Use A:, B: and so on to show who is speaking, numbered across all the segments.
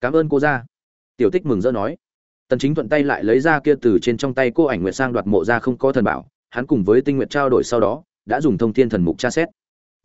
A: cảm ơn cô ra tiểu tích mừng rỡ nói. Tần chính thuận tay lại lấy ra kia từ trên trong tay cô ảnh nguyệt sang đoạt mộ ra không có thần bảo, hắn cùng với tinh nguyệt trao đổi sau đó, đã dùng thông thiên thần mục tra xét.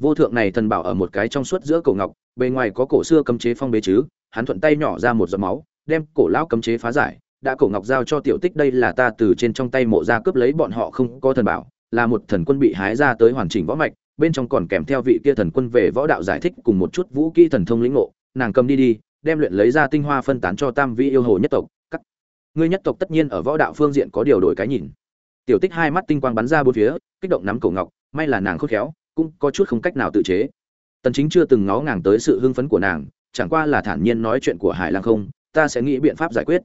A: Vô thượng này thần bảo ở một cái trong suốt giữa cổ ngọc, bề ngoài có cổ xưa cấm chế phong bế chứ, hắn thuận tay nhỏ ra một giọt máu, đem cổ lão cấm chế phá giải, đã cổ ngọc giao cho tiểu tích đây là ta từ trên trong tay mộ ra cướp lấy bọn họ không có thần bảo, là một thần quân bị hái ra tới hoàn chỉnh võ mạch, bên trong còn kèm theo vị kia thần quân về võ đạo giải thích cùng một chút vũ kỹ thần thông lĩnh ngộ, nàng cầm đi đi đem luyện lấy ra tinh hoa phân tán cho tam vi yêu hồ nhất tộc, các ngươi nhất tộc tất nhiên ở võ đạo phương diện có điều đổi cái nhìn. Tiểu tích hai mắt tinh quang bắn ra bốn phía, kích động nắm cổ ngọc, may là nàng khôn khéo, cũng có chút không cách nào tự chế. Tần chính chưa từng ngó ngàng tới sự hưng phấn của nàng, chẳng qua là thản nhiên nói chuyện của hải lang không, ta sẽ nghĩ biện pháp giải quyết.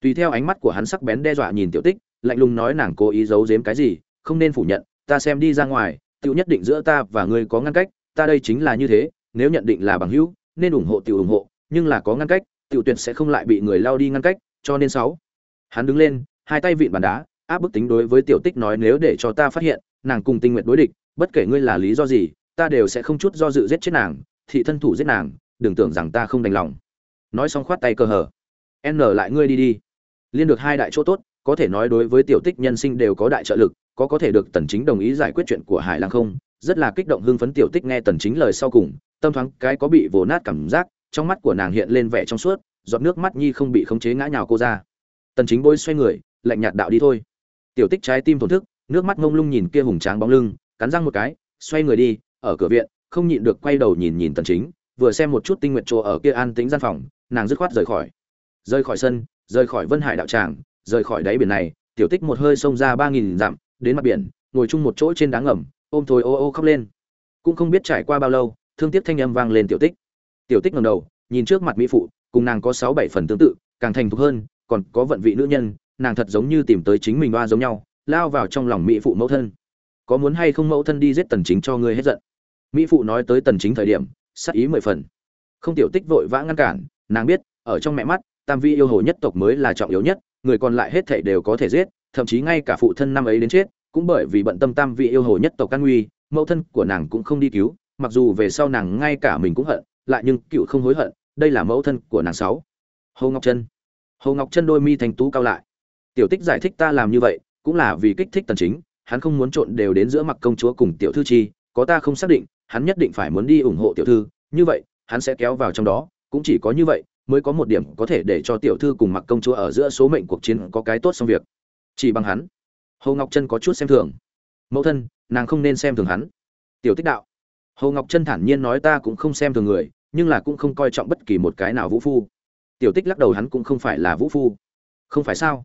A: Tùy theo ánh mắt của hắn sắc bén đe dọa nhìn tiểu tích, lạnh lùng nói nàng cố ý giấu giếm cái gì, không nên phủ nhận, ta xem đi ra ngoài, tiểu nhất định giữa ta và ngươi có ngăn cách, ta đây chính là như thế, nếu nhận định là bằng hữu, nên ủng hộ tiểu ủng hộ nhưng là có ngăn cách, tiểu tuyệt sẽ không lại bị người lao đi ngăn cách, cho nên sáu. Hắn đứng lên, hai tay vịn bàn đá, áp bức tính đối với tiểu tích nói nếu để cho ta phát hiện, nàng cùng tinh nguyện đối địch, bất kể ngươi là lý do gì, ta đều sẽ không chút do dự giết chết nàng, thị thân thủ giết nàng, đừng tưởng rằng ta không đành lòng. Nói xong khoát tay cơ hở n lại ngươi đi đi. Liên được hai đại chỗ tốt, có thể nói đối với tiểu tích nhân sinh đều có đại trợ lực, có có thể được tần chính đồng ý giải quyết chuyện của hải lang không, rất là kích động hưng phấn tiểu tích nghe tần chính lời sau cùng, tâm thoáng cái có bị vồ nát cảm giác trong mắt của nàng hiện lên vẻ trong suốt, giọt nước mắt nhi không bị khống chế ngã nhào cô ra. Tần chính bôi xoay người, lạnh nhạt đạo đi thôi. Tiểu tích trái tim thổn thức, nước mắt ngông lung nhìn kia hùng tráng bóng lưng, cắn răng một cái, xoay người đi, ở cửa viện, không nhịn được quay đầu nhìn nhìn tần chính, vừa xem một chút tinh nguyện chỗ ở kia an tĩnh gian phòng, nàng dứt khoát rời khỏi. Rời khỏi sân, rời khỏi vân hải đạo tràng, rời khỏi đáy biển này, tiểu tích một hơi xông ra ba nghìn dặm, đến mặt biển, ngồi chung một chỗ trên đá ngầm, ôm thôi ô ô khóc lên. Cũng không biết trải qua bao lâu, thương tiếc thanh âm vang lên tiểu tích tiểu tích ngầm đầu, nhìn trước mặt mỹ phụ, cùng nàng có sáu bảy phần tương tự, càng thành thục hơn, còn có vận vị nữ nhân, nàng thật giống như tìm tới chính mình oa giống nhau, lao vào trong lòng mỹ phụ mẫu thân. Có muốn hay không mẫu thân đi giết tần chính cho ngươi hết giận? Mỹ phụ nói tới tần chính thời điểm, sắc ý mười phần. Không tiểu tích vội vã ngăn cản, nàng biết, ở trong mẹ mắt, tam vi yêu hồ nhất tộc mới là trọng yếu nhất, người còn lại hết thảy đều có thể giết, thậm chí ngay cả phụ thân năm ấy đến chết, cũng bởi vì bận tâm tam vị yêu hồ nhất tộc căn nguy, mẫu thân của nàng cũng không đi cứu, mặc dù về sau nàng ngay cả mình cũng hận lại nhưng cựu không hối hận, đây là mẫu thân của nàng sáu. Hồ ngọc chân hồ ngọc chân đôi mi thành tú cao lại. Tiểu tích giải thích ta làm như vậy, cũng là vì kích thích tần chính, hắn không muốn trộn đều đến giữa mặt công chúa cùng tiểu thư chi, có ta không xác định, hắn nhất định phải muốn đi ủng hộ tiểu thư, như vậy, hắn sẽ kéo vào trong đó, cũng chỉ có như vậy, mới có một điểm có thể để cho tiểu thư cùng mặc công chúa ở giữa số mệnh cuộc chiến có cái tốt xong việc. Chỉ bằng hắn. Hồ ngọc chân có chút xem thường. Mẫu thân, nàng không nên xem thường hắn. Tiểu tích đạo. Hồ ngọc chân thản nhiên nói ta cũng không xem thường người nhưng là cũng không coi trọng bất kỳ một cái nào vũ phu. Tiểu tích lắc đầu hắn cũng không phải là vũ phu. Không phải sao?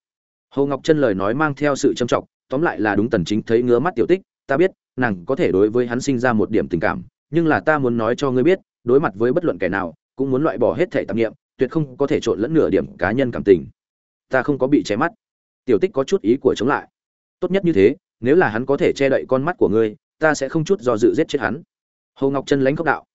A: Hồ ngọc chân lời nói mang theo sự trầm trọng, tóm lại là đúng tần chính thấy ngứa mắt tiểu tích, ta biết, nàng có thể đối với hắn sinh ra một điểm tình cảm, nhưng là ta muốn nói cho ngươi biết, đối mặt với bất luận kẻ nào, cũng muốn loại bỏ hết thể tạp niệm, tuyệt không có thể trộn lẫn nửa điểm cá nhân cảm tình. Ta không có bị che mắt. Tiểu tích có chút ý của chống lại. Tốt nhất như thế, nếu là hắn có thể che đậy con mắt của ngươi, ta sẽ không chút do dự giết chết hắn. Hồ ngọc chân lãnh cốc đạo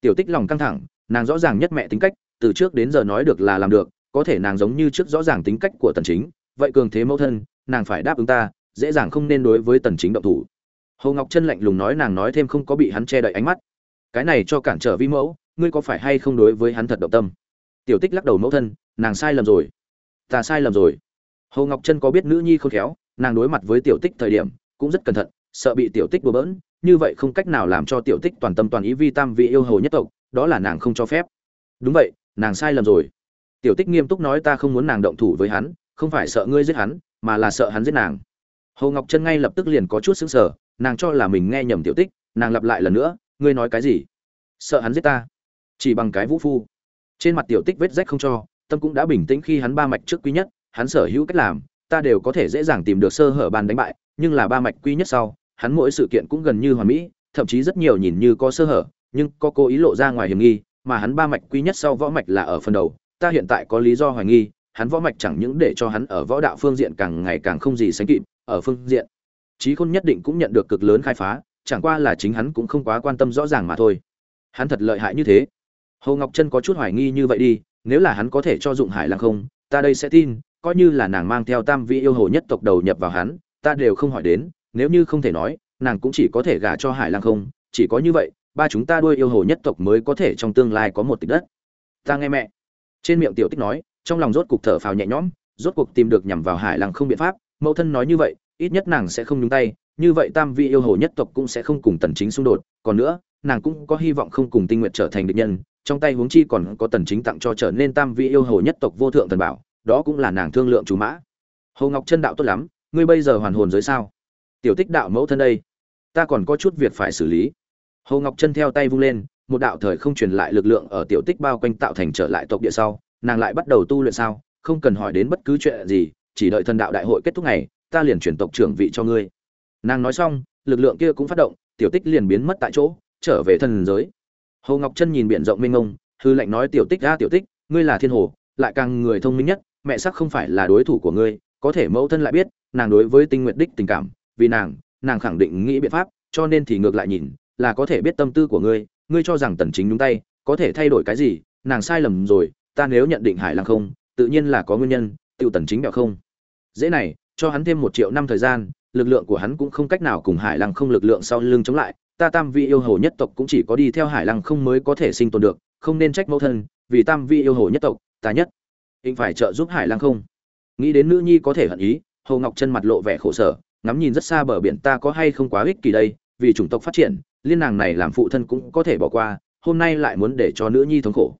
A: tiểu tích lòng căng thẳng, nàng rõ ràng nhất mẹ tính cách, từ trước đến giờ nói được là làm được, có thể nàng giống như trước rõ ràng tính cách của tần chính, vậy cường thế mẫu thân, nàng phải đáp ứng ta, dễ dàng không nên đối với tần chính động thủ. Hồ ngọc chân lạnh lùng nói nàng nói thêm không có bị hắn che đậy ánh mắt. Cái này cho cản trở vi mẫu, ngươi có phải hay không đối với hắn thật động tâm? Tiểu tích lắc đầu mẫu thân, nàng sai lầm rồi. Ta sai lầm rồi. Hồ ngọc chân có biết nữ nhi không khéo, nàng đối mặt với tiểu tích thời điểm, cũng rất cẩn thận, sợ bị tiểu tích bừa bỡn như vậy không cách nào làm cho tiểu tích toàn tâm toàn ý vi tam vị yêu hồ nhất tộc, đó là nàng không cho phép. Đúng vậy, nàng sai lầm rồi. Tiểu tích nghiêm túc nói ta không muốn nàng động thủ với hắn, không phải sợ ngươi giết hắn, mà là sợ hắn giết nàng. Hồ ngọc chân ngay lập tức liền có chút xứng sở nàng cho là mình nghe nhầm tiểu tích, nàng lặp lại lần nữa, ngươi nói cái gì? Sợ hắn giết ta? Chỉ bằng cái vũ phu. Trên mặt tiểu tích vết rách không cho, tâm cũng đã bình tĩnh khi hắn ba mạch trước quý nhất, hắn sở hữu cách làm, ta đều có thể dễ dàng tìm được sơ hở bàn đánh bại, nhưng là ba mạch quý nhất sau hắn mỗi sự kiện cũng gần như hoàn mỹ, thậm chí rất nhiều nhìn như có sơ hở, nhưng có cố ý lộ ra ngoài hiểm nghi, mà hắn ba mạch quý nhất sau võ mạch là ở phần đầu, ta hiện tại có lý do hoài nghi, hắn võ mạch chẳng những để cho hắn ở võ đạo phương diện càng ngày càng không gì sánh kịp, ở phương diện trí khôn nhất định cũng nhận được cực lớn khai phá, chẳng qua là chính hắn cũng không quá quan tâm rõ ràng mà thôi. Hắn thật lợi hại như thế. Hồ ngọc chân có chút hoài nghi như vậy đi, nếu là hắn có thể cho dụng hải lăng không, ta đây sẽ tin, coi như là nàng mang theo tam vị yêu hồ nhất tộc đầu nhập vào hắn, ta đều không hỏi đến nếu như không thể nói, nàng cũng chỉ có thể gả cho hải lăng không, chỉ có như vậy, ba chúng ta đuôi yêu hồ nhất tộc mới có thể trong tương lai có một tịch đất. Ta nghe mẹ. Trên miệng tiểu tích nói, trong lòng rốt cục thở phào nhẹ nhõm, rốt cuộc tìm được nhằm vào hải lăng không biện pháp, mẫu thân nói như vậy, ít nhất nàng sẽ không nhúng tay, như vậy tam vị yêu hồ nhất tộc cũng sẽ không cùng tần chính xung đột, còn nữa, nàng cũng có hy vọng không cùng tinh nguyện trở thành địch nhân, trong tay huống chi còn có tần chính tặng cho trở nên tam vị yêu hồ nhất tộc vô thượng thần bảo, đó cũng là nàng thương lượng chủ mã. Hồ ngọc chân đạo tốt lắm, ngươi bây giờ hoàn hồn giới sao? Tiểu tích đạo mẫu thân đây, ta còn có chút việc phải xử lý. Hồ ngọc chân theo tay vung lên, một đạo thời không truyền lại lực lượng ở tiểu tích bao quanh tạo thành trở lại tộc địa sau, nàng lại bắt đầu tu luyện sao, không cần hỏi đến bất cứ chuyện gì, chỉ đợi thần đạo đại hội kết thúc ngày, ta liền chuyển tộc trưởng vị cho ngươi. Nàng nói xong, lực lượng kia cũng phát động, tiểu tích liền biến mất tại chỗ, trở về thần giới. Hồ ngọc chân nhìn biển rộng mênh mông, hư lệnh nói, tiểu tích ra tiểu tích, ngươi là thiên hồ, lại càng người thông minh nhất, mẹ sắc không phải là đối thủ của ngươi, có thể mẫu thân lại biết, nàng đối với tinh nguyện đích tình cảm vì nàng nàng khẳng định nghĩ biện pháp, cho nên thì ngược lại nhìn, là có thể biết tâm tư của ngươi ngươi cho rằng tần chính nhúng tay, có thể thay đổi cái gì, nàng sai lầm rồi, ta nếu nhận định hải lăng không, tự nhiên là có nguyên nhân tiêu tần chính đạo không. Dễ này, cho hắn thêm một triệu năm thời gian, lực lượng của hắn cũng không cách nào cùng hải lăng không lực lượng sau lưng chống lại, ta tam vi yêu hồ nhất tộc cũng chỉ có đi theo hải lăng không mới có thể sinh tồn được, không nên trách mẫu thân, vì tam vi yêu hồ nhất tộc, ta nhất định phải trợ giúp hải lăng không. Nghĩ đến nữ nhi có thể hận ý, hồ ngọc chân mặt lộ vẻ khổ sở ngắm nhìn rất xa bờ biển ta có hay không quá ích kỳ đây vì chủng tộc phát triển liên nàng này làm phụ thân cũng có thể bỏ qua hôm nay lại muốn để cho nữ nhi thống khổ.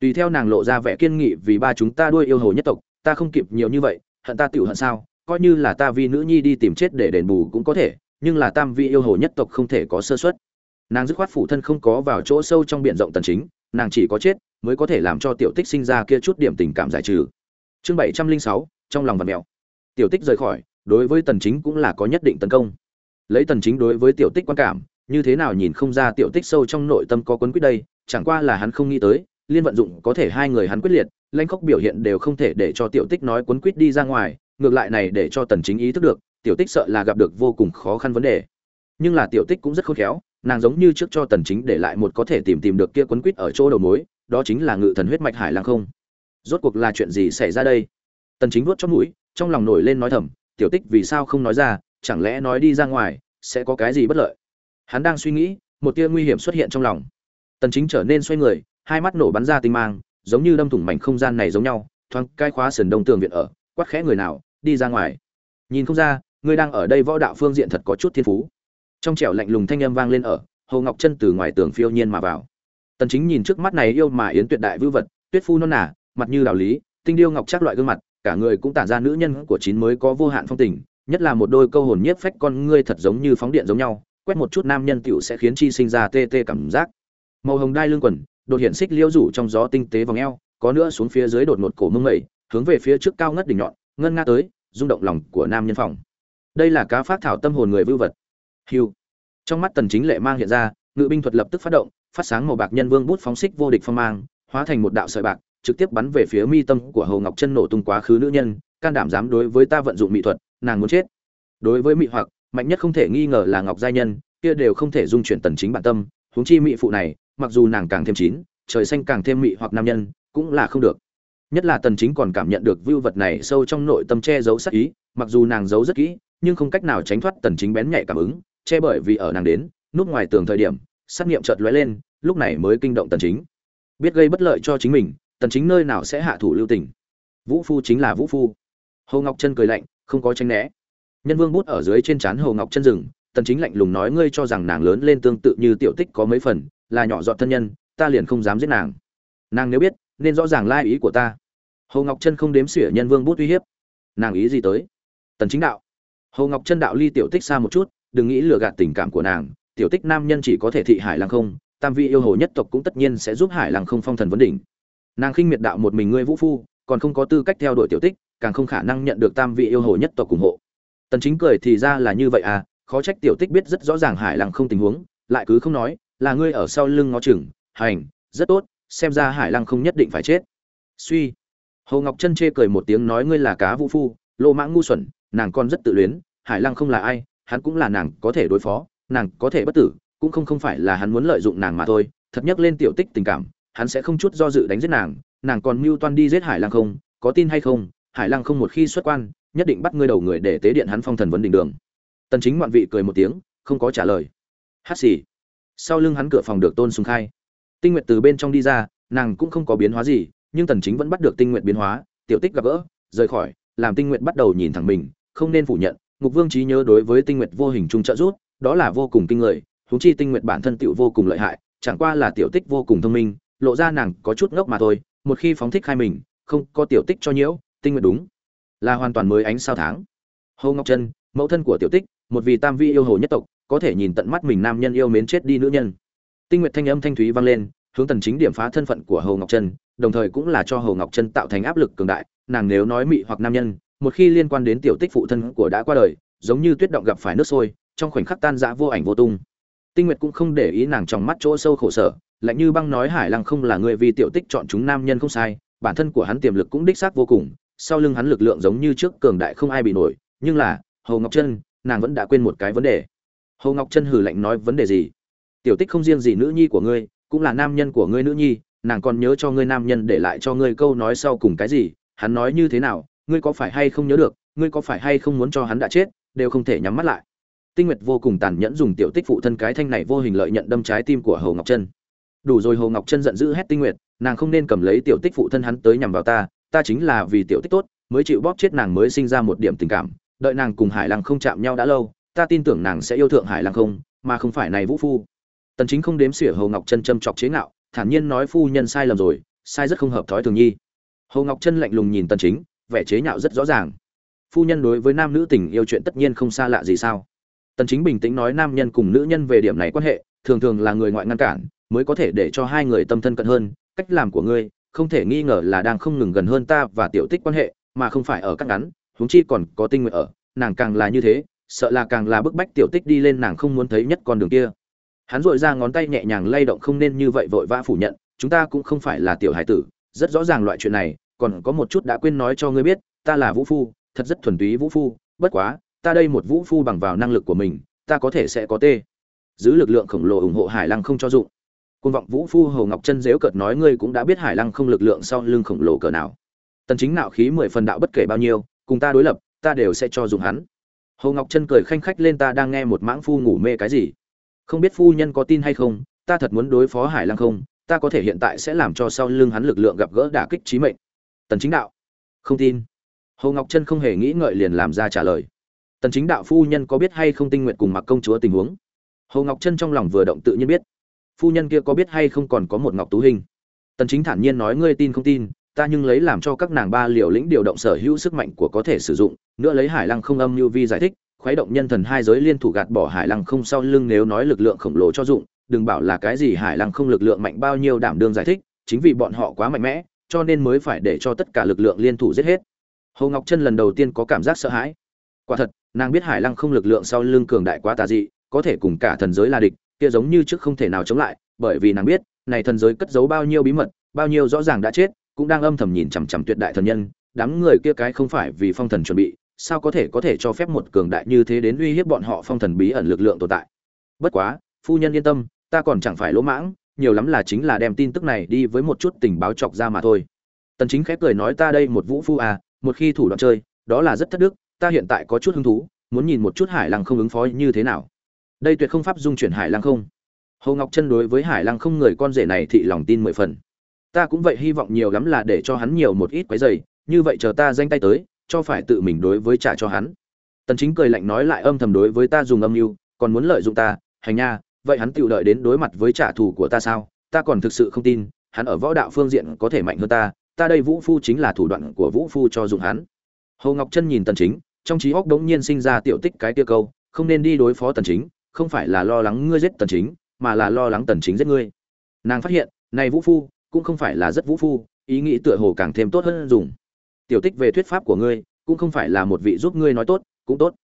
A: Tùy theo nàng lộ ra vẻ kiên nghị vì ba chúng ta đuôi yêu hồ nhất tộc ta không kịp nhiều như vậy hận ta tiểu hận sao coi như là ta vì nữ nhi đi tìm chết để đền bù cũng có thể nhưng là tam vị yêu hồ nhất tộc không thể có sơ suất. Nàng dứt khoát phụ thân không có vào chỗ sâu trong biển rộng tần chính nàng chỉ có chết mới có thể làm cho tiểu tích sinh ra kia chút điểm tình cảm giải trừ. Chương 706, trong lòng vật mèo tiểu tích rời khỏi đối với tần chính cũng là có nhất định tấn công. Lấy tần chính đối với tiểu tích quan cảm, như thế nào nhìn không ra tiểu tích sâu trong nội tâm có quấn quyết đây, chẳng qua là hắn không nghĩ tới, liên vận dụng có thể hai người hắn quyết liệt, lãnh khốc biểu hiện đều không thể để cho tiểu tích nói quấn quýt đi ra ngoài, ngược lại này để cho tần chính ý thức được, tiểu tích sợ là gặp được vô cùng khó khăn vấn đề. Nhưng là tiểu tích cũng rất khôn khéo, nàng giống như trước cho tần chính để lại một có thể tìm tìm được kia quấn quýt ở chỗ đầu mối, đó chính là ngự thần huyết mạch hải lang không. Rốt cuộc là chuyện gì xảy ra đây? Tần chính vuốt trong mũi, trong lòng nổi lên nói thầm tiểu tích vì sao không nói ra, chẳng lẽ nói đi ra ngoài, sẽ có cái gì bất lợi? Hắn đang suy nghĩ, một tia nguy hiểm xuất hiện trong lòng. Tần chính trở nên xoay người, hai mắt nổ bắn ra tinh mang, giống như đâm thủng mảnh không gian này giống nhau, thoáng cai khóa sườn đông tường viện ở, quát khẽ người nào, đi ra ngoài. Nhìn không ra, ngươi đang ở đây võ đạo phương diện thật có chút thiên phú. Trong trẻo lạnh lùng thanh âm vang lên ở, hồ ngọc chân từ ngoài tường phiêu nhiên mà vào. Tần chính nhìn trước mắt này yêu mà yến tuyệt đại vưu vật, tuyết phu non nả mặt như đào lý, tinh điêu ngọc chắc loại gương mặt cả người cũng tản ra nữ nhân của chín mới có vô hạn phong tình, nhất là một đôi câu hồn nhiếp phách con ngươi thật giống như phóng điện giống nhau, quét một chút nam nhân tiểu sẽ khiến chi sinh ra tê tê cảm giác. Màu hồng đai lưng quần, đột hiện xích liễu rủ trong gió tinh tế vòng eo, có nữa xuống phía dưới đột ngột cổ mông mẩy, hướng về phía trước cao ngất đỉnh nhọn, ngân nga tới, rung động lòng của nam nhân phòng. Đây là cá phát thảo tâm hồn người vưu vật. Hiu trong mắt tần chính lệ mang hiện ra, ngự binh thuật lập tức phát động, phát sáng màu bạc nhân vương bút phóng xích vô địch phong mang, hóa thành một đạo sợi bạc trực tiếp bắn về phía mi tâm của hồ ngọc chân nổ tung quá khứ nữ nhân, can đảm dám đối với ta vận dụng mỹ thuật, nàng muốn chết. Đối với mỹ hoặc, mạnh nhất không thể nghi ngờ là ngọc giai nhân, kia đều không thể dung chuyển tần chính bản tâm, huống chi mỹ phụ này, mặc dù nàng càng thêm chín, trời xanh càng thêm mỹ hoặc nam nhân, cũng là không được. Nhất là tần chính còn cảm nhận được vưu vật này sâu trong nội tâm che giấu sát ý, mặc dù nàng giấu rất kỹ, nhưng không cách nào tránh thoát tần chính bén nhạy cảm ứng, che bởi vì ở nàng đến, núp ngoài tường thời điểm, sát niệm chợt lóe lên, lúc này mới kinh động tần chính. Biết gây bất lợi cho chính mình tần chính nơi nào sẽ hạ thủ lưu tình. Vũ phu chính là vũ phu. Hồ ngọc chân cười lạnh, không có tránh né. Nhân vương bút ở dưới trên chán hồ ngọc chân rừng tần chính lạnh lùng nói ngươi cho rằng nàng lớn lên tương tự như tiểu tích có mấy phần, là nhỏ giọt thân nhân, ta liền không dám giết nàng. Nàng nếu biết, nên rõ ràng lai ý của ta. Hồ ngọc chân không đếm xỉa nhân vương bút uy hiếp. Nàng ý gì tới? Tần chính đạo. Hồ ngọc chân đạo ly tiểu tích xa một chút, đừng nghĩ lừa gạt tình cảm của nàng, tiểu tích nam nhân chỉ có thể thị hải lăng không, tam vị yêu hồ nhất tộc cũng tất nhiên sẽ giúp hải lăng không phong thần vấn đỉnh nàng khinh miệt đạo một mình ngươi vũ phu, còn không có tư cách theo đuổi tiểu tích, càng không khả năng nhận được tam vị yêu hồ nhất tộc ủng hộ. Tần chính cười thì ra là như vậy à khó trách tiểu tích biết rất rõ ràng hải lăng không tình huống, lại cứ không nói, là ngươi ở sau lưng ngó chừng, hành, rất tốt, xem ra hải lăng không nhất định phải chết. Suy. Hồ ngọc chân chê cười một tiếng nói ngươi là cá vũ phu, lô mãng ngu xuẩn, nàng còn rất tự luyến, hải lăng không là ai, hắn cũng là nàng có thể đối phó, nàng có thể bất tử, cũng không không phải là hắn muốn lợi dụng nàng mà thôi, thật nhất lên tiểu tích tình cảm hắn sẽ không chút do dự đánh giết nàng nàng còn mưu toan đi giết hải lăng không, có tin hay không, hải lăng không một khi xuất quan, nhất định bắt ngươi đầu người để tế điện hắn phong thần vấn đỉnh đường. Tần chính ngoạn vị cười một tiếng, không có trả lời. Hát xì. Sau lưng hắn cửa phòng được tôn sùng khai. Tinh nguyệt từ bên trong đi ra, nàng cũng không có biến hóa gì, nhưng tần chính vẫn bắt được tinh nguyện biến hóa, tiểu tích gặp gỡ, rời khỏi, làm tinh nguyện bắt đầu nhìn thẳng mình, không nên phủ nhận, ngục vương trí nhớ đối với tinh nguyện vô hình trung trợ rút đó là vô cùng kinh người, huống chi tinh nguyện bản thân tiểu vô cùng lợi hại, chẳng qua là tiểu tích vô cùng thông minh lộ ra nàng có chút ngốc mà thôi, một khi phóng thích khai mình, không có tiểu tích cho nhiễu, tinh nguyện đúng, là hoàn toàn mới ánh sao tháng. Hồ ngọc trân, mẫu thân của tiểu tích, một vị tam vi yêu hồ nhất tộc, có thể nhìn tận mắt mình nam nhân yêu mến chết đi nữ nhân. Tinh nguyện thanh âm thanh thúy vang lên, hướng tần chính điểm phá thân phận của hồ ngọc trân, đồng thời cũng là cho hồ ngọc trân tạo thành áp lực cường đại, nàng nếu nói mị hoặc nam nhân, một khi liên quan đến tiểu tích phụ thân của đã qua đời, giống như tuyết động gặp phải nước sôi, trong khoảnh khắc tan rã vô ảnh vô tung. Tinh nguyệt cũng không để ý nàng trong mắt chỗ sâu khổ sở lạnh như băng nói hải lăng không là người vì tiểu tích chọn chúng nam nhân không sai, bản thân của hắn tiềm lực cũng đích xác vô cùng, sau lưng hắn lực lượng giống như trước cường đại không ai bị nổi, nhưng là, hồ ngọc trân, nàng vẫn đã quên một cái vấn đề. Hồ ngọc trân hừ lạnh nói vấn đề gì? Tiểu tích không riêng gì nữ nhi của ngươi, cũng là nam nhân của ngươi nữ nhi, nàng còn nhớ cho ngươi nam nhân để lại cho ngươi câu nói sau cùng cái gì? Hắn nói như thế nào? Ngươi có phải hay không nhớ được? Ngươi có phải hay không muốn cho hắn đã chết? Đều không thể nhắm mắt lại. Tinh nguyệt vô cùng tàn nhẫn dùng tiểu tích phụ thân cái thanh này vô hình lợi nhận đâm trái tim của hồ ngọc trân đủ rồi, hồ ngọc chân giận dữ hét tinh nguyệt, nàng không nên cầm lấy tiểu tích phụ thân hắn tới nhằm vào ta ta chính là vì tiểu tích tốt, mới chịu bóp chết nàng mới sinh ra một điểm tình cảm. Đợi nàng cùng hải lăng không chạm nhau đã lâu, ta tin tưởng nàng sẽ yêu thượng hải lăng không, mà không phải này vũ phu. Tần chính không đếm xỉa hồ ngọc chân châm chọc chế ngạo, thản nhiên nói phu nhân sai lầm rồi, sai rất không hợp thói thường nhi. Hồ ngọc chân lạnh lùng nhìn tần chính, vẻ chế nhạo rất rõ ràng. Phu nhân đối với nam nữ tình yêu chuyện tất nhiên không xa lạ gì sao? Tần chính bình tĩnh nói nam nhân cùng nữ nhân về điểm này quan hệ, thường thường là người ngoại ngăn cản mới có thể để cho hai người tâm thân cận hơn, cách làm của ngươi, không thể nghi ngờ là đang không ngừng gần hơn ta và tiểu tích quan hệ, mà không phải ở các ngắn, huống chi còn có tinh nguyện ở, nàng càng là như thế, sợ là càng là bức bách tiểu tích đi lên nàng không muốn thấy nhất con đường kia. Hắn dội ra ngón tay nhẹ nhàng lay động không nên như vậy vội vã phủ nhận, chúng ta cũng không phải là tiểu hải tử, rất rõ ràng loại chuyện này, còn có một chút đã quên nói cho ngươi biết, ta là vũ phu, thật rất thuần túy vũ phu, bất quá, ta đây một vũ phu bằng vào năng lực của mình, ta có thể sẽ có tê. Giữ lực lượng khổng lồ ủng hộ hải lăng không cho dụng côn vọng vũ phu hầu ngọc chân giễu cợt nói, ngươi cũng đã biết hải lăng không lực lượng sau lưng khổng lồ cỡ nào. Tần chính nạo khí mười phần đạo bất kể bao nhiêu, cùng ta đối lập, ta đều sẽ cho dùng hắn. Hầu ngọc chân cười khanh khách lên, ta đang nghe một mãng phu ngủ mê cái gì? Không biết phu nhân có tin hay không, ta thật muốn đối phó hải lăng không, ta có thể hiện tại sẽ làm cho sau lưng hắn lực lượng gặp gỡ đả kích chí mệnh. Tần chính đạo không tin. Hồ ngọc chân không hề nghĩ ngợi liền làm ra trả lời. Tần chính đạo phu nhân có biết hay không tinh nguyện cùng mặc công chúa tình huống? Hồ ngọc chân trong lòng vừa động tự nhiên biết phu nhân kia có biết hay không còn có một ngọc tú hình? Tần chính thản nhiên nói, ngươi tin không tin, ta nhưng lấy làm cho các nàng ba liều lĩnh điều động sở hữu sức mạnh của có thể sử dụng, nữa lấy hải lăng không âm như vi giải thích, khuấy động nhân thần hai giới liên thủ gạt bỏ hải lăng không sau lưng nếu nói lực lượng khổng lồ cho dụng, đừng bảo là cái gì hải lăng không lực lượng mạnh bao nhiêu đảm đương giải thích, chính vì bọn họ quá mạnh mẽ, cho nên mới phải để cho tất cả lực lượng liên thủ giết hết. Hồ ngọc chân lần đầu tiên có cảm giác sợ hãi. Quả thật, nàng biết hải lăng không lực lượng sau lưng cường đại quá tà dị, có thể cùng cả thần giới là địch kia giống như trước không thể nào chống lại, bởi vì nàng biết, này thần giới cất giấu bao nhiêu bí mật, bao nhiêu rõ ràng đã chết, cũng đang âm thầm nhìn chằm chằm tuyệt đại thần nhân, đám người kia cái không phải vì phong thần chuẩn bị, sao có thể có thể cho phép một cường đại như thế đến uy hiếp bọn họ phong thần bí ẩn lực lượng tồn tại. Bất quá, phu nhân yên tâm, ta còn chẳng phải lỗ mãng, nhiều lắm là chính là đem tin tức này đi với một chút tình báo chọc ra mà thôi. Tần chính khép cười nói ta đây một vũ phu à một khi thủ đoạn chơi, đó là rất thất đức, ta hiện tại có chút hứng thú, muốn nhìn một chút hải lăng không ứng phó như thế nào đây tuyệt không pháp dung chuyển hải lăng không. Hồ ngọc chân đối với hải lăng không người con rể này thị lòng tin mười phần. Ta cũng vậy hy vọng nhiều lắm là để cho hắn nhiều một ít quái dày như vậy chờ ta danh tay tới, cho phải tự mình đối với trả cho hắn. Tần chính cười lạnh nói lại âm thầm đối với ta dùng âm mưu, còn muốn lợi dụng ta. Hành nha, vậy hắn tự đợi đến đối mặt với trả thù của ta sao? Ta còn thực sự không tin, hắn ở võ đạo phương diện có thể mạnh hơn ta. Ta đây vũ phu chính là thủ đoạn của vũ phu cho dùng hắn. Hồ ngọc chân nhìn tần chính, trong trí óc đống nhiên sinh ra tiểu tích cái tiêu câu, không nên đi đối phó tần chính không phải là lo lắng ngươi giết tần chính, mà là lo lắng tần chính giết ngươi. Nàng phát hiện, này vũ phu, cũng không phải là rất vũ phu, ý nghĩ tựa hồ càng thêm tốt hơn dùng. Tiểu tích về thuyết pháp của ngươi, cũng không phải là một vị giúp ngươi nói tốt, cũng tốt.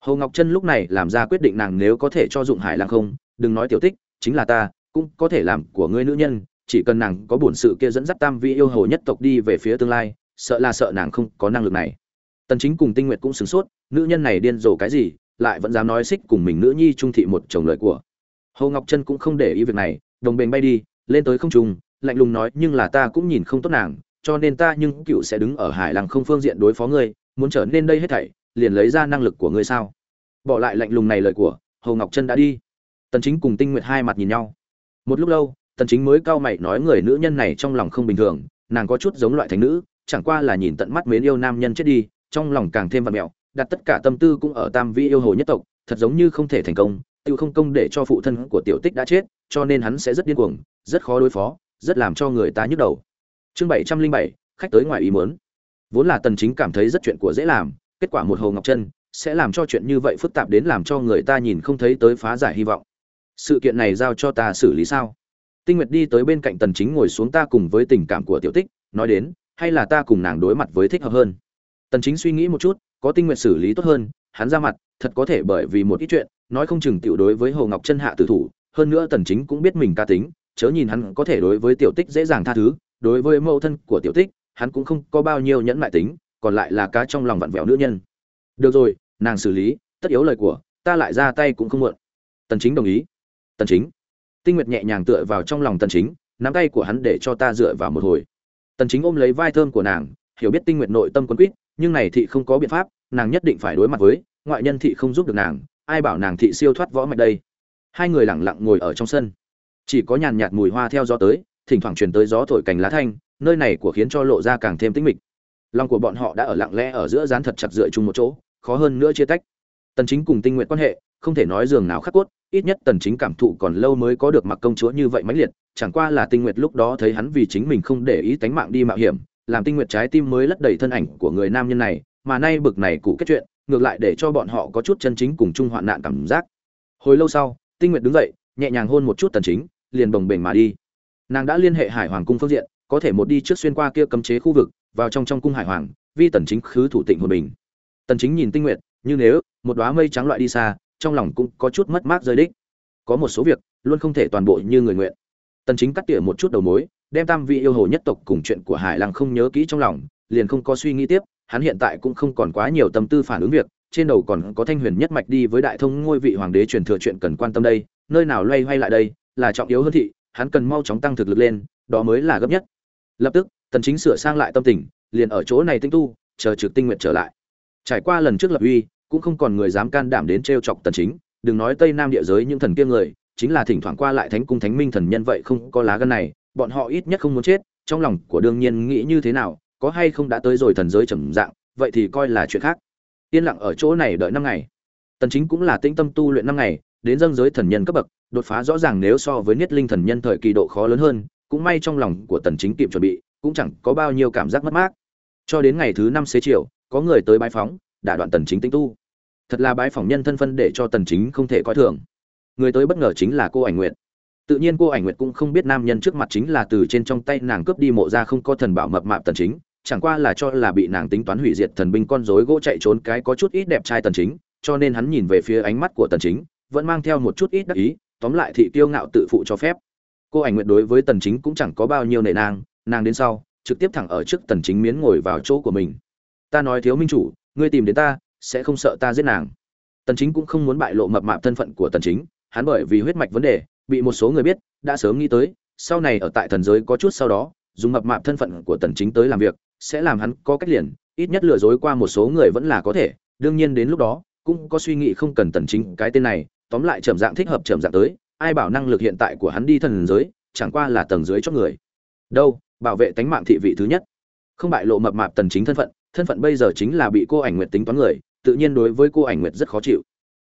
A: Hồ ngọc Trân lúc này làm ra quyết định nàng nếu có thể cho dụng hải lang không, đừng nói tiểu tích, chính là ta, cũng có thể làm của ngươi nữ nhân, chỉ cần nàng có bổn sự kia dẫn dắt tam vị yêu hồ nhất tộc đi về phía tương lai, sợ là sợ nàng không có năng lực này. Tần chính cùng tinh nguyệt cũng sửng sốt, nữ nhân này điên rồ cái gì lại vẫn dám nói xích cùng mình nữ nhi trung thị một chồng lời của. Hồ ngọc chân cũng không để ý việc này, đồng bền bay đi, lên tới không trung, lạnh lùng nói, nhưng là ta cũng nhìn không tốt nàng, cho nên ta nhưng cựu sẽ đứng ở hải lăng không phương diện đối phó ngươi, muốn trở nên đây hết thảy, liền lấy ra năng lực của ngươi sao? Bỏ lại lạnh lùng này lời của, hồ ngọc chân đã đi. Tần chính cùng tinh nguyệt hai mặt nhìn nhau. Một lúc lâu, tần chính mới cao mày nói, người nữ nhân này trong lòng không bình thường, nàng có chút giống loại thánh nữ, chẳng qua là nhìn tận mắt mến yêu nam nhân chết đi, trong lòng càng thêm vật mẹo đặt tất cả tâm tư cũng ở tam vi yêu hồ nhất tộc, thật giống như không thể thành công, tự không công để cho phụ thân của tiểu tích đã chết, cho nên hắn sẽ rất điên cuồng, rất khó đối phó, rất làm cho người ta nhức đầu. Chương bảy trăm linh bảy, khách tới ngoài ý muốn. Vốn là tần chính cảm thấy rất chuyện của dễ làm, kết quả một hồ ngọc chân, sẽ làm cho chuyện như vậy phức tạp đến làm cho người ta nhìn không thấy tới phá giải hy vọng. Sự kiện này giao cho ta xử lý sao? Tinh nguyệt đi tới bên cạnh tần chính ngồi xuống ta cùng với tình cảm của tiểu tích, nói đến, hay là ta cùng nàng đối mặt với thích hợp hơn? Tần chính suy nghĩ một chút có tinh nguyện xử lý tốt hơn, hắn ra mặt, thật có thể bởi vì một ít chuyện, nói không chừng tiểu đối với hồ ngọc chân hạ tử thủ, hơn nữa tần chính cũng biết mình ca tính, chớ nhìn hắn có thể đối với tiểu tích dễ dàng tha thứ, đối với mẫu thân của tiểu tích, hắn cũng không có bao nhiêu nhẫn mại tính, còn lại là cá trong lòng vặn vẹo nữ nhân. Được rồi, nàng xử lý, tất yếu lời của, ta lại ra tay cũng không muộn. Tần chính đồng ý. Tần chính. Tinh nguyệt nhẹ nhàng tựa vào trong lòng tần chính, nắm tay của hắn để cho ta dựa vào một hồi. Tần chính ôm lấy vai thơm của nàng, hiểu biết tinh nguyệt nội tâm quân quýt nhưng này thị không có biện pháp, nàng nhất định phải đối mặt với, ngoại nhân thị không giúp được nàng, ai bảo nàng thị siêu thoát võ mạch đây? Hai người lặng lặng ngồi ở trong sân. Chỉ có nhàn nhạt mùi hoa theo gió tới, thỉnh thoảng truyền tới gió thổi cành lá thanh, nơi này của khiến cho lộ ra càng thêm tĩnh mịch. Lòng của bọn họ đã ở lặng lẽ ở giữa dán thật chặt dựa chung một chỗ, khó hơn nữa chia tách. Tần chính cùng tinh nguyện quan hệ, không thể nói giường nào khắc cốt, ít nhất tần chính cảm thụ còn lâu mới có được mặc công chúa như vậy mãnh liệt, chẳng qua là tinh nguyệt lúc đó thấy hắn vì chính mình không để ý tánh mạng đi mạo hiểm làm tinh nguyệt trái tim mới lất đầy thân ảnh của người nam nhân này, mà nay bực này cụ kết chuyện, ngược lại để cho bọn họ có chút chân chính cùng chung hoạn nạn cảm giác. Hồi lâu sau, tinh nguyệt đứng dậy, nhẹ nhàng hôn một chút tần chính, liền đồng bềnh mà đi. Nàng đã liên hệ hải hoàng cung phương diện, có thể một đi trước xuyên qua kia cấm chế khu vực, vào trong trong cung hải hoàng, vi tần chính khứ thủ tịnh hồn bình. Tần chính nhìn tinh nguyệt, như nếu, một đóa mây trắng loại đi xa, trong lòng cũng có chút mất mát rơi đích. Có một số việc, luôn không thể toàn bộ như người nguyện. Tần chính cắt tỉa một chút đầu mối đem tam vị yêu hồ nhất tộc cùng chuyện của hải lăng không nhớ kỹ trong lòng, liền không có suy nghĩ tiếp, hắn hiện tại cũng không còn quá nhiều tâm tư phản ứng việc, trên đầu còn có thanh huyền nhất mạch đi với đại thông ngôi vị hoàng đế truyền thừa chuyện cần quan tâm đây, nơi nào loay hoay lại đây, là trọng yếu hơn thị, hắn cần mau chóng tăng thực lực lên, đó mới là gấp nhất. Lập tức, tần chính sửa sang lại tâm tình, liền ở chỗ này tinh tu, chờ trực tinh nguyện trở lại. Trải qua lần trước lập uy, cũng không còn người dám can đảm đến trêu chọc tần chính, đừng nói tây nam địa giới những thần kia người, chính là thỉnh thoảng qua lại thánh cung thánh minh thần nhân vậy không có lá gan này bọn họ ít nhất không muốn chết, trong lòng của đương nhiên nghĩ như thế nào, có hay không đã tới rồi thần giới trầm dạng, vậy thì coi là chuyện khác. Yên lặng ở chỗ này đợi năm ngày. Tần chính cũng là tĩnh tâm tu luyện năm ngày, đến dâng giới thần nhân cấp bậc, đột phá rõ ràng nếu so với niết linh thần nhân thời kỳ độ khó lớn hơn, cũng may trong lòng của tần chính kịp chuẩn bị, cũng chẳng có bao nhiêu cảm giác mất mát. Cho đến ngày thứ năm xế chiều, có người tới bái phóng đả đoạn tần chính tinh tu. Thật là bái phỏng nhân thân phân để cho tần chính không thể coi thường. Người tới bất ngờ chính là cô ảnh nguyệt tự nhiên cô ảnh nguyệt cũng không biết nam nhân trước mặt chính là từ trên trong tay nàng cướp đi mộ ra không có thần bảo mập mạp tần chính, chẳng qua là cho là bị nàng tính toán hủy diệt thần binh con rối gỗ chạy trốn cái có chút ít đẹp trai tần chính, cho nên hắn nhìn về phía ánh mắt của tần chính, vẫn mang theo một chút ít đắc ý, tóm lại thị tiêu ngạo tự phụ cho phép. Cô ảnh nguyệt đối với tần chính cũng chẳng có bao nhiêu nệ nàng nàng đến sau, trực tiếp thẳng ở trước tần chính miến ngồi vào chỗ của mình. Ta nói thiếu minh chủ, ngươi tìm đến ta, sẽ không sợ ta giết nàng. Tần chính cũng không muốn bại lộ mập mạp thân phận của tần chính, hắn bởi vì huyết mạch vấn đề bị một số người biết, đã sớm nghĩ tới, sau này ở tại thần giới có chút sau đó, dùng mập mạp thân phận của tần chính tới làm việc, sẽ làm hắn có cách liền, ít nhất lừa dối qua một số người vẫn là có thể. Đương nhiên đến lúc đó, cũng có suy nghĩ không cần tần chính cái tên này, tóm lại trầm dạng thích hợp trầm dạng tới, ai bảo năng lực hiện tại của hắn đi thần giới, chẳng qua là tầng dưới cho người. Đâu, bảo vệ tánh mạng thị vị thứ nhất. Không bại lộ mập mạp tần chính thân phận thân phận bây giờ chính là bị cô ảnh nguyệt tính toán người, tự nhiên đối với cô ảnh nguyệt rất khó chịu.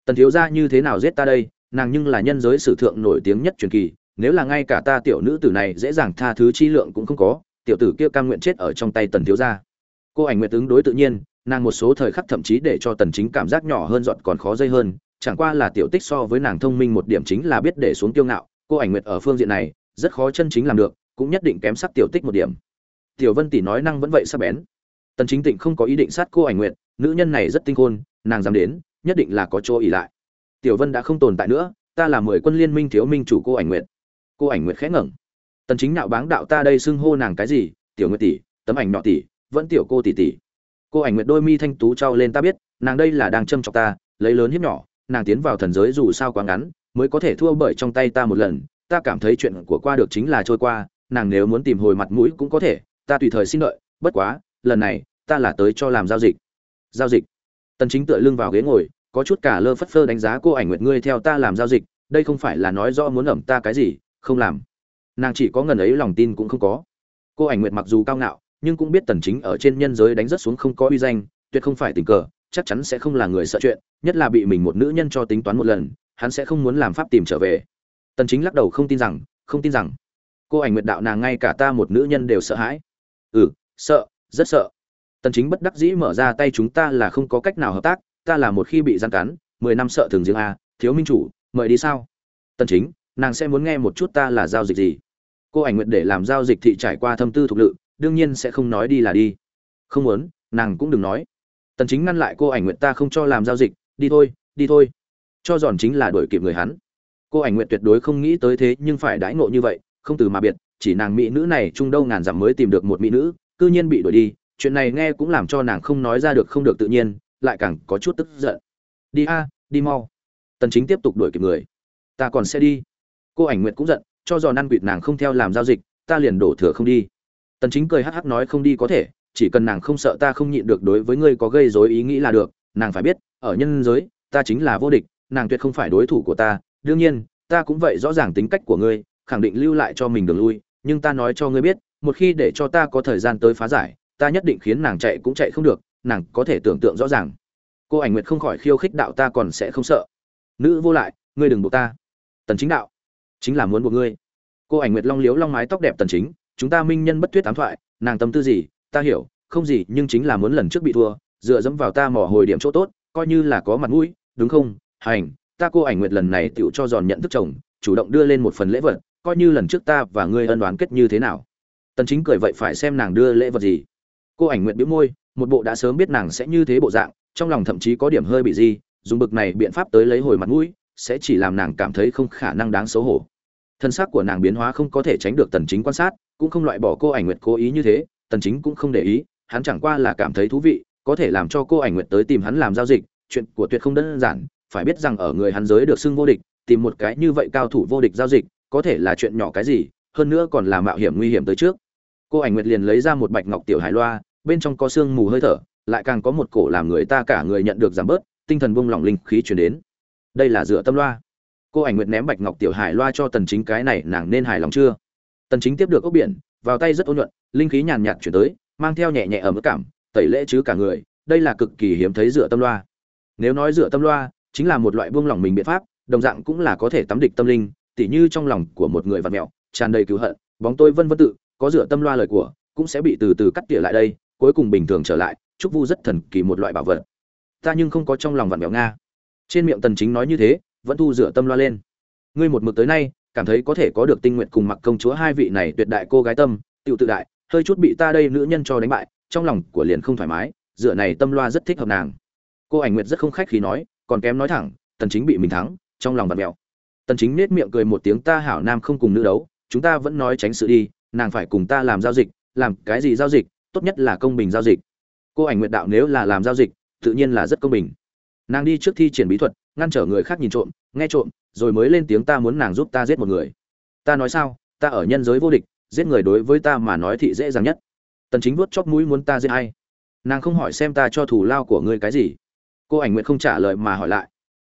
A: Tần thiếu gia như thế nào giết ta đây nàng nhưng là nhân giới sử thượng nổi tiếng nhất truyền kỳ, nếu là ngay cả ta tiểu nữ tử này dễ dàng tha thứ chi lượng cũng không có, tiểu tử kia cam nguyện chết ở trong tay tần thiếu gia. Cô ảnh nguyệt ứng đối tự nhiên, nàng một số thời khắc thậm chí để cho tần chính cảm giác nhỏ hơn dọn còn khó dây hơn, chẳng qua là tiểu tích so với nàng thông minh một điểm chính là biết để xuống tiêu ngạo, cô ảnh nguyệt ở phương diện này, rất khó chân chính làm được, cũng nhất định kém sắc tiểu tích một điểm. Tiểu vân tỷ nói năng vẫn vậy sắc bén. Tần chính tịnh không có ý định sát cô ảnh nguyệt, nữ nhân này rất tinh khôn, nàng dám đến, nhất định là có chỗ ỉ lại tiểu vân đã không tồn tại nữa, ta là mười quân liên minh thiếu minh chủ cô ảnh nguyệt. Cô ảnh nguyệt khẽ ngẩng. Tần chính nạo báng đạo ta đây xưng hô nàng cái gì? Tiểu nguyệt tỷ, tấm ảnh nọ tỷ, vẫn tiểu cô tỷ tỷ. Cô ảnh nguyệt đôi mi thanh tú trao lên ta biết, nàng đây là đang châm chọc ta, lấy lớn hiếp nhỏ, nàng tiến vào thần giới dù sao quá ngắn, mới có thể thua bởi trong tay ta một lần. Ta cảm thấy chuyện của qua được chính là trôi qua, nàng nếu muốn tìm hồi mặt mũi cũng có thể, ta tùy thời xin đợi bất quá, lần này, ta là tới cho làm giao dịch. Giao dịch. Tần chính tựa lưng vào ghế ngồi có chút cả lơ phất phơ đánh giá cô ảnh nguyệt ngươi theo ta làm giao dịch, đây không phải là nói rõ muốn ẩm ta cái gì, không làm. Nàng chỉ có ngần ấy lòng tin cũng không có. Cô ảnh nguyệt mặc dù cao ngạo, nhưng cũng biết tần chính ở trên nhân giới đánh rất xuống không có uy danh, tuyệt không phải tình cờ, chắc chắn sẽ không là người sợ chuyện, nhất là bị mình một nữ nhân cho tính toán một lần, hắn sẽ không muốn làm pháp tìm trở về. Tần chính lắc đầu không tin rằng, không tin rằng. Cô ảnh nguyệt đạo nàng ngay cả ta một nữ nhân đều sợ hãi. Ừ sợ, rất sợ. Tần chính bất đắc dĩ mở ra tay chúng ta là không có cách nào hợp tác ta là một khi bị gian cắn 10 năm sợ thường riêng a, thiếu minh chủ, mời đi sao? Tần chính, nàng sẽ muốn nghe một chút ta là giao dịch gì? Cô ảnh nguyện để làm giao dịch thị trải qua thâm tư thuộc lự, đương nhiên sẽ không nói đi là đi. Không muốn, nàng cũng đừng nói. Tần chính ngăn lại cô ảnh nguyện ta không cho làm giao dịch, đi thôi đi thôi. Cho giòn chính là đuổi kịp người hắn. Cô ảnh nguyện tuyệt đối không nghĩ tới thế nhưng phải đãi ngộ như vậy, không từ mà biệt, chỉ nàng mỹ nữ này trung đâu ngàn dặm mới tìm được một mỹ nữ, cư nhiên bị đuổi đi, chuyện này nghe cũng làm cho nàng không nói ra được không được tự nhiên lại càng có chút tức giận. Đi a, đi mau. Tần chính tiếp tục đuổi kịp người. Ta còn sẽ đi. Cô ảnh nguyệt cũng giận, cho giò năn quỵt nàng không theo làm giao dịch, ta liền đổ thừa không đi. Tần chính cười hắc hắc nói không đi có thể, chỉ cần nàng không sợ ta không nhịn được đối với ngươi có gây rối ý nghĩ là được, nàng phải biết, ở nhân giới, ta chính là vô địch, nàng tuyệt không phải đối thủ của ta. Đương nhiên, ta cũng vậy rõ ràng tính cách của ngươi, khẳng định lưu lại cho mình đường lui, nhưng ta nói cho ngươi biết, một khi để cho ta có thời gian tới phá giải, ta nhất định khiến nàng chạy cũng chạy không được nàng có thể tưởng tượng rõ ràng. Cô ảnh nguyệt không khỏi khiêu khích đạo ta còn sẽ không sợ. Nữ vô lại, ngươi đừng buộc ta. Tần chính đạo, chính là muốn buộc ngươi. Cô ảnh nguyệt long liếu long mái tóc đẹp tần chính, chúng ta minh nhân bất tuyết ám thoại, nàng tâm tư gì, ta hiểu, không gì, nhưng chính là muốn lần trước bị thua, dựa dẫm vào ta mò hồi điểm chỗ tốt, coi như là có mặt mũi, đúng không? Hành, ta cô ảnh nguyệt lần này tựu cho giòn nhận thức chồng, chủ động đưa lên một phần lễ vật, coi như lần trước ta và ngươi ân đoán kết như thế nào. Tần chính cười vậy phải xem nàng đưa lễ vật gì cô ảnh nguyệt bĩu môi, một bộ đã sớm biết nàng sẽ như thế bộ dạng, trong lòng thậm chí có điểm hơi bị gì, dùng bực này biện pháp tới lấy hồi mặt mũi, sẽ chỉ làm nàng cảm thấy không khả năng đáng xấu hổ. Thân xác của nàng biến hóa không có thể tránh được tần chính quan sát, cũng không loại bỏ cô ảnh nguyệt cố ý như thế, tần chính cũng không để ý, hắn chẳng qua là cảm thấy thú vị, có thể làm cho cô ảnh nguyệt tới tìm hắn làm giao dịch, chuyện của tuyệt không đơn giản, phải biết rằng ở người hắn giới được xưng vô địch, tìm một cái như vậy cao thủ vô địch giao dịch, có thể là chuyện nhỏ cái gì, hơn nữa còn là mạo hiểm nguy hiểm tới trước cô ảnh nguyệt liền lấy ra một bạch ngọc tiểu hải loa, bên trong có xương mù hơi thở, lại càng có một cổ làm người ta cả người nhận được giảm bớt, tinh thần buông lỏng linh khí truyền đến. Đây là dựa tâm loa. Cô ảnh nguyệt ném bạch ngọc tiểu hải loa cho tần chính cái này, nàng nên hài lòng chưa? Tần chính tiếp được ốc biển, vào tay rất ôn nhuận, linh khí nhàn nhạt chuyển tới, mang theo nhẹ nhẹ ở mức cảm, tẩy lễ chứ cả người, đây là cực kỳ hiếm thấy dựa tâm loa. Nếu nói dựa tâm loa, chính là một loại buông lỏng mình biện pháp, đồng dạng cũng là có thể tắm địch tâm linh, tỉ như trong lòng của một người vật mèo, tràn đầy cứu hận, bóng tôi vân vân tự có dựa tâm loa lời của, cũng sẽ bị từ từ cắt tỉa lại đây, cuối cùng bình thường trở lại, trúc vu rất thần kỳ một loại bảo vật. Ta nhưng không có trong lòng vặn mẹo nga. Trên miệng tần chính nói như thế, vẫn thu dựa tâm loa lên. Ngươi một mực tới nay, cảm thấy có thể có được tinh nguyện cùng mặc công chúa hai vị này tuyệt đại cô gái tâm, tiểu tự đại, hơi chút bị ta đây nữ nhân cho đánh bại, trong lòng của liền không thoải mái, dựa này tâm loa rất thích hợp nàng. Cô ảnh nguyệt rất không khách khí nói, còn kém nói thẳng, tần chính bị mình thắng, trong lòng vặn mèo tần chính nết miệng cười một tiếng, ta hảo nam không cùng nữ đấu, chúng ta vẫn nói tránh sự đi nàng phải cùng ta làm giao dịch, làm cái gì giao dịch, tốt nhất là công bình giao dịch. Cô ảnh nguyệt đạo nếu là làm giao dịch, tự nhiên là rất công bình. Nàng đi trước thi triển bí thuật, ngăn trở người khác nhìn trộm, nghe trộm, rồi mới lên tiếng ta muốn nàng giúp ta giết một người. Ta nói sao, ta ở nhân giới vô địch, giết người đối với ta mà nói thị dễ dàng nhất. Tần chính vuốt chóp mũi muốn ta giết ai? nàng không hỏi xem ta cho thủ lao của ngươi cái gì. Cô ảnh nguyện không trả lời mà hỏi lại.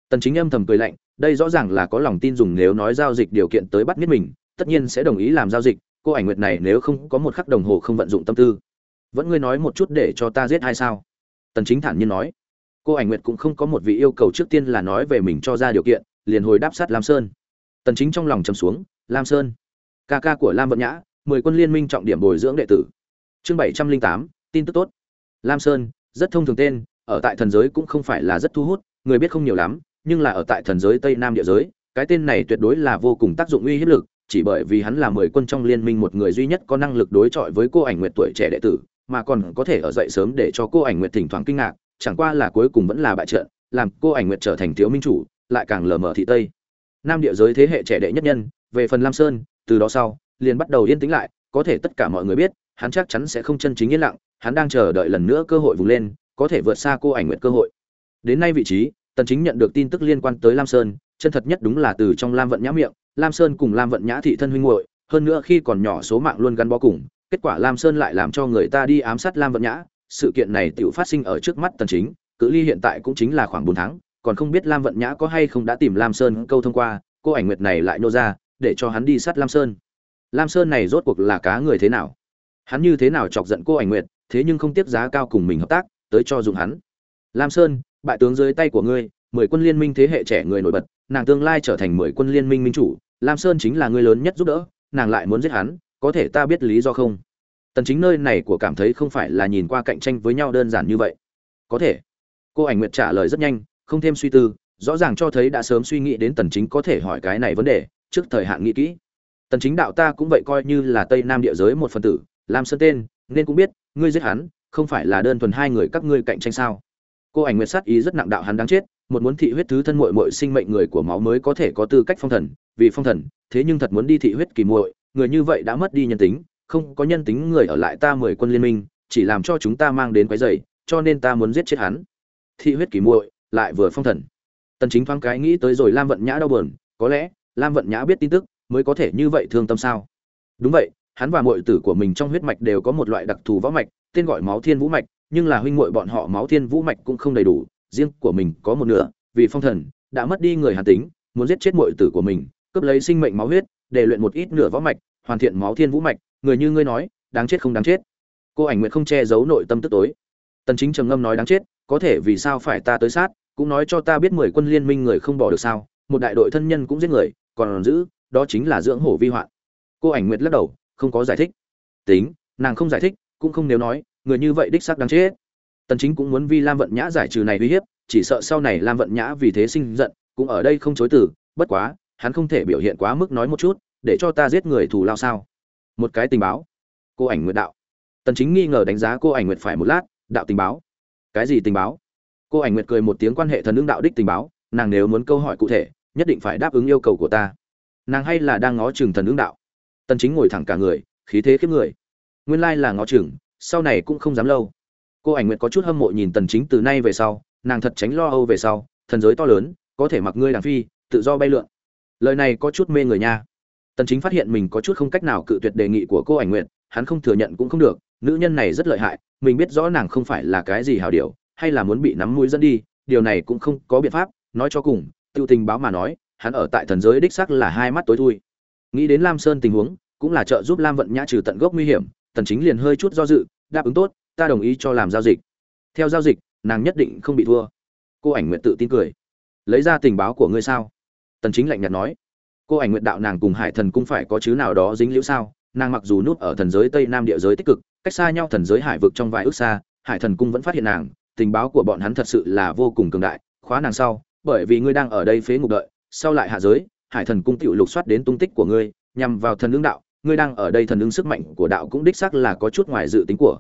A: Tần chính âm thầm cười lạnh, đây rõ ràng là có lòng tin dùng nếu nói giao dịch điều kiện tới bắt miết mình, tất nhiên sẽ đồng ý làm giao dịch cô ảnh nguyệt này nếu không có một khắc đồng hồ không vận dụng tâm tư vẫn ngươi nói một chút để cho ta giết hay sao? Tần chính thản nhiên nói. Cô ảnh nguyệt cũng không có một vị yêu cầu trước tiên là nói về mình cho ra điều kiện liền hồi đáp sát lam sơn. Tần chính trong lòng trầm xuống lam sơn ca ca của lam vận nhã mười quân liên minh trọng điểm bồi dưỡng đệ tử. Chương 708, tin tức tốt. Lam sơn rất thông thường tên ở tại thần giới cũng không phải là rất thu hút người biết không nhiều lắm nhưng là ở tại thần giới tây nam địa giới cái tên này tuyệt đối là vô cùng tác dụng uy hiếp lực chỉ bởi vì hắn là mười quân trong liên minh một người duy nhất có năng lực đối chọi với cô ảnh nguyệt tuổi trẻ đệ tử, mà còn có thể ở dậy sớm để cho cô ảnh nguyệt thỉnh thoảng kinh ngạc, chẳng qua là cuối cùng vẫn là bại trận, làm cô ảnh nguyệt trở thành thiếu minh chủ, lại càng lờ mờ thị tây. Nam địa giới thế hệ trẻ đệ nhất nhân, về phần lam sơn, từ đó sau, liền bắt đầu yên tĩnh lại, có thể tất cả mọi người biết, hắn chắc chắn sẽ không chân chính yên lặng, hắn đang chờ đợi lần nữa cơ hội vùng lên, có thể vượt xa cô ảnh nguyệt cơ hội. Đến nay vị trí, tần chính nhận được tin tức liên quan tới lam sơn chân thật nhất đúng là từ trong lam vận nhã miệng, lam sơn cùng lam vận nhã thị thân huynh muội, hơn nữa khi còn nhỏ số mạng luôn gắn bó cùng, kết quả lam sơn lại làm cho người ta đi ám sát lam vận nhã. Sự kiện này tự phát sinh ở trước mắt tần chính, cự ly hiện tại cũng chính là khoảng 4 tháng, còn không biết lam vận nhã có hay không đã tìm lam sơn câu thông qua, cô ảnh nguyệt này lại nô ra, để cho hắn đi sát lam sơn. Lam sơn này rốt cuộc là cá người thế nào? Hắn như thế nào chọc giận cô ảnh nguyệt, thế nhưng không tiếp giá cao cùng mình hợp tác, tới cho dùng hắn. Lam sơn, bại tướng dưới tay của ngươi, mười quân liên minh thế hệ trẻ người nổi bật nàng tương lai trở thành mười quân liên minh minh chủ, lam sơn chính là người lớn nhất giúp đỡ, nàng lại muốn giết hắn, có thể ta biết lý do không? Tần chính nơi này của cảm thấy không phải là nhìn qua cạnh tranh với nhau đơn giản như vậy. Có thể. Cô ảnh nguyệt trả lời rất nhanh, không thêm suy tư, rõ ràng cho thấy đã sớm suy nghĩ đến tần chính có thể hỏi cái này vấn đề, trước thời hạn nghĩ kỹ. Tần chính đạo ta cũng vậy coi như là tây nam địa giới một phần tử, lam sơn tên, nên cũng biết, ngươi giết hắn, không phải là đơn thuần hai người các ngươi cạnh tranh sao? Cô ảnh nguyệt sát ý rất nặng đạo hắn đáng chết một muốn thị huyết thứ thân muội muội sinh mệnh người của máu mới có thể có tư cách phong thần vì phong thần thế nhưng thật muốn đi thị huyết kỳ muội người như vậy đã mất đi nhân tính không có nhân tính người ở lại ta mười quân liên minh chỉ làm cho chúng ta mang đến quái rầy, cho nên ta muốn giết chết hắn. Thị huyết kỳ muội lại vừa phong thần. Tần chính thoáng cái nghĩ tới rồi lam vận nhã đau buồn có lẽ lam vận nhã biết tin tức mới có thể như vậy thương tâm sao? Đúng vậy hắn và muội tử của mình trong huyết mạch đều có một loại đặc thù võ mạch tên gọi máu thiên vũ mạch nhưng là huynh muội bọn họ máu thiên vũ mạch cũng không đầy đủ riêng của mình có một nửa, vì phong thần, đã mất đi người hàn tính, muốn giết chết muội tử của mình, cướp lấy sinh mệnh máu huyết, để luyện một ít nửa võ mạch, hoàn thiện máu thiên vũ mạch, người như ngươi nói, đáng chết không đáng chết. Cô ảnh nguyện không che giấu nội tâm tức tối. Tần chính trầm ngâm nói đáng chết, có thể vì sao phải ta tới sát, cũng nói cho ta biết mười quân liên minh người không bỏ được sao, một đại đội thân nhân cũng giết người, còn giữ, đó chính là dưỡng hổ vi hoạn. Cô ảnh nguyệt lắc đầu, không có giải thích. Tính, nàng không giải thích, cũng không nếu nói, người như vậy đích xác đáng chết tần chính cũng muốn vi lam vận nhã giải trừ này uy hiếp, chỉ sợ sau này lam vận nhã vì thế sinh giận, cũng ở đây không chối từ, bất quá, hắn không thể biểu hiện quá mức nói một chút, để cho ta giết người thù lao sao? Một cái tình báo. Cô ảnh nguyệt đạo. Tần chính nghi ngờ đánh giá cô ảnh nguyệt phải một lát, đạo tình báo. Cái gì tình báo? Cô ảnh nguyệt cười một tiếng quan hệ thần ứng đạo đích tình báo, nàng nếu muốn câu hỏi cụ thể, nhất định phải đáp ứng yêu cầu của ta. Nàng hay là đang ngó chừng thần ứng đạo? Tần chính ngồi thẳng cả người, khí thế khiếp người. Nguyên lai là ngó chừng, sau này cũng không dám lâu cô ảnh nguyệt có chút hâm mộ nhìn tần chính từ nay về sau, nàng thật tránh lo âu về sau, thần giới to lớn, có thể mặc ngươi đàng phi, tự do bay lượn. Lời này có chút mê người nha. Tần chính phát hiện mình có chút không cách nào cự tuyệt đề nghị của cô ảnh nguyệt, hắn không thừa nhận cũng không được, nữ nhân này rất lợi hại, mình biết rõ nàng không phải là cái gì hảo điều, hay là muốn bị nắm mũi dẫn đi, điều này cũng không có biện pháp, nói cho cùng, tiêu tình báo mà nói, hắn ở tại thần giới đích xác là hai mắt tối thui. Nghĩ đến lam sơn tình huống, cũng là trợ giúp lam vận nhã trừ tận gốc nguy hiểm, tần chính liền hơi chút do dự, đáp ứng tốt ta đồng ý cho làm giao dịch. Theo giao dịch, nàng nhất định không bị thua. Cô ảnh nguyện tự tin cười. Lấy ra tình báo của ngươi sao? Tần chính lạnh nhạt nói. Cô ảnh nguyện đạo nàng cùng hải thần cung phải có chứ nào đó dính liễu sao? Nàng mặc dù núp ở thần giới tây nam địa giới tích cực, cách xa nhau thần giới hải vực trong vài ước xa, hải thần cung vẫn phát hiện nàng. Tình báo của bọn hắn thật sự là vô cùng cường đại, khóa nàng sau, bởi vì ngươi đang ở đây phế ngục đợi, sau lại hạ giới, hải thần cung tiểu lục soát đến tung tích của ngươi, nhằm vào thần ứng đạo, ngươi đang ở đây thần ứng sức mạnh của đạo cũng đích xác là có chút ngoài dự tính của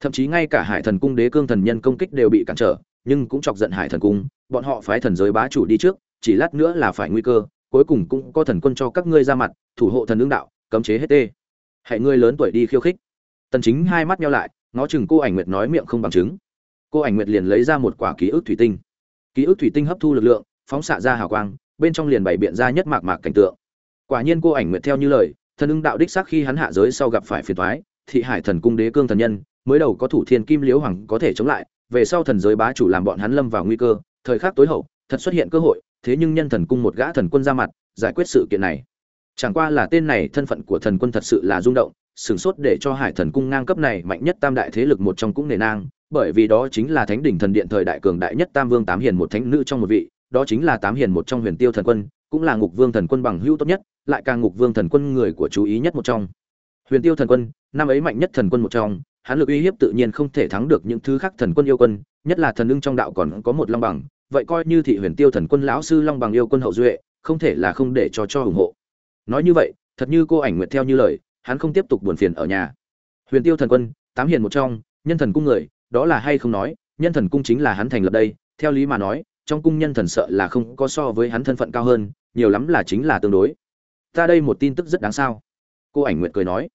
A: thậm chí ngay cả hải thần cung đế cương thần nhân công kích đều bị cản trở, nhưng cũng chọc giận hải thần cung, bọn họ phái thần giới bá chủ đi trước, chỉ lát nữa là phải nguy cơ, cuối cùng cũng có thần quân cho các ngươi ra mặt, thủ hộ thần ứng đạo, cấm chế hết tê. Hãy ngươi lớn tuổi đi khiêu khích. Tần chính hai mắt nhau lại, ngó chừng cô ảnh nguyệt nói miệng không bằng chứng. Cô ảnh nguyệt liền lấy ra một quả ký ức thủy tinh. Ký ức thủy tinh hấp thu lực lượng, phóng xạ ra hào quang, bên trong liền bày biện ra nhất mạc mạc cảnh tượng. Quả nhiên cô ảnh nguyệt theo như lời, thần ưng đạo đích xác khi hắn hạ giới sau gặp phải phiền toái, thị hải thần cung đế cương thần nhân mới đầu có thủ thiên kim liễu hoàng có thể chống lại, về sau thần giới bá chủ làm bọn hắn lâm vào nguy cơ, thời khắc tối hậu, thật xuất hiện cơ hội, thế nhưng nhân thần cung một gã thần quân ra mặt, giải quyết sự kiện này. Chẳng qua là tên này thân phận của thần quân thật sự là rung động, sửng sốt để cho hải thần cung ngang cấp này mạnh nhất tam đại thế lực một trong cũng nề nang, bởi vì đó chính là thánh đỉnh thần điện thời đại cường đại nhất tam vương tám hiền một thánh nữ trong một vị, đó chính là tám hiền một trong huyền tiêu thần quân, cũng là ngục vương thần quân bằng hữu tốt nhất, lại càng ngục vương thần quân người của chú ý nhất một trong. Huyền tiêu thần quân, năm ấy mạnh nhất thần quân một trong hắn lực uy hiếp tự nhiên không thể thắng được những thứ khác thần quân yêu quân, nhất là thần ưng trong đạo còn có một long bằng, vậy coi như thị huyền tiêu thần quân lão sư long bằng yêu quân hậu duệ, không thể là không để cho cho ủng hộ. Nói như vậy, thật như cô ảnh nguyện theo như lời, hắn không tiếp tục buồn phiền ở nhà. Huyền tiêu thần quân, tám hiền một trong, nhân thần cung người, đó là hay không nói, nhân thần cung chính là hắn thành lập đây, theo lý mà nói, trong cung nhân thần sợ là không có so với hắn thân phận cao hơn, nhiều lắm là chính là tương đối. Ta đây một tin tức rất đáng sao. Cô ảnh nguyện cười nói.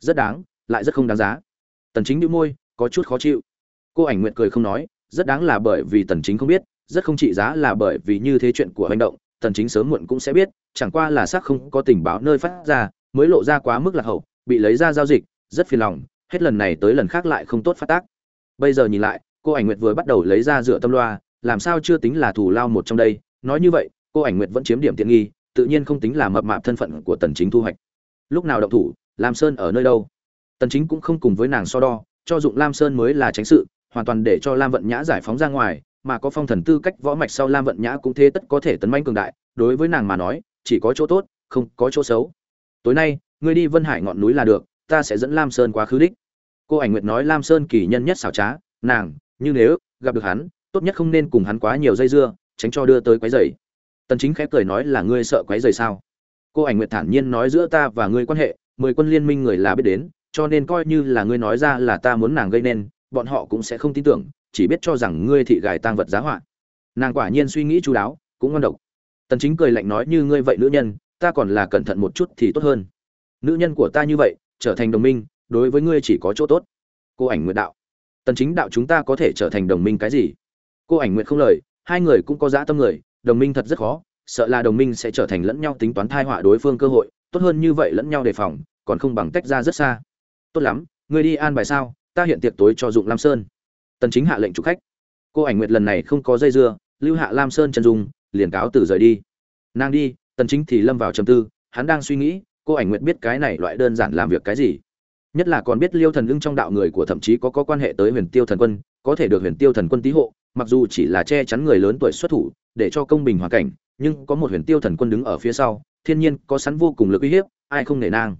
A: Rất đáng, lại rất không đáng giá tần chính nhíu môi, có chút khó chịu. Cô ảnh nguyện cười không nói, rất đáng là bởi vì tần chính không biết, rất không trị giá là bởi vì như thế chuyện của hành động, tần chính sớm muộn cũng sẽ biết, chẳng qua là xác không có tình báo nơi phát ra, mới lộ ra quá mức lạc hậu, bị lấy ra giao dịch, rất phiền lòng, hết lần này tới lần khác lại không tốt phát tác. Bây giờ nhìn lại, cô ảnh nguyệt vừa bắt đầu lấy ra dựa tâm loa, làm sao chưa tính là thù lao một trong đây, nói như vậy, cô ảnh nguyệt vẫn chiếm điểm tiện nghi, tự nhiên không tính là mập mạp thân phận của tần chính thu hoạch. Lúc nào động thủ, lam sơn ở nơi đâu? Tần chính cũng không cùng với nàng so đo, cho dụng lam sơn mới là tránh sự, hoàn toàn để cho lam vận nhã giải phóng ra ngoài, mà có phong thần tư cách võ mạch sau lam vận nhã cũng thế tất có thể tấn manh cường đại, đối với nàng mà nói, chỉ có chỗ tốt, không có chỗ xấu. Tối nay, ngươi đi vân hải ngọn núi là được, ta sẽ dẫn lam sơn quá khứ đích. Cô ảnh nguyệt nói lam sơn kỳ nhân nhất xảo trá, nàng, như nếu, gặp được hắn, tốt nhất không nên cùng hắn quá nhiều dây dưa, tránh cho đưa tới quấy rầy. Tần chính khẽ cười nói là ngươi sợ quấy rầy sao? Cô ảnh nguyệt thản nhiên nói giữa ta và ngươi quan hệ, mười quân liên minh người là biết đến cho nên coi như là ngươi nói ra là ta muốn nàng gây nên, bọn họ cũng sẽ không tin tưởng, chỉ biết cho rằng ngươi thị gài tang vật giá họa. Nàng quả nhiên suy nghĩ chú đáo, cũng ngon độc. Tần chính cười lạnh nói như ngươi vậy nữ nhân, ta còn là cẩn thận một chút thì tốt hơn. Nữ nhân của ta như vậy, trở thành đồng minh, đối với ngươi chỉ có chỗ tốt. Cô ảnh nguyệt đạo. Tần chính đạo chúng ta có thể trở thành đồng minh cái gì? Cô ảnh nguyệt không lời, hai người cũng có dã tâm người, đồng minh thật rất khó, sợ là đồng minh sẽ trở thành lẫn nhau tính toán thai họa đối phương cơ hội, tốt hơn như vậy lẫn nhau đề phòng, còn không bằng tách ra rất xa tốt lắm người đi an bài sao? Ta hiện tiệc tối cho dụng lam sơn. Tần chính hạ lệnh chủ khách. Cô ảnh nguyệt lần này không có dây dưa, lưu hạ lam sơn chân dung, liền cáo từ rời đi. Nàng đi, tần chính thì lâm vào trầm tư, hắn đang suy nghĩ, cô ảnh nguyệt biết cái này loại đơn giản làm việc cái gì. Nhất là còn biết liêu thần lưng trong đạo người của thậm chí có có quan hệ tới huyền tiêu thần quân, có thể được huyền tiêu thần quân tí hộ, mặc dù chỉ là che chắn người lớn tuổi xuất thủ, để cho công bình hoàn cảnh, nhưng có một huyền tiêu thần quân đứng ở phía sau, thiên nhiên có sẵn vô cùng lực uy hiếp, ai không nể nang.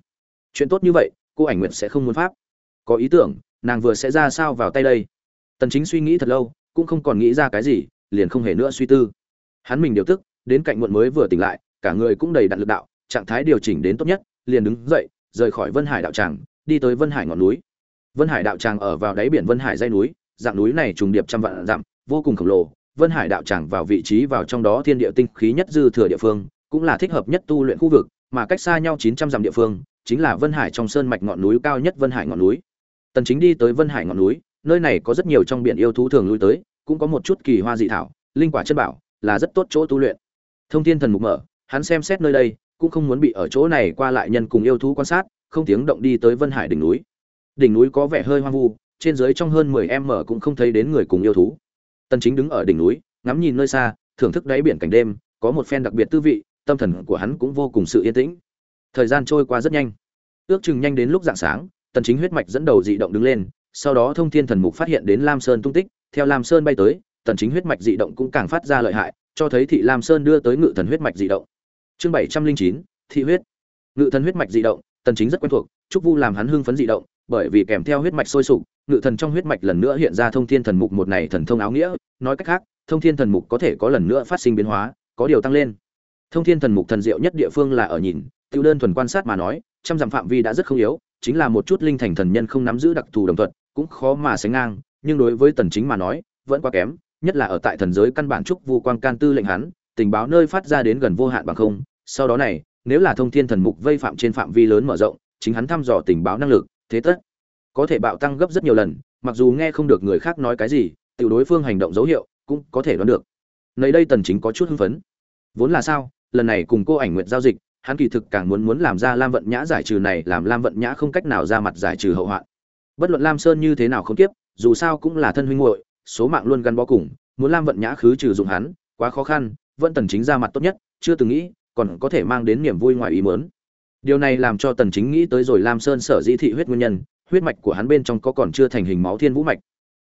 A: Chuyện tốt như vậy cô ảnh nguyệt sẽ không muốn pháp. Có ý tưởng, nàng vừa sẽ ra sao vào tay đây? Tần chính suy nghĩ thật lâu, cũng không còn nghĩ ra cái gì, liền không hề nữa suy tư. Hắn mình điều tức, đến cạnh muộn mới vừa tỉnh lại, cả người cũng đầy đặn lực đạo, trạng thái điều chỉnh đến tốt nhất, liền đứng dậy, rời khỏi vân hải đạo tràng, đi tới vân hải ngọn núi. Vân hải đạo tràng ở vào đáy biển vân hải dãy núi, dạng núi này trùng điệp trăm vạn dặm, vô cùng khổng lồ. Vân hải đạo tràng vào vị trí vào trong đó thiên địa tinh khí nhất dư thừa địa phương, cũng là thích hợp nhất tu luyện khu vực, mà cách xa nhau 900 dặm địa phương chính là vân hải trong sơn mạch ngọn núi cao nhất vân hải ngọn núi. Tần chính đi tới vân hải ngọn núi, nơi này có rất nhiều trong biển yêu thú thường lui tới, cũng có một chút kỳ hoa dị thảo, linh quả chân bảo, là rất tốt chỗ tu luyện. Thông thiên thần mục mở, hắn xem xét nơi đây, cũng không muốn bị ở chỗ này qua lại nhân cùng yêu thú quan sát, không tiếng động đi tới vân hải đỉnh núi. Đỉnh núi có vẻ hơi hoang vu, trên dưới trong hơn 10 em mở cũng không thấy đến người cùng yêu thú. Tần chính đứng ở đỉnh núi, ngắm nhìn nơi xa, thưởng thức đáy biển cảnh đêm, có một phen đặc biệt tư vị, tâm thần của hắn cũng vô cùng sự yên tĩnh thời gian trôi qua rất nhanh. Ước chừng nhanh đến lúc dạng sáng tần chính huyết mạch dẫn đầu dị động đứng lên sau đó thông thiên thần mục phát hiện đến lam sơn tung tích theo lam sơn bay tới tần chính huyết mạch dị động cũng càng phát ra lợi hại cho thấy thị lam sơn đưa tới ngự thần huyết mạch dị động. Chương 709, thị huyết. Ngự thần huyết mạch dị động tần chính rất quen thuộc trúc vu làm hắn hưng phấn dị động bởi vì kèm theo huyết mạch sôi sục ngự thần trong huyết mạch lần nữa hiện ra thông thiên thần mục một này thần thông áo nghĩa nói cách khác thông thiên thần mục có thể có lần nữa phát sinh biến hóa có điều tăng lên. Thông thiên thần mục thần diệu nhất địa phương là ở nhìn tiêu đơn thuần quan sát mà nói, trăm dặm phạm vi đã rất không yếu, chính là một chút linh thành thần nhân không nắm giữ đặc thù đồng thuận, cũng khó mà sánh ngang, nhưng đối với tần chính mà nói, vẫn quá kém, nhất là ở tại thần giới căn bản trúc vu quang can tư lệnh hắn, tình báo nơi phát ra đến gần vô hạn bằng không, sau đó này, nếu là thông thiên thần mục vây phạm trên phạm vi lớn mở rộng, chính hắn thăm dò tình báo năng lực, thế tất, có thể bạo tăng gấp rất nhiều lần, mặc dù nghe không được người khác nói cái gì, tiểu đối phương hành động dấu hiệu cũng có thể đoán được. Nơi đây tần chính có chút hưng phấn. Vốn là sao, lần này cùng cô ảnh nguyện giao dịch hắn kỳ thực càng muốn muốn làm ra lam vận nhã giải trừ này, làm lam vận nhã không cách nào ra mặt giải trừ hậu hoạn. Bất luận lam sơn như thế nào không tiếp dù sao cũng là thân huynh muội, số mạng luôn gắn bó cùng, muốn lam vận nhã khứ trừ dụng hắn, quá khó khăn, vẫn tần chính ra mặt tốt nhất, chưa từng nghĩ, còn có thể mang đến niềm vui ngoài ý muốn. Điều này làm cho tần chính nghĩ tới rồi lam sơn sở dĩ thị huyết nguyên nhân, huyết mạch của hắn bên trong có còn chưa thành hình máu thiên vũ mạch.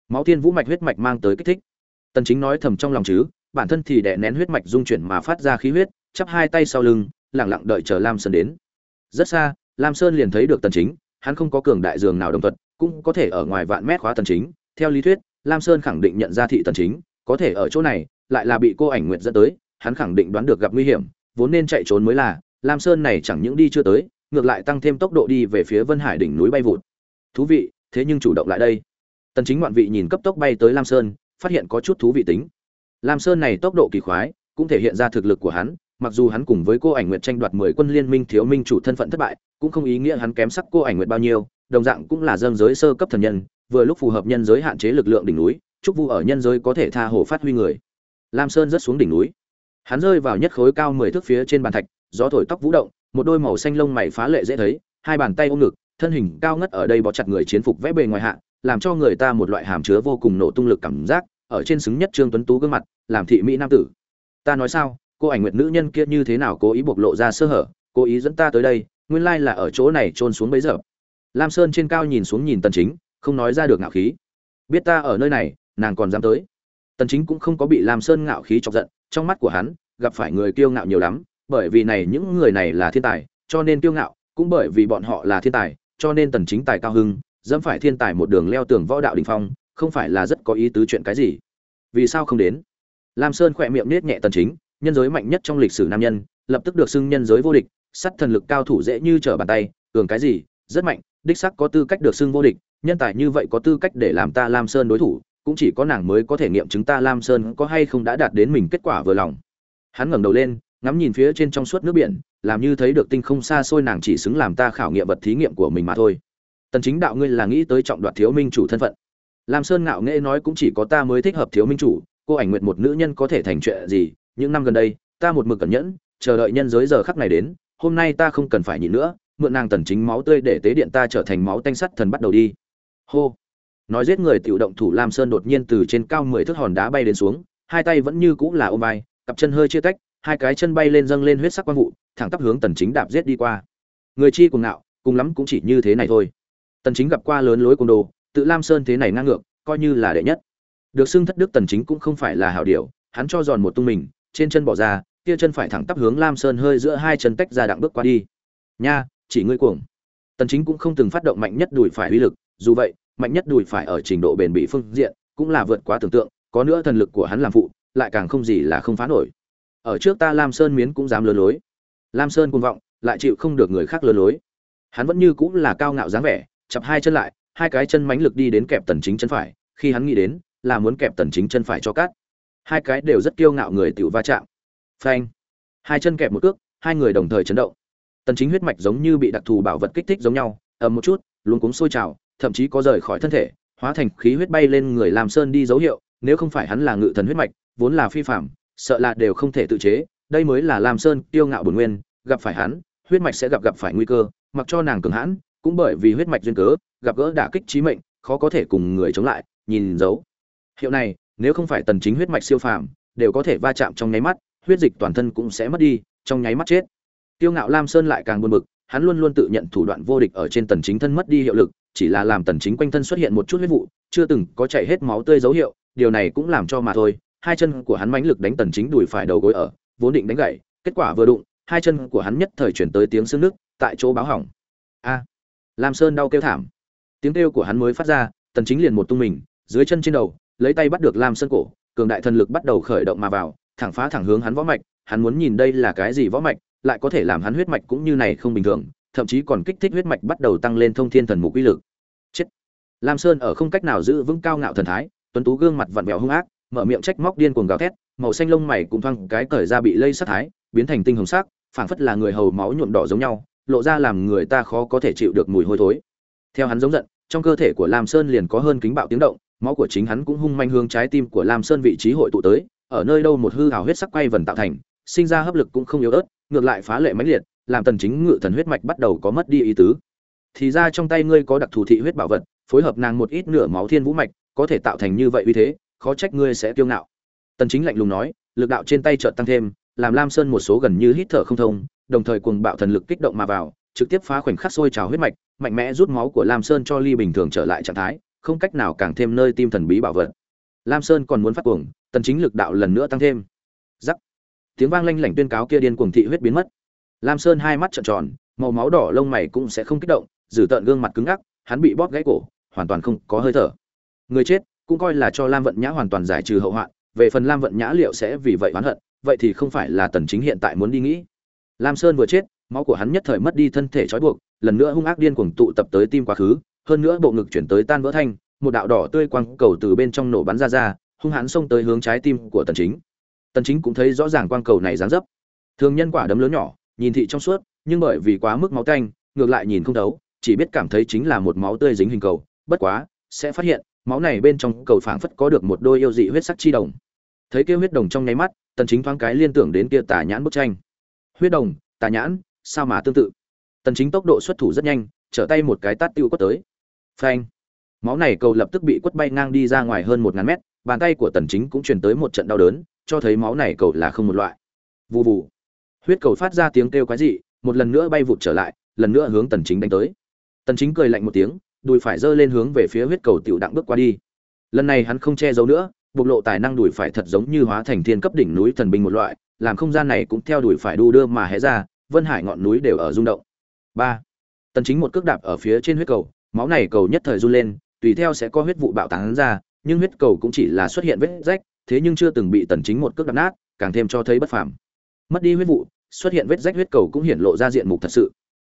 A: Máu thiên vũ mạch huyết mạch mang tới kích thích. Tần chính nói thầm trong lòng chứ, bản thân thì đè nén huyết mạch dung chuyển mà phát ra khí huyết, chắp hai tay sau lưng lặng lặng đợi chờ lam sơn đến. Rất xa, lam sơn liền thấy được tần chính, hắn không có cường đại dường nào đồng thuận, cũng có thể ở ngoài vạn mét khóa tần chính. Theo lý thuyết, lam sơn khẳng định nhận ra thị tần chính, có thể ở chỗ này, lại là bị cô ảnh Nguyệt dẫn tới, hắn khẳng định đoán được gặp nguy hiểm, vốn nên chạy trốn mới là, lam sơn này chẳng những đi chưa tới, ngược lại tăng thêm tốc độ đi về phía vân hải đỉnh núi bay vụt. Thú vị, thế nhưng chủ động lại đây. Tần chính ngoạn vị nhìn cấp tốc bay tới lam sơn, phát hiện có chút thú vị tính. Lam sơn này tốc độ kỳ khoái, cũng thể hiện ra thực lực của hắn mặc dù hắn cùng với cô ảnh nguyệt tranh đoạt 10 quân liên minh thiếu minh chủ thân phận thất bại, cũng không ý nghĩa hắn kém sắc cô ảnh nguyệt bao nhiêu, đồng dạng cũng là dâng giới sơ cấp thần nhân, vừa lúc phù hợp nhân giới hạn chế lực lượng đỉnh núi trúc vu ở nhân giới có thể tha hồ phát huy người. Lam sơn rất xuống đỉnh núi. Hắn rơi vào nhất khối cao 10 thước phía trên bàn thạch, gió thổi tóc vũ động, một đôi màu xanh lông mày phá lệ dễ thấy, hai bàn tay ôm ngực, thân hình cao ngất ở đây bó chặt người chiến phục vẽ bề ngoài hạ, làm cho người ta một loại hàm chứa vô cùng nổ tung lực cảm giác, ở trên xứng nhất trương tuấn tú gương mặt, làm thị mỹ nam tử. Ta nói sao? Cô ảnh nguyệt nữ nhân kia như thế nào cố ý bộc lộ ra sơ hở, cố ý dẫn ta tới đây, nguyên lai là ở chỗ này trôn xuống bấy giờ. Lam sơn trên cao nhìn xuống nhìn tần chính, không nói ra được ngạo khí. Biết ta ở nơi này, nàng còn dám tới. Tần chính cũng không có bị lam sơn ngạo khí chọc giận, trong mắt của hắn, gặp phải người kiêu ngạo nhiều lắm, bởi vì này những người này là thiên tài, cho nên kiêu ngạo, cũng bởi vì bọn họ là thiên tài, cho nên tần chính tài cao hưng, dẫm phải thiên tài một đường leo tường võ đạo đỉnh phong, không phải là rất có ý tứ chuyện cái gì. Vì sao không đến? Lam sơn khỏe miệng nết nhẹ tần chính nhân giới mạnh nhất trong lịch sử nam nhân, lập tức được xưng nhân giới vô địch, sắt thần lực cao thủ dễ như trở bàn tay, cường cái gì, rất mạnh, đích sắc có tư cách được xưng vô địch, nhân tài như vậy có tư cách để làm ta lam sơn đối thủ, cũng chỉ có nàng mới có thể nghiệm chứng ta lam sơn có hay không đã đạt đến mình kết quả vừa lòng. Hắn ngẩng đầu lên, ngắm nhìn phía trên trong suốt nước biển, làm như thấy được tinh không xa xôi nàng chỉ xứng làm ta khảo nghiệm vật thí nghiệm của mình mà thôi. Tần chính đạo ngươi là nghĩ tới trọng đoạt thiếu minh chủ thân phận. Lam sơn ngạo nghễ nói cũng chỉ có ta mới thích hợp thiếu minh chủ, cô ảnh nguyện một nữ nhân có thể thành chuyện gì những năm gần đây ta một mực cẩn nhẫn chờ đợi nhân giới giờ khắc này đến hôm nay ta không cần phải nhịn nữa mượn nàng tần chính máu tươi để tế điện ta trở thành máu tanh sắt thần bắt đầu đi. Hô. Nói giết người tiểu động thủ lam sơn đột nhiên từ trên cao mười thước hòn đá bay đến xuống hai tay vẫn như cũ là ôm vai cặp chân hơi chia tách hai cái chân bay lên dâng lên huyết sắc quang vụ thẳng tắp hướng tần chính đạp giết đi qua. Người chi cùng ngạo cùng lắm cũng chỉ như thế này thôi. Tần chính gặp qua lớn lối cùng đồ tự lam sơn thế này ngang ngược coi như là đệ nhất. Được xưng thất đức tần chính cũng không phải là hảo điều, hắn cho giòn một tung mình trên chân bỏ ra, kia chân phải thẳng tắp hướng lam sơn hơi giữa hai chân tách ra đặng bước qua đi. Nha, chỉ ngươi cuồng. Tần chính cũng không từng phát động mạnh nhất đùi phải uy lực, dù vậy, mạnh nhất đùi phải ở trình độ bền bỉ phương diện, cũng là vượt quá tưởng tượng, có nữa thần lực của hắn làm phụ, lại càng không gì là không phá nổi. Ở trước ta lam sơn miến cũng dám lừa lối. Lam sơn cuồng vọng, lại chịu không được người khác lừa lối. Hắn vẫn như cũng là cao ngạo dáng vẻ, chập hai chân lại, hai cái chân mãnh lực đi đến kẹp tần chính chân phải, khi hắn nghĩ đến, là muốn kẹp tần chính chân phải cho cắt hai cái đều rất kiêu ngạo người tiểu va chạm. Phanh. Hai chân kẹp một cước, hai người đồng thời chấn động. Tần chính huyết mạch giống như bị đặc thù bảo vật kích thích giống nhau, ầm một chút, luống cuống sôi trào, thậm chí có rời khỏi thân thể, hóa thành khí huyết bay lên người làm sơn đi dấu hiệu, nếu không phải hắn là ngự thần huyết mạch, vốn là phi phạm sợ là đều không thể tự chế, đây mới là làm sơn kiêu ngạo bổn nguyên, gặp phải hắn, huyết mạch sẽ gặp gặp phải nguy cơ, mặc cho nàng cường hãn, cũng bởi vì huyết mạch duyên cớ, gặp gỡ đả kích chí mệnh, khó có thể cùng người chống lại, nhìn dấu. Hiệu này nếu không phải tần chính huyết mạch siêu phàm, đều có thể va chạm trong nháy mắt, huyết dịch toàn thân cũng sẽ mất đi, trong nháy mắt chết. Tiêu ngạo lam sơn lại càng buồn bực, hắn luôn luôn tự nhận thủ đoạn vô địch ở trên tần chính thân mất đi hiệu lực, chỉ là làm tần chính quanh thân xuất hiện một chút huyết vụ, chưa từng có chảy hết máu tươi dấu hiệu, điều này cũng làm cho mà thôi, hai chân của hắn mãnh lực đánh tần chính đùi phải đầu gối ở, vốn định đánh gãy kết quả vừa đụng, hai chân của hắn nhất thời chuyển tới tiếng xương nước tại chỗ báo hỏng. A! Lam sơn đau kêu thảm. Tiếng kêu của hắn mới phát ra, tần chính liền một tung mình, dưới chân trên đầu lấy tay bắt được lam sơn cổ, cường đại thần lực bắt đầu khởi động mà vào, thẳng phá thẳng hướng hắn võ mạch, hắn muốn nhìn đây là cái gì võ mạch, lại có thể làm hắn huyết mạch cũng như này không bình thường, thậm chí còn kích thích huyết mạch bắt đầu tăng lên thông thiên thần mục uy lực. Chết. Lam sơn ở không cách nào giữ vững cao ngạo thần thái, tuấn tú gương mặt vặn vẹo hung ác, mở miệng trách móc điên cuồng gào thét, màu xanh lông mày cũng thoang cái cởi ra bị lây sát thái, biến thành tinh hồng sắc, phảng phất là người hầu máu nhuộm đỏ giống nhau, lộ ra làm người ta khó có thể chịu được mùi hôi thối. Theo hắn giống giận, trong cơ thể của lam sơn liền có hơn kính bạo tiếng động máu của chính hắn cũng hung manh hướng trái tim của lam sơn vị trí hội tụ tới, ở nơi đâu một hư hào huyết sắc quay vần tạo thành, sinh ra hấp lực cũng không yếu ớt, ngược lại phá lệ mãnh liệt, làm tần chính ngự thần huyết mạch bắt đầu có mất đi ý tứ. Thì ra trong tay ngươi có đặc thù thị huyết bảo vật, phối hợp nàng một ít nửa máu thiên vũ mạch, có thể tạo thành như vậy uy thế, khó trách ngươi sẽ kiêu ngạo. Tần chính lạnh lùng nói, lực đạo trên tay chợt tăng thêm, làm lam sơn một số gần như hít thở không thông, đồng thời cuồng bạo thần lực kích động mà vào, trực tiếp phá khoảnh khắc sôi trào huyết mạch, mạnh mẽ rút máu của lam sơn cho ly bình thường trở lại trạng thái không cách nào càng thêm nơi tim thần bí bảo vật. Lam sơn còn muốn phát cuồng, tần chính lực đạo lần nữa tăng thêm. Giắc tiếng vang lanh lảnh tuyên cáo kia điên cuồng thị huyết biến mất. Lam sơn hai mắt trợn tròn, màu máu đỏ lông mày cũng sẽ không kích động, giữ tợn gương mặt cứng ngắc, hắn bị bóp gãy cổ, hoàn toàn không có hơi thở. Người chết, cũng coi là cho lam vận nhã hoàn toàn giải trừ hậu hoạn, về phần lam vận nhã liệu sẽ vì vậy oán hận, vậy thì không phải là tần chính hiện tại muốn đi nghĩ. Lam sơn vừa chết, máu của hắn nhất thời mất đi thân thể trói buộc, lần nữa hung ác điên cuồng tụ tập tới tim quá khứ hơn nữa bộ ngực chuyển tới tan vỡ thanh, một đạo đỏ tươi quang cầu từ bên trong nổ bắn ra ra, hung hãn xông tới hướng trái tim của tần chính. Tần chính cũng thấy rõ ràng quang cầu này dáng dấp. Thường nhân quả đấm lớn nhỏ, nhìn thị trong suốt, nhưng bởi vì quá mức máu tanh, ngược lại nhìn không thấu, chỉ biết cảm thấy chính là một máu tươi dính hình cầu. Bất quá, sẽ phát hiện, máu này bên trong cầu phảng phất có được một đôi yêu dị huyết sắc chi đồng. Thấy kia huyết đồng trong nháy mắt, tần chính thoáng cái liên tưởng đến kia tà nhãn bức tranh. Huyết đồng, tà nhãn, sao mà tương tự? Tần chính tốc độ xuất thủ rất nhanh, trở tay một cái tát tiêu quất tới phanh. Máu này cầu lập tức bị quất bay ngang đi ra ngoài hơn một ngàn mét, bàn tay của tần chính cũng truyền tới một trận đau đớn, cho thấy máu này cầu là không một loại. Vù vù. Huyết cầu phát ra tiếng kêu quái dị, một lần nữa bay vụt trở lại, lần nữa hướng tần chính đánh tới. Tần chính cười lạnh một tiếng, đùi phải giơ lên hướng về phía huyết cầu tiểu đặng bước qua đi. Lần này hắn không che giấu nữa, bộc lộ tài năng đùi phải thật giống như hóa thành thiên cấp đỉnh núi thần binh một loại, làm không gian này cũng theo đùi phải đu đưa mà hé ra, vân hải ngọn núi đều ở rung động. Ba. Tần chính một cước đạp ở phía trên huyết cầu máu này cầu nhất thời run lên, tùy theo sẽ có huyết vụ bạo tán ra, nhưng huyết cầu cũng chỉ là xuất hiện vết rách, thế nhưng chưa từng bị tần chính một cước đập nát, càng thêm cho thấy bất phàm. Mất đi huyết vụ, xuất hiện vết rách huyết cầu cũng hiển lộ ra diện mục thật sự.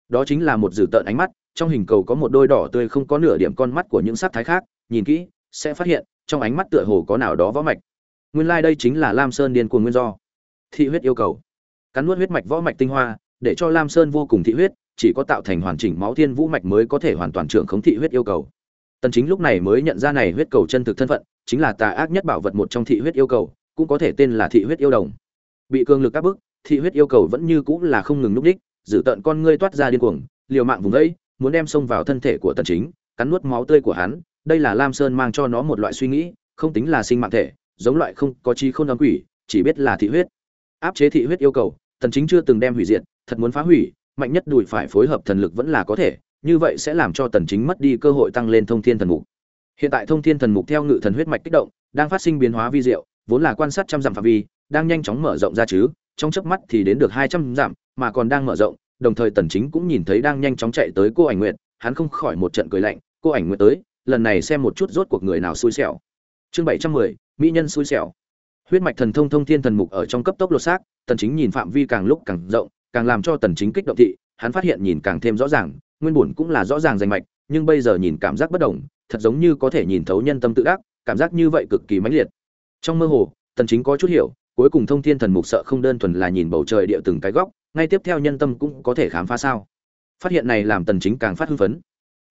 A: Đó chính là một dử tợn ánh mắt, trong hình cầu có một đôi đỏ tươi không có nửa điểm con mắt của những sát thái khác, nhìn kỹ, sẽ phát hiện, trong ánh mắt tựa hồ có nào đó võ mạch. Nguyên lai like đây chính là lam sơn điên cuồng nguyên do. Thị huyết yêu cầu. Cắn nuốt huyết mạch võ mạch tinh hoa, để cho lam sơn vô cùng thị huyết chỉ có tạo thành hoàn chỉnh máu thiên vũ mạch mới có thể hoàn toàn trưởng khống thị huyết yêu cầu. Tần chính lúc này mới nhận ra này huyết cầu chân thực thân phận, chính là tà ác nhất bảo vật một trong thị huyết yêu cầu, cũng có thể tên là thị huyết yêu đồng. Bị cường lực áp bức, thị huyết yêu cầu vẫn như cũ là không ngừng lúc đích, giữ tận con ngươi toát ra điên cuồng, liều mạng vùng ấy muốn đem xông vào thân thể của tần chính, cắn nuốt máu tươi của hắn, đây là lam sơn mang cho nó một loại suy nghĩ, không tính là sinh mạng thể, giống loại không có chi không âm quỷ, chỉ biết là thị huyết. Áp chế thị huyết yêu cầu, tần chính chưa từng đem hủy diệt, thật muốn phá hủy mạnh nhất đùi phải phối hợp thần lực vẫn là có thể như vậy sẽ làm cho tần chính mất đi cơ hội tăng lên thông thiên thần mục. Hiện tại thông thiên thần mục theo ngự thần huyết mạch kích động đang phát sinh biến hóa vi diệu vốn là quan sát trăm dặm phạm vi đang nhanh chóng mở rộng ra chứ trong chớp mắt thì đến được 200 dặm mà còn đang mở rộng đồng thời tần chính cũng nhìn thấy đang nhanh chóng chạy tới cô ảnh nguyệt hắn không khỏi một trận cười lạnh cô ảnh nguyệt tới lần này xem một chút rốt cuộc người nào xui xẻo. Chương 710, mỹ nhân xui xẻo. Huyết mạch thần thông thông thiên thần mục ở trong cấp tốc lột xác tần chính nhìn phạm vi càng lúc càng rộng càng làm cho tần chính kích động thị, hắn phát hiện nhìn càng thêm rõ ràng, nguyên bổn cũng là rõ ràng rành mạch, nhưng bây giờ nhìn cảm giác bất động thật giống như có thể nhìn thấu nhân tâm tự ác cảm giác như vậy cực kỳ mãnh liệt. Trong mơ hồ, tần chính có chút hiểu, cuối cùng thông thiên thần mục sợ không đơn thuần là nhìn bầu trời địa từng cái góc, ngay tiếp theo nhân tâm cũng có thể khám phá sao. Phát hiện này làm tần chính càng phát hưng phấn.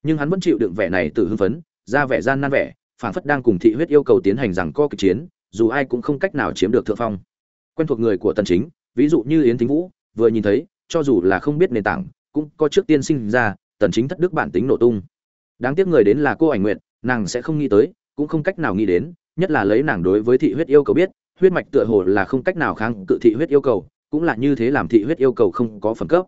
A: Nhưng hắn vẫn chịu đựng vẻ này từ hưng phấn, ra vẻ gian nan vẻ phản phất đang cùng thị huyết yêu cầu tiến hành rằng co kịch chiến, dù ai cũng không cách nào chiếm được thượng phong. Quen thuộc người của tần chính, ví dụ như yến thính vũ vừa nhìn thấy, cho dù là không biết nền tảng, cũng có trước tiên sinh ra, tần chính thất đức bản tính nổ tung. Đáng tiếc người đến là cô ảnh nguyện nàng sẽ không nghĩ tới, cũng không cách nào nghĩ đến, nhất là lấy nàng đối với thị huyết yêu cầu biết, huyết mạch tựa hồ là không cách nào kháng cự thị huyết yêu cầu, cũng là như thế làm thị huyết yêu cầu không có phần cấp.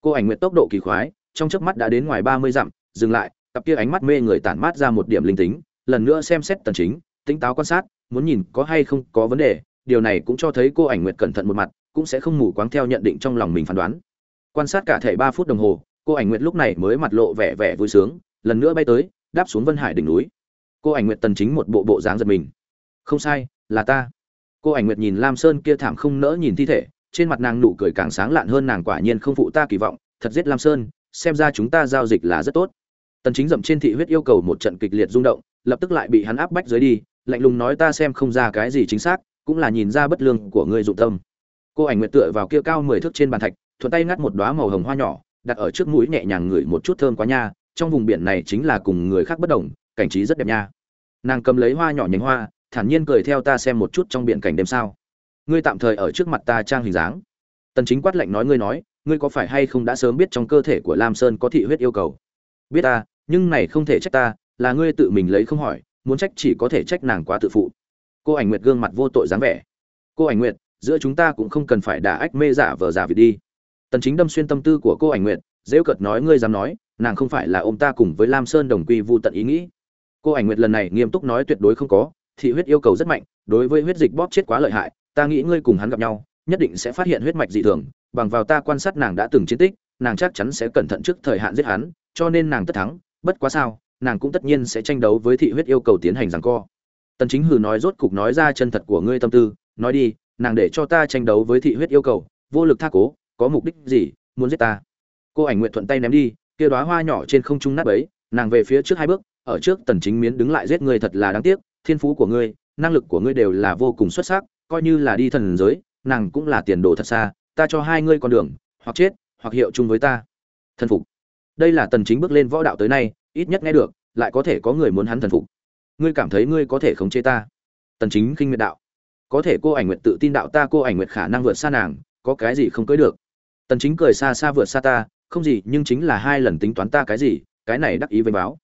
A: Cô ảnh nguyện tốc độ kỳ khoái, trong chớp mắt đã đến ngoài 30 dặm, dừng lại, cặp kia ánh mắt mê người tản mát ra một điểm linh tính, lần nữa xem xét tần chính tính táo quan sát, muốn nhìn có hay không có vấn đề, điều này cũng cho thấy cô ảnh nguyệt cẩn thận một mặt cũng sẽ không mù quáng theo nhận định trong lòng mình phán đoán. Quan sát cả thể ba phút đồng hồ, cô ảnh nguyệt lúc này mới mặt lộ vẻ vẻ vui sướng, lần nữa bay tới, đáp xuống vân hải đỉnh núi. Cô ảnh nguyệt tần chính một bộ bộ dáng giật mình. Không sai, là ta. Cô ảnh nguyệt nhìn lam sơn kia thảm không nỡ nhìn thi thể, trên mặt nàng nụ cười càng sáng lạn hơn nàng quả nhiên không phụ ta kỳ vọng, thật giết lam sơn, xem ra chúng ta giao dịch là rất tốt. Tần chính dậm trên thị huyết yêu cầu một trận kịch liệt rung động, lập tức lại bị hắn áp bách dưới đi, lạnh lùng nói ta xem không ra cái gì chính xác, cũng là nhìn ra bất lương của ngươi dụng tâm cô ảnh nguyệt tựa vào kia cao mười thước trên bàn thạch, thuận tay ngắt một đóa màu hồng hoa nhỏ, đặt ở trước mũi nhẹ nhàng ngửi một chút thơm quá nha, trong vùng biển này chính là cùng người khác bất đồng, cảnh trí rất đẹp nha. Nàng cầm lấy hoa nhỏ nhánh hoa, thản nhiên cười theo ta xem một chút trong biển cảnh đêm sao. Ngươi tạm thời ở trước mặt ta trang hình dáng. Tần chính quát lạnh nói, ngươi nói, ngươi có phải hay không đã sớm biết trong cơ thể của lam sơn có thị huyết yêu cầu? Biết ta, nhưng này không thể trách ta, là ngươi tự mình lấy không hỏi, muốn trách chỉ có thể trách nàng quá tự phụ. Cô ảnh nguyệt gương mặt vô tội dáng vẻ. Cô ảnh nguyệt giữa chúng ta cũng không cần phải đả ách mê giả vờ giả vị đi. Tần chính đâm xuyên tâm tư của cô ảnh nguyệt dễ cợt nói, ngươi dám nói, nàng không phải là ôm ta cùng với lam sơn đồng quy vu tận ý nghĩ. Cô ảnh nguyệt lần này nghiêm túc nói, tuyệt đối không có, thị huyết yêu cầu rất mạnh, đối với huyết dịch bóp chết quá lợi hại, ta nghĩ ngươi cùng hắn gặp nhau, nhất định sẽ phát hiện huyết mạch dị thường, bằng vào ta quan sát nàng đã từng chiến tích, nàng chắc chắn sẽ cẩn thận trước thời hạn giết hắn, cho nên nàng tất thắng, bất quá sao, nàng cũng tất nhiên sẽ tranh đấu với thị huyết yêu cầu tiến hành rằng co. Tần chính hừ nói, rốt cục nói ra chân thật của ngươi tâm tư, nói đi nàng để cho ta tranh đấu với thị huyết yêu cầu, vô lực tha cố, có mục đích gì, muốn giết ta? Cô ảnh nguyện thuận tay ném đi, kia đóa hoa nhỏ trên không trung nát bấy, nàng về phía trước hai bước, ở trước tần chính miến đứng lại giết người thật là đáng tiếc, thiên phú của ngươi, năng lực của ngươi đều là vô cùng xuất sắc, coi như là đi thần giới, nàng cũng là tiền đồ thật xa, ta cho hai ngươi con đường, hoặc chết, hoặc hiệu chung với ta. Thần phục. Đây là tần chính bước lên võ đạo tới nay, ít nhất nghe được, lại có thể có người muốn hắn thần phục. Ngươi cảm thấy ngươi có thể khống chế ta? Tần chính khinh miệt đạo có thể cô ảnh nguyệt tự tin đạo ta cô ảnh nguyệt khả năng vượt xa nàng, có cái gì không cưới được. Tần chính cười xa xa vượt xa ta, không gì, nhưng chính là hai lần tính toán ta cái gì, cái này đắc ý vênh báo.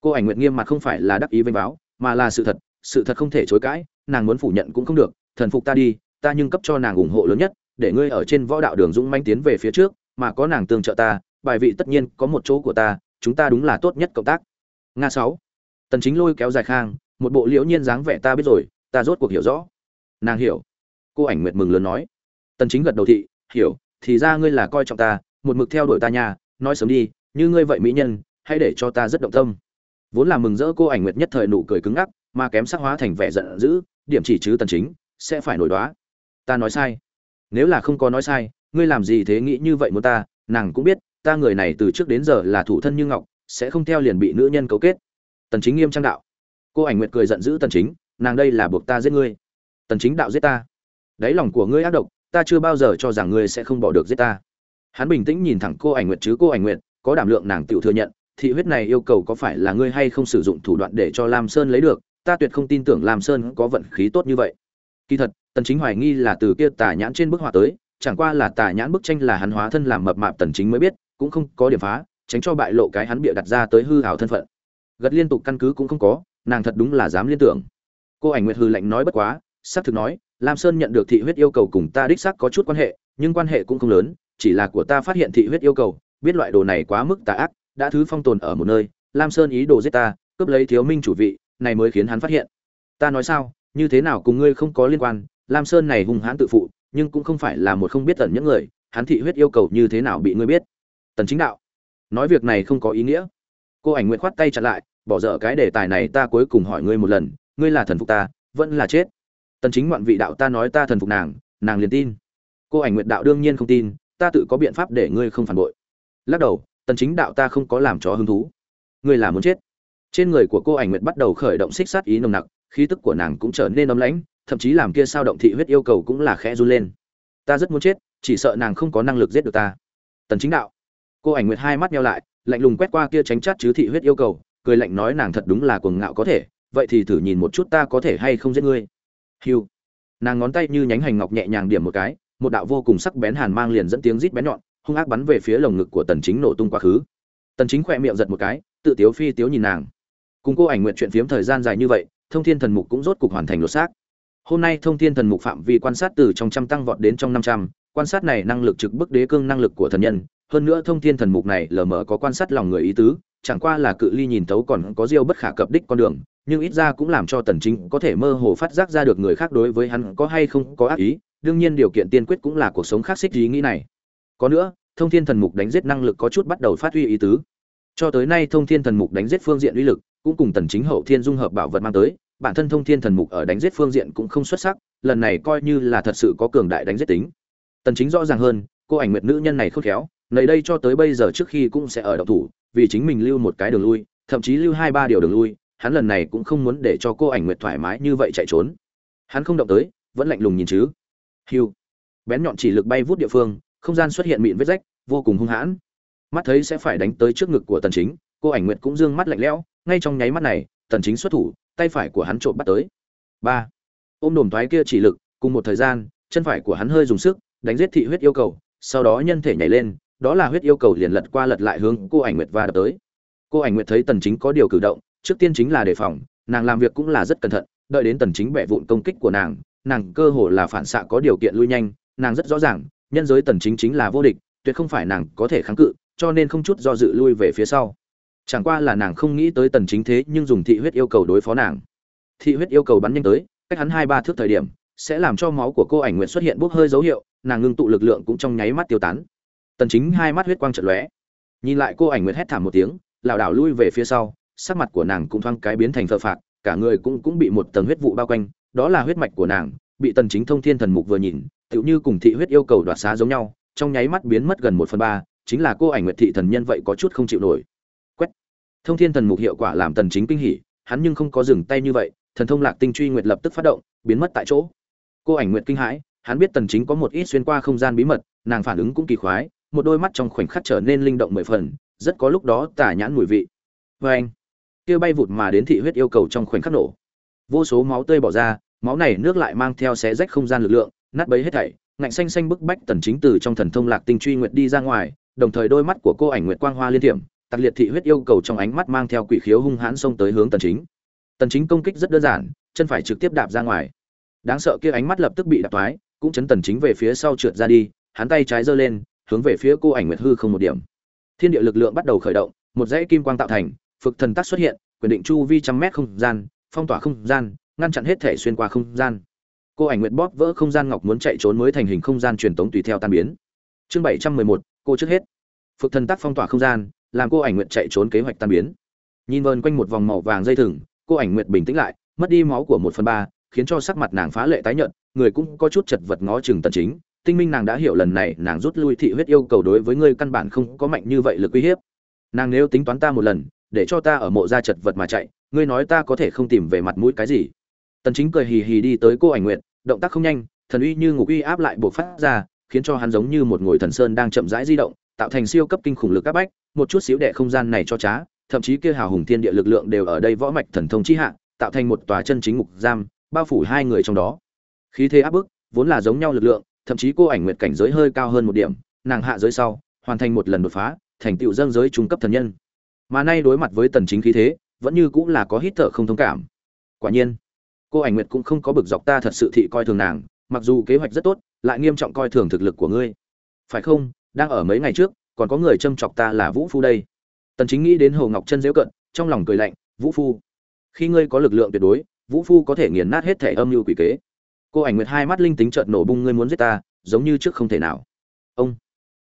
A: Cô ảnh nguyệt nghiêm mặt không phải là đắc ý vênh báo, mà là sự thật sự thật không thể chối cãi, nàng muốn phủ nhận cũng không được, thần phục ta đi, ta nhưng cấp cho nàng ủng hộ lớn nhất, để ngươi ở trên võ đạo đường dũng manh tiến về phía trước, mà có nàng tương trợ ta, bài vị tất nhiên có một chỗ của ta, chúng ta đúng là tốt nhất cộng tác. Nga sáu. Tần chính lôi kéo dài khang, một bộ liễu nhiên dáng vẻ ta biết rồi, ta rốt cuộc hiểu rõ nàng hiểu. Cô ảnh nguyệt mừng lớn nói. Tần chính gật đầu thị, hiểu, thì ra ngươi là coi trọng ta, một mực theo đuổi ta nha, nói sớm đi, như ngươi vậy mỹ nhân, hãy để cho ta rất động tâm. Vốn là mừng rỡ, cô ảnh nguyệt nhất thời nụ cười cứng ngắc, mà kém sắc hóa thành vẻ giận dữ, điểm chỉ chứ tần chính, sẽ phải nổi đoá. Ta nói sai. Nếu là không có nói sai, ngươi làm gì thế nghĩ như vậy muốn ta? Nàng cũng biết, ta người này từ trước đến giờ là thủ thân như ngọc, sẽ không theo liền bị nữ nhân cấu kết. Tần chính nghiêm trang đạo. Cô ảnh nguyệt cười giận dữ tần chính, nàng đây là buộc ta giết ngươi tần chính đạo giết ta. Đáy lòng của ngươi ác độc, ta chưa bao giờ cho rằng ngươi sẽ không bỏ được giết ta. Hắn bình tĩnh nhìn thẳng cô ảnh nguyệt chứ cô ảnh nguyệt, có đảm lượng nàng tự thừa nhận, thị huyết này yêu cầu có phải là ngươi hay không sử dụng thủ đoạn để cho lam sơn lấy được, ta tuyệt không tin tưởng lam sơn có vận khí tốt như vậy. Kỳ thật, tần chính hoài nghi là từ kia tà nhãn trên bức họa tới, chẳng qua là tà nhãn bức tranh là hắn hóa thân làm mập mạp tần chính mới biết, cũng không có điểm phá, tránh cho bại lộ cái hắn bịa đặt ra tới hư hảo thân phận. Gật liên tục căn cứ cũng không có, nàng thật đúng là dám liên tưởng. Cô ảnh nguyệt hư lệnh nói bất quá xác thực nói, lam sơn nhận được thị huyết yêu cầu cùng ta đích xác có chút quan hệ, nhưng quan hệ cũng không lớn, chỉ là của ta phát hiện thị huyết yêu cầu, biết loại đồ này quá mức tà ác, đã thứ phong tồn ở một nơi, lam sơn ý đồ giết ta, cướp lấy thiếu minh chủ vị, này mới khiến hắn phát hiện. Ta nói sao, như thế nào cùng ngươi không có liên quan, lam sơn này hung hãn tự phụ, nhưng cũng không phải là một không biết tận những người, hắn thị huyết yêu cầu như thế nào bị ngươi biết. Tần chính đạo, nói việc này không có ý nghĩa. Cô ảnh nguyện khoát tay chặn lại, bỏ dở cái đề tài này ta cuối cùng hỏi ngươi một lần, ngươi là thần phục ta, vẫn là chết tần chính ngoạn vị đạo ta nói ta thần phục nàng nàng liền tin. Cô ảnh nguyện đạo đương nhiên không tin, ta tự có biện pháp để ngươi không phản bội. Lắc đầu, tần chính đạo ta không có làm chó hứng thú. Ngươi là muốn chết. Trên người của cô ảnh nguyện bắt đầu khởi động xích sát ý nồng nặc, khí tức của nàng cũng trở nên ấm lãnh, thậm chí làm kia sao động thị huyết yêu cầu cũng là khẽ run lên. Ta rất muốn chết, chỉ sợ nàng không có năng lực giết được ta. Tần chính đạo. Cô ảnh nguyệt hai mắt nheo lại, lạnh lùng quét qua kia tránh chát chứ thị huyết yêu cầu, cười lạnh nói nàng thật đúng là cuồng ngạo có thể, vậy thì thử nhìn một chút ta có thể hay không giết ngươi hiu nàng ngón tay như nhánh hành ngọc nhẹ nhàng điểm một cái, một đạo vô cùng sắc bén hàn mang liền dẫn tiếng rít bén nhọn, hung ác bắn về phía lồng ngực của tần chính nổ tung quá khứ. Tần chính khỏe miệng giật một cái, tự tiếu phi tiếu nhìn nàng. Cùng cô ảnh nguyện chuyện phiếm thời gian dài như vậy, thông thiên thần mục cũng rốt cục hoàn thành lột xác. Hôm nay thông thiên thần mục phạm vi quan sát từ trong trăm tăng vọt đến trong năm trăm, quan sát này năng lực trực bức đế cương năng lực của thần nhân, hơn nữa thông thiên thần mục này lờ mờ có quan sát lòng người ý tứ chẳng qua là cự ly nhìn tấu còn có diêu bất khả cập đích con đường, nhưng ít ra cũng làm cho tần chính có thể mơ hồ phát giác ra được người khác đối với hắn có hay không có ác ý, đương nhiên điều kiện tiên quyết cũng là cuộc sống khác xích ý nghĩ này. Có nữa, thông thiên thần mục đánh giết năng lực có chút bắt đầu phát huy ý tứ. Cho tới nay thông thiên thần mục đánh giết phương diện uy lực, cũng cùng tần chính hậu thiên dung hợp bảo vật mang tới, bản thân thông thiên thần mục ở đánh giết phương diện cũng không xuất sắc, lần này coi như là thật sự có cường đại đánh giết tính. Tần chính rõ ràng hơn, cô ảnh nguyệt nữ nhân này khôn khéo, nơi đây cho tới bây giờ trước khi cũng sẽ ở động thủ vì chính mình lưu một cái đường lui, thậm chí lưu hai ba điều đường lui, hắn lần này cũng không muốn để cho cô ảnh nguyệt thoải mái như vậy chạy trốn. Hắn không động tới, vẫn lạnh lùng nhìn chứ. Hiu bén nhọn chỉ lực bay vút địa phương, không gian xuất hiện mịn vết rách, vô cùng hung hãn. Mắt thấy sẽ phải đánh tới trước ngực của tần chính, cô ảnh nguyệt cũng dương mắt lạnh lẽo, ngay trong nháy mắt này, tần chính xuất thủ, tay phải của hắn trộm bắt tới. Ba. Ôm đồm thoái kia chỉ lực, cùng một thời gian, chân phải của hắn hơi dùng sức, đánh giết thị huyết yêu cầu, sau đó nhân thể nhảy lên đó là huyết yêu cầu liền lật qua lật lại hướng cô ảnh nguyệt và đập tới. Cô ảnh nguyệt thấy tần chính có điều cử động, trước tiên chính là đề phòng, nàng làm việc cũng là rất cẩn thận, đợi đến tần chính bẻ vụn công kích của nàng nàng cơ hồ là phản xạ có điều kiện lui nhanh, nàng rất rõ ràng, nhân giới tần chính chính là vô địch, tuyệt không phải nàng có thể kháng cự, cho nên không chút do dự lui về phía sau. Chẳng qua là nàng không nghĩ tới tần chính thế nhưng dùng thị huyết yêu cầu đối phó nàng. Thị huyết yêu cầu bắn nhanh tới, cách hắn hai ba thước thời điểm, sẽ làm cho máu của cô ảnh nguyện xuất hiện bốc hơi dấu hiệu, nàng ngưng tụ lực lượng cũng trong nháy mắt tiêu tán tần chính hai mắt huyết quang chợt lóe. Nhìn lại cô ảnh Nguyệt hét thảm một tiếng, lảo đảo lui về phía sau, sắc mặt của nàng cũng thoáng cái biến thành phờ phạc, cả người cũng cũng bị một tầng huyết vụ bao quanh, đó là huyết mạch của nàng, bị tần chính thông thiên thần mục vừa nhìn, tựu như cùng thị huyết yêu cầu đoạt xá giống nhau, trong nháy mắt biến mất gần một phần ba, chính là cô ảnh nguyệt thị thần nhân vậy có chút không chịu nổi. Quét! Thông thiên thần mục hiệu quả làm tần chính kinh hỉ, hắn nhưng không có dừng tay như vậy, thần thông lạc tinh truy nguyệt lập tức phát động, biến mất tại chỗ. Cô ảnh nguyệt kinh hãi, hắn biết tần chính có một ít xuyên qua không gian bí mật, nàng phản ứng cũng kỳ khoái một đôi mắt trong khoảnh khắc trở nên linh động mười phần, rất có lúc đó tả nhãn mùi vị. Với anh, kia bay vụt mà đến thị huyết yêu cầu trong khoảnh khắc nổ. Vô số máu tươi bỏ ra, máu này nước lại mang theo xé rách không gian lực lượng, nát bấy hết thảy, ngạnh xanh xanh bức bách tần chính từ trong thần thông lạc tinh truy nguyệt đi ra ngoài, đồng thời đôi mắt của cô ảnh nguyệt quang hoa liên tiệm tạc liệt thị huyết yêu cầu trong ánh mắt mang theo quỷ khiếu hung hãn xông tới hướng tần chính. Tần chính công kích rất đơn giản, chân phải trực tiếp đạp ra ngoài. Đáng sợ kia ánh mắt lập tức bị đạp thoái, cũng chấn tần chính về phía sau trượt ra đi, hắn tay trái giơ lên hướng về phía cô ảnh nguyệt hư không một điểm. Thiên địa lực lượng bắt đầu khởi động, một dãy kim quang tạo thành, phực thần tác xuất hiện, quyền định chu vi trăm mét không gian, phong tỏa không gian, ngăn chặn hết thể xuyên qua không gian. Cô ảnh nguyệt bóp vỡ không gian ngọc muốn chạy trốn mới thành hình không gian truyền tống tùy theo tan biến. Chương bảy trăm mười một, cô trước hết. Phực thần tác phong tỏa không gian, làm cô ảnh nguyệt chạy trốn kế hoạch tan biến. Nhìn vơn quanh một vòng màu vàng dây thừng, cô ảnh nguyệt bình tĩnh lại, mất đi máu của một phần ba, khiến cho sắc mặt nàng phá lệ tái nhợt, người cũng có chút chật vật ngó chừng tần chính tinh minh nàng đã hiểu lần này nàng rút lui thị huyết yêu cầu đối với ngươi căn bản không có mạnh như vậy lực uy hiếp. Nàng nếu tính toán ta một lần, để cho ta ở mộ ra chật vật mà chạy, ngươi nói ta có thể không tìm về mặt mũi cái gì? Tần chính cười hì hì đi tới cô ảnh nguyện động tác không nhanh, thần uy như ngục uy áp lại buộc phát ra, khiến cho hắn giống như một ngồi thần sơn đang chậm rãi di động, tạo thành siêu cấp kinh khủng lực áp bách, một chút xíu đệ không gian này cho trá, thậm chí kia hào hùng thiên địa lực lượng đều ở đây võ mạch thần thông chi hạ, tạo thành một tòa chân chính ngục giam, bao phủ hai người trong đó. Khí thế áp bức, vốn là giống nhau lực lượng thậm chí cô ảnh nguyệt cảnh giới hơi cao hơn một điểm, nàng hạ giới sau, hoàn thành một lần đột phá, thành tựu dâng giới trung cấp thần nhân. Mà nay đối mặt với tần chính khí thế, vẫn như cũng là có hít thở không thông cảm. Quả nhiên, cô ảnh nguyệt cũng không có bực dọc ta thật sự thị coi thường nàng, mặc dù kế hoạch rất tốt, lại nghiêm trọng coi thường thực lực của ngươi. Phải không? Đang ở mấy ngày trước, còn có người châm chọc ta là vũ phu đây. Tần chính nghĩ đến hồ ngọc chân giễu cận, trong lòng cười lạnh, vũ phu, khi ngươi có lực lượng tuyệt đối, vũ phu có thể nghiền nát hết thể âm mưu quỷ kế cô ảnh nguyệt hai mắt linh tính trợn nổ bung, ngươi muốn giết ta, giống như trước không thể nào. Ông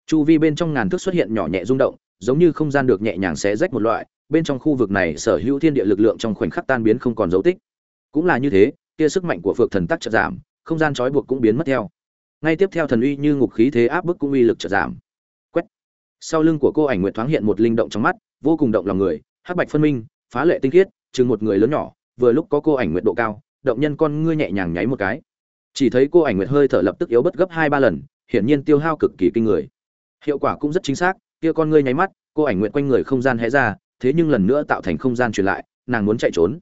A: chu vi bên trong ngàn thước xuất hiện nhỏ nhẹ rung động, giống như không gian được nhẹ nhàng xé rách một loại, bên trong khu vực này sở hữu thiên địa lực lượng trong khoảnh khắc tan biến không còn dấu tích. Cũng là như thế kia sức mạnh của phược thần tắc chợt giảm, không gian trói buộc cũng biến mất theo. Ngay tiếp theo thần uy như ngục khí thế áp bức cũng uy lực chợt giảm. Quét. Sau lưng của cô ảnh nguyệt thoáng hiện một linh động trong mắt, vô cùng động lòng người, hắc bạch phân minh, phá lệ tinh khiết, chừng một người lớn nhỏ, vừa lúc có cô ảnh nguyệt độ cao, động nhân con ngươi nhẹ nhàng nháy một cái chỉ thấy cô ảnh nguyệt hơi thở lập tức yếu bất gấp hai ba lần, hiển nhiên tiêu hao cực kỳ kinh người. Hiệu quả cũng rất chính xác, kia con ngươi nháy mắt, cô ảnh nguyệt quanh người không gian hé ra, thế nhưng lần nữa tạo thành không gian truyền lại, nàng muốn chạy trốn.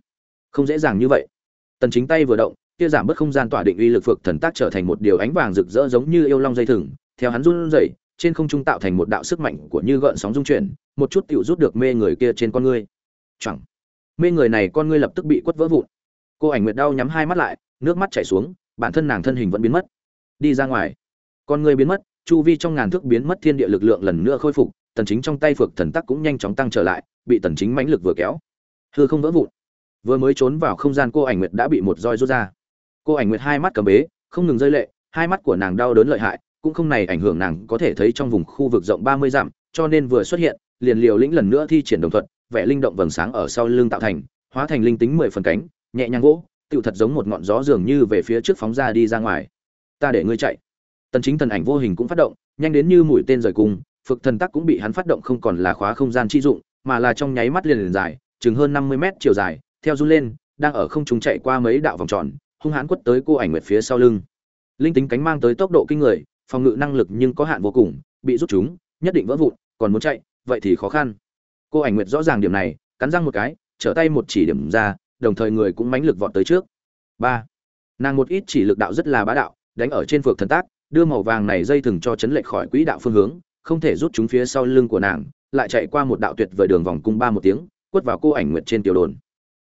A: Không dễ dàng như vậy. Tần chính tay vừa động, kia giảm bớt không gian tỏa định uy lực phược thần tác trở thành một điều ánh vàng rực rỡ giống như yêu long dây thừng, theo hắn run rẩy, trên không trung tạo thành một đạo sức mạnh của như gợn sóng dung chuyển, một chút tiểu rút được mê người kia trên con ngươi. Chẳng mê người này con ngươi lập tức bị quất vỡ vụn. Cô ảnh nguyệt đau nhắm hai mắt lại, nước mắt chảy xuống bản thân nàng thân hình vẫn biến mất, đi ra ngoài. Con ngươi biến mất, chu vi trong ngàn thước biến mất, thiên địa lực lượng lần nữa khôi phục, tần chính trong tay phược thần tắc cũng nhanh chóng tăng trở lại, bị tần chính mãnh lực vừa kéo. Hư không vỡ vụn. Vừa mới trốn vào không gian, cô ảnh nguyệt đã bị một roi rút ra. Cô ảnh nguyệt hai mắt cầm bế, không ngừng rơi lệ, hai mắt của nàng đau đớn lợi hại, cũng không này ảnh hưởng nàng có thể thấy trong vùng khu vực rộng 30 dặm, cho nên vừa xuất hiện, liền liều lĩnh lần nữa thi triển đồng thuật vẽ linh động vầng sáng ở sau lưng tạo thành, hóa thành linh tính mười phần cánh, nhẹ nhàng gỗ tựu thật giống một ngọn gió dường như về phía trước phóng ra đi ra ngoài. Ta để ngươi chạy. Tần chính thần ảnh vô hình cũng phát động, nhanh đến như mũi tên rời cung phực thần tắc cũng bị hắn phát động không còn là khóa không gian chi dụng, mà là trong nháy mắt liền liền dài, chừng hơn 50 mét chiều dài, theo du lên, đang ở không trung chạy qua mấy đạo vòng tròn, hung hãn quất tới cô ảnh nguyệt phía sau lưng. Linh tính cánh mang tới tốc độ kinh người, phòng ngự năng lực nhưng có hạn vô cùng, bị rút chúng, nhất định vỡ vụn, còn muốn chạy, vậy thì khó khăn. Cô ảnh nguyệt rõ ràng điểm này, cắn răng một cái, trở tay một chỉ điểm ra đồng thời người cũng mãnh lực vọt tới trước. Ba, nàng một ít chỉ lực đạo rất là bá đạo, đánh ở trên phược thần tác, đưa màu vàng này dây thừng cho chấn lệch khỏi quỹ đạo phương hướng, không thể rút chúng phía sau lưng của nàng, lại chạy qua một đạo tuyệt vời đường vòng cung ba một tiếng, quất vào cô ảnh nguyệt trên tiểu đồn.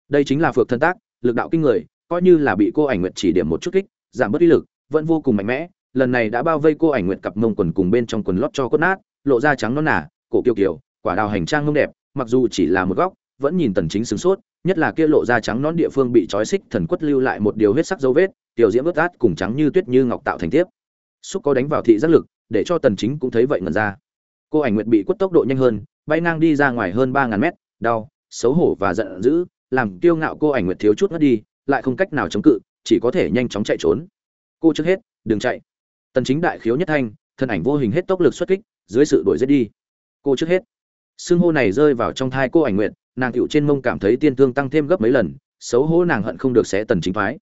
A: Đây chính là phược thần tác, lực đạo kinh người, coi như là bị cô ảnh nguyệt chỉ điểm một chút kích, giảm bớt uy lực, vẫn vô cùng mạnh mẽ, lần này đã bao vây cô ảnh nguyệt cặp mông quần cùng bên trong quần lót cho cốt nát, lộ ra trắng nõn nà, cổ kiều kiều, quả đào hành trang ngông đẹp, mặc dù chỉ là một góc, vẫn nhìn tần chính sướng sốt nhất là kia lộ ra trắng nón địa phương bị trói xích thần quất lưu lại một điều huyết sắc dấu vết, tiểu diễm ướt át cùng trắng như tuyết như ngọc tạo thành tiếp. Xúc có đánh vào thị giác lực, để cho tần chính cũng thấy vậy ngẩn ra. Cô ảnh nguyệt bị quất tốc độ nhanh hơn, bay ngang đi ra ngoài hơn 3.000 mét, đau, xấu hổ và giận dữ, làm kiêu ngạo cô ảnh nguyệt thiếu chút ngất đi, lại không cách nào chống cự, chỉ có thể nhanh chóng chạy trốn. Cô trước hết, đừng chạy. Tần chính đại khiếu nhất thanh, thân ảnh vô hình hết tốc lực xuất kích, dưới sự đuổi giết đi. Cô trước hết. Xương hô này rơi vào trong thai cô ảnh nguyện nàng tựu trên mông cảm thấy tiên thương tăng thêm gấp mấy lần, xấu hổ nàng hận không được xé tần chính phái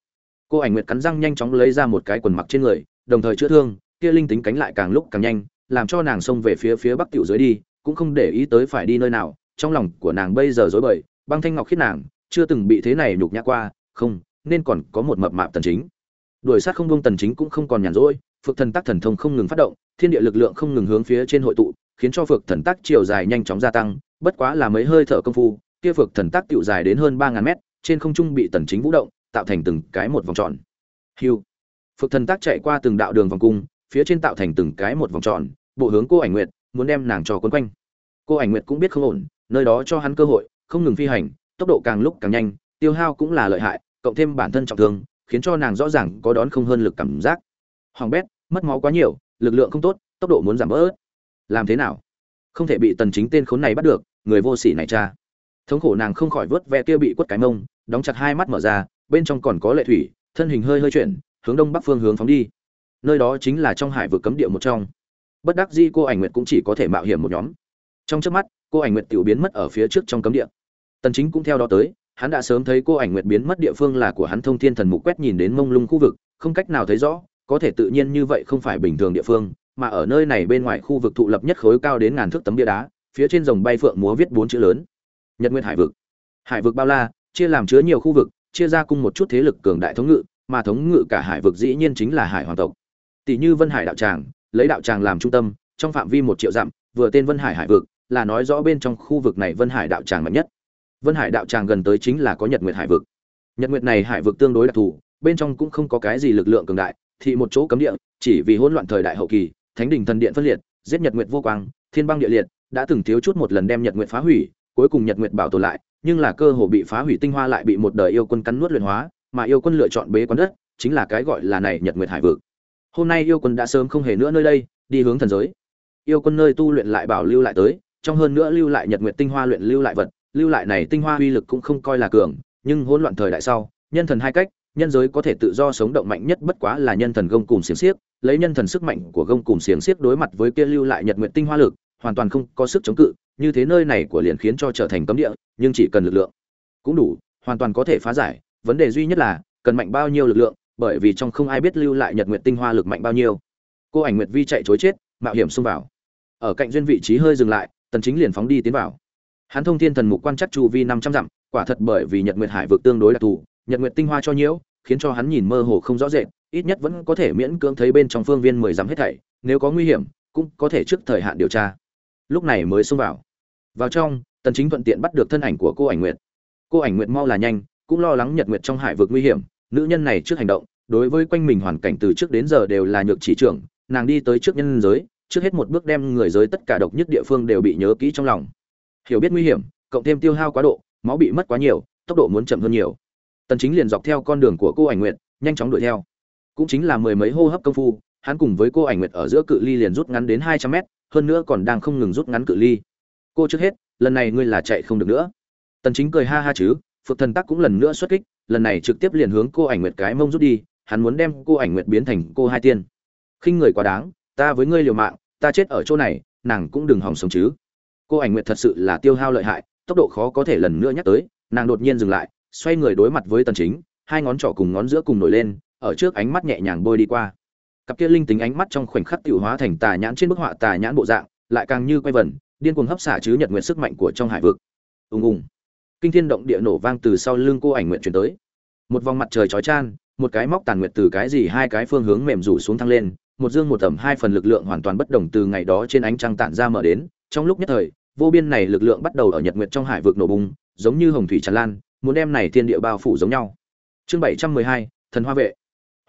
A: cô ảnh nguyệt cắn răng nhanh chóng lấy ra một cái quần mặc trên người, đồng thời chữa thương, kia linh tính cánh lại càng lúc càng nhanh, làm cho nàng xông về phía phía bắc tiểu dưới đi, cũng không để ý tới phải đi nơi nào, trong lòng của nàng bây giờ rối bời, băng thanh ngọc khiết nàng, chưa từng bị thế này nhục nhã qua, không, nên còn có một mập mạp tần chính. Đuổi sát không buông tần chính cũng không còn nhàn rỗi phược thần tác thần thông không ngừng phát động, thiên địa lực lượng không ngừng hướng phía trên hội tụ khiến cho phược thần tác chiều dài nhanh chóng gia tăng, bất quá là mấy hơi thở công phu, kia phược thần tác tiểu dài đến hơn ba ngàn mét, trên không trung bị tần chính vũ động, tạo thành từng cái một vòng tròn. Hưu phược thần tác chạy qua từng đạo đường vòng cung, phía trên tạo thành từng cái một vòng tròn, bộ hướng cô ảnh nguyệt, muốn đem nàng cho quấn quanh. Cô ảnh nguyệt cũng biết không ổn, nơi đó cho hắn cơ hội, không ngừng phi hành, tốc độ càng lúc càng nhanh, tiêu hao cũng là lợi hại, cộng thêm bản thân trọng thương, khiến cho nàng rõ ràng có đón không hơn lực cảm giác. Hoàng bét, mất máu quá nhiều, lực lượng không tốt, tốc độ muốn giảm bớt làm thế nào? Không thể bị tần chính tên khốn này bắt được, người vô sỉ này cha. Thống khổ nàng không khỏi vớt ve kia bị quất cái mông, đóng chặt hai mắt mở ra, bên trong còn có lệ thủy, thân hình hơi hơi chuyển, hướng đông bắc phương hướng phóng đi. Nơi đó chính là trong hải vực cấm địa một trong. Bất đắc dĩ cô ảnh nguyệt cũng chỉ có thể mạo hiểm một nhóm. Trong trước mắt, cô ảnh nguyệt tiểu biến mất ở phía trước trong cấm địa. Tần chính cũng theo đó tới, hắn đã sớm thấy cô ảnh nguyệt biến mất địa phương là của hắn thông thiên thần mục quét nhìn đến mông lung khu vực, không cách nào thấy rõ, có thể tự nhiên như vậy không phải bình thường địa phương mà ở nơi này bên ngoài khu vực thụ lập nhất khối cao đến ngàn thước tấm bia đá, phía trên rồng bay phượng múa viết bốn chữ lớn. Nhật nguyên hải vực. Hải vực bao la, chia làm chứa nhiều khu vực, chia ra cung một chút thế lực cường đại thống ngự, mà thống ngự cả hải vực dĩ nhiên chính là hải hoàng tộc. Tỷ như vân hải đạo tràng, lấy đạo tràng làm trung tâm, trong phạm vi một triệu dặm, vừa tên vân hải hải vực, là nói rõ bên trong khu vực này vân hải đạo tràng mạnh nhất. Vân hải đạo tràng gần tới chính là có nhật nguyệt hải vực. Nhật nguyệt này hải vực tương đối đặc thù, bên trong cũng không có cái gì lực lượng cường đại thì một chỗ cấm địa, chỉ vì hỗn loạn thời đại hậu kỳ thánh đình thần điện phân liệt, giết nhật nguyệt vô quang, thiên băng địa liệt, đã từng thiếu chút một lần đem nhật nguyệt phá hủy, cuối cùng nhật nguyệt bảo tồn lại, nhưng là cơ hồ bị phá hủy tinh hoa lại bị một đời yêu quân cắn nuốt luyện hóa, mà yêu quân lựa chọn bế quán đất, chính là cái gọi là này nhật nguyệt hải vực. Hôm nay yêu quân đã sớm không hề nữa nơi đây, đi hướng thần giới. Yêu quân nơi tu luyện lại bảo lưu lại tới, trong hơn nữa lưu lại nhật nguyệt tinh hoa luyện lưu lại vật, lưu lại này tinh hoa uy lực cũng không coi là cường, nhưng hỗn loạn thời đại sau, nhân thần hai cách, nhân giới có thể tự do sống động mạnh nhất bất quá là nhân thần gông cùng xiềng xiếc lấy nhân thần sức mạnh của gông cùng xiềng xiếc đối mặt với kia lưu lại nhật nguyệt tinh hoa lực, hoàn toàn không có sức chống cự, như thế nơi này của liền khiến cho trở thành cấm địa, nhưng chỉ cần lực lượng cũng đủ, hoàn toàn có thể phá giải. Vấn đề duy nhất là, cần mạnh bao nhiêu lực lượng, bởi vì trong không ai biết lưu lại nhật nguyệt tinh hoa lực mạnh bao nhiêu. Cô ảnh nguyệt vi chạy chối chết, mạo hiểm xông vào. Ở cạnh duyên vị trí hơi dừng lại, tần chính liền phóng đi tiến vào. Hắn thông thiên thần mục quan chắc chu vi 500 dặm, quả thật bởi vì nhật nguyệt hải vực tương đối đặc thù, nhật nguyệt tinh hoa cho nhiễu, khiến cho hắn nhìn mơ hồ không rõ rệt ít nhất vẫn có thể miễn cưỡng thấy bên trong phương viên 10 dặm hết thảy, nếu có nguy hiểm, cũng có thể trước thời hạn điều tra. Lúc này mới xông vào. Vào trong, tần chính thuận tiện bắt được thân ảnh của cô ảnh nguyệt. Cô ảnh nguyệt mau là nhanh, cũng lo lắng nhật nguyệt trong hải vực nguy hiểm, nữ nhân này trước hành động, đối với quanh mình hoàn cảnh từ trước đến giờ đều là nhược chỉ trưởng, nàng đi tới trước nhân giới, trước hết một bước đem người giới tất cả độc nhất địa phương đều bị nhớ kỹ trong lòng. Hiểu biết nguy hiểm, cộng thêm tiêu hao quá độ, máu bị mất quá nhiều, tốc độ muốn chậm hơn nhiều. Tần chính liền dọc theo con đường của cô ảnh nguyệt, nhanh chóng đuổi theo cũng chính là mười mấy hô hấp công phu, hắn cùng với cô ảnh nguyệt ở giữa cự ly liền rút ngắn đến 200 mét, hơn nữa còn đang không ngừng rút ngắn cự ly. Cô trước hết, lần này ngươi là chạy không được nữa. Tần chính cười ha ha chứ, phượng thần tắc cũng lần nữa xuất kích, lần này trực tiếp liền hướng cô ảnh nguyệt cái mông rút đi, hắn muốn đem cô ảnh nguyệt biến thành cô hai tiên. Khinh người quá đáng, ta với ngươi liều mạng, ta chết ở chỗ này, nàng cũng đừng hòng sống chứ. Cô ảnh nguyệt thật sự là tiêu hao lợi hại, tốc độ khó có thể lần nữa nhắc tới, nàng đột nhiên dừng lại, xoay người đối mặt với tần chính, hai ngón trỏ cùng ngón giữa cùng nổi lên ở trước ánh mắt nhẹ nhàng bôi đi qua. Cặp kia linh tính ánh mắt trong khoảnh khắc tiểu hóa thành tà nhãn trên bức họa tà nhãn bộ dạng, lại càng như quay vần, điên cuồng hấp xả chứ nhật nguyệt sức mạnh của trong hải vực. Ùng ùng. Kinh thiên động địa nổ vang từ sau lưng cô ảnh nguyện chuyển tới. Một vòng mặt trời chói chan một cái móc tàn nguyệt từ cái gì hai cái phương hướng mềm rủ xuống thăng lên, một dương một tầm hai phần lực lượng hoàn toàn bất đồng từ ngày đó trên ánh trăng tản ra mở đến. Trong lúc nhất thời, vô biên này lực lượng bắt đầu ở nhật nguyệt trong hải vực nổ bùng, giống như hồng thủy tràn lan, muốn đem này thiên địa bao phủ giống nhau. Chương bảy trăm mười hai, thần hoa vệ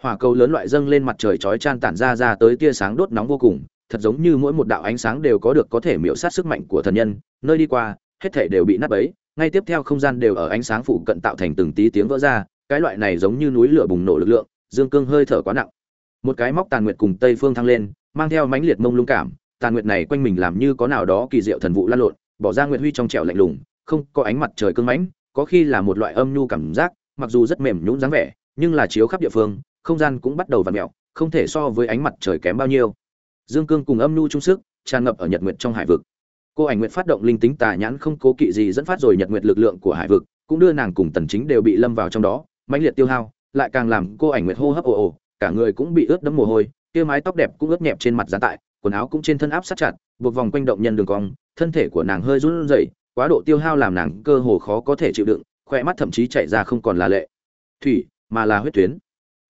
A: hỏa cầu lớn loại dâng lên mặt trời chói chan tản ra ra tới tia sáng đốt nóng vô cùng, thật giống như mỗi một đạo ánh sáng đều có được có thể miễu sát sức mạnh của thần nhân, nơi đi qua, hết thể đều bị nát bấy, ngay tiếp theo không gian đều ở ánh sáng phụ cận tạo thành từng tí tiếng vỡ ra, cái loại này giống như núi lửa bùng nổ lực lượng, dương cương hơi thở quá nặng. Một cái móc tàn nguyệt cùng tây phương thăng lên, mang theo mãnh liệt mông lung cảm, tàn nguyệt này quanh mình làm như có nào đó kỳ diệu thần vụ lan lộn, bỏ ra nguyệt huy trong trẻo lạnh lùng, không có ánh mặt trời cương mãnh, có khi là một loại âm nhu cảm giác, mặc dù rất mềm nhũn dáng vẻ, nhưng là chiếu khắp địa phương không gian cũng bắt đầu vặn mèo không thể so với ánh mặt trời kém bao nhiêu. Dương cương cùng âm nhu trung sức, tràn ngập ở nhật nguyệt trong hải vực. Cô ảnh nguyệt phát động linh tính tà nhãn không cố kỵ gì dẫn phát rồi nhật nguyệt lực lượng của hải vực, cũng đưa nàng cùng tần chính đều bị lâm vào trong đó, mãnh liệt tiêu hao, lại càng làm cô ảnh nguyệt hô hấp ồ ồ, cả người cũng bị ướt đẫm mồ hôi, kia mái tóc đẹp cũng ướt nhẹp trên mặt dán tại, quần áo cũng trên thân áp sát chặt, buộc vòng quanh động nhân đường cong, thân thể của nàng hơi run rẩy, quá độ tiêu hao làm nàng cơ hồ khó có thể chịu đựng khoe mắt thậm chí chảy ra không còn là lệ. Thủy, mà là huyết tuyến.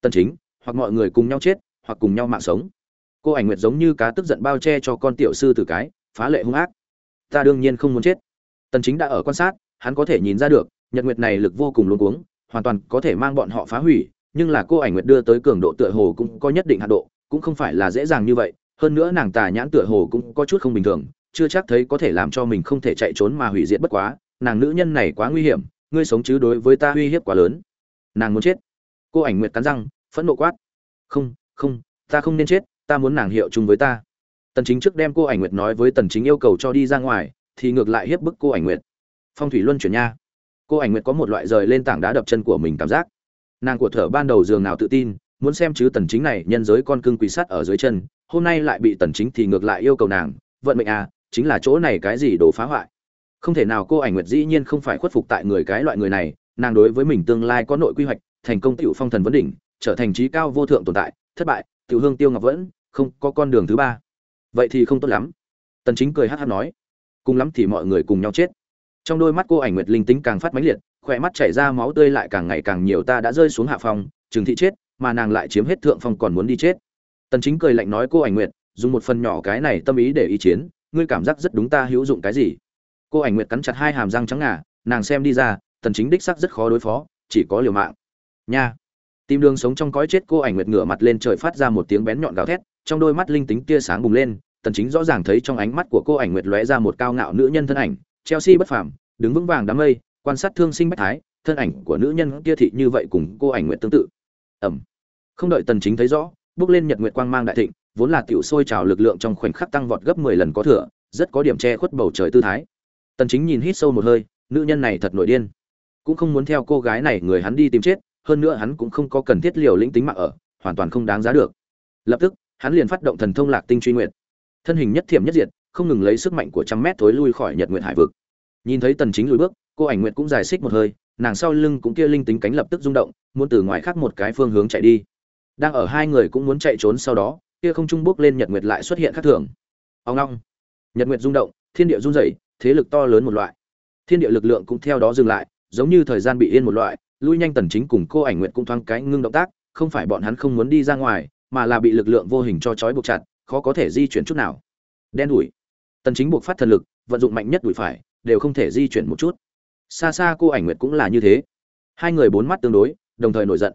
A: Tân chính, hoặc mọi người cùng nhau chết, hoặc cùng nhau mạng sống. Cô ảnh nguyệt giống như cá tức giận bao che cho con tiểu sư tử cái, phá lệ hung ác. Ta đương nhiên không muốn chết. Tần chính đã ở quan sát, hắn có thể nhìn ra được, nhật nguyệt này lực vô cùng luống cuống, hoàn toàn có thể mang bọn họ phá hủy, nhưng là cô ảnh nguyệt đưa tới cường độ tựa hồ cũng có nhất định hạn độ, cũng không phải là dễ dàng như vậy. Hơn nữa nàng tà nhãn tựa hồ cũng có chút không bình thường, chưa chắc thấy có thể làm cho mình không thể chạy trốn mà hủy diệt bất quá. Nàng nữ nhân này quá nguy hiểm, ngươi sống chứ đối với ta uy hiếp quá lớn. Nàng muốn chết cô ảnh nguyệt cắn răng, phẫn nộ quát. Không không, ta không nên chết, ta muốn nàng hiệu chung với ta. Tần chính trước đem cô ảnh nguyệt nói với tần chính yêu cầu cho đi ra ngoài, thì ngược lại hiếp bức cô ảnh nguyệt. Phong thủy luân chuyển nha. Cô ảnh nguyệt có một loại rời lên tảng đá đập chân của mình cảm giác. Nàng của thở ban đầu giường nào tự tin, muốn xem chứ tần chính này nhân giới con cưng quỳ sắt ở dưới chân, hôm nay lại bị tần chính thì ngược lại yêu cầu nàng, vận mệnh à chính là chỗ này cái gì đồ phá hoại. Không thể nào cô ảnh nguyệt dĩ nhiên không phải khuất phục tại người cái loại người này, nàng đối với mình tương lai có nội quy hoạch thành công tiểu phong thần vấn đỉnh, trở thành trí cao vô thượng tồn tại, thất bại, tiểu hương tiêu ngọc vẫn, không có con đường thứ ba. Vậy thì không tốt lắm. Tần chính cười hắc hắc nói. Cùng lắm thì mọi người cùng nhau chết. Trong đôi mắt cô ảnh nguyệt linh tính càng phát mãnh liệt, khỏe mắt chảy ra máu tươi lại càng ngày càng nhiều ta đã rơi xuống hạ phòng trường thị chết, mà nàng lại chiếm hết thượng phong còn muốn đi chết. Tần chính cười lạnh nói cô ảnh nguyệt, dùng một phần nhỏ cái này tâm ý để ý chiến, ngươi cảm giác rất đúng ta hữu dụng cái gì? Cô ảnh nguyệt cắn chặt hai hàm răng trắng ngà, nàng xem đi ra, tần chính đích xác rất khó đối phó, chỉ có liều mạng nha. Tìm đường sống trong cõi chết, cô ảnh nguyệt ngửa mặt lên trời phát ra một tiếng bén nhọn gào thét, trong đôi mắt linh tính tia sáng bùng lên, tần chính rõ ràng thấy trong ánh mắt của cô ảnh nguyệt lóe ra một cao ngạo nữ nhân thân ảnh, chelsea bất phàm, đứng vững vàng đám mây, quan sát thương sinh bách thái, thân ảnh của nữ nhân kia thị như vậy cùng cô ảnh nguyệt tương tự. Ẩm không đợi tần chính thấy rõ, bước lên nhật nguyệt quang mang đại thịnh, vốn là tiểu sôi trào lực lượng trong khoảnh khắc tăng vọt gấp 10 lần có thừa, rất có điểm che khuất bầu trời tư thái. Tần chính nhìn hít sâu một hơi, nữ nhân này thật nổi điên. Cũng không muốn theo cô gái này, người hắn đi tìm chết hơn nữa hắn cũng không có cần thiết liều lĩnh tính mạng ở, hoàn toàn không đáng giá được. Lập tức, hắn liền phát động thần thông lạc tinh truy nguyện thân hình nhất thiểm nhất diệt, không ngừng lấy sức mạnh của trăm mét thối lui khỏi nhật nguyện hải vực. Nhìn thấy tần chính lùi bước, cô ảnh nguyện cũng dài xích một hơi, nàng sau lưng cũng kia linh tính cánh lập tức rung động, muốn từ ngoài khác một cái phương hướng chạy đi. Đang ở hai người cũng muốn chạy trốn sau đó, kia không trung bước lên nhật nguyệt lại xuất hiện khác thường. Ông long nhật nguyệt rung động, thiên địa rung rẩy, thế lực to lớn một loại. Thiên địa lực lượng cũng theo đó dừng lại, giống như thời gian bị yên một loại lui nhanh tần chính cùng cô ảnh nguyệt cũng thoáng cái ngưng động tác, không phải bọn hắn không muốn đi ra ngoài, mà là bị lực lượng vô hình cho trói buộc chặt, khó có thể di chuyển chút nào. Đen đuổi tần chính buộc phát thần lực, vận dụng mạnh nhất đuổi phải, đều không thể di chuyển một chút. Xa xa cô ảnh nguyệt cũng là như thế. Hai người bốn mắt tương đối, đồng thời nổi giận.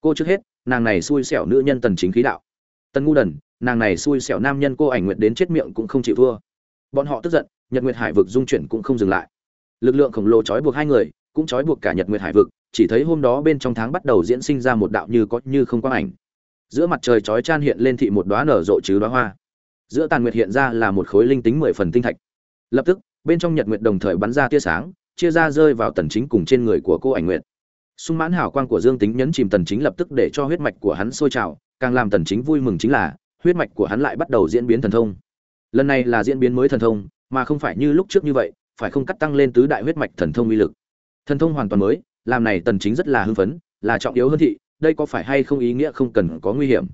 A: Cô trước hết, nàng này xui xẻo nữ nhân tần chính khí đạo. Tần ngu đần, nàng này xui xẻo nam nhân cô ảnh nguyệt đến chết miệng cũng không chịu thua. Bọn họ tức giận, nhật nguyệt hải vực dung chuyển cũng không dừng lại. Lực lượng khổng lồ trói buộc hai người, cũng trói buộc cả nhật nguyệt hải vực chỉ thấy hôm đó bên trong tháng bắt đầu diễn sinh ra một đạo như có như không quang ảnh. Giữa mặt trời chói chan hiện lên thị một đóa nở rộ chứ đóa hoa. Giữa tàn nguyệt hiện ra là một khối linh tính mười phần tinh thạch. Lập tức, bên trong nhật nguyệt đồng thời bắn ra tia sáng, chia ra rơi vào tần chính cùng trên người của cô ảnh nguyệt. Sung mãn hào quang của dương tính nhấn chìm tần chính lập tức để cho huyết mạch của hắn sôi trào, càng làm tần chính vui mừng chính là, huyết mạch của hắn lại bắt đầu diễn biến thần thông. Lần này là diễn biến mới thần thông, mà không phải như lúc trước như vậy, phải không cắt tăng lên tứ đại huyết mạch thần thông uy lực. Thần thông hoàn toàn mới làm này tần chính rất là hưng phấn, là trọng yếu hơn thị, đây có phải hay không ý nghĩa không cần có nguy hiểm?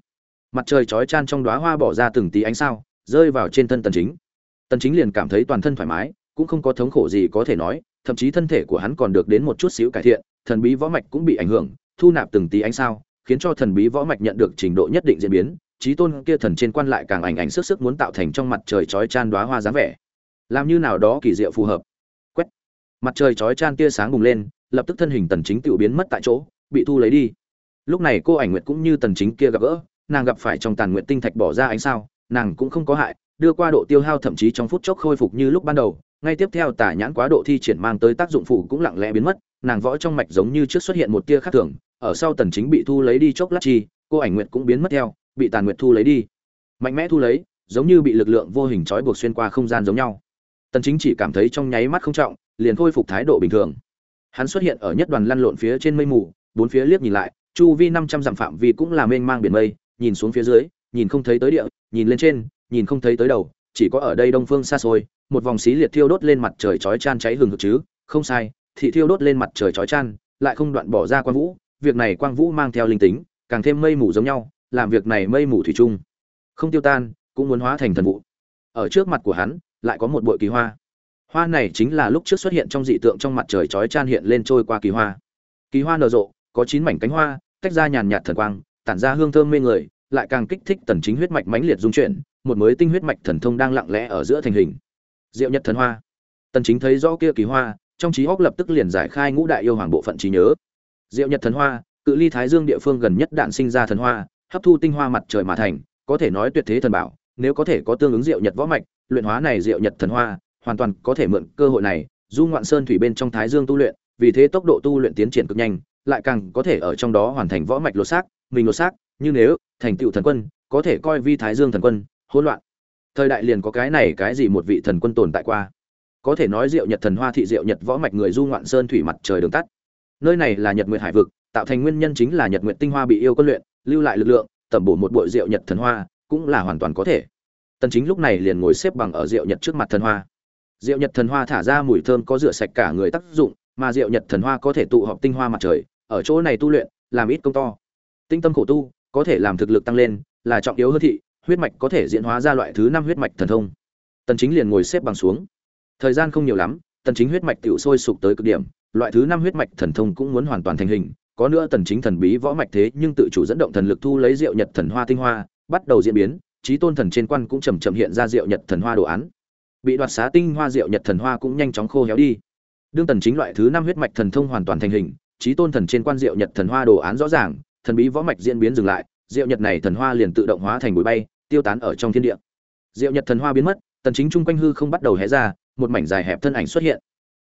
A: Mặt trời chói chan trong đóa hoa bỏ ra từng tí ánh sao, rơi vào trên thân tần chính. Tần chính liền cảm thấy toàn thân thoải mái, cũng không có thống khổ gì có thể nói, thậm chí thân thể của hắn còn được đến một chút xíu cải thiện, thần bí võ mạch cũng bị ảnh hưởng, thu nạp từng tí ánh sao, khiến cho thần bí võ mạch nhận được trình độ nhất định diễn biến, trí tôn kia thần trên quan lại càng ảnh ảnh sức sức muốn tạo thành trong mặt trời chói chan đóa hoa dáng vẻ. Làm như nào đó kỳ diệu phù hợp. Quét. Mặt trời chói chan tia sáng bùng lên lập tức thân hình tần chính tiểu biến mất tại chỗ, bị thu lấy đi. Lúc này cô ảnh nguyệt cũng như tần chính kia gặp gỡ, nàng gặp phải trong tàn nguyệt tinh thạch bỏ ra ánh sao, nàng cũng không có hại, đưa qua độ tiêu hao thậm chí trong phút chốc khôi phục như lúc ban đầu, ngay tiếp theo tả nhãn quá độ thi triển mang tới tác dụng phụ cũng lặng lẽ biến mất, nàng võ trong mạch giống như trước xuất hiện một tia khác thường, ở sau tần chính bị thu lấy đi chốc lát chi, cô ảnh nguyệt cũng biến mất theo, bị tàn nguyệt thu lấy đi. Mạnh mẽ thu lấy, giống như bị lực lượng vô hình trói buộc xuyên qua không gian giống nhau. Tần chính chỉ cảm thấy trong nháy mắt không trọng, liền khôi phục thái độ bình thường hắn xuất hiện ở nhất đoàn lăn lộn phía trên mây mù, bốn phía liếc nhìn lại, chu vi 500 dặm phạm vi cũng là mênh mang biển mây, nhìn xuống phía dưới, nhìn không thấy tới địa, nhìn lên trên, nhìn không thấy tới đầu, chỉ có ở đây đông phương xa xôi, một vòng xí liệt thiêu đốt lên mặt trời chói chan cháy hừng hực chứ, không sai, thị thiêu đốt lên mặt trời chói chan lại không đoạn bỏ ra quang vũ, việc này quang vũ mang theo linh tính, càng thêm mây mù giống nhau, làm việc này mây mù thủy chung. Không tiêu tan, cũng muốn hóa thành thần vụ. Ở trước mặt của hắn, lại có một bụi kỳ hoa hoa này chính là lúc trước xuất hiện trong dị tượng trong mặt trời chói chan hiện lên trôi qua kỳ hoa. Kỳ hoa nở rộ, có chín mảnh cánh hoa, tách ra nhàn nhạt thần quang, tản ra hương thơm mê người, lại càng kích thích tần chính huyết mạch mãnh liệt dung chuyển, một mới tinh huyết mạch thần thông đang lặng lẽ ở giữa thành hình. Diệu nhật thần hoa. Tần chính thấy rõ kia kỳ hoa, trong trí óc lập tức liền giải khai ngũ đại yêu hoàng bộ phận trí nhớ. Diệu nhật thần hoa, cự ly thái dương địa phương gần nhất đạn sinh ra thần hoa, hấp thu tinh hoa mặt trời mà thành, có thể nói tuyệt thế thần bảo, nếu có thể có tương ứng diệu nhật võ mạch, luyện hóa này diệu nhật thần hoa hoàn toàn có thể mượn cơ hội này, du ngoạn sơn thủy bên trong thái dương tu luyện, vì thế tốc độ tu luyện tiến triển cực nhanh, lại càng có thể ở trong đó hoàn thành võ mạch lột xác, mình lột xác nhưng nếu, thành tựu thần quân, có thể coi vi thái dương thần quân, hỗn loạn. Thời đại liền có cái này, cái gì một vị thần quân tồn tại qua. Có thể nói diệu nhật thần hoa thị diệu nhật võ mạch người du ngoạn sơn thủy mặt trời đường tắt. Nơi này là nhật nguyệt hải vực, tạo thành nguyên nhân chính là nhật nguyệt tinh hoa bị yêu quân luyện, lưu lại lực lượng, tẩm bổ một bội diệu nhật thần hoa, cũng là hoàn toàn có thể. Tần chính lúc này liền ngồi xếp bằng ở diệu nhật trước mặt thần hoa diệu nhật thần hoa thả ra mùi thơm có rửa sạch cả người tác dụng, mà diệu nhật thần hoa có thể tụ họp tinh hoa mặt trời, ở chỗ này tu luyện, làm ít công to. Tinh tâm khổ tu, có thể làm thực lực tăng lên, là trọng yếu hơn thị, huyết mạch có thể diễn hóa ra loại thứ năm huyết mạch thần thông. Tần chính liền ngồi xếp bằng xuống. Thời gian không nhiều lắm, tần chính huyết mạch tiểu sôi sục tới cực điểm, loại thứ năm huyết mạch thần thông cũng muốn hoàn toàn thành hình, có nữa tần chính thần bí võ mạch thế nhưng tự chủ dẫn động thần lực thu lấy diệu nhật thần hoa tinh hoa, bắt đầu diễn biến trí tôn thần trên quan cũng chậm chậm hiện ra diệu nhật thần hoa đồ án bị đoạt xá tinh hoa diệu nhật thần hoa cũng nhanh chóng khô héo đi. Đương tần chính loại thứ năm huyết mạch thần thông hoàn toàn thành hình, trí tôn thần trên quan diệu nhật thần hoa đồ án rõ ràng, thần bí võ mạch diễn biến dừng lại diệu nhật này thần hoa liền tự động hóa thành bụi bay, tiêu tán ở trong thiên địa. Diệu nhật thần hoa biến mất, tần chính trung quanh hư không bắt đầu hé ra, một mảnh dài hẹp thân ảnh xuất hiện.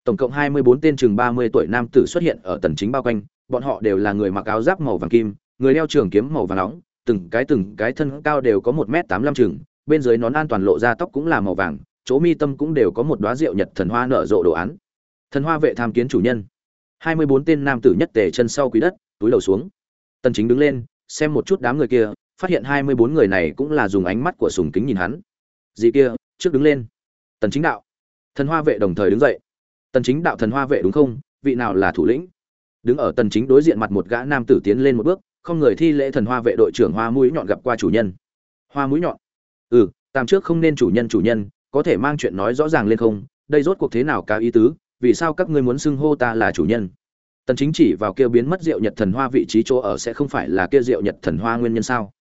A: Tổng cộng 24 tên chừng 30 tuổi nam tử xuất hiện ở tần chính bao quanh, bọn họ đều là người mặc áo giáp màu vàng kim, người đeo trường kiếm màu vàng nóng, từng cái từng cái thân cao đều có một mét tám chừng, bên dưới nón an toàn lộ ra tóc cũng là màu vàng chỗ mi tâm cũng đều có một đóa rượu nhật thần hoa nở rộ đồ án. Thần hoa vệ tham kiến chủ nhân. 24 tên nam tử nhất tề chân sau quý đất, túi đầu xuống. Tần chính đứng lên, xem một chút đám người kia, phát hiện 24 người này cũng là dùng ánh mắt của sùng kính nhìn hắn. Gì kia, trước đứng lên. Tần chính đạo. Thần hoa vệ đồng thời đứng dậy. Tần chính đạo thần hoa vệ đúng không? Vị nào là thủ lĩnh? Đứng ở tần chính đối diện mặt một gã nam tử tiến lên một bước, không người thi lễ thần hoa vệ đội trưởng hoa mũi nhọn gặp qua chủ nhân. Hoa mũi nhọn. Ừ tạm trước không nên chủ nhân chủ nhân có thể mang chuyện nói rõ ràng lên không? Đây rốt cuộc thế nào cao ý tứ? Vì sao các ngươi muốn xưng hô ta là chủ nhân? Tần chính chỉ vào kia biến mất rượu nhật thần hoa vị trí chỗ ở sẽ không phải là kia rượu nhật thần hoa nguyên nhân sao?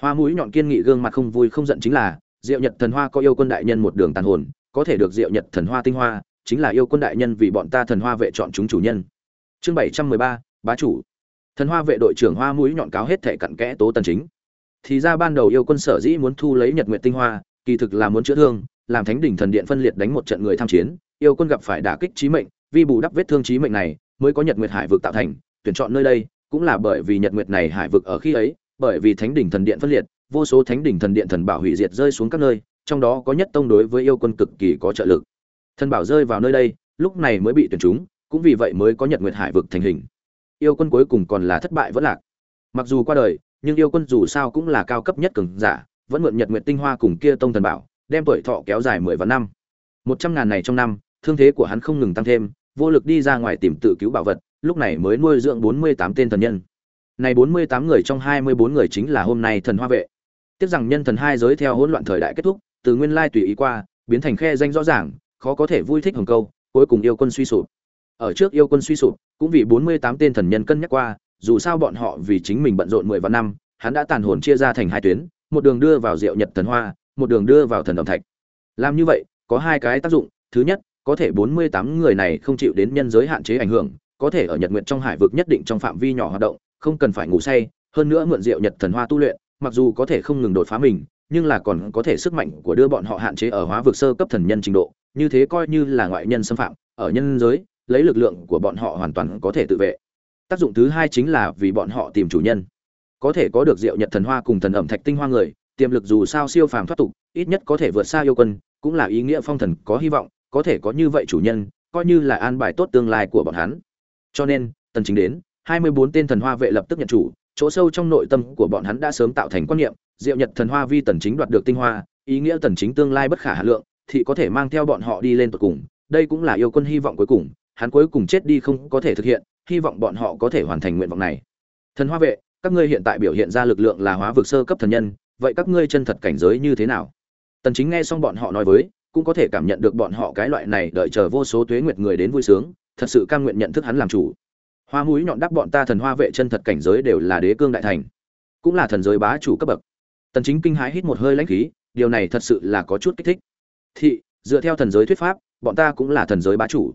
A: Hoa mũi nhọn kiên nghị gương mặt không vui không giận chính là rượu nhật thần hoa có yêu quân đại nhân một đường tàn hồn có thể được rượu nhật thần hoa tinh hoa chính là yêu quân đại nhân vì bọn ta thần hoa vệ chọn chúng chủ nhân. Chương 713, bá chủ. Thần hoa vệ đội trưởng hoa mũi nhọn cáo hết thể cặn kẽ tố tần chính. Thì ra ban đầu yêu quân sở dĩ muốn thu lấy nhật nguyệt tinh hoa kỳ thực là muốn chữa thương làm thánh đỉnh thần điện phân liệt đánh một trận người tham chiến, yêu quân gặp phải đả kích chí mệnh vì bù đắp vết thương chí mệnh này, mới có nhật nguyệt hải vực tạo thành. Tuyển chọn nơi đây, cũng là bởi vì nhật nguyệt này hải vực ở khi ấy, bởi vì thánh đỉnh thần điện phân liệt, vô số thánh đỉnh thần điện thần bảo hủy diệt rơi xuống các nơi, trong đó có nhất tông đối với yêu quân cực kỳ có trợ lực. Thần bảo rơi vào nơi đây, lúc này mới bị tuyển chúng, cũng vì vậy mới có nhật nguyệt hải vực thành hình. Yêu quân cuối cùng còn là thất bại vẫn lạc. Mặc dù qua đời, nhưng yêu quân dù sao cũng là cao cấp nhất cường giả, vẫn mượn nhật nguyệt tinh hoa cùng kia tông thần bảo đem tuổi thọ kéo dài mười vạn năm. Một trăm ngàn này trong năm, thương thế của hắn không ngừng tăng thêm, vô lực đi ra ngoài tìm tự cứu bảo vật, lúc này mới nuôi dưỡng bốn mươi tám tên thần nhân. Này bốn mươi tám người trong hai mươi bốn người chính là hôm nay thần hoa vệ. Tiếc rằng nhân thần hai giới theo hỗn loạn thời đại kết thúc, từ nguyên lai tùy ý qua, biến thành khe danh rõ ràng, khó có thể vui thích hồng câu, cuối cùng yêu quân suy sụp. Ở trước yêu quân suy sụp, cũng vì bốn mươi tám tên thần nhân cân nhắc qua, dù sao bọn họ vì chính mình bận rộn mười vạn năm, hắn đã tàn hồn chia ra thành hai tuyến, một đường đưa vào rượu nhật thần hoa một đường đưa vào thần đồng thạch. Làm như vậy, có hai cái tác dụng. Thứ nhất, có thể bốn mươi tám người này không chịu đến nhân giới hạn chế ảnh hưởng, có thể ở nhật nguyện trong hải vực nhất định trong phạm vi nhỏ hoạt động, không cần phải ngủ say, hơn nữa mượn rượu nhật thần hoa tu luyện, mặc dù có thể không ngừng đột phá mình, nhưng là còn có thể sức mạnh của đưa bọn họ hạn chế ở hóa vực sơ cấp thần nhân trình độ, như thế coi như là ngoại nhân xâm phạm, ở nhân giới, lấy lực lượng của bọn họ hoàn toàn có thể tự vệ. Tác dụng thứ hai chính là vì bọn họ tìm chủ nhân. Có thể có được rượu nhật thần hoa cùng thần ẩm thạch tinh hoa người tiềm lực dù sao siêu phàm thoát tục, ít nhất có thể vượt xa yêu quân, cũng là ý nghĩa phong thần có hy vọng, có thể có như vậy chủ nhân, coi như là an bài tốt tương lai của bọn hắn. Cho nên, tần chính đến 24 tên thần hoa vệ lập tức nhận chủ, chỗ sâu trong nội tâm của bọn hắn đã sớm tạo thành quan niệm, diệu nhật thần hoa vi tần chính đoạt được tinh hoa, ý nghĩa tần chính tương lai bất khả hà lượng, thì có thể mang theo bọn họ đi lên tận cùng, đây cũng là yêu quân hy vọng cuối cùng, hắn cuối cùng chết đi không có thể thực hiện, hy vọng bọn họ có thể hoàn thành nguyện vọng này. Thần hoa vệ, các ngươi hiện tại biểu hiện ra lực lượng là hóa vực sơ cấp thần nhân vậy các ngươi chân thật cảnh giới như thế nào? Tần chính nghe xong bọn họ nói với, cũng có thể cảm nhận được bọn họ cái loại này đợi chờ vô số tuế nguyệt người đến vui sướng, thật sự cam nguyện nhận thức hắn làm chủ. Hoa mũi nhọn đắp bọn ta thần hoa vệ chân thật cảnh giới đều là đế cương đại thành, cũng là thần giới bá chủ cấp bậc. Tần chính kinh hãi hít một hơi lãnh khí, điều này thật sự là có chút kích thích. Thị, dựa theo thần giới thuyết pháp, bọn ta cũng là thần giới bá chủ.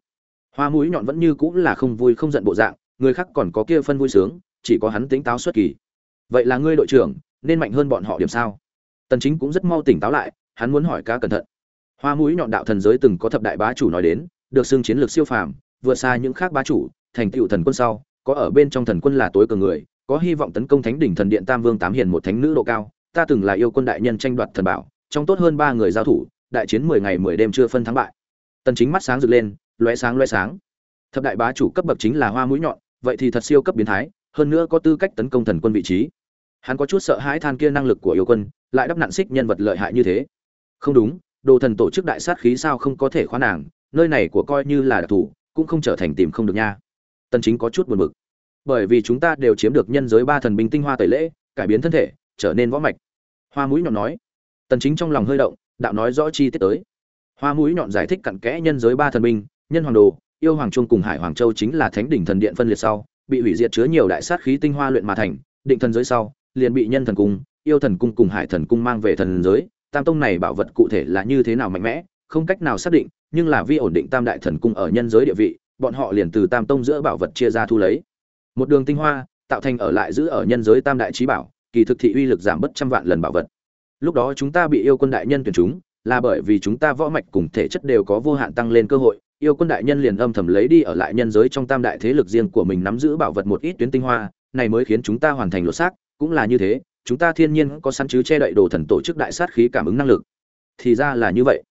A: Hoa mũi nhọn vẫn như cũng là không vui không giận bộ dạng, người khác còn có kia phân vui sướng, chỉ có hắn tính táo xuất kỳ. Vậy là ngươi đội trưởng nên mạnh hơn bọn họ điểm sao? Tần chính cũng rất mau tỉnh táo lại, hắn muốn hỏi cá cẩn thận. Hoa mũi nhọn đạo thần giới từng có thập đại bá chủ nói đến, được xưng chiến lược siêu phàm, vượt xa những khác bá chủ, thành tựu thần quân sau, có ở bên trong thần quân là tối cường người, có hy vọng tấn công thánh đỉnh thần điện tam vương tám hiền một thánh nữ độ cao, ta từng là yêu quân đại nhân tranh đoạt thần bảo, trong tốt hơn ba người giao thủ, đại chiến mười ngày mười đêm chưa phân thắng bại. Tần chính mắt sáng rực lên loé sáng loé sáng. Thập đại bá chủ cấp bậc chính là hoa mũi nhọn, vậy thì thật siêu cấp biến thái, hơn nữa có tư cách tấn công thần quân vị trí hắn có chút sợ hãi than kia năng lực của yêu quân, lại đắp nạn xích nhân vật lợi hại như thế. Không đúng, đồ thần tổ chức đại sát khí sao không có thể khóa nàng, nơi này của coi như là đặc thủ cũng không trở thành tìm không được nha. Tần chính có chút buồn bực. Bởi vì chúng ta đều chiếm được nhân giới ba thần binh tinh hoa tẩy lễ, cải biến thân thể, trở nên võ mạch. Hoa mũi nhọn nói. Tần chính trong lòng hơi động, đạo nói rõ chi tiết tới. Hoa mũi nhọn giải thích cặn kẽ nhân giới ba thần binh, nhân hoàng đồ, yêu hoàng trung cùng hải hoàng châu chính là thánh đỉnh thần điện phân liệt sau, bị hủy diệt chứa nhiều đại sát khí tinh hoa luyện mà thành, định thần giới sau liền bị nhân thần cung, yêu thần cung cùng hải thần cung mang về thần giới. Tam tông này bảo vật cụ thể là như thế nào mạnh mẽ, không cách nào xác định, nhưng là vi ổn định tam đại thần cung ở nhân giới địa vị, bọn họ liền từ tam tông giữa bảo vật chia ra thu lấy. Một đường tinh hoa, tạo thành ở lại giữ ở nhân giới tam đại trí bảo, kỳ thực thị uy lực giảm bất trăm vạn lần bảo vật. Lúc đó chúng ta bị yêu quân đại nhân tuyển chúng, là bởi vì chúng ta võ mạch cùng thể chất đều có vô hạn tăng lên cơ hội, yêu quân đại nhân liền âm thầm lấy đi ở lại nhân giới trong tam đại thế lực riêng của mình nắm giữ bảo vật một ít tuyến tinh hoa, này mới khiến chúng ta hoàn thành lột xác cũng là như thế, chúng ta thiên nhiên có săn chứ che đậy đồ thần tổ chức đại sát khí cảm ứng năng lực. Thì ra là như vậy.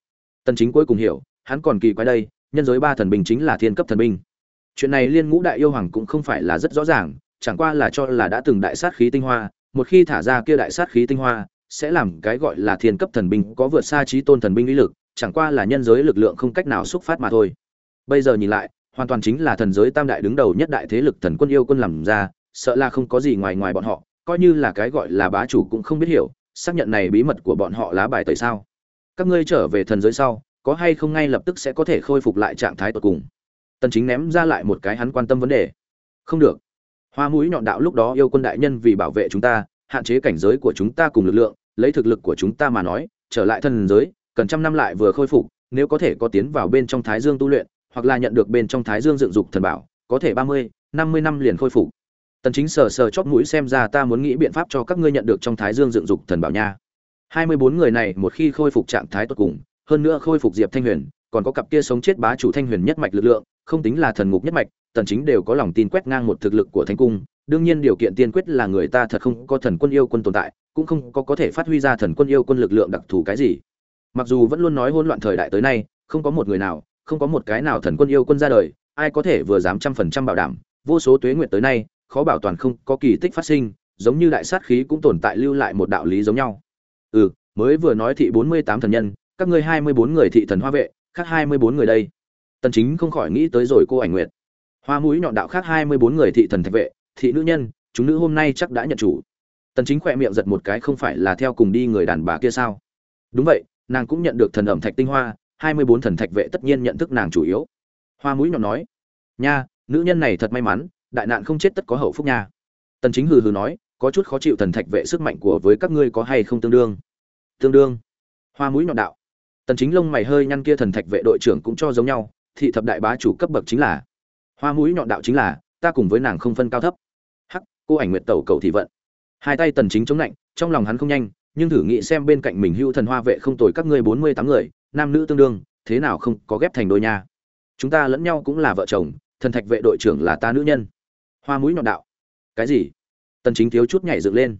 A: Tần chính cuối cùng hiểu, hắn còn kỳ quái đây, nhân giới ba thần binh chính là thiên cấp thần binh. Chuyện này liên ngũ đại yêu hoàng cũng không phải là rất rõ ràng, chẳng qua là cho là đã từng đại sát khí tinh hoa, một khi thả ra kia đại sát khí tinh hoa, sẽ làm cái gọi là thiên cấp thần binh có vượt xa trí tôn thần binh lý lực, chẳng qua là nhân giới lực lượng không cách nào xúc phát mà thôi. Bây giờ nhìn lại, hoàn toàn chính là thần giới tam đại đứng đầu nhất đại thế lực thần quân yêu quân làm ra, sợ là không có gì ngoài ngoài bọn họ coi như là cái gọi là bá chủ cũng không biết hiểu xác nhận này bí mật của bọn họ lá bài tẩy sao. Các ngươi trở về thần giới sau có hay không ngay lập tức sẽ có thể khôi phục lại trạng thái tột cùng? Tần chính ném ra lại một cái hắn quan tâm vấn đề. Không được. Hoa mũi nhọn đạo lúc đó yêu quân đại nhân vì bảo vệ chúng ta hạn chế cảnh giới của chúng ta cùng lực lượng lấy thực lực của chúng ta mà nói trở lại thần giới cần trăm năm lại vừa khôi phục nếu có thể có tiến vào bên trong thái dương tu luyện hoặc là nhận được bên trong thái dương dựng dục thần bảo có thể 30, 50 năm liền khôi phục tần chính sờ sờ chóp mũi xem ra ta muốn nghĩ biện pháp cho các ngươi nhận được trong thái dương dựng dục thần bảo nha. 24 người này một khi khôi phục trạng thái tốt cùng, hơn nữa khôi phục diệp thanh huyền, còn có cặp kia sống chết bá chủ thanh huyền nhất mạch lực lượng, không tính là thần ngục nhất mạch, tần chính đều có lòng tin quét ngang một thực lực của thánh cung. Đương nhiên điều kiện tiên quyết là người ta thật không có thần quân yêu quân tồn tại, cũng không có có thể phát huy ra thần quân yêu quân lực lượng đặc thù cái gì. Mặc dù vẫn luôn nói hỗn loạn thời đại tới nay, không có một người nào, không có một cái nào thần quân yêu quân ra đời, ai có thể vừa dám trăm phần trăm bảo đảm, vô số tuế nguyện tới nay khó bảo toàn không có kỳ tích phát sinh, giống như đại sát khí cũng tồn tại lưu lại một đạo lý giống nhau. Ừ mới vừa nói thị bốn mươi tám thần nhân, các ngươi hai mươi bốn người thị thần hoa vệ, khác hai mươi bốn người đây. Tần chính không khỏi nghĩ tới rồi cô ảnh nguyệt. Hoa mũi nhọn đạo khác hai mươi bốn người thị thần thạch vệ, thị nữ nhân, chúng nữ hôm nay chắc đã nhận chủ. Tần chính khỏe miệng giật một cái không phải là theo cùng đi người đàn bà kia sao? Đúng vậy, nàng cũng nhận được thần ẩm thạch tinh hoa, hai mươi bốn thần thạch vệ tất nhiên nhận thức nàng chủ yếu. Hoa mũi nhọn nói, nha, nữ nhân này thật may mắn đại nạn không chết tất có hậu phúc nha. Tần chính hừ hừ nói, có chút khó chịu thần thạch vệ sức mạnh của với các ngươi có hay không tương đương? Tương đương. Hoa mũi nhọn đạo. Tần chính lông mày hơi nhăn kia thần thạch vệ đội trưởng cũng cho giống nhau, thị thập đại bá chủ cấp bậc chính là. Hoa mũi nhọn đạo chính là, ta cùng với nàng không phân cao thấp. Hắc, cô ảnh nguyệt tẩu cầu thị vận. Hai tay tần chính chống lạnh trong lòng hắn không nhanh, nhưng thử nghĩ xem bên cạnh mình hưu thần hoa vệ không tồi các ngươi 48 người, nam nữ tương đương, thế nào không có ghép thành đôi nha? Chúng ta lẫn nhau cũng là vợ chồng, thần thạch vệ đội trưởng là ta nữ nhân hoa mũi nhọn đạo. Cái gì? Tần chính thiếu chút nhảy dựng lên.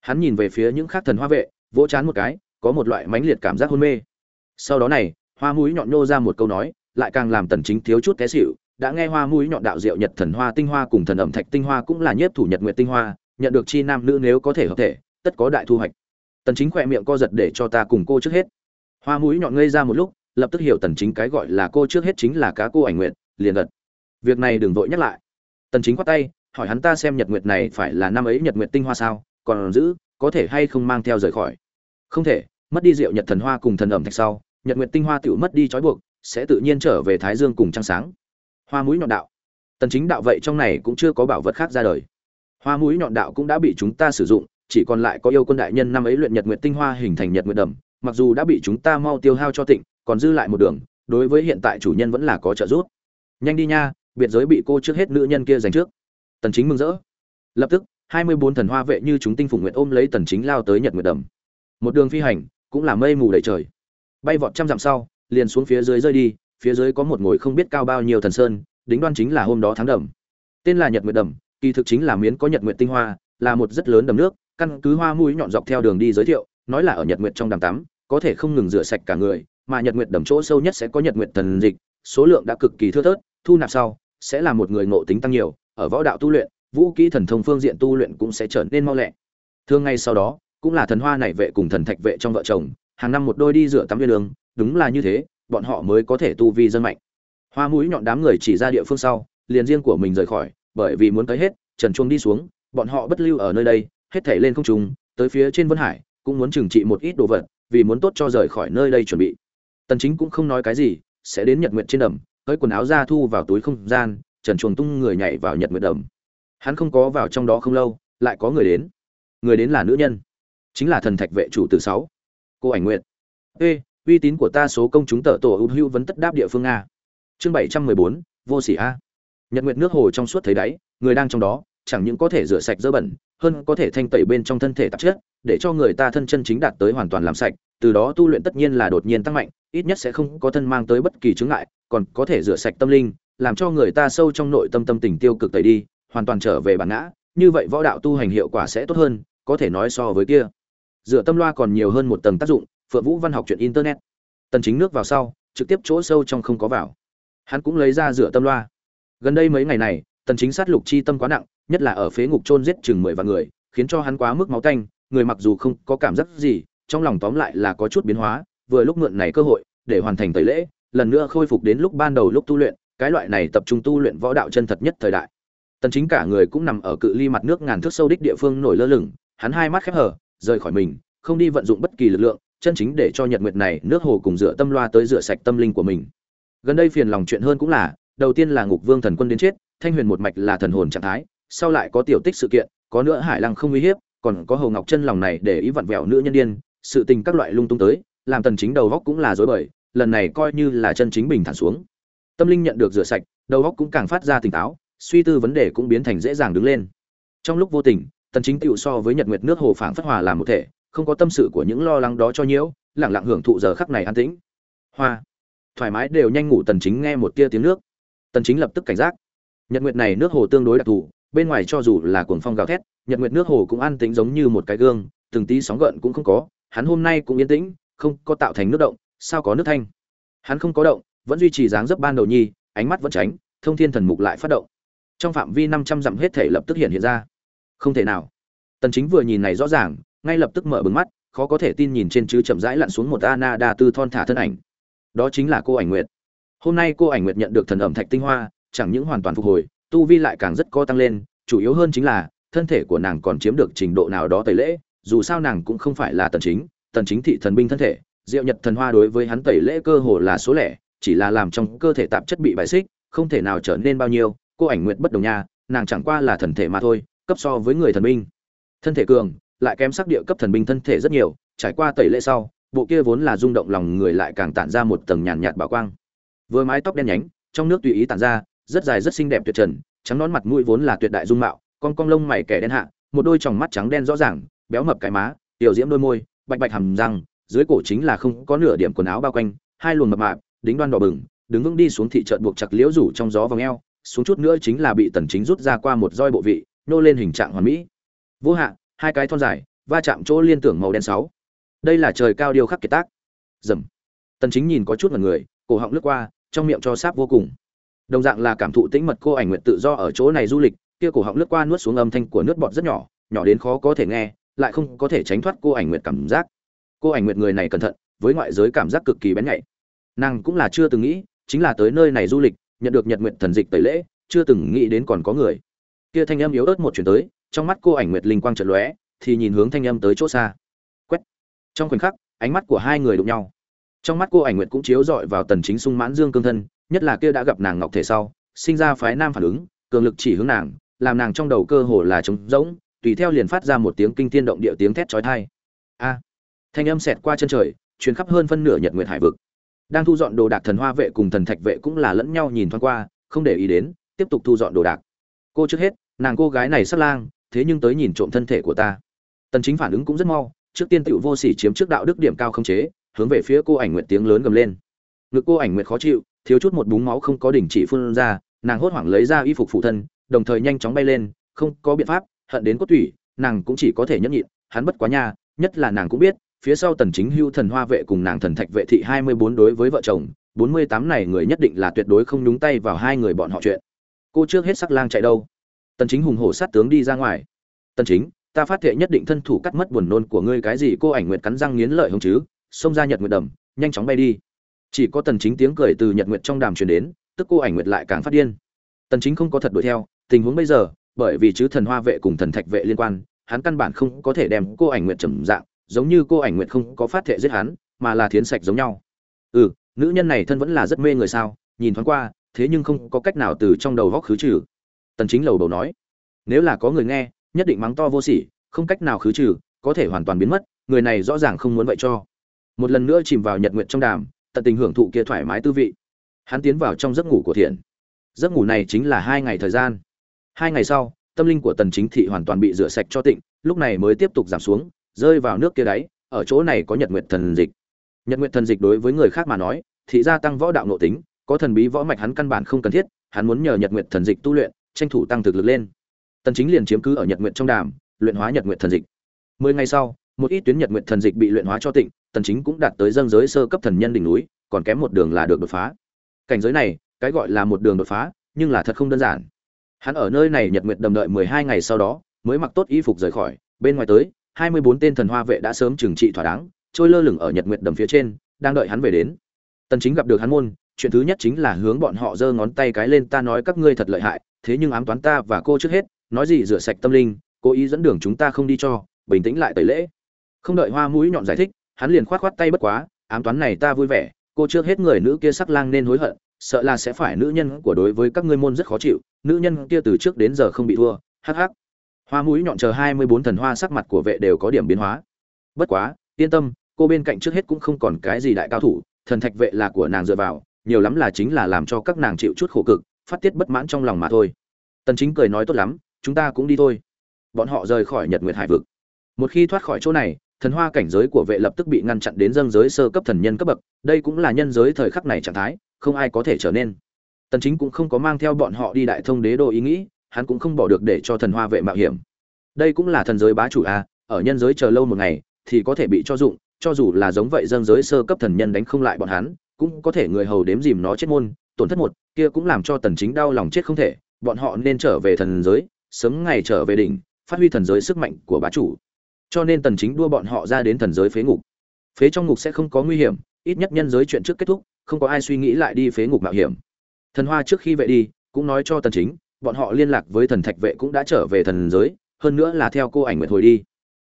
A: Hắn nhìn về phía những khác thần hoa vệ, vỗ chán một cái, có một loại mãnh liệt cảm giác hôn mê. Sau đó này, hoa mũi nhọn nô ra một câu nói, lại càng làm tần chính thiếu chút té xỉu, đã nghe hoa mũi nhọn đạo diệu nhật thần hoa, tinh hoa cùng thần ẩm thạch tinh hoa cũng là nhiếp thủ nhật nguyệt tinh hoa, nhận được chi nam nữ nếu có thể hợp thể, tất có đại thu hoạch. Tần chính khỏe miệng co giật để cho ta cùng cô trước hết. Hoa mũi nhọn ngây ra một lúc, lập tức hiểu tần chính cái gọi là cô trước hết chính là cá cô ảnh nguyện liền gật. Việc này đừng vội nhắc lại tần chính quát tay, hỏi hắn ta xem nhật nguyệt này phải là năm ấy nhật nguyệt tinh hoa sao, còn giữ, có thể hay không mang theo rời khỏi? Không thể, mất đi rượu nhật thần hoa cùng thần ẩm thạch sau, nhật nguyệt tinh hoa tiểu mất đi trói buộc, sẽ tự nhiên trở về thái dương cùng trăng sáng. Hoa mũi nhọn đạo. Tần chính đạo vậy trong này cũng chưa có bảo vật khác ra đời. Hoa mũi nhọn đạo cũng đã bị chúng ta sử dụng, chỉ còn lại có yêu quân đại nhân năm ấy luyện nhật nguyệt tinh hoa hình thành nhật nguyệt đầm, mặc dù đã bị chúng ta mau tiêu hao cho tịnh, còn dư lại một đường, đối với hiện tại chủ nhân vẫn là có trợ giúp. Nhanh đi nha biệt giới bị cô trước hết nữ nhân kia giành trước. Tần chính mừng rỡ. Lập tức 24 thần hoa vệ như chúng tinh phụng nguyện ôm lấy tần chính lao tới nhật nguyệt đầm. Một đường phi hành, cũng là mây mù đầy trời. Bay vọt trăm dặm sau, liền xuống phía dưới rơi đi, phía dưới có một ngồi không biết cao bao nhiêu thần sơn, đính đoan chính là hôm đó tháng đầm. Tên là nhật nguyệt đầm, kỳ thực chính là miến có nhật nguyệt tinh hoa, là một rất lớn đầm nước, căn cứ hoa mũi nhọn dọc theo đường đi giới thiệu, nói là ở nhật nguyệt trong đầm tắm, có thể không ngừng rửa sạch cả người, mà nhật nguyệt đầm chỗ sâu nhất sẽ có nhật nguyệt thần dịch, số lượng đã cực kỳ thưa thớt, thu nạp sau sẽ là một người ngộ tính tăng nhiều, ở võ đạo tu luyện, vũ kỹ thần thông phương diện tu luyện cũng sẽ trở nên mau lẹ. Thường ngay sau đó, cũng là thần hoa này vệ cùng thần thạch vệ trong vợ chồng, hàng năm một đôi đi rửa tắm viên đường đúng là như thế, bọn họ mới có thể tu vi dân mạnh. Hoa mũi nhọn đám người chỉ ra địa phương sau, liền riêng của mình rời khỏi, bởi vì muốn tới hết, trần chuông đi xuống, bọn họ bất lưu ở nơi đây, hết thảy lên không trung, tới phía trên vân hải, cũng muốn trừng trị một ít đồ vật, vì muốn tốt cho rời khỏi nơi đây chuẩn bị. Tần chính cũng không nói cái gì, sẽ đến nhật nguyện trên đầm lấy quần áo ra thu vào túi không gian, trần chuồng tung người nhảy vào nhật nguyệt đầm. Hắn không có vào trong đó không lâu, lại có người đến. Người đến là nữ nhân. Chính là thần thạch vệ chủ từ sáu. Cô ảnh nguyện ê, uy tín của ta số công chúng tở tổ ưu hữu vấn tất đáp địa phương a. Chương bảy trăm mười bốn, vô sỉ a. Nhật nguyệt nước hồ trong suốt thấy đáy, người đang trong đó, chẳng những có thể rửa sạch dơ bẩn, hơn có thể thanh tẩy bên trong thân thể tạp chất, để cho người ta thân chân chính đạt tới hoàn toàn làm sạch từ đó tu luyện tất nhiên là đột nhiên tăng mạnh, ít nhất sẽ không có thân mang tới bất kỳ chứng ngại, còn có thể rửa sạch tâm linh, làm cho người ta sâu trong nội tâm tâm tình tiêu cực tẩy đi, hoàn toàn trở về bản ngã. Như vậy võ đạo tu hành hiệu quả sẽ tốt hơn, có thể nói so với kia. Dựa tâm loa còn nhiều hơn một tầng tác dụng, phượng vũ văn học chuyện internet. Tần chính nước vào sau, trực tiếp chỗ sâu trong không có vào. Hắn cũng lấy ra dựa tâm loa. Gần đây mấy ngày này, tần chính sát lục chi tâm quá nặng, nhất là ở phế ngục chôn giết chừng mười vạn người, khiến cho hắn quá mức máu tanh, người mặc dù không có cảm giác gì trong lòng tóm lại là có chút biến hóa, vừa lúc mượn này cơ hội để hoàn thành tẩy lễ, lần nữa khôi phục đến lúc ban đầu lúc tu luyện, cái loại này tập trung tu luyện võ đạo chân thật nhất thời đại. Tần chính cả người cũng nằm ở cự ly mặt nước ngàn thước sâu đích địa phương nổi lơ lửng, hắn hai mắt khép hờ, rời khỏi mình, không đi vận dụng bất kỳ lực lượng, chân chính để cho nhật nguyệt này nước hồ cùng rửa tâm loa tới rửa sạch tâm linh của mình. Gần đây phiền lòng chuyện hơn cũng là, đầu tiên là ngục vương thần quân đến chết, thanh huyền một mạch là thần hồn trạng thái, sau lại có tiểu tích sự kiện, có nữa hải lăng không uy hiếp, còn có hầu ngọc chân lòng này để ý vặn vẹo nữ nhân điên sự tình các loại lung tung tới, làm tần chính đầu góc cũng là rối bời, lần này coi như là chân chính bình thản xuống. Tâm linh nhận được rửa sạch, đầu góc cũng càng phát ra tỉnh táo, suy tư vấn đề cũng biến thành dễ dàng đứng lên. Trong lúc vô tình, tần chính tựu so với nhật nguyệt nước hồ phảng phất hòa làm một thể, không có tâm sự của những lo lắng đó cho nhiễu, lặng lặng hưởng thụ giờ khắc này an tĩnh. Hoa, thoải mái đều nhanh ngủ tần chính nghe một tia tiếng nước. Tần chính lập tức cảnh giác. Nhật nguyệt này nước hồ tương đối đặc thù, bên ngoài cho dù là cuồng phong gào thét, nhật nguyệt nước hồ cũng an tĩnh giống như một cái gương, từng tí sóng gợn cũng không có hắn hôm nay cũng yên tĩnh, không có tạo thành nước động, sao có nước thanh? Hắn không có động, vẫn duy trì dáng dấp ban đầu nhi, ánh mắt vẫn tránh, thông thiên thần mục lại phát động. Trong phạm vi 500 dặm hết thể lập tức hiện hiện ra. Không thể nào. Tần chính vừa nhìn này rõ ràng, ngay lập tức mở bừng mắt, khó có thể tin nhìn trên chứ chậm rãi lặn xuống một ana đa tư thon thả thân ảnh. Đó chính là cô ảnh nguyệt. Hôm nay cô ảnh nguyệt nhận được thần ẩm thạch tinh hoa, chẳng những hoàn toàn phục hồi, tu vi lại càng rất có tăng lên, chủ yếu hơn chính là, thân thể của nàng còn chiếm được trình độ nào đó tẩy lễ dù sao nàng cũng không phải là tần chính tần chính thị thần binh thân thể, diệu nhật thần hoa đối với hắn tẩy lễ cơ hồ là số lẻ, chỉ là làm trong cơ thể tạp chất bị bài xích, không thể nào trở nên bao nhiêu, cô ảnh nguyệt bất đồng nha, nàng chẳng qua là thần thể mà thôi, cấp so với người thần binh. Thân thể cường, lại kém sắc địa cấp thần binh thân thể rất nhiều, trải qua tẩy lễ sau, bộ kia vốn là rung động lòng người lại càng tản ra một tầng nhàn nhạt bảo quang. Vừa mái tóc đen nhánh, trong nước tùy ý tản ra, rất dài rất xinh đẹp tuyệt trần, trắng nón mặt mũi vốn là tuyệt đại dung mạo, con cong lông mày kẻ đen hạ, một đôi tròng mắt trắng đen rõ ràng béo mập cái má, tiểu diễm đôi môi, bạch bạch hầm răng, dưới cổ chính là không có nửa điểm quần áo bao quanh, hai luồng mập mạp, đính đoan đỏ bừng, đứng vững đi xuống thị trận buộc chặt liễu rủ trong gió vòng eo, xuống chút nữa chính là bị tần chính rút ra qua một roi bộ vị, nô lên hình trạng hoàn mỹ. Vô hạ, hai cái thon dài, va chạm chỗ liên tưởng màu đen sáu. Đây là trời cao điều khắc kiệt tác. Dầm. Tần chính nhìn có chút ngần người, cổ họng lướt qua, trong miệng cho sáp vô cùng. Đồng dạng là cảm thụ tĩnh mật cô ảnh nguyện tự do ở chỗ này du lịch, kia cổ họng lướt qua nuốt xuống âm thanh của nước bọt rất nhỏ nhỏ đến khó có thể nghe lại không có thể tránh thoát cô ảnh nguyện cảm giác. Cô ảnh nguyện người này cẩn thận, với ngoại giới cảm giác cực kỳ bén nhạy. Nàng cũng là chưa từng nghĩ, chính là tới nơi này du lịch, nhận được nhật nguyện thần dịch tẩy lễ, chưa từng nghĩ đến còn có người. Kia thanh âm yếu ớt một chuyển tới, trong mắt cô ảnh nguyệt linh quang trận lóe, thì nhìn hướng thanh âm tới chỗ xa. Quét. Trong khoảnh khắc, ánh mắt của hai người đụng nhau. Trong mắt cô ảnh nguyệt cũng chiếu rọi vào tần chính sung mãn dương cương thân, nhất là kia đã gặp nàng ngọc thể sau, sinh ra phái nam phản ứng, cường lực chỉ hướng nàng, làm nàng trong đầu cơ hồ là trống rỗng tùy theo liền phát ra một tiếng kinh thiên động địa tiếng thét chói tai. A! Thanh âm xẹt qua chân trời, truyền khắp hơn phân nửa nhật nguyệt hải vực. Đang thu dọn đồ đạc thần hoa vệ cùng thần thạch vệ cũng là lẫn nhau nhìn thoáng qua, không để ý đến, tiếp tục thu dọn đồ đạc. Cô trước hết, nàng cô gái này sát lang, thế nhưng tới nhìn trộm thân thể của ta. Tần chính phản ứng cũng rất mau, trước tiên tiểu vô sỉ chiếm trước đạo đức điểm cao không chế, hướng về phía cô ảnh nguyệt tiếng lớn gầm lên. Ngực cô ảnh nguyệt khó chịu, thiếu chút một búng máu không có đỉnh chỉ phun ra, nàng hốt hoảng lấy ra y phục phụ thân, đồng thời nhanh chóng bay lên, không có biện pháp hận đến cốt tủy, nàng cũng chỉ có thể nhẫn nhịn, hắn bất quá nha, nhất là nàng cũng biết, phía sau tần chính hưu thần hoa vệ cùng nàng thần thạch vệ thị 24 đối với vợ chồng 48 này người nhất định là tuyệt đối không nhúng tay vào hai người bọn họ chuyện. Cô trước hết sắc lang chạy đâu? Tần chính hùng hổ sát tướng đi ra ngoài. Tần chính, ta phát thệ nhất định thân thủ cắt mất buồn nôn của ngươi cái gì, cô ảnh nguyệt cắn răng nghiến lợi hông chứ, xông ra nhật nguyệt đầm, nhanh chóng bay đi. Chỉ có tần chính tiếng cười từ nhật nguyệt trong đàm truyền đến, tức cô ảnh nguyệt lại càng phát điên. Tần chính không có thật đuổi theo, tình huống bây giờ bởi vì chứ thần hoa vệ cùng thần thạch vệ liên quan, hắn căn bản không có thể đem cô ảnh nguyện trầm dạng, giống như cô ảnh nguyện không có phát thệ giết hắn, mà là thiến sạch giống nhau. Ừ nữ nhân này thân vẫn là rất mê người sao, nhìn thoáng qua, thế nhưng không có cách nào từ trong đầu góc khứ trừ. Tần chính lầu đầu nói, nếu là có người nghe, nhất định mắng to vô sỉ, không cách nào khứ trừ, có thể hoàn toàn biến mất, người này rõ ràng không muốn vậy cho. Một lần nữa chìm vào nhật nguyện trong đàm, tận tình hưởng thụ kia thoải mái tư vị. Hắn tiến vào trong giấc ngủ của thiện. Giấc ngủ này chính là hai ngày thời gian hai ngày sau, tâm linh của tần chính thị hoàn toàn bị rửa sạch cho tịnh, lúc này mới tiếp tục giảm xuống, rơi vào nước kia đáy, ở chỗ này có nhật nguyện thần dịch. Nhật nguyện thần dịch đối với người khác mà nói, thị gia tăng võ đạo nội tính, có thần bí võ mạch hắn căn bản không cần thiết, hắn muốn nhờ nhật nguyện thần dịch tu luyện, tranh thủ tăng thực lực lên. Tần chính liền chiếm cứ ở nhật nguyện trong đàm, luyện hóa nhật nguyện thần dịch. Mười ngày sau, một ít tuyến nhật nguyện thần dịch bị luyện hóa cho tịnh, tần chính cũng đạt tới dâng giới sơ cấp thần nhân đỉnh núi, còn kém một đường là được đột phá. Cảnh giới này, cái gọi là một đường đột phá, nhưng là thật không đơn giản hắn ở nơi này nhật nguyệt đầm đợi 12 ngày sau đó, mới mặc tốt y phục rời khỏi. Bên ngoài tới 24 tên thần hoa vệ đã sớm trừng trị thỏa đáng, trôi lơ lửng ở nhật nguyệt đầm phía trên, đang đợi hắn về đến. Tần chính gặp được hắn môn, chuyện thứ nhất chính là hướng bọn họ giơ ngón tay cái lên, ta nói các ngươi thật lợi hại, thế nhưng ám toán ta và cô trước hết, nói gì rửa sạch tâm linh, cố ý dẫn đường chúng ta không đi cho, bình tĩnh lại tẩy lễ. Không đợi hoa mũi nhọn giải thích, hắn liền khoát khoát tay bất quá, ám toán này ta vui vẻ, cô trước hết người nữ kia sắc lang nên hối hận sợ là sẽ phải nữ nhân của đối với các ngươi môn rất khó chịu, nữ nhân kia từ trước đến giờ không bị thua, hắc hắc. Hoa mũi nhọn chờ hai mươi bốn thần hoa sắc mặt của vệ đều có điểm biến hóa. Bất quá, yên tâm, cô bên cạnh trước hết cũng không còn cái gì đại cao thủ, thần thạch vệ là của nàng dựa vào, nhiều lắm là chính là làm cho các nàng chịu chút khổ cực, phát tiết bất mãn trong lòng mà thôi. Tần chính cười nói tốt lắm, chúng ta cũng đi thôi. Bọn họ rời khỏi nhật nguyệt hải vực. Một khi thoát khỏi chỗ này, thần hoa cảnh giới của vệ lập tức bị ngăn chặn đến dâng giới sơ cấp thần nhân cấp bậc, đây cũng là nhân giới thời khắc này trạng thái không ai có thể trở nên. Tần chính cũng không có mang theo bọn họ đi đại thông đế đô ý nghĩ, hắn cũng không bỏ được để cho thần hoa vệ mạo hiểm. Đây cũng là thần giới bá chủ a, ở nhân giới chờ lâu một ngày, thì có thể bị cho dụng, cho dù là giống vậy dân giới sơ cấp thần nhân đánh không lại bọn hắn, cũng có thể người hầu đếm dìm nó chết môn, tổn thất một, kia cũng làm cho tần chính đau lòng chết không thể, bọn họ nên trở về thần giới, sớm ngày trở về đỉnh, phát huy thần giới sức mạnh của bá chủ. Cho nên tần chính đua bọn họ ra đến thần giới phế ngục. Phế trong ngục sẽ không có nguy hiểm ít nhất nhân giới chuyện trước kết thúc, không có ai suy nghĩ lại đi phế ngục mạo hiểm. Thần hoa trước khi vệ đi, cũng nói cho tần chính, bọn họ liên lạc với thần thạch vệ cũng đã trở về thần giới, hơn nữa là theo cô ảnh nguyệt hồi đi.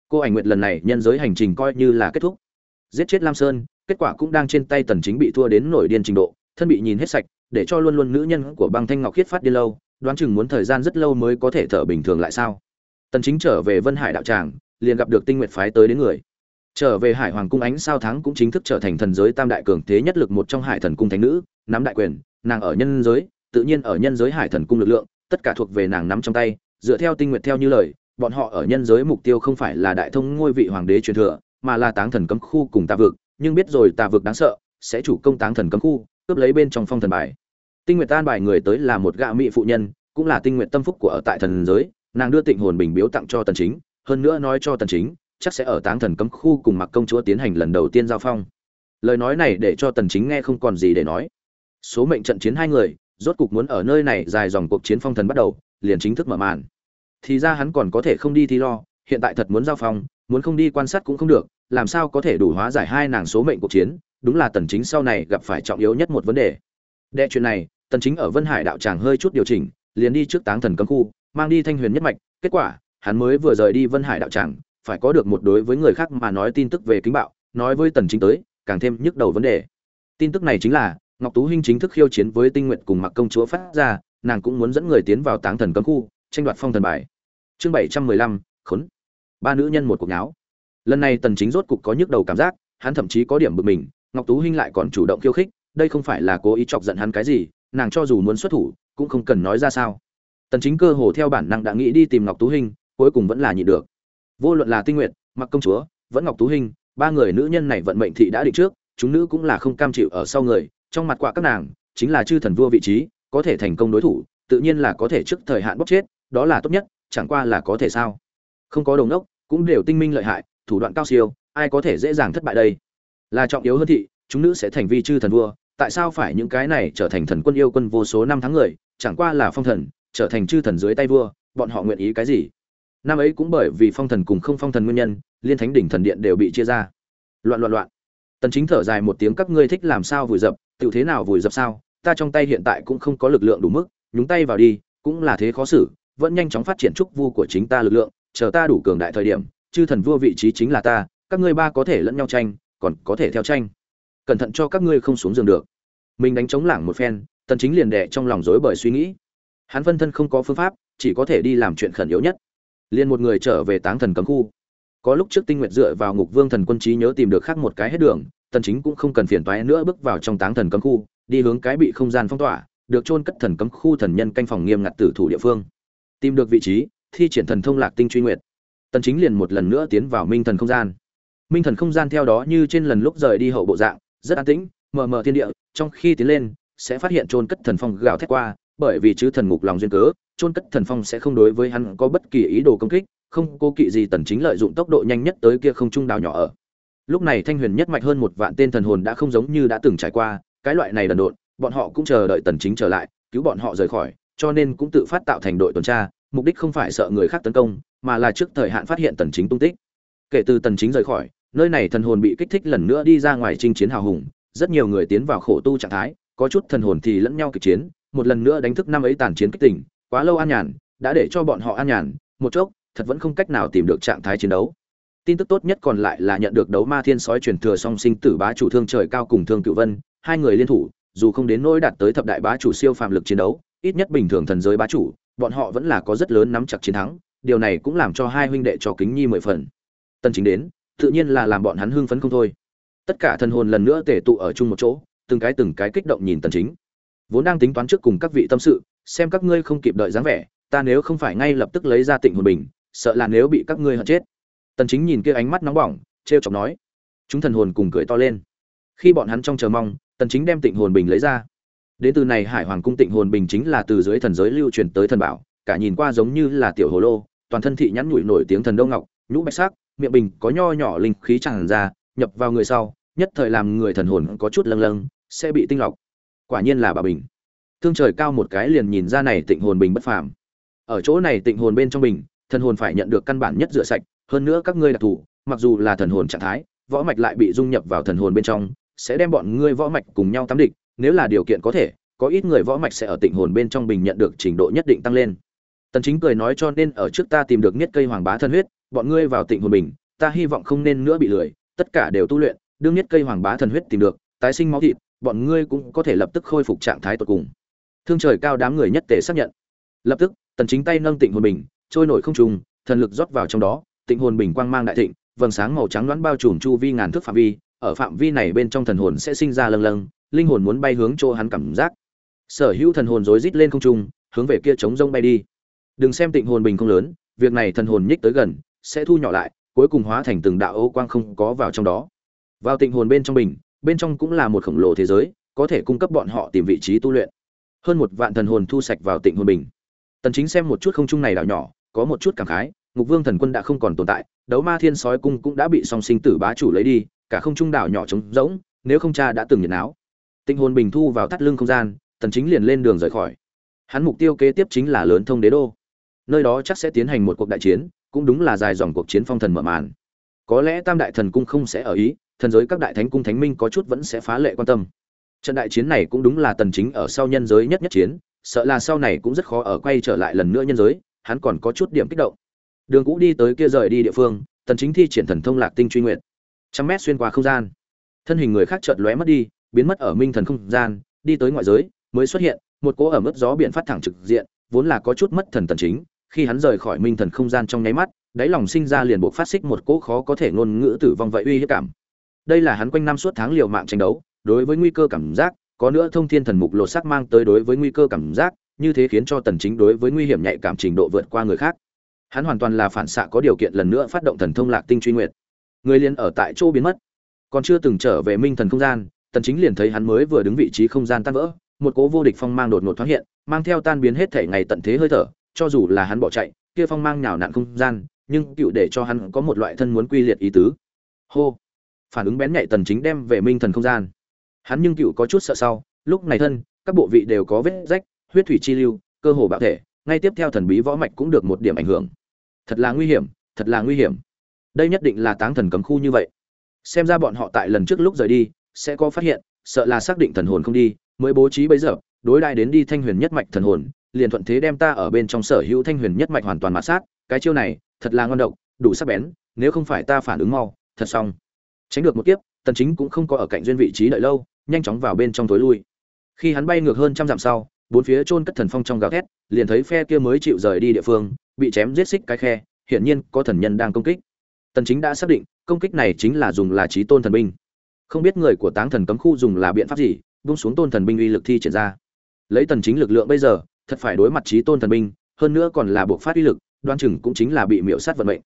A: Cô ảnh nguyệt lần này nhân giới hành trình coi như là kết thúc. Giết chết lam sơn, kết quả cũng đang trên tay tần chính bị thua đến nổi điên trình độ, thân bị nhìn hết sạch, để cho luôn luôn nữ nhân của băng thanh ngọc khiết phát đi lâu, đoán chừng muốn thời gian rất lâu mới có thể thở bình thường lại sao? Tần chính trở về vân hải đạo tràng, liền gặp được tinh nguyệt phái tới đến người trở về hải hoàng cung ánh sao thắng cũng chính thức trở thành thần giới tam đại cường thế nhất lực một trong hải thần cung thánh nữ, nắm đại quyền, nàng ở nhân giới, tự nhiên ở nhân giới hải thần cung lực lượng, tất cả thuộc về nàng nắm trong tay, dựa theo tinh nguyệt theo như lời, bọn họ ở nhân giới mục tiêu không phải là đại thông ngôi vị hoàng đế truyền thừa, mà là táng thần cấm khu cùng tà vực, nhưng biết rồi tà vực đáng sợ, sẽ chủ công táng thần cấm khu, cướp lấy bên trong phong thần bài. Tinh nguyệt tan bài người tới là một gạ mỹ phụ nhân, cũng là tinh nguyệt tâm phúc của ở tại thần giới, nàng đưa tịnh hồn bình biếu tặng cho tần chính, hơn nữa nói cho tần chính chắc sẽ ở táng thần cấm khu cùng mặc công chúa tiến hành lần đầu tiên giao phong. Lời nói này để cho tần chính nghe không còn gì để nói. Số mệnh trận chiến hai người, rốt cục muốn ở nơi này dài dòng cuộc chiến phong thần bắt đầu, liền chính thức mở màn. Thì ra hắn còn có thể không đi thi lo, hiện tại thật muốn giao phong, muốn không đi quan sát cũng không được, làm sao có thể đủ hóa giải hai nàng số mệnh cuộc chiến, đúng là tần chính sau này gặp phải trọng yếu nhất một vấn đề. Đệ chuyện này, tần chính ở vân hải đạo tràng hơi chút điều chỉnh, liền đi trước táng thần cấm khu, mang đi thanh huyền nhất mạch, kết quả, hắn mới vừa rời đi vân hải đạo tràng phải có được một đối với người khác mà nói tin tức về kính bạo nói với tần chính tới càng thêm nhức đầu vấn đề. Tin tức này chính là ngọc tú hinh chính thức khiêu chiến với tinh nguyệt cùng mặc công chúa phát ra nàng cũng muốn dẫn người tiến vào táng thần cấm khu tranh đoạt phong thần bài. Chương 715, khốn. Ba nữ nhân một cuộc náo lần này tần chính rốt cục có nhức đầu cảm giác hắn thậm chí có điểm bực mình ngọc tú hinh lại còn chủ động khiêu khích đây không phải là cố ý chọc giận hắn cái gì nàng cho dù muốn xuất thủ cũng không cần nói ra sao. Tần chính cơ hồ theo bản năng đã nghĩ đi tìm ngọc tú hinh cuối cùng vẫn là nhịn được vô luận là tinh nguyện mặc công chúa vẫn ngọc tú hình, ba người nữ nhân này vận mệnh thị đã định trước chúng nữ cũng là không cam chịu ở sau người trong mặt quạ các nàng chính là chư thần vua vị trí có thể thành công đối thủ tự nhiên là có thể trước thời hạn bóc chết đó là tốt nhất chẳng qua là có thể sao. Không có đồng đốc cũng đều tinh minh lợi hại thủ đoạn cao siêu ai có thể dễ dàng thất bại đây? Là trọng yếu hơn thị chúng nữ sẽ thành vi chư thần vua tại sao phải những cái này trở thành thần quân yêu quân vô số năm tháng người chẳng qua là phong thần trở thành chư thần dưới tay vua bọn họ nguyện ý cái gì? Năm ấy cũng bởi vì phong thần cùng không phong thần nguyên nhân, liên thánh đỉnh thần điện đều bị chia ra. Loạn loạn loạn. Tần chính thở dài một tiếng, các ngươi thích làm sao vùi dập tự thế nào vùi dập sao? Ta trong tay hiện tại cũng không có lực lượng đủ mức, nhúng tay vào đi, cũng là thế khó xử, vẫn nhanh chóng phát triển trúc vu của chính ta lực lượng, chờ ta đủ cường đại thời điểm, chư thần vua vị trí chính là ta, các ngươi ba có thể lẫn nhau tranh, còn có thể theo tranh. Cẩn thận cho các ngươi không xuống giường được. Mình đánh chống lảng một phen, tần chính liền đẻ trong lòng rối bởi suy nghĩ. Hắn phân thân không có phương pháp, chỉ có thể đi làm chuyện khẩn yếu nhất liền một người trở về táng thần cấm khu. Có lúc trước tinh nguyện dựa vào ngục vương thần quân trí nhớ tìm được khác một cái hết đường, tần chính cũng không cần phiền toái nữa bước vào trong táng thần cấm khu, đi hướng cái bị không gian phong tỏa, được chôn cất thần cấm khu thần nhân canh phòng nghiêm ngặt tử thủ địa phương. Tìm được vị trí, thi triển thần thông lạc tinh truy nguyệt. Tần chính liền một lần nữa tiến vào minh thần không gian. Minh thần không gian theo đó như trên lần lúc rời đi hậu bộ dạng, rất an tĩnh, mờ mờ thiên địa, trong khi tiến lên, sẽ phát hiện chôn cất thần phong gào thét qua, bởi vì chứ thần ngục lòng duyên cớ chôn cất thần phong sẽ không đối với hắn có bất kỳ ý đồ công kích, không cố kỵ gì tần chính lợi dụng tốc độ nhanh nhất tới kia không trung đào nhỏ ở. Lúc này thanh huyền nhất mạch hơn một vạn tên thần hồn đã không giống như đã từng trải qua, cái loại này đần độn, bọn họ cũng chờ đợi tần chính trở lại, cứu bọn họ rời khỏi, cho nên cũng tự phát tạo thành đội tuần tra, mục đích không phải sợ người khác tấn công, mà là trước thời hạn phát hiện tần chính tung tích. Kể từ tần chính rời khỏi, nơi này thần hồn bị kích thích lần nữa đi ra ngoài chinh chiến hào hùng, rất nhiều người tiến vào khổ tu trạng thái, có chút thần hồn thì lẫn nhau kịch chiến, một lần nữa đánh thức năm ấy tàn chiến kích tỉnh quá lâu an nhàn, đã để cho bọn họ an nhàn, một chốc, thật vẫn không cách nào tìm được trạng thái chiến đấu. Tin tức tốt nhất còn lại là nhận được đấu ma thiên sói truyền thừa song sinh tử bá chủ thương trời cao cùng thương cựu vân, hai người liên thủ, dù không đến nỗi đạt tới thập đại bá chủ siêu phàm lực chiến đấu, ít nhất bình thường thần giới bá chủ, bọn họ vẫn là có rất lớn nắm chặt chiến thắng, điều này cũng làm cho hai huynh đệ cho kính nhi mười phần. Tân chính đến, tự nhiên là làm bọn hắn hưng phấn không thôi. Tất cả thần hồn lần nữa tề tụ ở chung một chỗ, từng cái từng cái kích động nhìn tần chính. Vốn đang tính toán trước cùng các vị tâm sự xem các ngươi không kịp đợi dáng vẻ, ta nếu không phải ngay lập tức lấy ra tịnh hồn bình, sợ là nếu bị các ngươi hận chết. Tần chính nhìn kia ánh mắt nóng bỏng treo chọc nói. Chúng thần hồn cùng cười to lên. Khi bọn hắn trong chờ mong, tần chính đem tịnh hồn bình lấy ra. Đến từ này hải hoàng cung tịnh hồn bình chính là từ dưới thần giới lưu truyền tới thần bảo, cả nhìn qua giống như là tiểu hồ lô, toàn thân thị nhắn nhủi nổi tiếng thần đông ngọc, nhũ bạch sắc, miệng bình có nho nhỏ linh khí tràn ra, nhập vào người sau, nhất thời làm người thần hồn có chút lâng lâng, sẽ bị tinh lọc. Quả nhiên là bà bình thương trời cao một cái liền nhìn ra này tịnh hồn bình bất phàm. Ở chỗ này tịnh hồn bên trong bình, thần hồn phải nhận được căn bản nhất rửa sạch, hơn nữa các ngươi đặc thù, mặc dù là thần hồn trạng thái, võ mạch lại bị dung nhập vào thần hồn bên trong, sẽ đem bọn ngươi võ mạch cùng nhau tắm địch, nếu là điều kiện có thể, có ít người võ mạch sẽ ở tịnh hồn bên trong bình nhận được trình độ nhất định tăng lên. Tần chính cười nói cho nên ở trước ta tìm được nhất cây hoàng bá thần huyết, bọn ngươi vào tịnh hồn bình, ta hy vọng không nên nữa bị lười, tất cả đều tu luyện, đương nhất cây hoàng bá thần huyết tìm được, tái sinh máu thịt, bọn ngươi cũng có thể lập tức khôi phục trạng thái tột cùng thương trời cao đám người nhất tề xác nhận. Lập tức, tần chính tay nâng tịnh hồn bình, trôi nổi không trùng, thần lực rót vào trong đó, tịnh hồn bình quang mang đại thịnh, vầng sáng màu trắng đoán bao trùm chu vi ngàn thước phạm vi, ở phạm vi này bên trong thần hồn sẽ sinh ra lâng lâng, linh hồn muốn bay hướng chỗ hắn cảm giác. Sở hữu thần hồn rối rít lên không trung, hướng về kia chống rông bay đi. Đừng xem tịnh hồn bình không lớn, việc này thần hồn nhích tới gần, sẽ thu nhỏ lại, cuối cùng hóa thành từng đạo ô quang không có vào trong đó. Vào tịnh hồn bên trong bình, bên trong cũng là một khổng lồ thế giới, có thể cung cấp bọn họ tìm vị trí tu luyện hơn một vạn thần hồn thu sạch vào tịnh hồn bình. Tần chính xem một chút không trung này đảo nhỏ, có một chút cảm khái, ngục vương thần quân đã không còn tồn tại, đấu ma thiên sói cung cũng đã bị song sinh tử bá chủ lấy đi, cả không trung đảo nhỏ trống rỗng, nếu không cha đã từng nhiệt áo tịnh hồn bình thu vào thắt lưng không gian, tần chính liền lên đường rời khỏi. Hắn mục tiêu kế tiếp chính là lớn thông đế đô. Nơi đó chắc sẽ tiến hành một cuộc đại chiến, cũng đúng là dài dòng cuộc chiến phong thần mở màn. Có lẽ tam đại thần cung không sẽ ở ý, thần giới các đại thánh cung thánh minh có chút vẫn sẽ phá lệ quan tâm trận đại chiến này cũng đúng là tần chính ở sau nhân giới nhất nhất chiến, sợ là sau này cũng rất khó ở quay trở lại lần nữa nhân giới, hắn còn có chút điểm kích động. Đường cũ đi tới kia rời đi địa phương, tần chính thi triển thần thông lạc tinh truy nguyện trăm mét xuyên qua không gian, thân hình người khác chợt lóe mất đi, biến mất ở minh thần không gian, đi tới ngoại giới, mới xuất hiện, một cỗ ở mức gió biển phát thẳng trực diện, vốn là có chút mất thần tần chính, khi hắn rời khỏi minh thần không gian trong nháy mắt, đáy lòng sinh ra liền bộ phát xích một cỗ khó có thể ngôn ngữ tử vong vậy uy hiếp cảm. Đây là hắn quanh năm suốt tháng liều mạng tranh đấu đối với nguy cơ cảm giác, có nữa thông thiên thần mục lột sắc mang tới đối với nguy cơ cảm giác, như thế khiến cho tần chính đối với nguy hiểm nhạy cảm trình độ vượt qua người khác. Hắn hoàn toàn là phản xạ có điều kiện lần nữa phát động thần thông lạc tinh truy nguyệt. Người liền ở tại chỗ biến mất. Còn chưa từng trở về minh thần không gian, tần chính liền thấy hắn mới vừa đứng vị trí không gian tan vỡ, một cố vô địch phong mang đột ngột thoáng hiện, mang theo tan biến hết thể ngày tận thế hơi thở, cho dù là hắn bỏ chạy, kia phong mang nhào nặn không gian, nhưng cựu để cho hắn có một loại thân muốn quy liệt ý tứ. Hô! Phản ứng bén nhạy tần chính đem về minh thần không gian hắn nhưng cựu có chút sợ sau, lúc này thân, các bộ vị đều có vết rách, huyết thủy chi lưu, cơ hồ bạo thể, ngay tiếp theo thần bí võ mạch cũng được một điểm ảnh hưởng. Thật là nguy hiểm, thật là nguy hiểm. Đây nhất định là táng thần cấm khu như vậy. Xem ra bọn họ tại lần trước lúc rời đi, sẽ có phát hiện, sợ là xác định thần hồn không đi, mới bố trí bấy giờ, đối đại đến đi thanh huyền nhất mạch thần hồn, liền thuận thế đem ta ở bên trong sở hữu thanh huyền nhất mạch hoàn toàn mạt sát, cái chiêu này, thật là ngon độc, đủ sắc bén, nếu không phải ta phản ứng mau, thật xong. Tránh được một kiếp, tần chính cũng không có ở cạnh duyên vị trí đợi lâu nhanh chóng vào bên trong tối lui. Khi hắn bay ngược hơn trăm dặm sau, bốn phía chôn cất thần phong trong gào thét, liền thấy phe kia mới chịu rời đi địa phương, bị chém giết xích cái khe, hiển nhiên có thần nhân đang công kích. Tần chính đã xác định, công kích này chính là dùng là trí tôn thần binh. Không biết người của táng thần cấm khu dùng là biện pháp gì, buông xuống tôn thần binh uy lực thi triển ra. Lấy tần chính lực lượng bây giờ, thật phải đối mặt trí tôn thần binh, hơn nữa còn là buộc phát uy lực, đoan chừng cũng chính là bị miểu sát vận mệnh.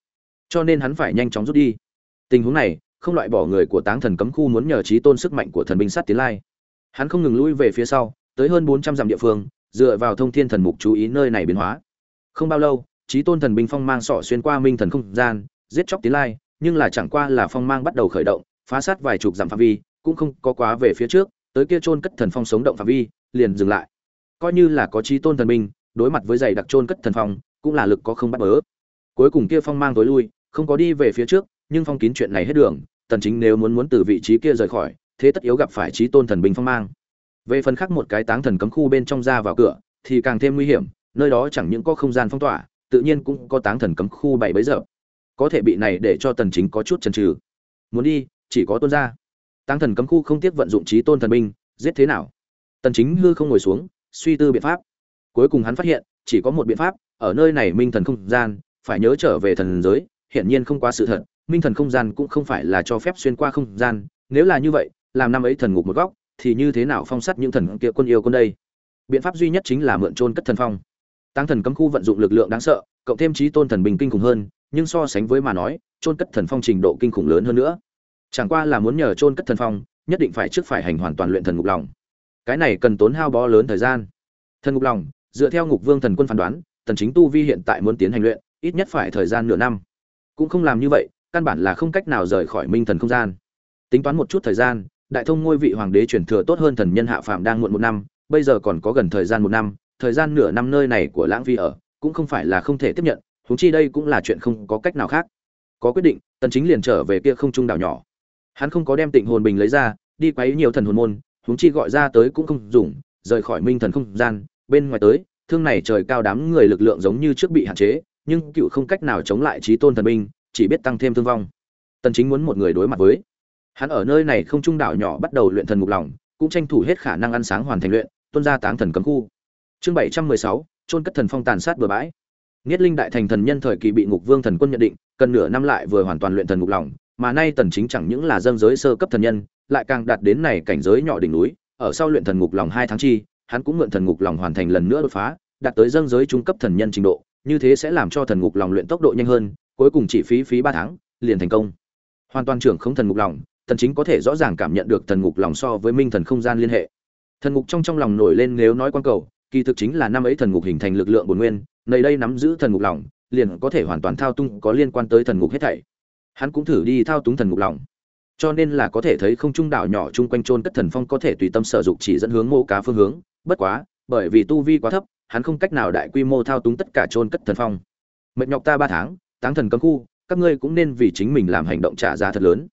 A: Cho nên hắn phải nhanh chóng rút đi. Tình huống này không loại bỏ người của táng thần cấm khu muốn nhờ trí tôn sức mạnh của thần binh sát tiến lai. Hắn không ngừng lui về phía sau, tới hơn 400 dặm địa phương, dựa vào thông thiên thần mục chú ý nơi này biến hóa. Không bao lâu, trí tôn thần binh phong mang sọ xuyên qua minh thần không gian, giết chóc tiến lai, nhưng là chẳng qua là phong mang bắt đầu khởi động, phá sát vài chục dặm phạm vi, cũng không có quá về phía trước, tới kia trôn cất thần phong sống động phạm vi, liền dừng lại. Coi như là có trí tôn thần binh, đối mặt với giày đặc trôn cất thần phong, cũng là lực có không bắt bớ. Cuối cùng kia phong mang tối lui, không có đi về phía trước nhưng phong kín chuyện này hết đường, tần chính nếu muốn muốn từ vị trí kia rời khỏi, thế tất yếu gặp phải trí tôn thần binh phong mang. Về phần khác một cái táng thần cấm khu bên trong ra vào cửa, thì càng thêm nguy hiểm, nơi đó chẳng những có không gian phong tỏa, tự nhiên cũng có táng thần cấm khu bảy bấy giờ. Có thể bị này để cho tần chính có chút chần chừ. Muốn đi, chỉ có tôn gia táng thần cấm khu không tiếc vận dụng trí tôn thần binh, giết thế nào? Tần chính hư không ngồi xuống, suy tư biện pháp. Cuối cùng hắn phát hiện, chỉ có một biện pháp, ở nơi này minh thần không gian, phải nhớ trở về thần giới, hiển nhiên không quá sự thật minh thần không gian cũng không phải là cho phép xuyên qua không gian, nếu là như vậy, làm năm ấy thần ngục một góc, thì như thế nào phong sát những thần kia quân yêu quân đây? Biện pháp duy nhất chính là mượn trôn cất thần phong. Tăng thần cấm khu vận dụng lực lượng đáng sợ, cộng thêm trí tôn thần bình kinh khủng hơn, nhưng so sánh với mà nói trôn cất thần phong trình độ kinh khủng lớn hơn nữa. Chẳng qua là muốn nhờ trôn cất thần phong, nhất định phải trước phải hành hoàn toàn luyện thần ngục lòng. Cái này cần tốn hao bó lớn thời gian. Thần ngục lòng, dựa theo ngục vương thần quân phán đoán, tần chính tu vi hiện tại muốn tiến hành luyện, ít nhất phải thời gian nửa năm. Cũng không làm như vậy căn bản là không cách nào rời khỏi minh thần không gian. Tính toán một chút thời gian, đại thông ngôi vị hoàng đế chuyển thừa tốt hơn thần nhân hạ phạm đang muộn một năm, bây giờ còn có gần thời gian một năm, thời gian nửa năm nơi này của lãng vi ở, cũng không phải là không thể tiếp nhận, huống chi đây cũng là chuyện không có cách nào khác. Có quyết định, tần chính liền trở về kia không trung đảo nhỏ. Hắn không có đem tịnh hồn bình lấy ra, đi quấy nhiều thần hồn môn, huống chi gọi ra tới cũng không dùng, rời khỏi minh thần không gian, bên ngoài tới, thương này trời cao đám người lực lượng giống như trước bị hạn chế, nhưng cựu không cách nào chống lại trí tôn thần binh chỉ biết tăng thêm thương vong. Tần chính muốn một người đối mặt với. Hắn ở nơi này không trung đảo nhỏ bắt đầu luyện thần ngục lòng cũng tranh thủ hết khả năng ăn sáng hoàn thành luyện tuân ra táng thần cấm khu. Chương 716, trôn cất thần phong tàn sát bừa bãi. Niết Linh đại thành thần nhân thời kỳ bị Ngục Vương thần quân nhận định, cần nửa năm lại vừa hoàn toàn luyện thần ngục lòng, mà nay tần chính chẳng những là dâng giới sơ cấp thần nhân, lại càng đạt đến này cảnh giới nhỏ đỉnh núi, ở sau luyện thần ngục lòng 2 tháng chi, hắn cũng mượn thần ngục lòng hoàn thành lần nữa đột phá, đạt tới dâng giới trung cấp thần nhân trình độ, như thế sẽ làm cho thần ngục lòng luyện tốc độ nhanh hơn, cuối cùng chỉ phí phí 3 tháng, liền thành công. Hoàn toàn trưởng không thần ngục lòng, tần chính có thể rõ ràng cảm nhận được thần ngục lòng so với minh thần không gian liên hệ. Thần ngục trong trong lòng nổi lên nếu nói quan cầu, kỳ thực chính là năm ấy thần ngục hình thành lực lượng bổn nguyên, nơi đây nắm giữ thần ngục lòng, liền có thể hoàn toàn thao túng có liên quan tới thần ngục hết thảy. Hắn cũng thử đi thao túng thần ngục lòng, cho nên là có thể thấy không trung đảo nhỏ chung quanh trôn cất thần phong có thể tùy tâm sở dụng chỉ dẫn hướng mô cá phương hướng, bất quá, bởi vì tu vi quá thấp, hắn không cách nào đại quy mô thao túng tất cả trôn cất thần phong. Mệt nhọc ta ba tháng, táng thần cấm khu, các ngươi cũng nên vì chính mình làm hành động trả giá thật lớn.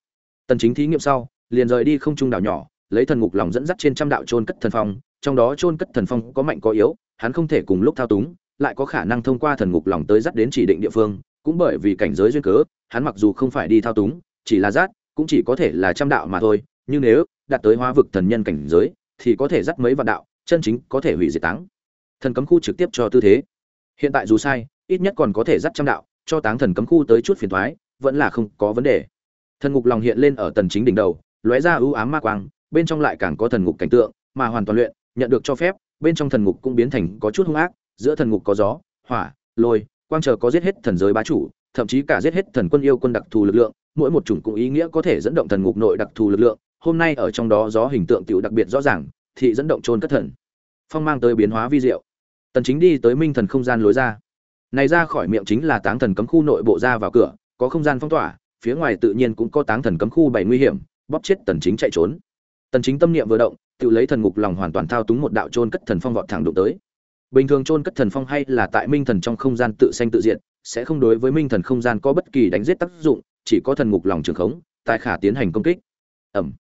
A: Tần Chính thí nghiệm sau, liền rời đi không trung đảo nhỏ, lấy thần ngục lòng dẫn dắt trên trăm đạo trôn cất thần phong, trong đó trôn cất thần phong có mạnh có yếu, hắn không thể cùng lúc thao túng, lại có khả năng thông qua thần ngục lòng tới dắt đến chỉ định địa phương, cũng bởi vì cảnh giới duyên cớ, hắn mặc dù không phải đi thao túng, chỉ là dắt, cũng chỉ có thể là trăm đạo mà thôi, nhưng nếu đạt tới hóa vực thần nhân cảnh giới, thì có thể dắt mấy vạn đạo, chân chính có thể hủy diệt táng. Thần cấm khu trực tiếp cho tư thế. Hiện tại dù sai, ít nhất còn có thể dắt trăm đạo, cho táng thần cấm khu tới chút phiền toái, vẫn là không có vấn đề. Thần ngục lòng hiện lên ở tần chính đỉnh đầu, lóe ra ưu ám ma quang, bên trong lại càng có thần ngục cảnh tượng, mà hoàn toàn luyện, nhận được cho phép, bên trong thần ngục cũng biến thành có chút hung ác, giữa thần ngục có gió, hỏa, lôi, quang chờ có giết hết thần giới bá chủ, thậm chí cả giết hết thần quân yêu quân đặc thù lực lượng mỗi một chủng cũng ý nghĩa có thể dẫn động thần ngục nội đặc thù lực lượng hôm nay ở trong đó gió hình tượng tiểu đặc biệt rõ ràng thị dẫn động trôn cất thần. Phong mang tới biến hóa vi diệu. Tần chính đi tới minh thần không gian lối ra này ra khỏi miệng chính là táng thần cấm khu nội bộ ra vào cửa, có không gian phong tỏa, phía ngoài tự nhiên cũng có táng thần cấm khu bảy nguy hiểm, bóp chết tần chính chạy trốn. Tần chính tâm niệm vừa động, tự lấy thần ngục lòng hoàn toàn thao túng một đạo trôn cất thần phong vọt thẳng đụng tới. Bình thường trôn cất thần phong hay là tại minh thần trong không gian tự sanh tự diệt, sẽ không đối với minh thần không gian có bất kỳ đánh giết tác dụng, chỉ có thần ngục lòng trường khống tại khả tiến hành công kích. Ẩm.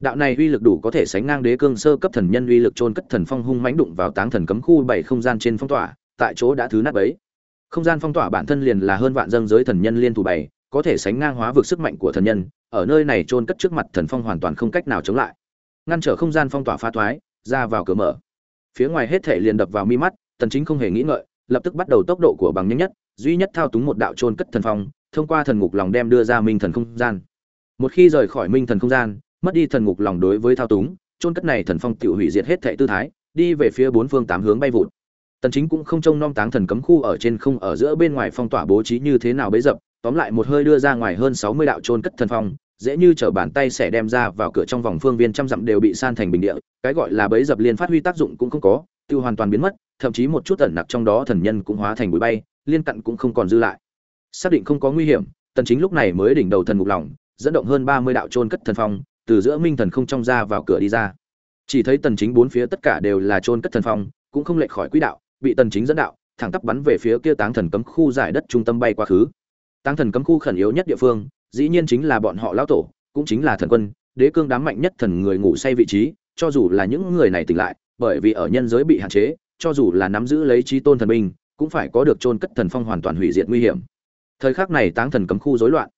A: Đạo này uy lực đủ có thể sánh ngang đế cương sơ cấp thần nhân uy lực trôn cất thần phong hung mãnh đụng vào táng thần cấm khu bảy không gian trên phong tỏa, tại chỗ đã thứ nát bấy không gian phong tỏa bản thân liền là hơn vạn dâng giới thần nhân liên thủ bày, có thể sánh ngang hóa vực sức mạnh của thần nhân ở nơi này trôn cất trước mặt thần phong hoàn toàn không cách nào chống lại. Ngăn trở không gian phong tỏa phá thoái ra vào cửa mở. Phía ngoài hết thể liền đập vào mi mắt tần chính không hề nghĩ ngợi lập tức bắt đầu tốc độ của bằng nhanh nhất duy nhất thao túng một đạo trôn cất thần phong thông qua thần ngục lòng đem đưa ra minh thần không gian. Một khi rời khỏi minh thần không gian mất đi thần ngục lòng đối với thao túng trôn cất này thần phong tự hủy diệt hết thể tư thái đi về phía bốn phương tám hướng bay vụt tần chính cũng không trông nom táng thần cấm khu ở trên không ở giữa bên ngoài phong tỏa bố trí như thế nào bấy dập, tóm lại một hơi đưa ra ngoài hơn 60 đạo trôn cất thần phong, dễ như trở bàn tay sẽ đem ra vào cửa trong vòng phương viên trăm dặm đều bị san thành bình địa, cái gọi là bấy dập liên phát huy tác dụng cũng không có, tiêu hoàn toàn biến mất, thậm chí một chút ẩn nặc trong đó thần nhân cũng hóa thành bụi bay, liên tận cũng không còn dư lại. Xác định không có nguy hiểm, tần chính lúc này mới đỉnh đầu thần ngục lòng, dẫn động hơn 30 đạo trôn cất thần phong, từ giữa minh thần không trong ra vào cửa đi ra. Chỉ thấy tần chính bốn phía tất cả đều là trôn cất thần phong, cũng không lệch khỏi quỹ đạo bị tần chính dẫn đạo, thẳng tắp bắn về phía kia táng thần cấm khu giải đất trung tâm bay qua khứ. Táng thần cấm khu khẩn yếu nhất địa phương, dĩ nhiên chính là bọn họ lão tổ, cũng chính là thần quân, đế cương đám mạnh nhất thần người ngủ say vị trí, cho dù là những người này tỉnh lại, bởi vì ở nhân giới bị hạn chế, cho dù là nắm giữ lấy trí tôn thần binh, cũng phải có được chôn cất thần phong hoàn toàn hủy diệt nguy hiểm. Thời khắc này táng thần cấm khu rối loạn.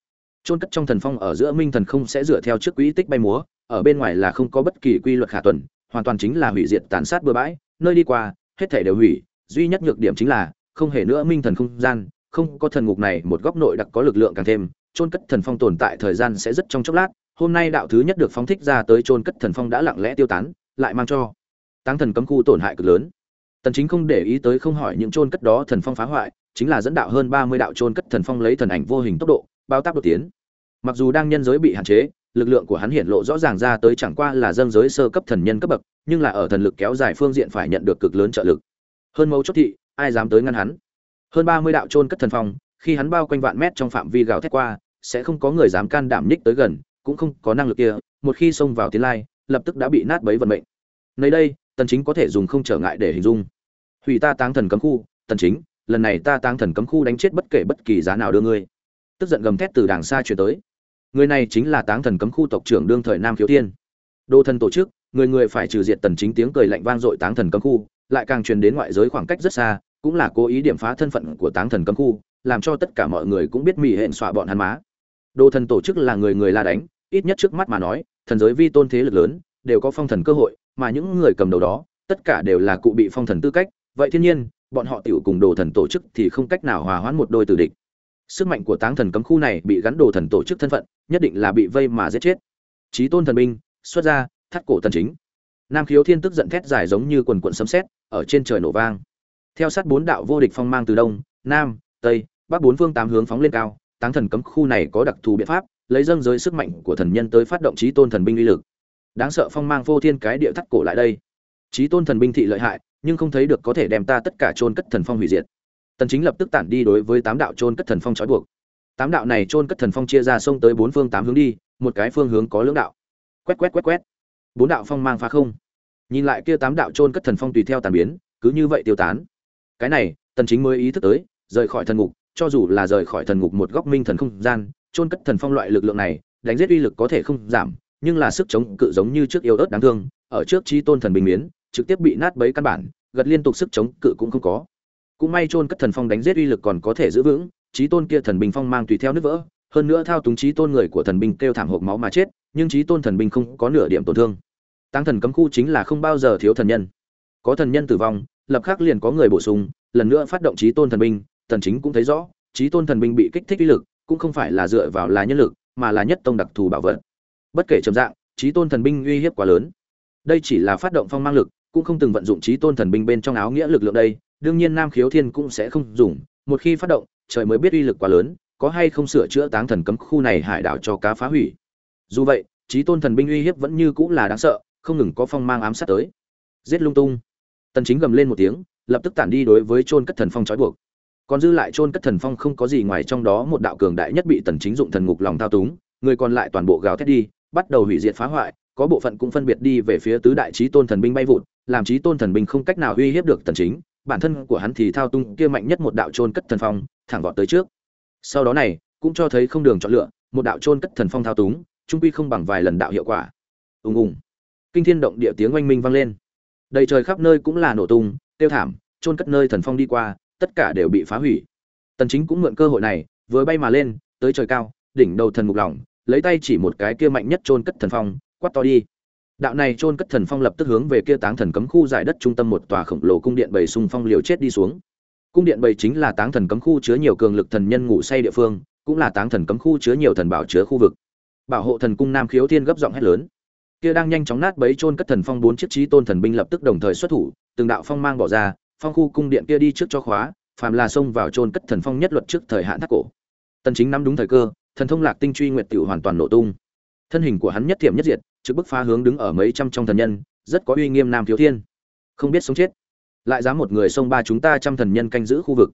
A: Chôn cất trong thần phong ở giữa minh thần không sẽ dựa theo trước quỹ tích bay múa, ở bên ngoài là không có bất kỳ quy luật khả tuần, hoàn toàn chính là hủy diệt tàn sát bừa bãi, nơi đi qua hết thể đều hủy, duy nhất nhược điểm chính là, không hề nữa minh thần không gian, không có thần ngục này, một góc nội đặc có lực lượng càng thêm, chôn cất thần phong tồn tại thời gian sẽ rất trong chốc lát, hôm nay đạo thứ nhất được phóng thích ra tới chôn cất thần phong đã lặng lẽ tiêu tán, lại mang cho tăng thần cấm khu tổn hại cực lớn. Tần chính không để ý tới không hỏi những chôn cất đó thần phong phá hoại, chính là dẫn đạo hơn 30 đạo chôn cất thần phong lấy thần ảnh vô hình tốc độ, bao tác đột tiến. Mặc dù đang nhân giới bị hạn chế lực lượng của hắn hiện lộ rõ ràng ra tới chẳng qua là dâng giới sơ cấp thần nhân cấp bậc, nhưng là ở thần lực kéo dài phương diện phải nhận được cực lớn trợ lực. Hơn mấu chốt thị, ai dám tới ngăn hắn? Hơn 30 đạo chôn cất thần phong, khi hắn bao quanh vạn mét trong phạm vi gào thét qua, sẽ không có người dám can đảm nhích tới gần, cũng không có năng lực kia, một khi xông vào tiến lai, lập tức đã bị nát bấy vận mệnh. Nơi đây, tần chính có thể dùng không trở ngại để hình dung. Hủy ta táng thần cấm khu, tần chính, lần này ta táng thần cấm khu đánh chết bất kể bất kỳ giá nào đưa ngươi. Tức giận gầm thét từ đàng xa truyền tới người này chính là táng thần cấm khu tộc trưởng đương thời nam khiếu thiên. Đô thần tổ chức, người người phải trừ diệt tần chính tiếng cười lạnh vang dội táng thần cấm khu, lại càng truyền đến ngoại giới khoảng cách rất xa, cũng là cố ý điểm phá thân phận của táng thần cấm khu, làm cho tất cả mọi người cũng biết mỉ hẹn xọa bọn hắn má. Đô thần tổ chức là người người la đánh, ít nhất trước mắt mà nói, thần giới vi tôn thế lực lớn, đều có phong thần cơ hội, mà những người cầm đầu đó, tất cả đều là cụ bị phong thần tư cách. Vậy thiên nhiên, bọn họ tiểu cùng đồ thần tổ chức thì không cách nào hòa hoãn một đôi tử địch sức mạnh của táng thần cấm khu này bị gắn đồ thần tổ chức thân phận, nhất định là bị vây mà giết chết. Trí tôn thần binh, xuất ra, thắt cổ tần chính. Nam khiếu thiên tức giận thét dài giống như quần quận sấm sét, ở trên trời nổ vang. Theo sát bốn đạo vô địch phong mang từ đông, nam, tây, bắc bốn phương tám hướng phóng lên cao, táng thần cấm khu này có đặc thù biện pháp, lấy dâng giới sức mạnh của thần nhân tới phát động trí tôn thần binh uy lực. Đáng sợ phong mang vô thiên cái địa thắt cổ lại đây. Trí tôn thần binh thị lợi hại, nhưng không thấy được có thể đem ta tất cả chôn cất thần phong hủy diệt tần chính lập tức tản đi đối với tám đạo chôn cất thần phong trói buộc. Tám đạo này chôn cất thần phong chia ra sông tới bốn phương tám hướng đi, một cái phương hướng có lưỡng đạo. Quét quét quét quét. Bốn đạo phong mang phá không. Nhìn lại kia tám đạo chôn cất thần phong tùy theo tàn biến, cứ như vậy tiêu tán. Cái này, tần chính mới ý thức tới, rời khỏi thần ngục, cho dù là rời khỏi thần ngục một góc minh thần không gian, chôn cất thần phong loại lực lượng này, đánh giết uy lực có thể không giảm, nhưng là sức chống cự giống như trước yếu ớt đáng thương, ở trước chi tôn thần bình biến trực tiếp bị nát bấy căn bản, gật liên tục sức chống cự cũng không có cũng may chôn cất thần phong đánh giết uy lực còn có thể giữ vững trí tôn kia thần binh phong mang tùy theo nước vỡ, hơn nữa thao túng trí tôn người của thần binh kêu thảm hộp máu mà chết, nhưng trí tôn thần binh không có nửa điểm tổn thương. Tăng thần cấm khu chính là không bao giờ thiếu thần nhân. Có thần nhân tử vong, lập khắc liền có người bổ sung, lần nữa phát động trí tôn thần binh, thần chính cũng thấy rõ trí tôn thần binh bị kích thích uy lực, cũng không phải là dựa vào là nhân lực, mà là nhất tông đặc thù bảo vật. Bất kể trầm dạng trí tôn thần binh uy hiếp quá lớn. Đây chỉ là phát động phong mang lực, cũng không từng vận dụng trí tôn thần binh bên trong áo nghĩa lực lượng đây đương nhiên nam khiếu thiên cũng sẽ không dùng, một khi phát động, trời mới biết uy lực quá lớn, có hay không sửa chữa táng thần cấm khu này hải đảo cho cá phá hủy. Dù vậy trí tôn thần binh uy hiếp vẫn như cũng là đáng sợ, không ngừng có phong mang ám sát tới. Giết lung tung. Tần chính gầm lên một tiếng, lập tức tản đi đối với chôn cất thần phong trói buộc. Còn dư lại chôn cất thần phong không có gì ngoài trong đó, một đạo cường đại nhất bị tần chính dụng thần ngục lòng thao túng, người còn lại toàn bộ gào thét đi, bắt đầu hủy diệt phá hoại, có bộ phận cũng phân biệt đi về phía tứ đại chí tôn thần binh bay vụt, làm chí tôn thần binh không cách nào uy hiếp được tần chính bản thân của hắn thì thao tung kia mạnh nhất một đạo chôn cất thần phong, thẳng vọt tới trước. Sau đó này, cũng cho thấy không đường chọn lựa, một đạo chôn cất thần phong thao túng, trung quy không bằng vài lần đạo hiệu quả. Ùng ùng. Kinh thiên động địa tiếng oanh minh vang lên. Đầy trời khắp nơi cũng là nổ tung, tiêu thảm, chôn cất nơi thần phong đi qua, tất cả đều bị phá hủy. Tần chính cũng mượn cơ hội này, vừa bay mà lên, tới trời cao, đỉnh đầu thần mục lòng lấy tay chỉ một cái kia mạnh nhất chôn cất thần phong, quát to đi đạo này chôn cất thần phong lập tức hướng về kia táng thần cấm khu giải đất trung tâm một tòa khổng lồ cung điện bầy xung phong liều chết đi xuống. Cung điện bầy chính là táng thần cấm khu chứa nhiều cường lực thần nhân ngủ say địa phương, cũng là táng thần cấm khu chứa nhiều thần bảo chứa khu vực. Bảo hộ thần cung nam khiếu thiên gấp giọng hét lớn. Kia đang nhanh chóng nát bấy chôn cất thần phong bốn chiếc trí tôn thần binh lập tức đồng thời xuất thủ, từng đạo phong mang bỏ ra, phong khu cung điện kia đi trước cho khóa, phàm là xông vào chôn cất thần phong nhất luật trước thời hạn thác cổ. Tần chính nắm đúng thời cơ, thần thông lạc tinh truy nguyệt tiểu hoàn toàn nổ tung thân hình của hắn nhất thiểm nhất diệt trực bức phá hướng đứng ở mấy trăm trong thần nhân rất có uy nghiêm nam thiếu thiên. Không biết sống chết. Lại dám một người xông ba chúng ta trăm thần nhân canh giữ khu vực.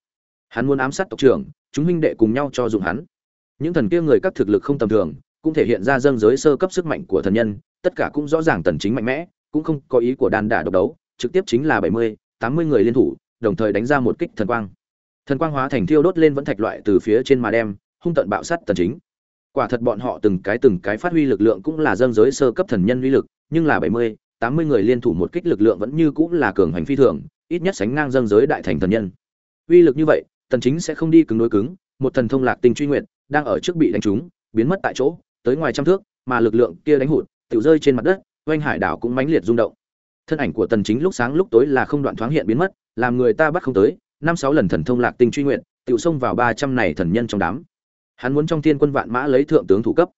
A: Hắn muốn ám sát tộc trưởng chúng huynh đệ cùng nhau cho dùng hắn. Những thần kia người các thực lực không tầm thường cũng thể hiện ra dâng giới sơ cấp sức mạnh của thần nhân tất cả cũng rõ ràng tần chính mạnh mẽ cũng không có ý của đan đả độc đấu trực tiếp chính là 70, 80 người liên thủ đồng thời đánh ra một kích thần quang. Thần quang hóa thành thiêu đốt lên vẫn thạch loại từ phía trên mà đem hung tận bạo sát tần chính quả thật bọn họ từng cái từng cái phát huy lực lượng cũng là dâng giới sơ cấp thần nhân uy lực nhưng là 70, 80 người liên thủ một kích lực lượng vẫn như cũng là cường hành phi thường ít nhất sánh ngang dâng giới đại thành thần nhân. Uy lực như vậy tần chính sẽ không đi cứng đối cứng một thần thông lạc tinh truy nguyện đang ở trước bị đánh trúng biến mất tại chỗ tới ngoài trăm thước mà lực lượng kia đánh hụt tự rơi trên mặt đất oanh hải đảo cũng mãnh liệt rung động. Thân ảnh của tần chính lúc sáng lúc tối là không đoạn thoáng hiện biến mất làm người ta bắt không tới năm sáu lần thần thông lạc tinh truy nguyện tự xông vào 300 này thần nhân trong đám hắn muốn trong thiên quân vạn mã lấy thượng tướng thủ cấp.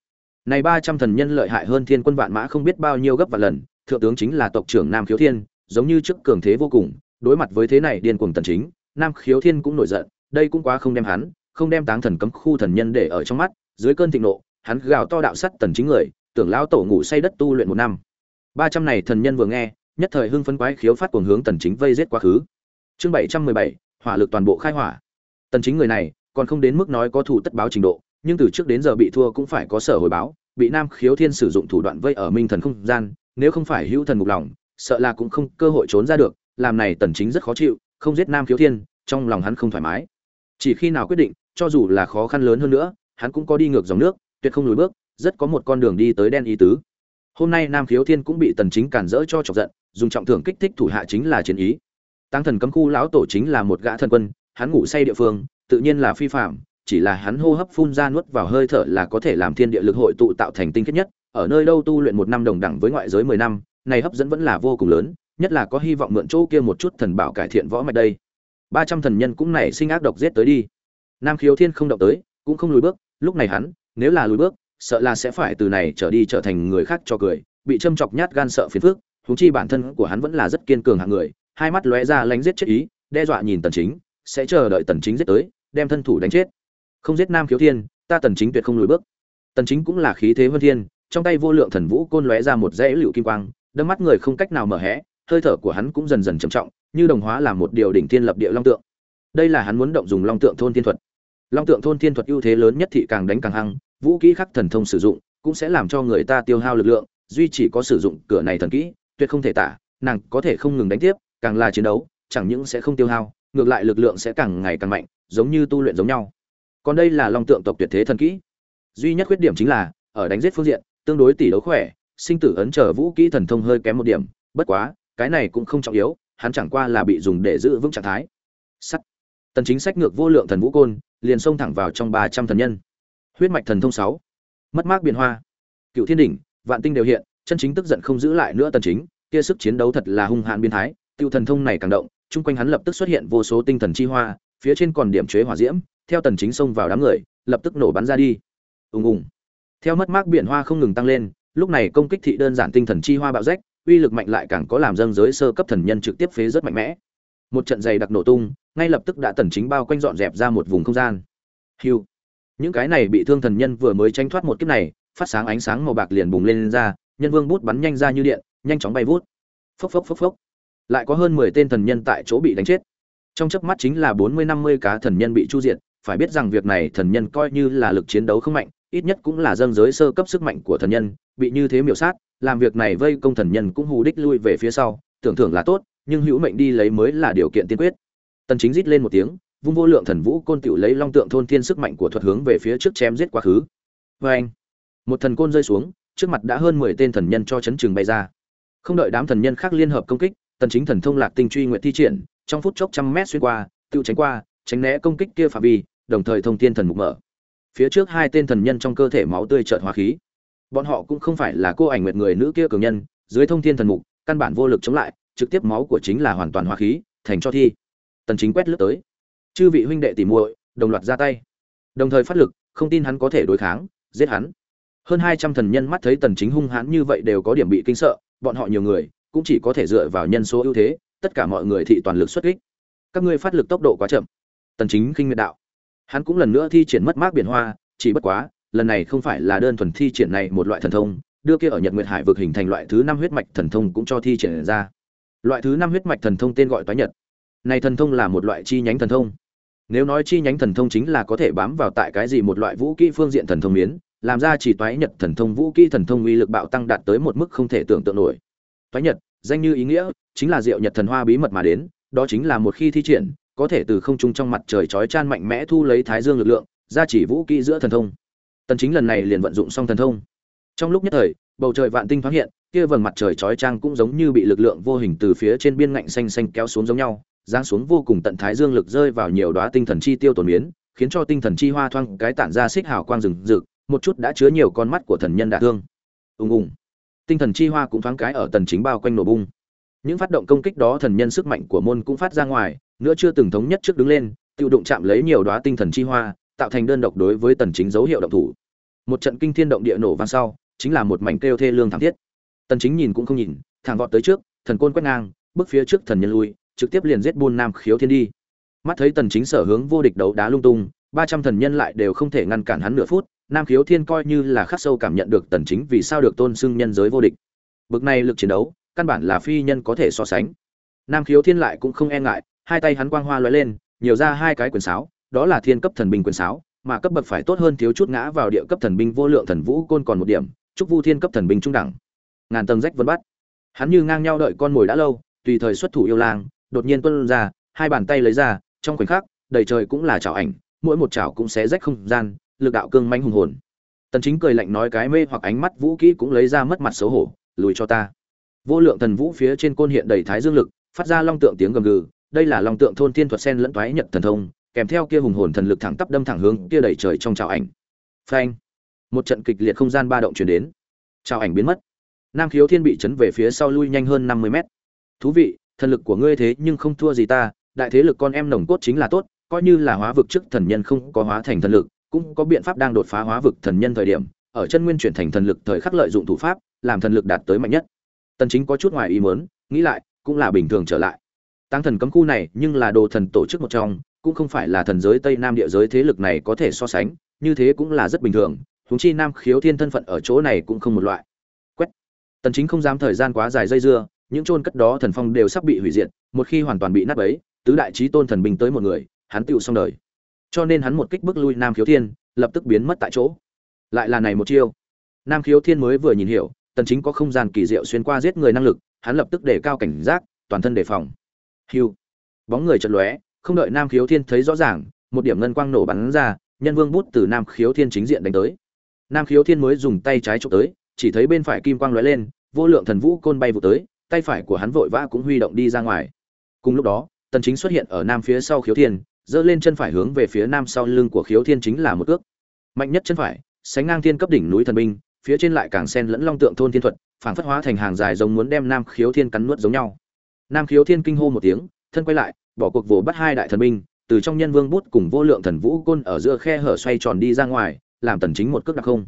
A: Này 300 thần nhân lợi hại hơn thiên quân vạn mã không biết bao nhiêu gấp và lần, thượng tướng chính là tộc trưởng nam khiếu thiên, giống như trước cường thế vô cùng, đối mặt với thế này điên cuồng tần chính, nam khiếu thiên cũng nổi giận, đây cũng quá không đem hắn, không đem táng thần cấm khu thần nhân để ở trong mắt, dưới cơn thịnh nộ, hắn gào to đạo sắt tần chính người, tưởng lão tổ ngủ say đất tu luyện một năm. Ba trăm này thần nhân vừa nghe, nhất thời hưng phấn quái khiếu phát cuồng hướng tần chính vây giết quá khứ. Chương bảy trăm mười bảy, hỏa lực toàn bộ khai hỏa. Tần chính người này còn không đến mức nói có thủ tất báo trình độ, nhưng từ trước đến giờ bị thua cũng phải có sở hồi báo, bị nam khiếu thiên sử dụng thủ đoạn vây ở minh thần không gian, nếu không phải hữu thần mục lòng, sợ là cũng không cơ hội trốn ra được, làm này tần chính rất khó chịu, không giết nam khiếu thiên, trong lòng hắn không thoải mái. Chỉ khi nào quyết định, cho dù là khó khăn lớn hơn nữa, hắn cũng có đi ngược dòng nước, tuyệt không lùi bước, rất có một con đường đi tới đen ý tứ. Hôm nay nam khiếu thiên cũng bị tần chính cản rỡ cho chọc giận, dùng trọng thưởng kích thích thủ hạ chính là chiến ý. Tăng thần cấm khu lão tổ chính là một gã thần quân, hắn ngủ say địa phương tự nhiên là phi phạm, chỉ là hắn hô hấp phun ra nuốt vào hơi thở là có thể làm thiên địa lực hội tụ tạo thành tinh khiết nhất, ở nơi đâu tu luyện một năm đồng đẳng với ngoại giới 10 năm, này hấp dẫn vẫn là vô cùng lớn, nhất là có hy vọng mượn chỗ kia một chút thần bảo cải thiện võ mạch đây. 300 thần nhân cũng nảy sinh ác độc giết tới đi. Nam khiếu thiên không động tới, cũng không lùi bước, lúc này hắn, nếu là lùi bước, sợ là sẽ phải từ này trở đi trở thành người khác cho cười, bị châm chọc nhát gan sợ phiền phức, huống chi bản thân của hắn vẫn là rất kiên cường hạng người, hai mắt lóe ra lánh giết chết ý, đe dọa nhìn tần chính, sẽ chờ đợi tần chính giết tới đem thân thủ đánh chết. Không giết nam khiếu thiên, ta tần chính tuyệt không lùi bước. Tần chính cũng là khí thế vân thiên, trong tay vô lượng thần vũ côn lóe ra một dãy liễu kim quang đâm mắt người không cách nào mở hé, hơi thở của hắn cũng dần dần trầm trọng, như đồng hóa làm một điều đỉnh thiên lập địa long tượng. Đây là hắn muốn động dùng long tượng thôn thiên thuật. Long tượng thôn thiên thuật ưu thế lớn nhất thị càng đánh càng hăng, vũ kỹ khắc thần thông sử dụng, cũng sẽ làm cho người ta tiêu hao lực lượng, duy chỉ có sử dụng cửa này thần kỹ, tuyệt không thể tả, nàng có thể không ngừng đánh tiếp, càng là chiến đấu, chẳng những sẽ không tiêu hao, ngược lại lực lượng sẽ càng ngày càng mạnh giống như tu luyện giống nhau. Còn đây là long tượng tộc tuyệt thế thần kỹ. Duy nhất khuyết điểm chính là, ở đánh giết phương diện, tương đối tỷ đấu khỏe, sinh tử ấn trở vũ kỹ thần thông hơi kém một điểm, bất quá, cái này cũng không trọng yếu, hắn chẳng qua là bị dùng để giữ vững trạng thái. Sắt. Tần chính sách ngược vô lượng thần vũ côn, liền xông thẳng vào trong 300 thần nhân. Huyết mạch thần thông 6. mất mát biến hoa. Cựu thiên đỉnh, vạn tinh đều hiện, chân chính tức giận không giữ lại nữa tần chính, kia sức chiến đấu thật là hung hãn biến thái, tiêu thần thông này càng động, chung quanh hắn lập tức xuất hiện vô số tinh thần chi hoa phía trên còn điểm chế hỏa diễm theo tần chính xông vào đám người lập tức nổ bắn ra đi. Ùng ùng. Theo mất mát biển hoa không ngừng tăng lên lúc này công kích thị đơn giản tinh thần chi hoa bạo rách uy lực mạnh lại càng có làm dâng giới sơ cấp thần nhân trực tiếp phế rất mạnh mẽ. Một trận dày đặc nổ tung ngay lập tức đã tần chính bao quanh dọn dẹp ra một vùng không gian. Hưu những cái này bị thương thần nhân vừa mới tránh thoát một kiếp này phát sáng ánh sáng màu bạc liền bùng lên, lên ra nhân vương bút bắn nhanh ra như điện nhanh chóng bay vút. Phốc phốc phốc phốc. Lại có hơn mười tên thần nhân tại chỗ bị đánh chết trong chớp mắt chính là bốn mươi năm mươi cá thần nhân bị chu diệt, phải biết rằng việc này thần nhân coi như là lực chiến đấu không mạnh, ít nhất cũng là dâng giới sơ cấp sức mạnh của thần nhân, bị như thế miểu sát, làm việc này vây công thần nhân cũng hù đích lui về phía sau, tưởng thưởng là tốt, nhưng hữu mệnh đi lấy mới là điều kiện tiên quyết. Tần chính rít lên một tiếng, vung vô lượng thần vũ côn tiểu lấy long tượng thôn thiên sức mạnh của thuật hướng về phía trước chém giết quá khứ. Với anh, một thần côn rơi xuống, trước mặt đã hơn 10 tên thần nhân cho chấn trường bay ra. Không đợi đám thần nhân khác liên hợp công kích, tần chính thần thông lạc tinh truy nguyện thi triển trong phút chốc trăm mét xuyên qua, tiêu tránh qua, tránh né công kích kia phạm vi, đồng thời thông thiên thần mục mở. Phía trước hai tên thần nhân trong cơ thể máu tươi chợt hóa khí. Bọn họ cũng không phải là cô ảnh nguyệt người nữ kia cường nhân, dưới thông thiên thần mục, căn bản vô lực chống lại, trực tiếp máu của chính là hoàn toàn hóa khí, thành cho thi. Tần chính quét lướt tới. Chư vị huynh đệ tỉ muội, đồng loạt ra tay. Đồng thời phát lực, không tin hắn có thể đối kháng, giết hắn. Hơn 200 thần nhân mắt thấy tần chính hung hãn như vậy đều có điểm bị kinh sợ, bọn họ nhiều người, cũng chỉ có thể dựa vào nhân số ưu thế tất cả mọi người thị toàn lực xuất kích. Các ngươi phát lực tốc độ quá chậm. Tần chính kinh miệt đạo. Hắn cũng lần nữa thi triển mất mát biển hoa, chỉ bất quá, lần này không phải là đơn thuần thi triển này một loại thần thông, đưa kia ở nhật nguyệt hải vực hình thành loại thứ năm huyết mạch thần thông cũng cho thi triển ra. Loại thứ năm huyết mạch thần thông tên gọi toái nhật. Này thần thông là một loại chi nhánh thần thông. Nếu nói chi nhánh thần thông chính là có thể bám vào tại cái gì một loại vũ kỹ phương diện thần thông miến, làm ra chỉ toái nhật thần thông vũ kỹ thần thông uy lực bạo tăng đạt tới một mức không thể tưởng tượng nổi. Toái nhật danh như ý nghĩa chính là diệu nhật thần hoa bí mật mà đến, đó chính là một khi thi triển, có thể từ không trung trong mặt trời chói chan mạnh mẽ thu lấy thái dương lực lượng ra chỉ vũ kỹ giữa thần thông. Tần chính lần này liền vận dụng xong thần thông. Trong lúc nhất thời, bầu trời vạn tinh thoáng hiện, kia vầng mặt trời chói chang cũng giống như bị lực lượng vô hình từ phía trên biên ngạnh xanh xanh kéo xuống giống nhau, giáng xuống vô cùng tận thái dương lực rơi vào nhiều đóa tinh thần chi tiêu tổn biến khiến cho tinh thần chi hoa thoang cái tản ra xích hào quang rừng rực, một chút đã chứa nhiều con mắt của thần nhân đả thương. Ung ung tinh thần chi hoa cũng thoáng cái ở tần chính bao quanh nổ bung. Những phát động công kích đó thần nhân sức mạnh của môn cũng phát ra ngoài, nữa chưa từng thống nhất trước đứng lên tự đụng chạm lấy nhiều đóa tinh thần chi hoa, tạo thành đơn độc đối với tần chính dấu hiệu động thủ. Một trận kinh thiên động địa nổ vang sau, chính là một mảnh kêu thê lương thảm thiết. Tần chính nhìn cũng không nhìn, thẳng vọt tới trước, thần côn quét ngang, bước phía trước thần nhân lui, trực tiếp liền giết buôn nam khiếu thiên đi. Mắt thấy tần chính sở hướng vô địch đấu đá lung tung 300 thần nhân lại đều không thể ngăn cản hắn nửa phút nam khiếu thiên coi như là khắc sâu cảm nhận được tần chính vì sao được tôn xưng nhân giới vô địch. Bực này lực chiến đấu, căn bản là phi nhân có thể so sánh. Nam khiếu thiên lại cũng không e ngại, hai tay hắn quang hoa lóe lên, nhiều ra hai cái quyền sáo, đó là thiên cấp thần binh quyền sáo, mà cấp bậc phải tốt hơn thiếu chút ngã vào địa cấp thần binh vô lượng thần vũ côn còn một điểm, chúc vu thiên cấp thần binh trung đẳng. Ngàn tầng rách vân bắt. Hắn như ngang nhau đợi con mồi đã lâu, tùy thời xuất thủ yêu lang, đột nhiên tuân ra, hai bàn tay lấy ra, trong khoảnh khắc, đầy trời cũng là chảo ảnh, mỗi một chảo cũng sẽ rách không gian lực đạo cương manh hùng hồn. Tần chính cười lạnh nói cái mê hoặc ánh mắt vũ kỹ cũng lấy ra mất mặt xấu hổ, lùi cho ta. Vô lượng thần vũ phía trên côn hiện đầy thái dương lực, phát ra long tượng tiếng gầm gừ, đây là long tượng thôn thiên thuật sen lẫn toái nhật thần thông, kèm theo kia hùng hồn thần lực thẳng tắp đâm thẳng hướng kia đẩy trời trong chào ảnh. Phanh! Một trận kịch liệt không gian ba động truyền đến. Chào ảnh biến mất. Nam khiếu thiên bị chấn về phía sau lui nhanh hơn 50 mét. Thú vị, thần lực của ngươi thế nhưng không thua gì ta, đại thế lực con em nồng cốt chính là tốt, coi như là hóa vực trước thần nhân không có hóa thành thần lực cũng có biện pháp đang đột phá hóa vực thần nhân thời điểm, ở chân nguyên chuyển thành thần lực thời khắc lợi dụng thủ pháp, làm thần lực đạt tới mạnh nhất. Tần chính có chút ngoài ý muốn, nghĩ lại, cũng là bình thường trở lại. Tăng thần cấm khu này, nhưng là đồ thần tổ chức một trong, cũng không phải là thần giới tây nam địa giới thế lực này có thể so sánh, như thế cũng là rất bình thường, huống chi nam khiếu thiên thân phận ở chỗ này cũng không một loại. Quét. Tần chính không dám thời gian quá dài dây dưa, những chôn cất đó thần phong đều sắp bị hủy diệt, một khi hoàn toàn bị nát bấy, tứ đại chí tôn thần binh tới một người, hắn tựu xong đời cho nên hắn một kích bước lui nam khiếu thiên, lập tức biến mất tại chỗ. Lại là này một chiêu. Nam khiếu thiên mới vừa nhìn hiểu, tần chính có không gian kỳ diệu xuyên qua giết người năng lực, hắn lập tức đề cao cảnh giác, toàn thân đề phòng. Hưu. Bóng người chật lóe, không đợi nam khiếu thiên thấy rõ ràng, một điểm ngân quang nổ bắn ra, nhân vương bút từ nam khiếu thiên chính diện đánh tới. Nam khiếu thiên mới dùng tay trái chụp tới, chỉ thấy bên phải kim quang lóe lên, vô lượng thần vũ côn bay vụ tới, tay phải của hắn vội vã cũng huy động đi ra ngoài. Cùng lúc đó, tần chính xuất hiện ở nam phía sau khiếu thiên giơ lên chân phải hướng về phía nam sau lưng của khiếu thiên chính là một cước. Mạnh nhất chân phải, sánh ngang thiên cấp đỉnh núi thần binh, phía trên lại càng sen lẫn long tượng thôn thiên thuật, phảng phất hóa thành hàng dài giống muốn đem nam khiếu thiên cắn nuốt giống nhau. Nam khiếu thiên kinh hô một tiếng, thân quay lại, bỏ cuộc vồ bắt hai đại thần binh, từ trong nhân vương bút cùng vô lượng thần vũ côn ở giữa khe hở xoay tròn đi ra ngoài, làm tần chính một cước đặc không.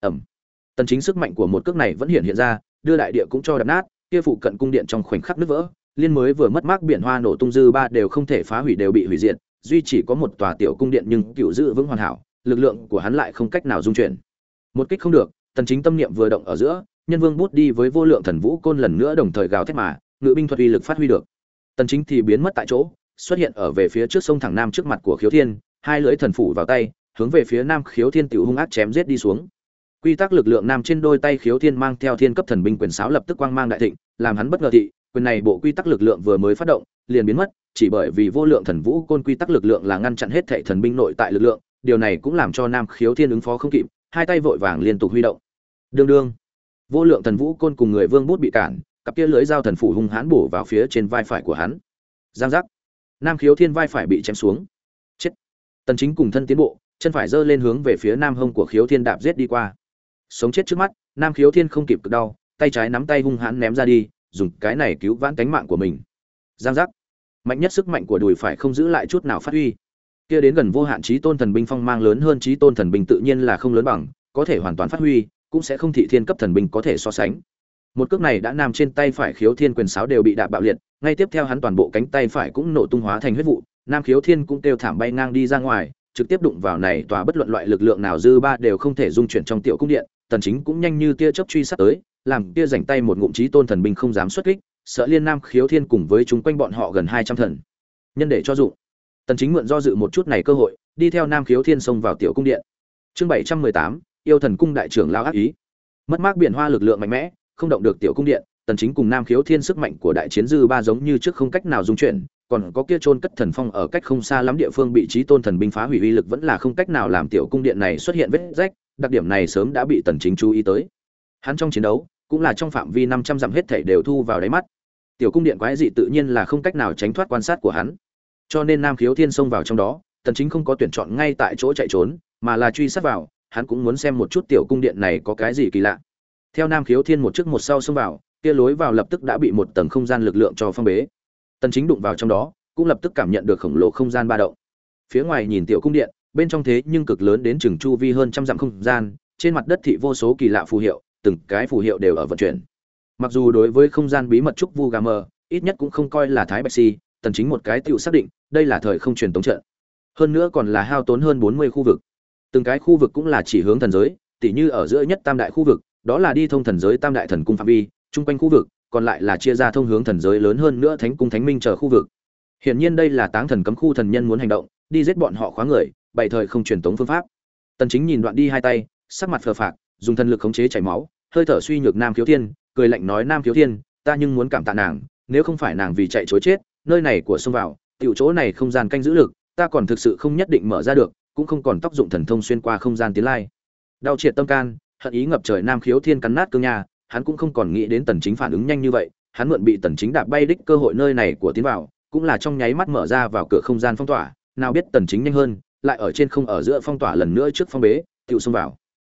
A: Ẩm. Tần chính sức mạnh của một cước này vẫn hiện hiện ra, đưa đại địa cũng cho đập nát, kia phụ cận cung điện trong khoảnh khắc nứt vỡ, liên mới vừa mất mát biển hoa nổ tung dư ba đều không thể phá hủy đều bị hủy diệt duy chỉ có một tòa tiểu cung điện nhưng cựu giữ vững hoàn hảo, lực lượng của hắn lại không cách nào dung chuyển. Một kích không được, tần chính tâm niệm vừa động ở giữa, nhân vương bút đi với vô lượng thần vũ côn lần nữa đồng thời gào thét mà, ngự binh thuật uy lực phát huy được. Tần chính thì biến mất tại chỗ, xuất hiện ở về phía trước sông thẳng nam trước mặt của khiếu thiên, hai lưỡi thần phủ vào tay, hướng về phía nam khiếu thiên tiểu hung ác chém giết đi xuống. Quy tắc lực lượng nam trên đôi tay khiếu thiên mang theo thiên cấp thần binh quyền sáo lập tức quang mang đại thịnh, làm hắn bất ngờ thị, quyền này bộ quy tắc lực lượng vừa mới phát động, liền biến mất chỉ bởi vì vô lượng thần vũ côn quy tắc lực lượng là ngăn chặn hết thệ thần binh nội tại lực lượng, điều này cũng làm cho nam khiếu thiên ứng phó không kịp, hai tay vội vàng liên tục huy động. Đương đương. Vô lượng thần vũ côn cùng người vương bút bị cản, cặp kia lưới dao thần phủ hung hãn bổ vào phía trên vai phải của hắn. Giang giác. Nam khiếu thiên vai phải bị chém xuống. Chết. Tần chính cùng thân tiến bộ, chân phải giơ lên hướng về phía nam hông của khiếu thiên đạp giết đi qua. Sống chết trước mắt, nam khiếu thiên không kịp cực đau, tay trái nắm tay hung hãn ném ra đi, dùng cái này cứu vãn cánh mạng của mình. Giang giác mạnh nhất sức mạnh của đùi phải không giữ lại chút nào phát huy. Kia đến gần vô hạn trí tôn thần binh phong mang lớn hơn trí tôn thần binh tự nhiên là không lớn bằng, có thể hoàn toàn phát huy, cũng sẽ không thị thiên cấp thần binh có thể so sánh. Một cước này đã nằm trên tay phải khiếu thiên quyền sáo đều bị đạp bạo liệt, ngay tiếp theo hắn toàn bộ cánh tay phải cũng nổ tung hóa thành huyết vụ, nam khiếu thiên cũng kêu thảm bay ngang đi ra ngoài, trực tiếp đụng vào này tòa bất luận loại lực lượng nào dư ba đều không thể dung chuyển trong tiểu cung điện, tần chính cũng nhanh như tia chớp truy sát tới, làm kia rảnh tay một ngụm chí tôn thần binh không dám xuất kích sợ liên nam khiếu thiên cùng với chúng quanh bọn họ gần 200 thần. Nhân để cho dụng tần chính mượn do dự một chút này cơ hội, đi theo nam khiếu thiên xông vào tiểu cung điện. Chương 718 yêu thần cung đại trưởng lao ác ý. Mất mát biển hoa lực lượng mạnh mẽ, không động được tiểu cung điện, tần chính cùng nam khiếu thiên sức mạnh của đại chiến dư ba giống như trước không cách nào dung chuyển, còn có kia trôn cất thần phong ở cách không xa lắm địa phương bị trí tôn thần binh phá hủy uy lực vẫn là không cách nào làm tiểu cung điện này xuất hiện vết rách, đặc điểm này sớm đã bị tần chính chú ý tới. Hắn trong chiến đấu, cũng là trong phạm vi 500 dặm hết thảy đều thu vào đáy mắt tiểu cung điện quái dị tự nhiên là không cách nào tránh thoát quan sát của hắn. Cho nên nam khiếu thiên xông vào trong đó, tần chính không có tuyển chọn ngay tại chỗ chạy trốn, mà là truy sát vào, hắn cũng muốn xem một chút tiểu cung điện này có cái gì kỳ lạ. Theo nam khiếu thiên một trước một sau xông vào, kia lối vào lập tức đã bị một tầng không gian lực lượng cho phong bế. Tần chính đụng vào trong đó, cũng lập tức cảm nhận được khổng lồ không gian ba động. Phía ngoài nhìn tiểu cung điện, bên trong thế nhưng cực lớn đến chừng chu vi hơn trăm dặm không gian, trên mặt đất thị vô số kỳ lạ phù hiệu, từng cái phù hiệu đều ở vận chuyển mặc dù đối với không gian bí mật trúc vu gà mờ, ít nhất cũng không coi là thái bạch si, tần chính một cái tiểu xác định, đây là thời không truyền tống trận. Hơn nữa còn là hao tốn hơn 40 khu vực. Từng cái khu vực cũng là chỉ hướng thần giới, tỉ như ở giữa nhất tam đại khu vực, đó là đi thông thần giới tam đại thần cung phạm vi, chung quanh khu vực, còn lại là chia ra thông hướng thần giới lớn hơn nữa thánh cung thánh minh chờ khu vực. Hiển nhiên đây là táng thần cấm khu thần nhân muốn hành động, đi giết bọn họ khóa người, bày thời không truyền tống phương pháp. Tần chính nhìn đoạn đi hai tay, sắc mặt phờ phạc, dùng thần lực khống chế chảy máu, hơi thở suy nhược nam thiếu thiên cười lạnh nói, nam thiếu thiên, ta nhưng muốn cảm tạ nàng, nếu không phải nàng vì chạy chối chết, nơi này của xông vào, tiểu chỗ này không gian canh giữ lực, ta còn thực sự không nhất định mở ra được, cũng không còn tác dụng thần thông xuyên qua không gian tiến lai. Đau triệt tâm can, hận ý ngập trời nam khiếu thiên cắn nát cương nhà hắn cũng không còn nghĩ đến tần chính phản ứng nhanh như vậy, hắn mượn bị tần chính đạp bay đích cơ hội nơi này của tiến vào, cũng là trong nháy mắt mở ra vào cửa không gian phong tỏa, nào biết tần chính nhanh hơn, lại ở trên không ở giữa phong tỏa lần nữa trước phong bế, tiểu xông vào.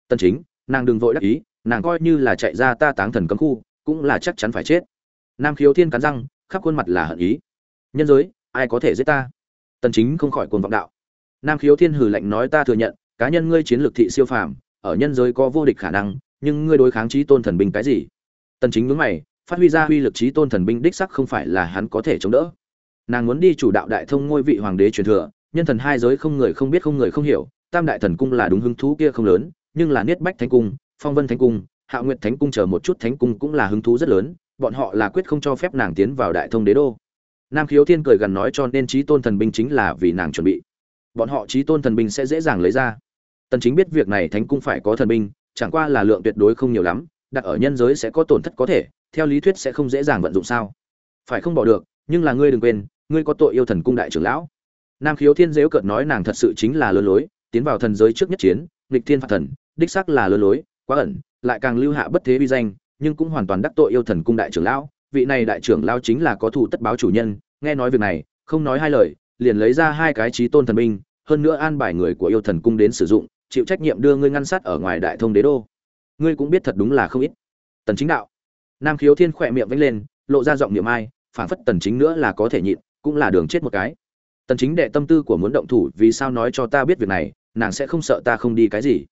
A: Tần chính, nàng đừng vội đắc ý nàng coi như là chạy ra ta táng thần cấm khu, cũng là chắc chắn phải chết. Nam khiếu thiên cắn răng, khắp khuôn mặt là hận ý. Nhân giới, ai có thể giết ta? Tần chính không khỏi cuồng vọng đạo. Nam khiếu thiên hừ lạnh nói ta thừa nhận, cá nhân ngươi chiến lược thị siêu phàm, ở nhân giới có vô địch khả năng, nhưng ngươi đối kháng trí tôn thần binh cái gì? Tần chính nhướng mày, phát huy ra huy lực trí tôn thần binh đích sắc không phải là hắn có thể chống đỡ. Nàng muốn đi chủ đạo đại thông ngôi vị hoàng đế truyền thừa, nhân thần hai giới không người không biết không người không hiểu, tam đại thần cung là đúng hứng thú kia không lớn, nhưng là niết bách thánh cung phong vân thánh cung, hạ nguyệt thánh cung chờ một chút thánh cung cũng là hứng thú rất lớn, bọn họ là quyết không cho phép nàng tiến vào đại thông đế đô. Nam khiếu thiên cười gần nói cho nên trí tôn thần binh chính là vì nàng chuẩn bị. Bọn họ trí tôn thần binh sẽ dễ dàng lấy ra. Tần chính biết việc này thánh cung phải có thần binh, chẳng qua là lượng tuyệt đối không nhiều lắm, đặt ở nhân giới sẽ có tổn thất có thể, theo lý thuyết sẽ không dễ dàng vận dụng sao. Phải không bỏ được, nhưng là ngươi đừng quên, ngươi có tội yêu thần cung đại trưởng lão. Nam khiếu thiên dếu cợt nói nàng thật sự chính là lơ lối, tiến vào thần giới trước nhất chiến, nghịch thiên phạt thần, đích xác là lơ lối quá ẩn, lại càng lưu hạ bất thế vi danh, nhưng cũng hoàn toàn đắc tội yêu thần cung đại trưởng lão. Vị này đại trưởng lão chính là có thủ tất báo chủ nhân. Nghe nói việc này, không nói hai lời, liền lấy ra hai cái trí tôn thần binh, hơn nữa an bài người của yêu thần cung đến sử dụng, chịu trách nhiệm đưa ngươi ngăn sát ở ngoài đại thông đế đô. Ngươi cũng biết thật đúng là không ít. Tần chính đạo. Nam khiếu thiên khỏe miệng vẫy lên, lộ ra giọng niệm ai phản phất tần chính nữa là có thể nhịn, cũng là đường chết một cái. Tần chính đệ tâm tư của muốn động thủ, vì sao nói cho ta biết việc này, nàng sẽ không sợ ta không đi cái gì.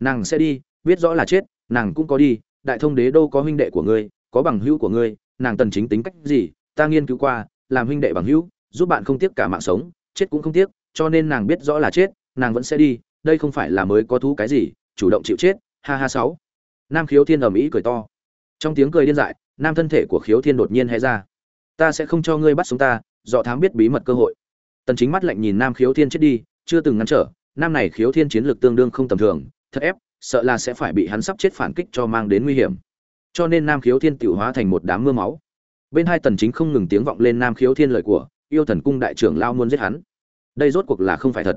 A: Nàng sẽ đi biết rõ là chết, nàng cũng có đi, đại thông đế đô có huynh đệ của ngươi, có bằng hữu của ngươi, nàng tần chính tính cách gì, ta nghiên cứu qua, làm huynh đệ bằng hữu, giúp bạn không tiếc cả mạng sống, chết cũng không tiếc, cho nên nàng biết rõ là chết, nàng vẫn sẽ đi, đây không phải là mới có thú cái gì, chủ động chịu chết, ha ha sáu. Nam khiếu thiên ầm ĩ cười to. Trong tiếng cười điên dại, nam thân thể của khiếu thiên đột nhiên hé ra. Ta sẽ không cho ngươi bắt sống ta, dọ thám biết bí mật cơ hội. Tần chính mắt lạnh nhìn nam khiếu thiên chết đi, chưa từng ngăn trở nam này khiếu thiên chiến lược tương đương không tầm thường, thật ép sợ là sẽ phải bị hắn sắp chết phản kích cho mang đến nguy hiểm. Cho nên nam khiếu thiên tiểu hóa thành một đám mưa máu. Bên hai tần chính không ngừng tiếng vọng lên nam khiếu thiên lời của, yêu thần cung đại trưởng lao muốn giết hắn. Đây rốt cuộc là không phải thật.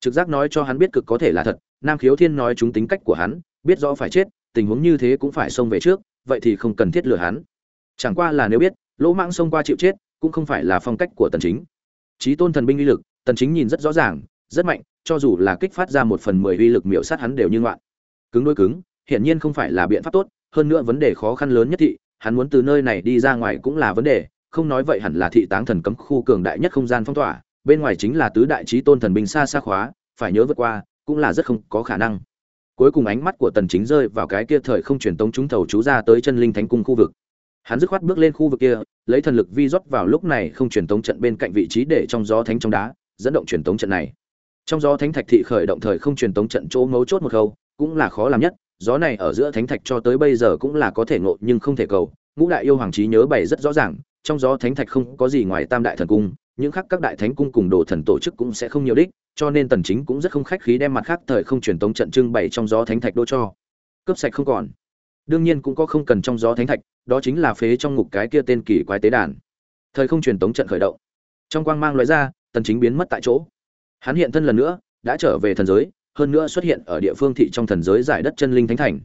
A: Trực giác nói cho hắn biết cực có thể là thật, nam khiếu thiên nói chúng tính cách của hắn, biết rõ phải chết, tình huống như thế cũng phải xông về trước, vậy thì không cần thiết lừa hắn. Chẳng qua là nếu biết, lỗ mãng xông qua chịu chết, cũng không phải là phong cách của tần chính. Trí tôn thần binh uy lực, tần chính nhìn rất rõ ràng, rất mạnh, cho dù là kích phát ra một phần mười uy lực miểu sát hắn đều như ngoạn cứng đôi cứng, hiển nhiên không phải là biện pháp tốt, hơn nữa vấn đề khó khăn lớn nhất thị, hắn muốn từ nơi này đi ra ngoài cũng là vấn đề, không nói vậy hẳn là thị táng thần cấm khu cường đại nhất không gian phong tỏa, bên ngoài chính là tứ đại trí tôn thần binh xa xa khóa, phải nhớ vượt qua, cũng là rất không có khả năng. Cuối cùng ánh mắt của tần chính rơi vào cái kia thời không truyền tống chúng thầu chú ra tới chân linh thánh cung khu vực. Hắn dứt khoát bước lên khu vực kia, lấy thần lực vi rót vào lúc này không truyền tống trận bên cạnh vị trí để trong gió thánh trong đá, dẫn động truyền tống trận này. Trong gió thánh thạch thị khởi động thời không truyền tống trận chỗ ngấu chốt một khâu cũng là khó làm nhất, gió này ở giữa thánh thạch cho tới bây giờ cũng là có thể ngộ nhưng không thể cầu. Ngũ đại yêu hoàng trí nhớ bày rất rõ ràng, trong gió thánh thạch không có gì ngoài tam đại thần cung, những khác các đại thánh cung cùng đồ thần tổ chức cũng sẽ không nhiều đích, cho nên tần chính cũng rất không khách khí đem mặt khác thời không truyền tống trận trưng bày trong gió thánh thạch đô cho. Cướp sạch không còn. Đương nhiên cũng có không cần trong gió thánh thạch, đó chính là phế trong ngục cái kia tên kỳ quái tế đàn. Thời không truyền tống trận khởi động. Trong quang mang loại ra, tần chính biến mất tại chỗ. Hắn hiện thân lần nữa, đã trở về thần giới hơn nữa xuất hiện ở địa phương thị trong thần giới giải đất chân linh thánh thành.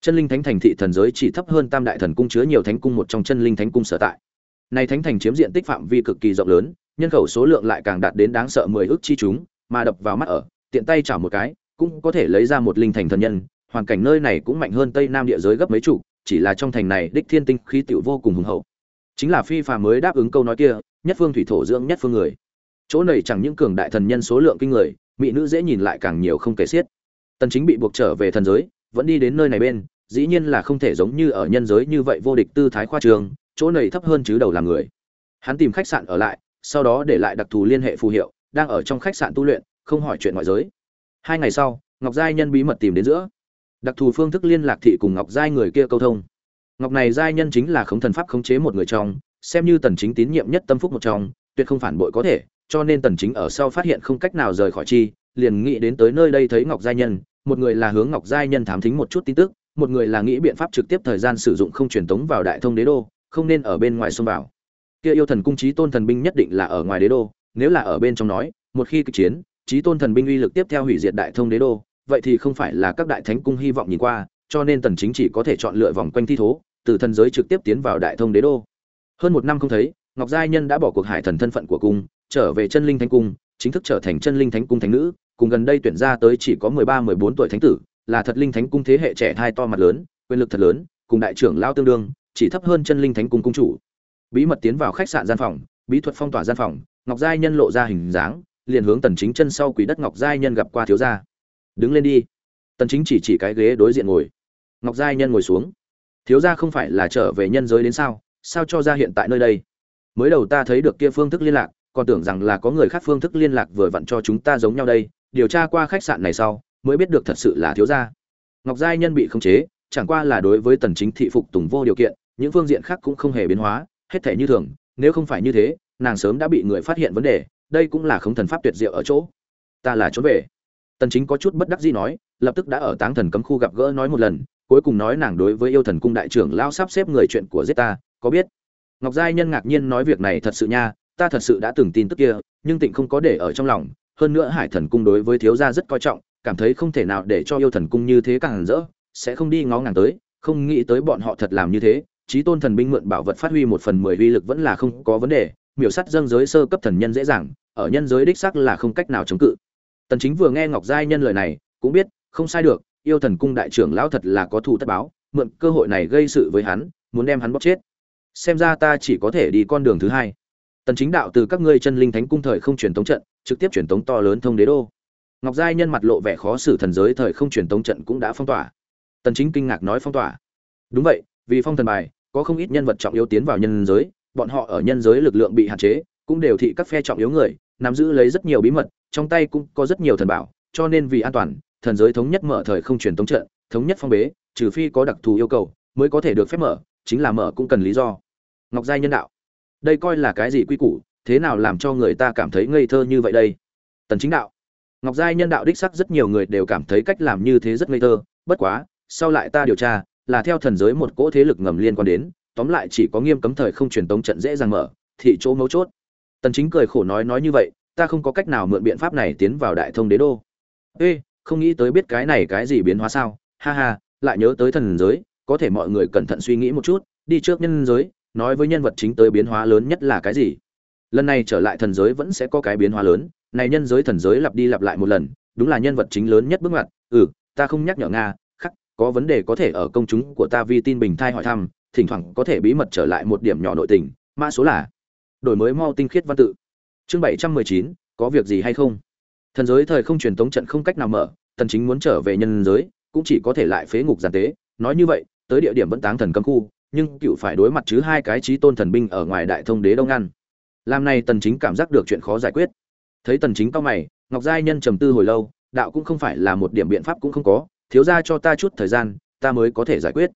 A: Chân linh thánh thành thị thần giới chỉ thấp hơn tam đại thần cung chứa nhiều thánh cung một trong chân linh thánh cung sở tại. Này thánh thành chiếm diện tích phạm vi cực kỳ rộng lớn, nhân khẩu số lượng lại càng đạt đến đáng sợ mười ước chi chúng, mà đập vào mắt ở, tiện tay chảo một cái, cũng có thể lấy ra một linh thành thần nhân, hoàn cảnh nơi này cũng mạnh hơn tây nam địa giới gấp mấy chục, chỉ là trong thành này đích thiên tinh khí tiểu vô cùng hùng hậu. Chính là phi phà mới đáp ứng câu nói kia, nhất phương thủy thổ dưỡng nhất phương người. Chỗ này chẳng những cường đại thần nhân số lượng kinh người mỹ nữ dễ nhìn lại càng nhiều không kể xiết. Tần chính bị buộc trở về thần giới, vẫn đi đến nơi này bên, dĩ nhiên là không thể giống như ở nhân giới như vậy vô địch tư thái khoa trường, chỗ này thấp hơn chứ đầu làm người. Hắn tìm khách sạn ở lại, sau đó để lại đặc thù liên hệ phù hiệu, đang ở trong khách sạn tu luyện, không hỏi chuyện ngoại giới. Hai ngày sau, ngọc giai nhân bí mật tìm đến giữa. Đặc thù phương thức liên lạc thị cùng ngọc giai người kia câu thông. Ngọc này giai nhân chính là khống thần pháp khống chế một người trong, xem như tần chính tín nhiệm nhất tâm phúc một trong, tuyệt không phản bội có thể cho nên tần chính ở sau phát hiện không cách nào rời khỏi chi, liền nghĩ đến tới nơi đây thấy ngọc giai nhân, một người là hướng ngọc giai nhân thám thính một chút tin tức, một người là nghĩ biện pháp trực tiếp thời gian sử dụng không truyền tống vào đại thông đế đô, không nên ở bên ngoài xông vào. Kia yêu thần cung trí tôn thần binh nhất định là ở ngoài đế đô, nếu là ở bên trong nói, một khi kịch chiến, trí tôn thần binh uy lực tiếp theo hủy diệt đại thông đế đô, vậy thì không phải là các đại thánh cung hy vọng nhìn qua, cho nên tần chính chỉ có thể chọn lựa vòng quanh thi thố, từ thần giới trực tiếp tiến vào đại thông đế đô. Hơn một năm không thấy, ngọc giai nhân đã bỏ cuộc hải thần thân phận của cung trở về chân linh thánh cung, chính thức trở thành chân linh thánh cung thánh nữ, cùng gần đây tuyển ra tới chỉ có 13-14 tuổi thánh tử, là thật linh thánh cung thế hệ trẻ thai to mặt lớn, quyền lực thật lớn, cùng đại trưởng lao tương đương, chỉ thấp hơn chân linh thánh cung cung chủ. Bí mật tiến vào khách sạn gian phòng, bí thuật phong tỏa gian phòng, ngọc giai nhân lộ ra hình dáng, liền hướng tần chính chân sau quỷ đất ngọc giai nhân gặp qua thiếu gia. Đứng lên đi. Tần chính chỉ chỉ cái ghế đối diện ngồi. Ngọc giai nhân ngồi xuống. Thiếu gia không phải là trở về nhân giới đến sao? Sao cho ra hiện tại nơi đây? Mới đầu ta thấy được kia phương thức liên lạc còn tưởng rằng là có người khác phương thức liên lạc vừa vặn cho chúng ta giống nhau đây, điều tra qua khách sạn này sau, mới biết được thật sự là thiếu gia. Ngọc giai nhân bị khống chế, chẳng qua là đối với tần chính thị phục tùng vô điều kiện, những phương diện khác cũng không hề biến hóa, hết thể như thường, nếu không phải như thế, nàng sớm đã bị người phát hiện vấn đề, đây cũng là không thần pháp tuyệt diệu ở chỗ. Ta là trốn về. Tần chính có chút bất đắc dĩ nói, lập tức đã ở táng thần cấm khu gặp gỡ nói một lần, cuối cùng nói nàng đối với yêu thần cung đại trưởng lao sắp xếp người chuyện của giết ta, có biết? Ngọc giai nhân ngạc nhiên nói việc này thật sự nha ta thật sự đã từng tin tức kia, nhưng tịnh không có để ở trong lòng. Hơn nữa hải thần cung đối với thiếu gia rất coi trọng, cảm thấy không thể nào để cho yêu thần cung như thế càng rỡ, sẽ không đi ngó ngàng tới. Không nghĩ tới bọn họ thật làm như thế. Trí tôn thần binh mượn bảo vật phát huy một phần mười uy lực vẫn là không có vấn đề. Miểu sắt dâng giới sơ cấp thần nhân dễ dàng, ở nhân giới đích sắc là không cách nào chống cự. Tần chính vừa nghe ngọc giai nhân lời này, cũng biết, không sai được, yêu thần cung đại trưởng lão thật là có thù tất báo, mượn cơ hội này gây sự với hắn, muốn đem hắn bóc chết. Xem ra ta chỉ có thể đi con đường thứ hai tần chính đạo từ các ngươi chân linh thánh cung thời không truyền tống trận, trực tiếp truyền tống to lớn thông đế đô. Ngọc giai nhân mặt lộ vẻ khó xử thần giới thời không truyền tống trận cũng đã phong tỏa. Tần chính kinh ngạc nói phong tỏa. Đúng vậy, vì phong thần bài, có không ít nhân vật trọng yếu tiến vào nhân giới, bọn họ ở nhân giới lực lượng bị hạn chế, cũng đều thị các phe trọng yếu người, nắm giữ lấy rất nhiều bí mật, trong tay cũng có rất nhiều thần bảo, cho nên vì an toàn, thần giới thống nhất mở thời không truyền tống trận, thống nhất phong bế, trừ phi có đặc thù yêu cầu, mới có thể được phép mở, chính là mở cũng cần lý do. Ngọc giai nhân đạo đây coi là cái gì quy củ, thế nào làm cho người ta cảm thấy ngây thơ như vậy đây? Tần chính đạo. Ngọc giai nhân đạo đích sắc rất nhiều người đều cảm thấy cách làm như thế rất ngây thơ, bất quá, sau lại ta điều tra, là theo thần giới một cỗ thế lực ngầm liên quan đến, tóm lại chỉ có nghiêm cấm thời không truyền tống trận dễ dàng mở thị chỗ mấu chốt. Tần chính cười khổ nói nói như vậy, ta không có cách nào mượn biện pháp này tiến vào đại thông đế đô. Ê, không nghĩ tới biết cái này cái gì biến hóa sao? Ha ha, lại nhớ tới thần giới, có thể mọi người cẩn thận suy nghĩ một chút, đi trước nhân giới nói với nhân vật chính tới biến hóa lớn nhất là cái gì? Lần này trở lại thần giới vẫn sẽ có cái biến hóa lớn, này nhân giới thần giới lặp đi lặp lại một lần, đúng là nhân vật chính lớn nhất bước ngoặt. Ừ ta không nhắc nhở nga, khắc, có vấn đề có thể ở công chúng của ta vi tin bình thai hỏi thăm, thỉnh thoảng có thể bí mật trở lại một điểm nhỏ nội tình, mã số là đổi mới mau tinh khiết văn tự. Chương bảy trăm mười chín, có việc gì hay không? Thần giới thời không truyền tống trận không cách nào mở, Thần chính muốn trở về nhân giới, cũng chỉ có thể lại phế ngục giàn tế. Nói như vậy, tới địa điểm vẫn táng thần cấm khu nhưng cựu phải đối mặt chứ hai cái trí tôn thần binh ở ngoài đại thông đế đông ngăn làm này tần chính cảm giác được chuyện khó giải quyết. Thấy tần chính cao mày, ngọc giai nhân trầm tư hồi lâu, đạo cũng không phải là một điểm biện pháp cũng không có, thiếu gia cho ta chút thời gian, ta mới có thể giải quyết.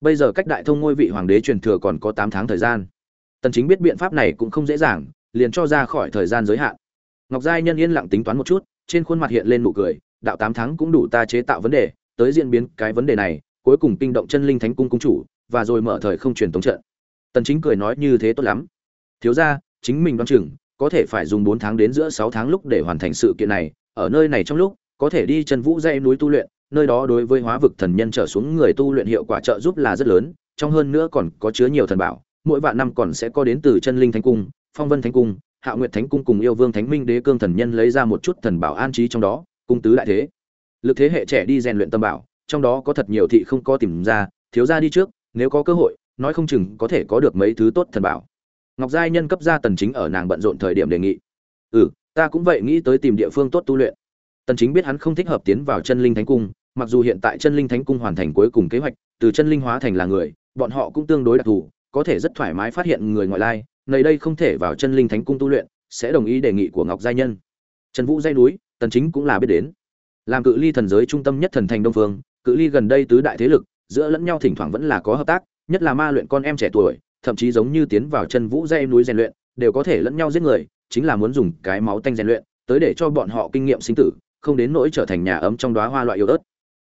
A: Bây giờ cách đại thông ngôi vị hoàng đế truyền thừa còn có 8 tháng thời gian. Tần chính biết biện pháp này cũng không dễ dàng, liền cho ra khỏi thời gian giới hạn. Ngọc giai nhân yên lặng tính toán một chút, trên khuôn mặt hiện lên nụ cười, đạo 8 tháng cũng đủ ta chế tạo vấn đề, tới diễn biến cái vấn đề này, cuối cùng kinh động chân linh thánh cung cung chủ và rồi mở thời không truyền tống trận. Tần chính cười nói như thế tốt lắm. Thiếu gia, chính mình đoán chừng, có thể phải dùng 4 tháng đến giữa 6 tháng lúc để hoàn thành sự kiện này. Ở nơi này trong lúc, có thể đi chân vũ dây núi tu luyện, nơi đó đối với hóa vực thần nhân trở xuống người tu luyện hiệu quả trợ giúp là rất lớn, trong hơn nữa còn có chứa nhiều thần bảo. Mỗi vạn năm còn sẽ có đến từ chân linh thánh cung, phong vân thánh cung, hạ nguyệt thánh cung cùng yêu vương thánh minh đế cương thần nhân lấy ra một chút thần bảo an trí trong đó cung tứ đại thế. Lực thế hệ trẻ đi rèn luyện tâm bảo, trong đó có thật nhiều thị không có tìm ra, thiếu ra đi trước nếu có cơ hội, nói không chừng có thể có được mấy thứ tốt thần bảo. Ngọc giai nhân cấp ra tần chính ở nàng bận rộn thời điểm đề nghị. Ừ ta cũng vậy nghĩ tới tìm địa phương tốt tu luyện. Tần chính biết hắn không thích hợp tiến vào chân linh thánh cung, mặc dù hiện tại chân linh thánh cung hoàn thành cuối cùng kế hoạch, từ chân linh hóa thành là người, bọn họ cũng tương đối đặc thù, có thể rất thoải mái phát hiện người ngoại lai, nơi đây không thể vào chân linh thánh cung tu luyện, sẽ đồng ý đề nghị của ngọc giai nhân. Trần vũ dây núi, tần chính cũng là biết đến. Làm cự ly thần giới trung tâm nhất thần thành đông phương, cự ly gần đây tứ đại thế lực giữa lẫn nhau thỉnh thoảng vẫn là có hợp tác, nhất là ma luyện con em trẻ tuổi, thậm chí giống như tiến vào chân vũ dây núi rèn luyện, đều có thể lẫn nhau giết người, chính là muốn dùng cái máu tanh rèn luyện, tới để cho bọn họ kinh nghiệm sinh tử, không đến nỗi trở thành nhà ấm trong đóa hoa loại yêu ớt.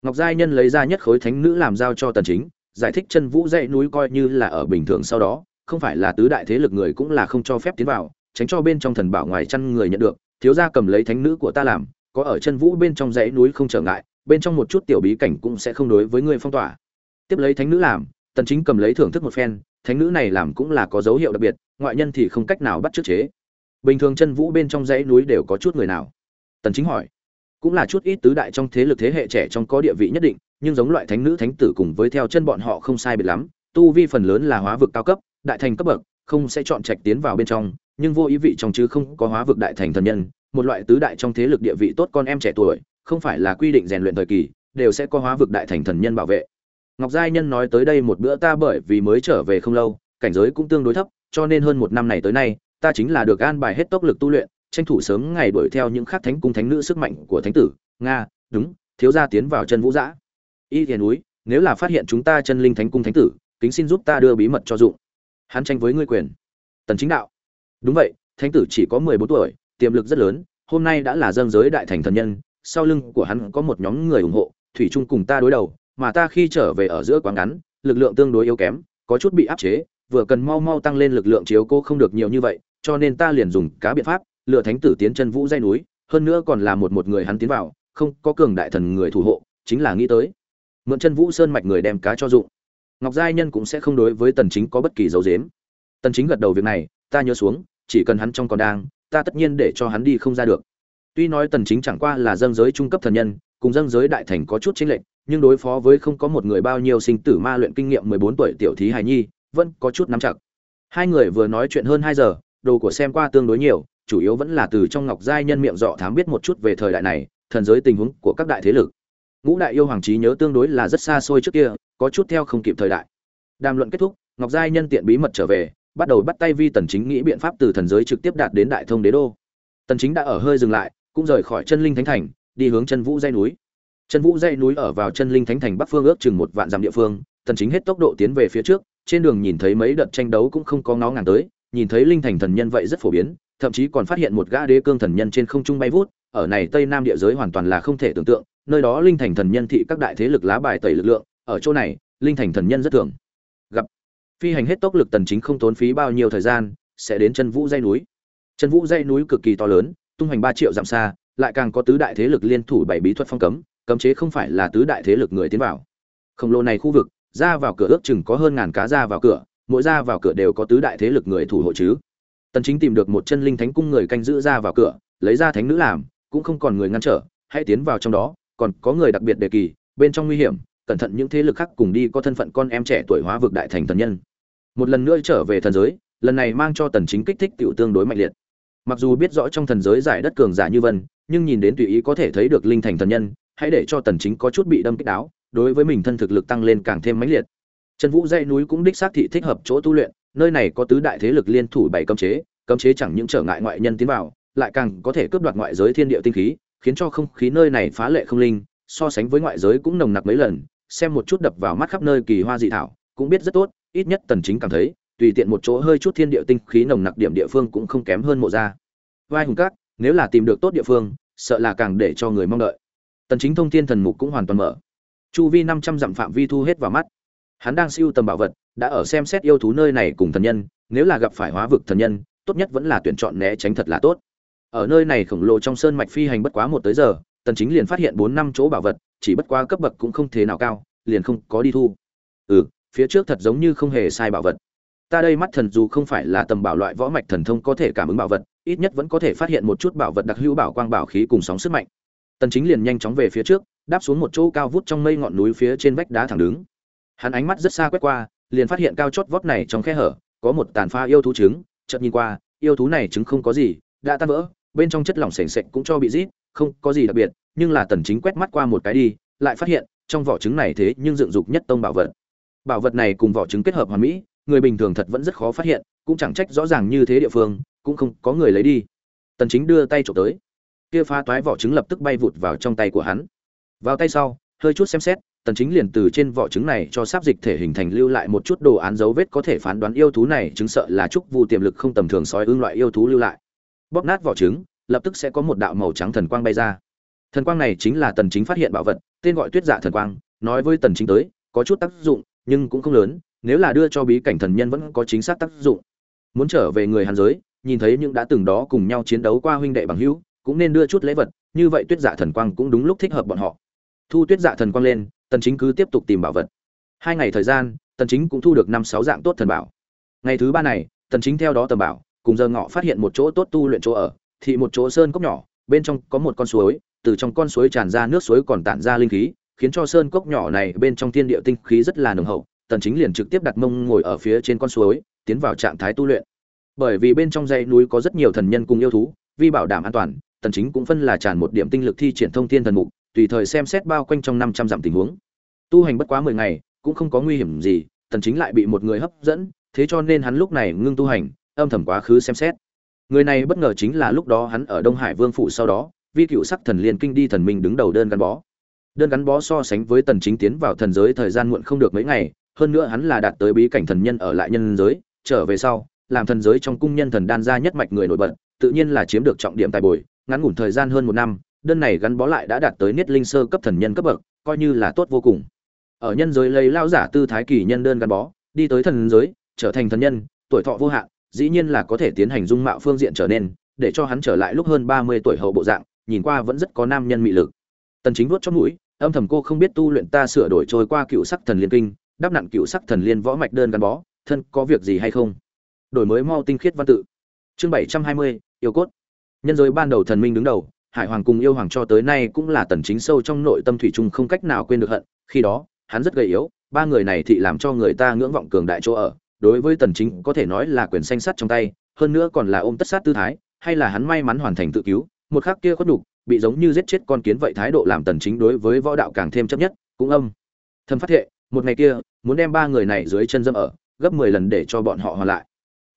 A: Ngọc giai nhân lấy ra nhất khối thánh nữ làm giao cho tần chính, giải thích chân vũ dãy núi coi như là ở bình thường sau đó, không phải là tứ đại thế lực người cũng là không cho phép tiến vào, tránh cho bên trong thần bảo ngoài chăn người nhận được, thiếu gia cầm lấy thánh nữ của ta làm, có ở chân vũ bên trong dãy núi không trở ngại, bên trong một chút tiểu bí cảnh cũng sẽ không đối với người phong tỏa tiếp lấy thánh nữ làm, tần chính cầm lấy thưởng thức một phen, thánh nữ này làm cũng là có dấu hiệu đặc biệt, ngoại nhân thì không cách nào bắt trước chế. Bình thường chân vũ bên trong dãy núi đều có chút người nào? Tần chính hỏi. Cũng là chút ít tứ đại trong thế lực thế hệ trẻ trong có địa vị nhất định, nhưng giống loại thánh nữ thánh tử cùng với theo chân bọn họ không sai biệt lắm, tu vi phần lớn là hóa vực cao cấp, đại thành cấp bậc, không sẽ chọn trạch tiến vào bên trong, nhưng vô ý vị trong chứ không có hóa vực đại thành thần nhân, một loại tứ đại trong thế lực địa vị tốt con em trẻ tuổi, không phải là quy định rèn luyện thời kỳ, đều sẽ có hóa vực đại thành thần nhân bảo vệ ngọc giai nhân nói tới đây một bữa ta bởi vì mới trở về không lâu, cảnh giới cũng tương đối thấp, cho nên hơn một năm này tới nay, ta chính là được an bài hết tốc lực tu luyện, tranh thủ sớm ngày đuổi theo những khác thánh cung thánh nữ sức mạnh của thánh tử. Nga, đúng, thiếu gia tiến vào chân vũ dã y thiền núi, nếu là phát hiện chúng ta chân linh thánh cung thánh tử, kính xin giúp ta đưa bí mật cho dụng. Hắn tranh với ngươi quyền. Tần chính đạo. Đúng vậy, thánh tử chỉ có 14 tuổi, tiềm lực rất lớn, hôm nay đã là dâng giới đại thành thần nhân, sau lưng của hắn có một nhóm người ủng hộ, thủy chung cùng ta đối đầu mà ta khi trở về ở giữa quá ngắn, lực lượng tương đối yếu kém, có chút bị áp chế, vừa cần mau mau tăng lên lực lượng chiếu cô không được nhiều như vậy, cho nên ta liền dùng cá biện pháp, lựa thánh tử tiến chân vũ dây núi, hơn nữa còn là một một người hắn tiến vào, không có cường đại thần người thủ hộ, chính là nghĩ tới. Mượn chân vũ sơn mạch người đem cá cho dụng. Ngọc giai nhân cũng sẽ không đối với tần chính có bất kỳ dấu dếm tần chính gật đầu việc này, ta nhớ xuống, chỉ cần hắn trong còn đang, ta tất nhiên để cho hắn đi không ra được. Tuy nói tần chính chẳng qua là dâng giới trung cấp thần nhân, cùng dâng giới đại thành có chút chính lệnh nhưng đối phó với không có một người bao nhiêu sinh tử ma luyện kinh nghiệm 14 tuổi tiểu thí hài nhi, vẫn có chút nắm chặt. Hai người vừa nói chuyện hơn 2 giờ, đồ của xem qua tương đối nhiều, chủ yếu vẫn là từ trong ngọc giai nhân miệng dọ thám biết một chút về thời đại này, thần giới tình huống của các đại thế lực. Ngũ đại yêu hoàng trí nhớ tương đối là rất xa xôi trước kia, có chút theo không kịp thời đại. Đàm luận kết thúc, ngọc giai nhân tiện bí mật trở về, bắt đầu bắt tay vi tần chính nghĩ biện pháp từ thần giới trực tiếp đạt đến đại thông đế đô. Tần chính đã ở hơi dừng lại, cũng rời khỏi chân linh thánh thành, đi hướng chân vũ dây núi chân vũ dây núi ở vào chân linh thánh thành bắc phương ước chừng một vạn dặm địa phương tần chính hết tốc độ tiến về phía trước, trên đường nhìn thấy mấy đợt tranh đấu cũng không có ngó ngàng tới, nhìn thấy linh thành thần nhân vậy rất phổ biến, thậm chí còn phát hiện một gã đế cương thần nhân trên không trung bay vút, ở này tây nam địa giới hoàn toàn là không thể tưởng tượng, nơi đó linh thành thần nhân thị các đại thế lực lá bài tẩy lực lượng, ở chỗ này, linh thành thần nhân rất thường gặp. Phi hành hết tốc lực tần chính không tốn phí bao nhiêu thời gian, sẽ đến chân vũ dây núi. Chân vũ dây núi cực kỳ to lớn, tung hành 3 triệu dặm xa, lại càng có tứ đại thế lực liên thủ bảy bí thuật phong cấm cấm chế không phải là tứ đại thế lực người tiến vào. Khổng lồ này khu vực, ra vào cửa ước chừng có hơn ngàn cá ra vào cửa, mỗi ra vào cửa đều có tứ đại thế lực người thủ hộ chứ. Tần chính tìm được một chân linh thánh cung người canh giữ ra vào cửa, lấy ra thánh nữ làm, cũng không còn người ngăn trở, hãy tiến vào trong đó, còn có người đặc biệt đề kỳ, bên trong nguy hiểm, cẩn thận những thế lực khác cùng đi có thân phận con em trẻ tuổi hóa vực đại thành thần nhân. Một lần nữa trở về thần giới, lần này mang cho tần chính kích thích tiểu tương đối mạnh liệt. Mặc dù biết rõ trong thần giới giải đất cường giả như vân, nhưng nhìn đến tùy ý có thể thấy được linh thành thần nhân hãy để cho tần chính có chút bị đâm kích đáo đối với mình thân thực lực tăng lên càng thêm mãnh liệt Trần Vũ dãy núi cũng đích xác thị thích hợp chỗ tu luyện, nơi này có tứ đại thế lực liên thủ bảy cấm chế, cấm chế chẳng những trở ngại ngoại nhân tiến vào, lại càng có thể cướp đoạt ngoại giới thiên địa tinh khí, khiến cho không khí nơi này phá lệ không linh, so sánh với ngoại giới cũng nồng nặc mấy lần, xem một chút đập vào mắt khắp nơi kỳ hoa dị thảo, cũng biết rất tốt, ít nhất Tần Chính cảm thấy, tùy tiện một chỗ hơi chút thiên địa tinh khí nồng nặc điểm địa phương cũng không kém hơn mộ gia. Vai hùng các, nếu là tìm được tốt địa phương, sợ là càng để cho người mong đợi. Tần Chính thông thiên thần mục cũng hoàn toàn mở. Chu vi 500 dặm phạm vi thu hết vào mắt. Hắn đang siêu tầm bảo vật, đã ở xem xét yêu thú nơi này cùng thần nhân, nếu là gặp phải hóa vực thần nhân, tốt nhất vẫn là tuyển chọn né tránh thật là tốt. Ở nơi này khổng lồ trong sơn mạch phi hành bất quá một tới giờ, tần chính liền phát hiện bốn năm chỗ bảo vật, chỉ bất quá cấp bậc cũng không thế nào cao, liền không có đi thu. Ừ phía trước thật giống như không hề sai bảo vật. Ta đây mắt thần dù không phải là tầm bảo loại võ mạch thần thông có thể cảm ứng bảo vật, ít nhất vẫn có thể phát hiện một chút bảo vật đặc hữu bảo quang bảo khí cùng sóng sức mạnh tần chính liền nhanh chóng về phía trước, đáp xuống một chỗ cao vút trong mây ngọn núi phía trên vách đá thẳng đứng. Hắn ánh mắt rất xa quét qua, liền phát hiện cao chót vót này trong khe hở, có một tàn pha yêu thú trứng, chợt nhìn qua, yêu thú này trứng không có gì, đã tan vỡ, bên trong chất lỏng sền sệt cũng cho bị rít, không có gì đặc biệt, nhưng là tần chính quét mắt qua một cái đi, lại phát hiện, trong vỏ trứng này thế nhưng dựng dục nhất tông bảo vật. Bảo vật này cùng vỏ trứng kết hợp hoàn mỹ, người bình thường thật vẫn rất khó phát hiện, cũng chẳng trách rõ ràng như thế địa phương, cũng không có người lấy đi. Tần chính đưa tay chụp tới kia phá toái vỏ trứng lập tức bay vụt vào trong tay của hắn. Vào tay sau, hơi chút xem xét, tần chính liền từ trên vỏ trứng này cho sáp dịch thể hình thành lưu lại một chút đồ án dấu vết có thể phán đoán yêu thú này chứng sợ là trúc vu tiềm lực không tầm thường sói ương loại yêu thú lưu lại. Bóp nát vỏ trứng, lập tức sẽ có một đạo màu trắng thần quang bay ra. Thần quang này chính là tần chính phát hiện bảo vật, tên gọi tuyết dạ thần quang, nói với tần chính tới, có chút tác dụng, nhưng cũng không lớn, nếu là đưa cho bí cảnh thần nhân vẫn có chính xác tác dụng. Muốn trở về người hàn giới, nhìn thấy những đã từng đó cùng nhau chiến đấu qua huynh đệ bằng hữu cũng nên đưa chút lễ vật, như vậy tuyết dạ thần quang cũng đúng lúc thích hợp bọn họ. Thu tuyết dạ thần quang lên, tần chính cứ tiếp tục tìm bảo vật. Hai ngày thời gian, tần chính cũng thu được năm sáu dạng tốt thần bảo. Ngày thứ ba này, tần chính theo đó tầm bảo, cùng giờ ngọ phát hiện một chỗ tốt tu luyện chỗ ở, thì một chỗ sơn cốc nhỏ, bên trong có một con suối, từ trong con suối tràn ra nước suối còn tản ra linh khí, khiến cho sơn cốc nhỏ này bên trong thiên địa tinh khí rất là nồng hậu. Tần chính liền trực tiếp đặt mông ngồi ở phía trên con suối, tiến vào trạng thái tu luyện. Bởi vì bên trong dãy núi có rất nhiều thần nhân cùng yêu thú, vì bảo đảm an toàn tần chính cũng phân là tràn một điểm tinh lực thi triển thông thiên thần mục, tùy thời xem xét bao quanh trong 500 dặm tình huống. Tu hành bất quá mười ngày, cũng không có nguy hiểm gì, tần chính lại bị một người hấp dẫn, thế cho nên hắn lúc này ngưng tu hành, âm thầm quá khứ xem xét. Người này bất ngờ chính là lúc đó hắn ở đông hải vương phủ sau đó, vi cựu sắc thần liên kinh đi thần minh đứng đầu đơn gắn bó. Đơn gắn bó so sánh với tần chính tiến vào thần giới thời gian muộn không được mấy ngày, hơn nữa hắn là đạt tới bí cảnh thần nhân ở lại nhân giới, trở về sau, làm thần giới trong cung nhân thần đan gia nhất mạch người nổi bật, tự nhiên là chiếm được trọng điểm tài bồi ngắn ngủn thời gian hơn một năm, đơn này gắn bó lại đã đạt tới niết linh sơ cấp thần nhân cấp bậc, coi như là tốt vô cùng. Ở nhân giới lấy lao giả tư thái kỳ nhân đơn gắn bó, đi tới thần giới, trở thành thần nhân, tuổi thọ vô hạn, dĩ nhiên là có thể tiến hành dung mạo phương diện trở nên, để cho hắn trở lại lúc hơn ba mươi tuổi hậu bộ dạng, nhìn qua vẫn rất có nam nhân mị lực. Tần chính vuốt trong mũi, âm thầm cô không biết tu luyện ta sửa đổi trôi qua cựu sắc thần liên kinh đáp nặng cựu sắc thần liên võ mạch đơn gắn bó, thân có việc gì hay không? Đổi mới mau tinh khiết văn tự. Chương bảy trăm hai mươi, yêu cốt nhân giới ban đầu thần minh đứng đầu, hải hoàng cùng yêu hoàng cho tới nay cũng là tần chính sâu trong nội tâm thủy chung không cách nào quên được hận. Khi đó, hắn rất gầy yếu, ba người này thì làm cho người ta ngưỡng vọng cường đại chỗ ở. Đối với tần chính có thể nói là quyền xanh sắt trong tay, hơn nữa còn là ôm tất sát tư thái, hay là hắn may mắn hoàn thành tự cứu, một khắc kia có đủ bị giống như giết chết con kiến vậy thái độ làm tần chính đối với võ đạo càng thêm chấp nhất, cũng âm. Thâm phát thệ, một ngày kia, muốn đem ba người này dưới chân dâm ở, gấp 10 lần để cho bọn họ hòa lại.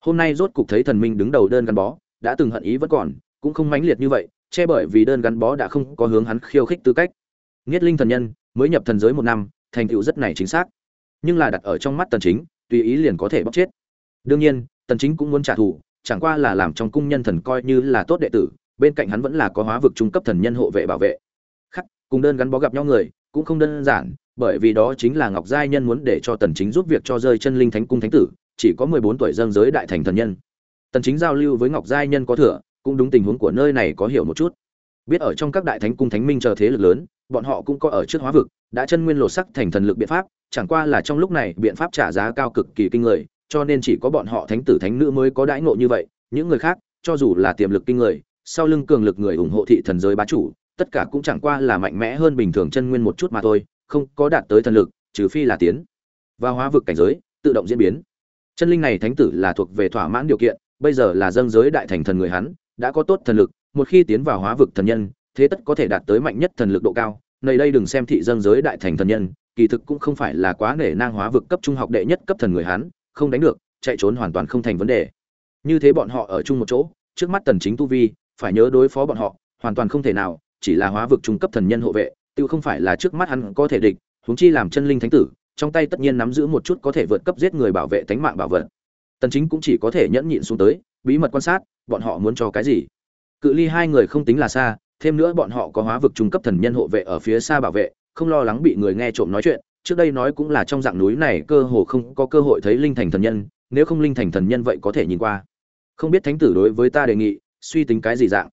A: Hôm nay rốt cục thấy thần minh đứng đầu đơn gắn bó, đã từng hận ý vẫn còn cũng không mãnh liệt như vậy, che bởi vì đơn gắn bó đã không có hướng hắn khiêu khích tư cách. Nghiệt linh thần nhân mới nhập thần giới một năm, thành tựu rất này chính xác. Nhưng là đặt ở trong mắt tần chính, tùy ý liền có thể bóc chết. Đương nhiên, tần chính cũng muốn trả thù, chẳng qua là làm trong cung nhân thần coi như là tốt đệ tử, bên cạnh hắn vẫn là có hóa vực trung cấp thần nhân hộ vệ bảo vệ. Khắc, cùng đơn gắn bó gặp nhau người, cũng không đơn giản, bởi vì đó chính là ngọc giai nhân muốn để cho tần chính giúp việc cho rơi chân linh thánh cung thánh tử, chỉ có 14 tuổi dâng giới đại thành thần nhân. Tần chính giao lưu với ngọc giai nhân có thừa cũng đúng tình huống của nơi này có hiểu một chút. Biết ở trong các đại thánh cung thánh minh chờ thế lực lớn, bọn họ cũng có ở trước hóa vực, đã chân nguyên lột sắc thành thần lực biện pháp, chẳng qua là trong lúc này biện pháp trả giá cao cực kỳ kinh người, cho nên chỉ có bọn họ thánh tử thánh nữ mới có đãi ngộ như vậy, những người khác, cho dù là tiềm lực kinh người, sau lưng cường lực người ủng hộ thị thần giới bá chủ, tất cả cũng chẳng qua là mạnh mẽ hơn bình thường chân nguyên một chút mà thôi, không có đạt tới thần lực, trừ phi là tiến và hóa vực cảnh giới, tự động diễn biến. Chân linh này thánh tử là thuộc về thỏa mãn điều kiện, bây giờ là dâng giới đại thành thần người hắn đã có tốt thần lực, một khi tiến vào hóa vực thần nhân, thế tất có thể đạt tới mạnh nhất thần lực độ cao. Nơi đây đừng xem thị dân giới đại thành thần nhân, kỳ thực cũng không phải là quá nể nang hóa vực cấp trung học đệ nhất cấp thần người hắn không đánh được, chạy trốn hoàn toàn không thành vấn đề. Như thế bọn họ ở chung một chỗ, trước mắt tần chính tu vi, phải nhớ đối phó bọn họ, hoàn toàn không thể nào, chỉ là hóa vực trung cấp thần nhân hộ vệ tiêu không phải là trước mắt hắn có thể địch, huống chi làm chân linh thánh tử, trong tay tất nhiên nắm giữ một chút có thể vượt cấp giết người bảo vệ tánh mạng bảo vật. Tần chính cũng chỉ có thể nhẫn nhịn xuống tới bí mật quan sát, bọn họ muốn cho cái gì? Cự ly hai người không tính là xa, thêm nữa bọn họ có hóa vực trung cấp thần nhân hộ vệ ở phía xa bảo vệ, không lo lắng bị người nghe trộm nói chuyện. Trước đây nói cũng là trong dạng núi này cơ hồ không có cơ hội thấy linh thành thần nhân, nếu không linh thành thần nhân vậy có thể nhìn qua. Không biết thánh tử đối với ta đề nghị, suy tính cái gì dạng?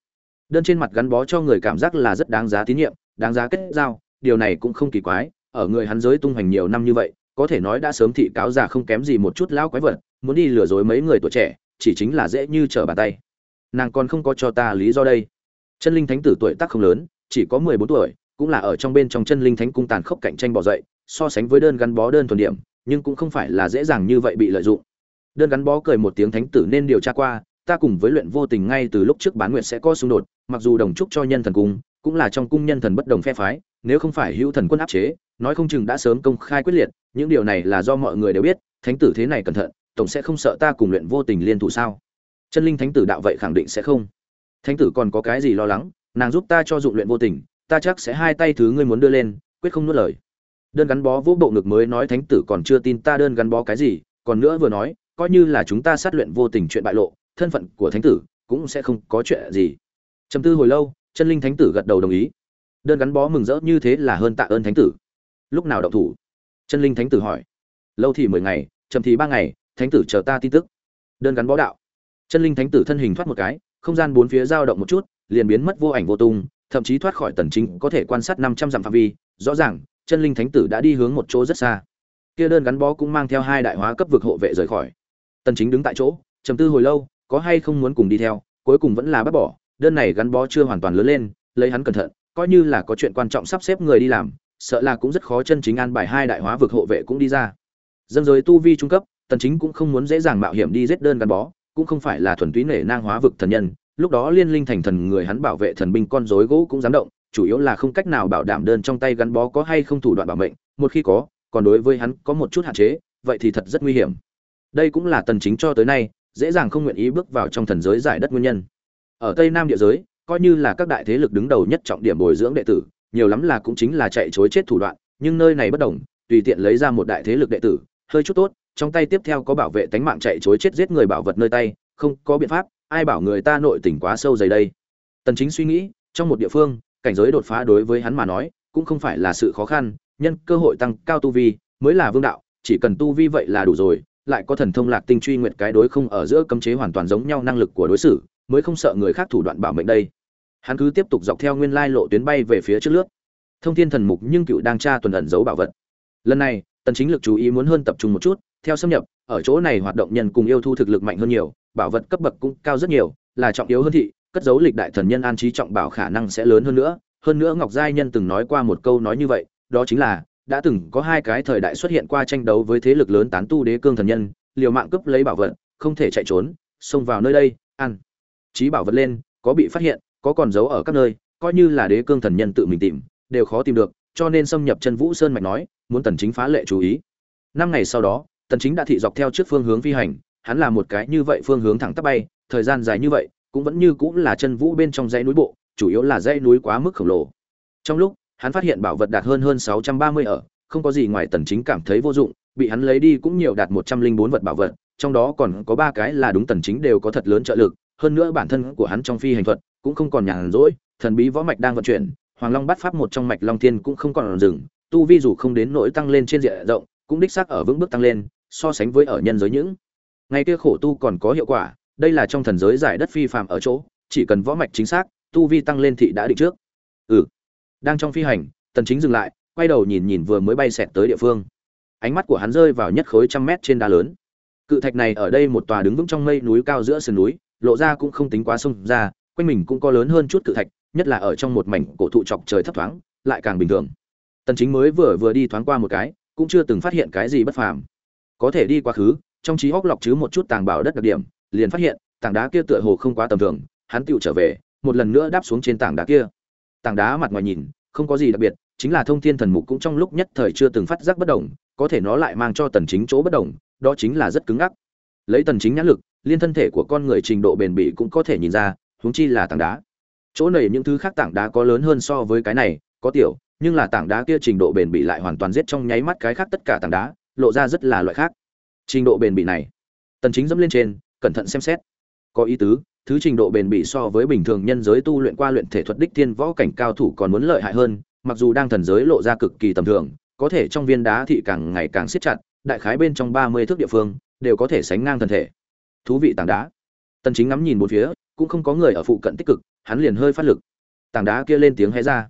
A: Đơn trên mặt gắn bó cho người cảm giác là rất đáng giá tín nhiệm, đáng giá kết giao, điều này cũng không kỳ quái, ở người hắn giới tung hoành nhiều năm như vậy, có thể nói đã sớm thị cáo già không kém gì một chút lão quái vật, muốn đi lừa dối mấy người tuổi trẻ chỉ chính là dễ như trở bàn tay. Nàng còn không có cho ta lý do đây. Chân linh thánh tử tuổi tác không lớn, chỉ có mười bốn tuổi, cũng là ở trong bên trong chân linh thánh cung tàn khốc cạnh tranh bỏ dậy, so sánh với đơn gắn bó đơn thuần điểm, nhưng cũng không phải là dễ dàng như vậy bị lợi dụng. Đơn gắn bó cười một tiếng thánh tử nên điều tra qua, ta cùng với luyện vô tình ngay từ lúc trước bán nguyện sẽ có xung đột, mặc dù đồng chúc cho nhân thần cung, cũng là trong cung nhân thần bất đồng phe phái, nếu không phải hữu thần quân áp chế, nói không chừng đã sớm công khai quyết liệt, những điều này là do mọi người đều biết, thánh tử thế này cẩn thận tổng sẽ không sợ ta cùng luyện vô tình liên thủ sao? Chân linh thánh tử đạo vậy khẳng định sẽ không. Thánh tử còn có cái gì lo lắng? Nàng giúp ta cho dụng luyện vô tình, ta chắc sẽ hai tay thứ ngươi muốn đưa lên, quyết không nuốt lời. Đơn gắn bó vũ bộ ngực mới nói thánh tử còn chưa tin ta đơn gắn bó cái gì, còn nữa vừa nói, coi như là chúng ta sát luyện vô tình chuyện bại lộ, thân phận của thánh tử cũng sẽ không có chuyện gì. Trầm tư hồi lâu, chân linh thánh tử gật đầu đồng ý. Đơn gắn bó mừng rỡ như thế là hơn tạ ơn thánh tử. Lúc nào động thủ? Chân linh thánh tử hỏi. Lâu thì mười ngày, chậm thì ba ngày thánh tử chờ ta tin tức. Đơn gắn bó đạo. Chân linh thánh tử thân hình thoát một cái, không gian bốn phía dao động một chút, liền biến mất vô ảnh vô tung, thậm chí thoát khỏi tần chính có thể quan sát 500 dặm phạm vi. Rõ ràng, chân linh thánh tử đã đi hướng một chỗ rất xa. Kia đơn gắn bó cũng mang theo hai đại hóa cấp vực hộ vệ rời khỏi. Tần chính đứng tại chỗ, trầm tư hồi lâu, có hay không muốn cùng đi theo, cuối cùng vẫn là bắt bỏ. Đơn này gắn bó chưa hoàn toàn lớn lên, lấy hắn cẩn thận, coi như là có chuyện quan trọng sắp xếp người đi làm, sợ là cũng rất khó chân chính an bài hai đại hóa vực hộ vệ cũng đi ra. Dân giới tu vi trung cấp tần chính cũng không muốn dễ dàng mạo hiểm đi giết đơn gắn bó, cũng không phải là thuần túy nể nang hóa vực thần nhân. Lúc đó liên linh thành thần người hắn bảo vệ thần binh con rối gỗ cũng dám động, chủ yếu là không cách nào bảo đảm đơn trong tay gắn bó có hay không thủ đoạn bảo mệnh. Một khi có, còn đối với hắn có một chút hạn chế, vậy thì thật rất nguy hiểm. Đây cũng là tần chính cho tới nay, dễ dàng không nguyện ý bước vào trong thần giới giải đất nguyên nhân. Ở tây nam địa giới, coi như là các đại thế lực đứng đầu nhất trọng điểm bồi dưỡng đệ tử, nhiều lắm là cũng chính là chạy chối chết thủ đoạn, nhưng nơi này bất đồng, tùy tiện lấy ra một đại thế lực đệ tử, hơi chút tốt trong tay tiếp theo có bảo vệ tánh mạng chạy chối chết giết người bảo vật nơi tay, không có biện pháp, ai bảo người ta nội tình quá sâu dày đây. Tần chính suy nghĩ, trong một địa phương, cảnh giới đột phá đối với hắn mà nói, cũng không phải là sự khó khăn, nhân cơ hội tăng cao tu vi, mới là vương đạo, chỉ cần tu vi vậy là đủ rồi, lại có thần thông lạc tinh truy nguyệt cái đối không ở giữa cấm chế hoàn toàn giống nhau năng lực của đối xử, mới không sợ người khác thủ đoạn bảo mệnh đây. Hắn cứ tiếp tục dọc theo nguyên lai lộ tuyến bay về phía trước lướt. Thông thiên thần mục nhưng cựu đang tra tuần ẩn giấu bảo vật. Lần này, tần chính lực chú ý muốn hơn tập trung một chút theo xâm nhập, ở chỗ này hoạt động nhân cùng yêu thu thực lực mạnh hơn nhiều, bảo vật cấp bậc cũng cao rất nhiều, là trọng yếu hơn thị, cất giấu lịch đại thần nhân an trí trọng bảo khả năng sẽ lớn hơn nữa. Hơn nữa ngọc giai nhân từng nói qua một câu nói như vậy, đó chính là, đã từng có hai cái thời đại xuất hiện qua tranh đấu với thế lực lớn tán tu đế cương thần nhân, liều mạng cướp lấy bảo vật, không thể chạy trốn, xông vào nơi đây, ăn. Trí bảo vật lên, có bị phát hiện, có còn giấu ở các nơi, coi như là đế cương thần nhân tự mình tìm, đều khó tìm được, cho nên xâm nhập chân vũ sơn mạch nói, muốn tần chính phá lệ chú ý. Năm ngày sau đó tần chính đã thị dọc theo trước phương hướng phi hành, hắn là một cái như vậy phương hướng thẳng tắp bay, thời gian dài như vậy, cũng vẫn như cũng là chân vũ bên trong dãy núi bộ, chủ yếu là dãy núi quá mức khổng lồ. Trong lúc, hắn phát hiện bảo vật đạt hơn hơn sáu trăm ba mươi ở, không có gì ngoài tần chính cảm thấy vô dụng, bị hắn lấy đi cũng nhiều đạt một trăm linh bốn vật bảo vật, trong đó còn có ba cái là đúng tần chính đều có thật lớn trợ lực, hơn nữa bản thân của hắn trong phi hành thuật cũng không còn nhàn rỗi, thần bí võ mạch đang vận chuyển, hoàng long bắt pháp một trong mạch long thiên cũng không còn dừng, tu vi dù không đến nỗi tăng lên trên diện rộng, cũng đích xác ở vững bước tăng lên so sánh với ở nhân giới những. Ngày kia khổ tu còn có hiệu quả, đây là trong thần giới giải đất phi phàm ở chỗ, chỉ cần võ mạch chính xác, tu vi tăng lên thị đã định trước. Ừ. Đang trong phi hành, tần chính dừng lại, quay đầu nhìn nhìn vừa mới bay xẹt tới địa phương. Ánh mắt của hắn rơi vào nhất khối trăm mét trên đá lớn. Cự thạch này ở đây một tòa đứng vững trong mây núi cao giữa sườn núi, lộ ra cũng không tính quá sông ra, quanh mình cũng có lớn hơn chút cự thạch, nhất là ở trong một mảnh cổ thụ chọc trời thấp thoáng, lại càng bình thường. Tần chính mới vừa vừa đi thoáng qua một cái, cũng chưa từng phát hiện cái gì bất phàm có thể đi quá khứ, trong trí óc lọc chứ một chút tàng bảo đất đặc điểm, liền phát hiện, tảng đá kia tựa hồ không quá tầm thường, hắn tựu trở về, một lần nữa đáp xuống trên tảng đá kia. Tảng đá mặt ngoài nhìn, không có gì đặc biệt, chính là thông thiên thần mục cũng trong lúc nhất thời chưa từng phát giác bất động có thể nó lại mang cho tần chính chỗ bất động đó chính là rất cứng ngắc. Lấy tần chính nhãn lực, liên thân thể của con người trình độ bền bỉ cũng có thể nhìn ra, huống chi là tảng đá. Chỗ này những thứ khác tảng đá có lớn hơn so với cái này, có tiểu, nhưng là tảng đá kia trình độ bền bỉ lại hoàn toàn giết trong nháy mắt cái khác tất cả tảng đá lộ ra rất là loại khác. Trình độ bền bỉ này, tần chính dẫm lên trên, cẩn thận xem xét. Có ý tứ, thứ trình độ bền bỉ so với bình thường nhân giới tu luyện qua luyện thể thuật đích thiên võ cảnh cao thủ còn muốn lợi hại hơn, mặc dù đang thần giới lộ ra cực kỳ tầm thường, có thể trong viên đá thị càng ngày càng siết chặt, đại khái bên trong 30 thước địa phương, đều có thể sánh ngang thần thể. Thú vị tảng đá. Tần chính ngắm nhìn một phía, cũng không có người ở phụ cận tích cực, hắn liền hơi phát lực. Tảng đá kia lên tiếng hé ra.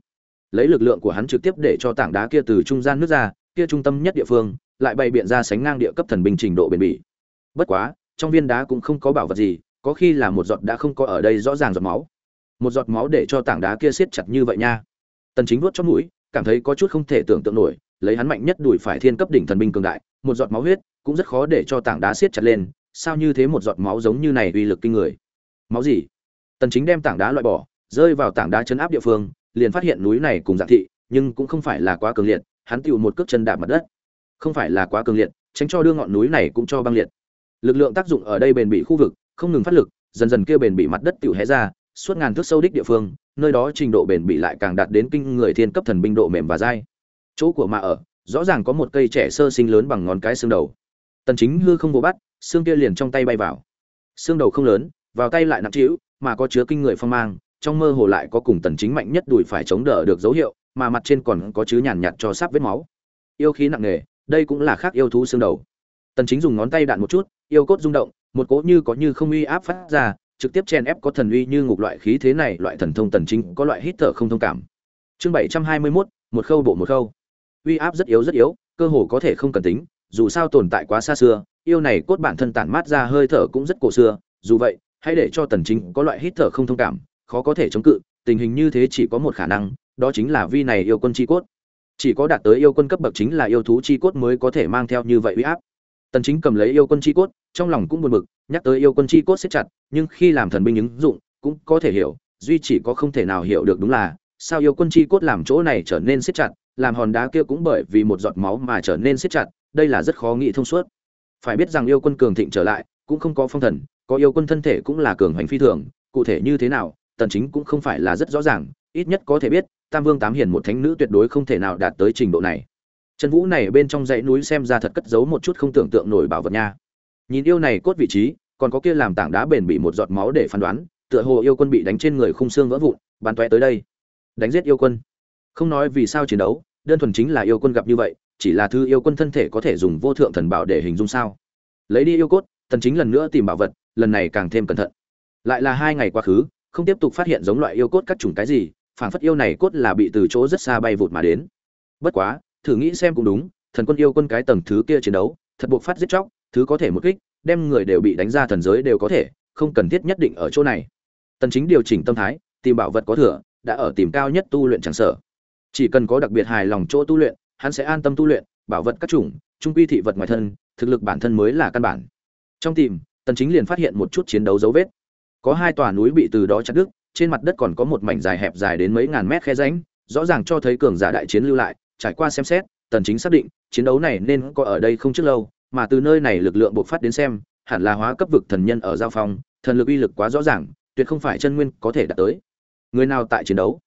A: Lấy lực lượng của hắn trực tiếp để cho tảng đá kia từ trung gian nước ra, kia trung tâm nhất địa phương lại bày biện ra sánh ngang địa cấp thần binh trình độ bền bỉ. Bất quá, trong viên đá cũng không có bảo vật gì, có khi là một giọt đã không có ở đây rõ ràng giọt máu. Một giọt máu để cho tảng đá kia siết chặt như vậy nha. Tần chính vuốt trong mũi, cảm thấy có chút không thể tưởng tượng nổi, lấy hắn mạnh nhất đuổi phải thiên cấp đỉnh thần binh cường đại, một giọt máu huyết cũng rất khó để cho tảng đá siết chặt lên, sao như thế một giọt máu giống như này uy lực kinh người. Máu gì? Tần chính đem tảng đá loại bỏ, rơi vào tảng đá chấn áp địa phương, liền phát hiện núi này cùng dạng thị, nhưng cũng không phải là quá cường liệt, hắn tựu một cước chân đạp mặt đất không phải là quá cường liệt, tránh cho đưa ngọn núi này cũng cho băng liệt. Lực lượng tác dụng ở đây bền bị khu vực, không ngừng phát lực, dần dần kia bền bị mặt đất tựu hé ra, suốt ngàn thước sâu đích địa phương, nơi đó trình độ bền bị lại càng đạt đến kinh người thiên cấp thần binh độ mềm và dai. Chỗ của mà ở, rõ ràng có một cây trẻ sơ sinh lớn bằng ngón cái xương đầu. Tần chính hư không vô bắt, xương kia liền trong tay bay vào. Xương đầu không lớn, vào tay lại nặng trĩu, mà có chứa kinh người phong mang, trong mơ hồ lại có cùng tần chính mạnh nhất đùi phải chống đỡ được dấu hiệu, mà mặt trên còn có chứa nhàn nhạt cho sáp vết máu. Yêu khí nặng nề đây cũng là khác yêu thú xương đầu. Tần chính dùng ngón tay đạn một chút, yêu cốt rung động, một cỗ như có như không uy áp phát ra, trực tiếp chen ép có thần uy như ngục loại khí thế này, loại thần thông tần chính có loại hít thở không thông cảm. Chương 721 một khâu bộ một khâu. Uy áp rất yếu rất yếu, cơ hồ có thể không cần tính, dù sao tồn tại quá xa xưa, yêu này cốt bản thân tản mát ra hơi thở cũng rất cổ xưa, dù vậy, hãy để cho tần chính có loại hít thở không thông cảm, khó có thể chống cự, tình hình như thế chỉ có một khả năng, đó chính là vi này yêu quân chi cốt chỉ có đạt tới yêu quân cấp bậc chính là yêu thú chi cốt mới có thể mang theo như vậy uy áp. Tần chính cầm lấy yêu quân chi cốt, trong lòng cũng buồn bực, nhắc tới yêu quân chi cốt siết chặt, nhưng khi làm thần binh ứng dụng, cũng có thể hiểu, duy chỉ có không thể nào hiểu được đúng là, sao yêu quân chi cốt làm chỗ này trở nên siết chặt, làm hòn đá kia cũng bởi vì một giọt máu mà trở nên siết chặt, đây là rất khó nghĩ thông suốt. Phải biết rằng yêu quân cường thịnh trở lại, cũng không có phong thần, có yêu quân thân thể cũng là cường hành phi thường, cụ thể như thế nào, tần chính cũng không phải là rất rõ ràng, ít nhất có thể biết tam vương tám hiền một thánh nữ tuyệt đối không thể nào đạt tới trình độ này. Chân vũ này bên trong dãy núi xem ra thật cất giấu một chút không tưởng tượng nổi bảo vật nha. Nhìn yêu này cốt vị trí, còn có kia làm tảng đá bền bị một giọt máu để phán đoán, tựa hồ yêu quân bị đánh trên người khung xương vỡ vụn, bắn toe tới đây. Đánh giết yêu quân. Không nói vì sao chiến đấu, đơn thuần chính là yêu quân gặp như vậy, chỉ là thư yêu quân thân thể có thể dùng vô thượng thần bảo để hình dung sao? Lấy đi yêu cốt tần chính lần nữa tìm bảo vật, lần này càng thêm cẩn thận. Lại là hai ngày quá khứ, không tiếp tục phát hiện giống loại yêu cốt các chủng cái gì phản phất yêu này cốt là bị từ chỗ rất xa bay vụt mà đến. Bất quá, thử nghĩ xem cũng đúng, thần quân yêu quân cái tầng thứ kia chiến đấu, thật buộc phát giết chóc, thứ có thể một kích, đem người đều bị đánh ra thần giới đều có thể, không cần thiết nhất định ở chỗ này. Tần chính điều chỉnh tâm thái, tìm bảo vật có thừa, đã ở tìm cao nhất tu luyện chẳng sở chỉ cần có đặc biệt hài lòng chỗ tu luyện, hắn sẽ an tâm tu luyện, bảo vật các chủng trung quy thị vật ngoài thân, thực lực bản thân mới là căn bản. Trong tìm, tần chính liền phát hiện một chút chiến đấu dấu vết. Có hai tòa núi bị từ đó chặt đứt trên mặt đất còn có một mảnh dài hẹp dài đến mấy ngàn mét khe rãnh, rõ ràng cho thấy cường giả đại chiến lưu lại, trải qua xem xét, tần chính xác định, chiến đấu này nên có ở đây không trước lâu, mà từ nơi này lực lượng bộc phát đến xem, hẳn là hóa cấp vực thần nhân ở giao phong, thần lực uy lực quá rõ ràng, tuyệt không phải chân nguyên có thể đạt tới. Người nào tại chiến đấu?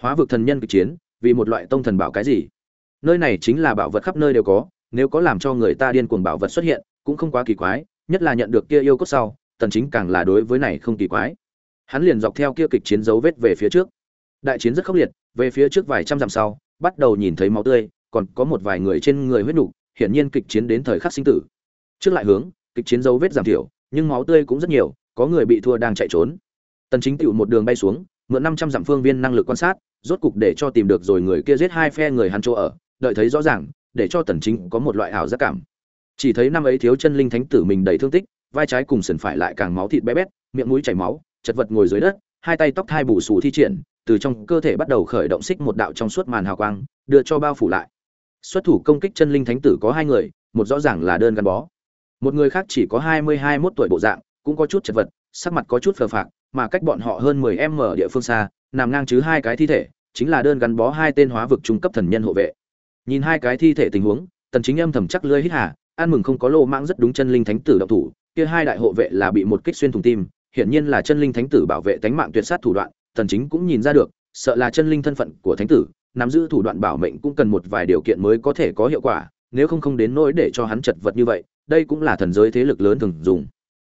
A: Hóa vực thần nhân cực chiến, vì một loại tông thần bảo cái gì? Nơi này chính là bảo vật khắp nơi đều có, nếu có làm cho người ta điên cuồng bảo vật xuất hiện, cũng không quá kỳ quái, nhất là nhận được kia yêu cốt sau, tần chính càng là đối với này không kỳ quái hắn liền dọc theo kia kịch chiến dấu vết về phía trước. Đại chiến rất khốc liệt, về phía trước vài trăm dặm sau, bắt đầu nhìn thấy máu tươi, còn có một vài người trên người huyết nục, hiển nhiên kịch chiến đến thời khắc sinh tử. Trước lại hướng, kịch chiến dấu vết giảm thiểu, nhưng máu tươi cũng rất nhiều, có người bị thua đang chạy trốn. Tần chính tựu một đường bay xuống, mượn 500 dặm phương viên năng lực quan sát, rốt cục để cho tìm được rồi người kia giết hai phe người hắn chỗ ở, đợi thấy rõ ràng, để cho tần chính có một loại ảo giác cảm. Chỉ thấy năm ấy thiếu chân linh thánh tử mình đầy thương tích, vai trái cùng sườn phải lại càng máu thịt bé bét, miệng mũi chảy máu chật vật ngồi dưới đất, hai tay tóc thai bù xù thi triển, từ trong cơ thể bắt đầu khởi động xích một đạo trong suốt màn hào quang, đưa cho bao phủ lại. Xuất thủ công kích chân linh thánh tử có hai người, một rõ ràng là đơn gắn bó. Một người khác chỉ có hai mươi hai mốt tuổi bộ dạng, cũng có chút chật vật, sắc mặt có chút phờ phạc, mà cách bọn họ hơn mười em ở địa phương xa, nằm ngang chứ hai cái thi thể, chính là đơn gắn bó hai tên hóa vực trung cấp thần nhân hộ vệ. Nhìn hai cái thi thể tình huống, tần chính âm thầm chắc lưỡi hít hà an mừng không có lô mãng rất đúng chân linh thánh tử động thủ, kia hai đại hộ vệ là bị một kích xuyên thủng tim hiển nhiên là chân linh thánh tử bảo vệ tánh mạng tuyệt sát thủ đoạn tần chính cũng nhìn ra được, sợ là chân linh thân phận của thánh tử, nắm giữ thủ đoạn bảo mệnh cũng cần một vài điều kiện mới có thể có hiệu quả, nếu không không đến nỗi để cho hắn chật vật như vậy, đây cũng là thần giới thế lực lớn thường dùng.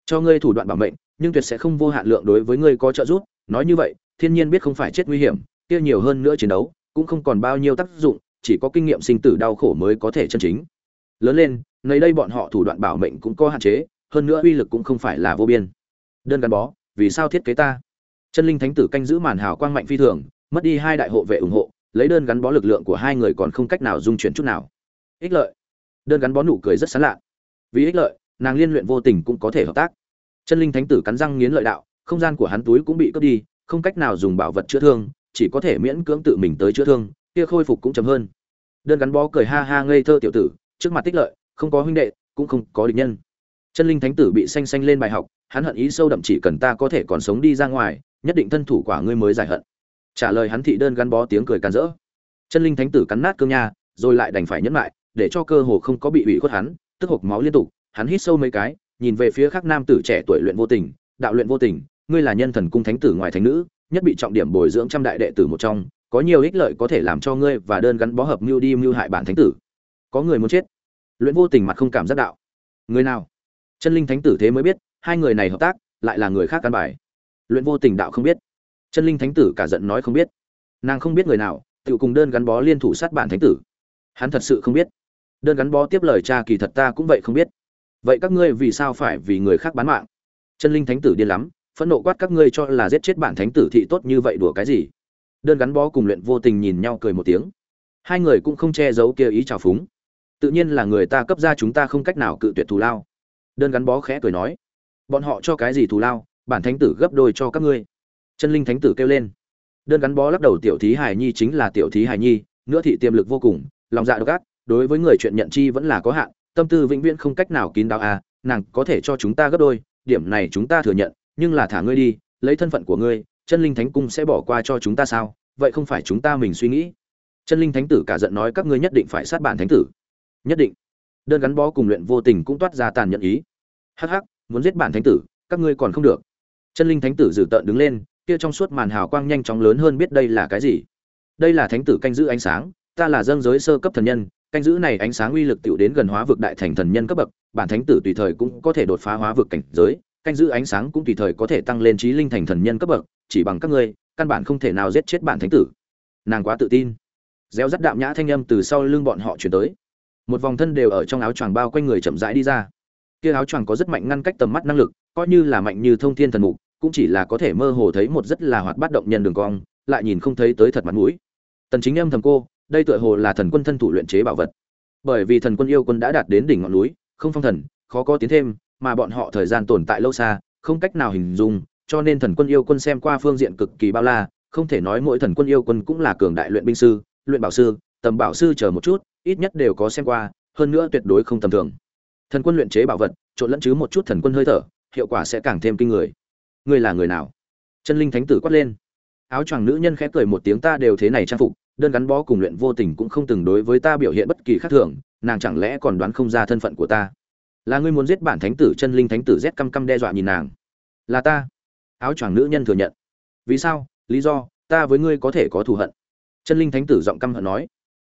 A: Cho ngươi thủ đoạn bảo mệnh, nhưng tuyệt sẽ không vô hạn lượng đối với ngươi có trợ giúp, nói như vậy, thiên nhiên biết không phải chết nguy hiểm, kia nhiều hơn nữa chiến đấu, cũng không còn bao nhiêu tác dụng, chỉ có kinh nghiệm sinh tử đau khổ mới có thể chân chính. Lớn lên nơi đây bọn họ thủ đoạn bảo mệnh cũng có hạn chế, hơn nữa uy lực cũng không phải là vô biên đơn gắn bó, vì sao thiết kế ta? Chân linh thánh tử canh giữ màn hào quang mạnh phi thường, mất đi hai đại hộ vệ ủng hộ, lấy đơn gắn bó lực lượng của hai người còn không cách nào dung chuyển chút nào. Ích lợi. Đơn gắn bó nụ cười rất sán lạ. Vì ích lợi, nàng liên luyện vô tình cũng có thể hợp tác. Chân linh thánh tử cắn răng nghiến lợi đạo, không gian của hắn túi cũng bị cướp đi, không cách nào dùng bảo vật chữa thương, chỉ có thể miễn cưỡng tự mình tới chữa thương, kia khôi phục cũng chậm hơn. Đơn gắn bó cười ha ha ngây thơ tiểu tử, trước mặt tích lợi, không có huynh đệ, cũng không có địch nhân chân linh thánh tử bị xanh xanh lên bài học, hắn hận ý sâu đậm chỉ cần ta có thể còn sống đi ra ngoài, nhất định thân thủ quả ngươi mới giải hận. Trả lời hắn thị đơn gắn bó tiếng cười càn rỡ. Chân linh thánh tử cắn nát cương nha, rồi lại đành phải nhẫn lại, để cho cơ hồ không có bị ủy khuất hắn, tức hộc máu liên tục, hắn hít sâu mấy cái, nhìn về phía khác nam tử trẻ tuổi luyện vô tình, đạo luyện vô tình, ngươi là nhân thần cung thánh tử ngoài thánh nữ, nhất bị trọng điểm bồi dưỡng trăm đại đệ tử một trong, có nhiều ích lợi có thể làm cho ngươi và đơn gắn bó hợp mưu đi mưu hại bản thánh tử. Có người muốn chết. Luyện vô tình mặt không cảm giác đạo. Người nào? Chân linh thánh tử thế mới biết, hai người này hợp tác, lại là người khác căn bài. Luyện vô tình đạo không biết. Chân linh thánh tử cả giận nói không biết. Nàng không biết người nào, tự cùng đơn gắn bó liên thủ sát bản thánh tử. Hắn thật sự không biết. Đơn gắn bó tiếp lời cha kỳ thật ta cũng vậy không biết. Vậy các ngươi vì sao phải vì người khác bán mạng? Chân linh thánh tử điên lắm, phẫn nộ quát các ngươi cho là giết chết bản thánh tử thị tốt như vậy đùa cái gì? Đơn gắn bó cùng luyện vô tình nhìn nhau cười một tiếng. Hai người cũng không che giấu kia ý trào phúng. Tự nhiên là người ta cấp ra chúng ta không cách nào cự tuyệt thù lao đơn gắn bó khẽ cười nói, bọn họ cho cái gì thù lao, bản thánh tử gấp đôi cho các ngươi. Chân linh thánh tử kêu lên. Đơn gắn bó lắc đầu, tiểu thí hài nhi chính là tiểu thí hài nhi, nữa thị tiềm lực vô cùng, lòng dạ độc ác, đối với người chuyện nhận chi vẫn là có hạn, tâm tư vĩnh viễn không cách nào kín đáo à nàng có thể cho chúng ta gấp đôi, điểm này chúng ta thừa nhận, nhưng là thả ngươi đi, lấy thân phận của ngươi, chân linh thánh cung sẽ bỏ qua cho chúng ta sao? Vậy không phải chúng ta mình suy nghĩ. Chân linh thánh tử cả giận nói, các ngươi nhất định phải sát bản thánh tử. Nhất định đơn gắn bó cùng luyện vô tình cũng toát ra tàn nhẫn ý. Hắc hắc, muốn giết bản thánh tử, các ngươi còn không được. Chân linh thánh tử dử tợn đứng lên, kia trong suốt màn hào quang nhanh chóng lớn hơn biết đây là cái gì. Đây là thánh tử canh giữ ánh sáng, ta là dâng giới sơ cấp thần nhân, canh giữ này ánh sáng uy lực tiểu đến gần hóa vực đại thành thần nhân cấp bậc, bản thánh tử tùy thời cũng có thể đột phá hóa vực cảnh giới, canh giữ ánh sáng cũng tùy thời có thể tăng lên trí linh thành thần nhân cấp bậc, chỉ bằng các ngươi, căn bản không thể nào giết chết bản thánh tử. Nàng quá tự tin. Gieo rắt đạm nhã thanh âm từ sau lưng bọn họ chuyển tới một vòng thân đều ở trong áo choàng bao quanh người chậm rãi đi ra. Kia áo choàng có rất mạnh ngăn cách tầm mắt năng lực, coi như là mạnh như thông thiên thần mục, cũng chỉ là có thể mơ hồ thấy một rất là hoạt bát động nhân đường cong, lại nhìn không thấy tới thật mặt mũi. Tần chính âm thầm cô, đây tựa hồ là thần quân thân thủ luyện chế bảo vật. Bởi vì thần quân yêu quân đã đạt đến đỉnh ngọn núi, không phong thần, khó có tiến thêm, mà bọn họ thời gian tồn tại lâu xa, không cách nào hình dung, cho nên thần quân yêu quân xem qua phương diện cực kỳ bao la, không thể nói mỗi thần quân yêu quân cũng là cường đại luyện binh sư, luyện bảo sư, tầm bảo sư chờ một chút ít nhất đều có xem qua, hơn nữa tuyệt đối không tầm thường. Thần quân luyện chế bảo vật, trộn lẫn chứ một chút thần quân hơi thở, hiệu quả sẽ càng thêm kinh người. Ngươi là người nào? Chân linh thánh tử quát lên. Áo choàng nữ nhân khẽ cười một tiếng, ta đều thế này trang phục, đơn gắn bó cùng luyện vô tình cũng không từng đối với ta biểu hiện bất kỳ khác thường, nàng chẳng lẽ còn đoán không ra thân phận của ta? Là ngươi muốn giết bản thánh tử? Chân linh thánh tử rét căm căm đe dọa nhìn nàng. Là ta. Áo choàng nữ nhân thừa nhận. Vì sao? Lý do, ta với ngươi có thể có thù hận. Chân linh thánh tử giọng căm hận nói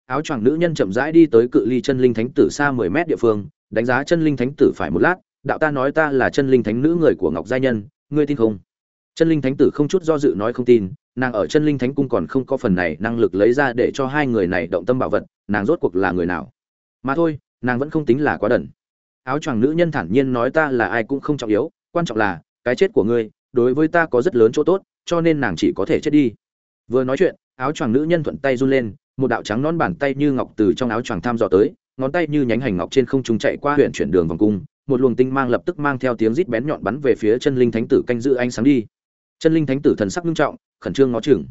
A: áo choàng nữ nhân chậm rãi đi tới cự ly chân linh thánh tử xa mười mét địa phương, đánh giá chân linh thánh tử phải một lát, đạo ta nói ta là chân linh thánh nữ người của ngọc gia nhân, ngươi tin không? Chân linh thánh tử không chút do dự nói không tin, nàng ở chân linh thánh cung còn không có phần này năng lực lấy ra để cho hai người này động tâm bảo vật, nàng rốt cuộc là người nào? Mà thôi, nàng vẫn không tính là quá đần. Áo choàng nữ nhân thản nhiên nói ta là ai cũng không trọng yếu, quan trọng là, cái chết của ngươi, đối với ta có rất lớn chỗ tốt, cho nên nàng chỉ có thể chết đi. Vừa nói chuyện, áo choàng nữ nhân thuận tay run lên một đạo trắng non bàn tay như ngọc từ trong áo choàng tham dò tới, ngón tay như nhánh hành ngọc trên không trung chạy qua huyện chuyển đường vòng cung, một luồng tinh mang lập tức mang theo tiếng rít bén nhọn bắn về phía chân linh thánh tử canh giữ ánh sáng đi. Chân linh thánh tử thần sắc nghiêm trọng, khẩn trương ngó chừng.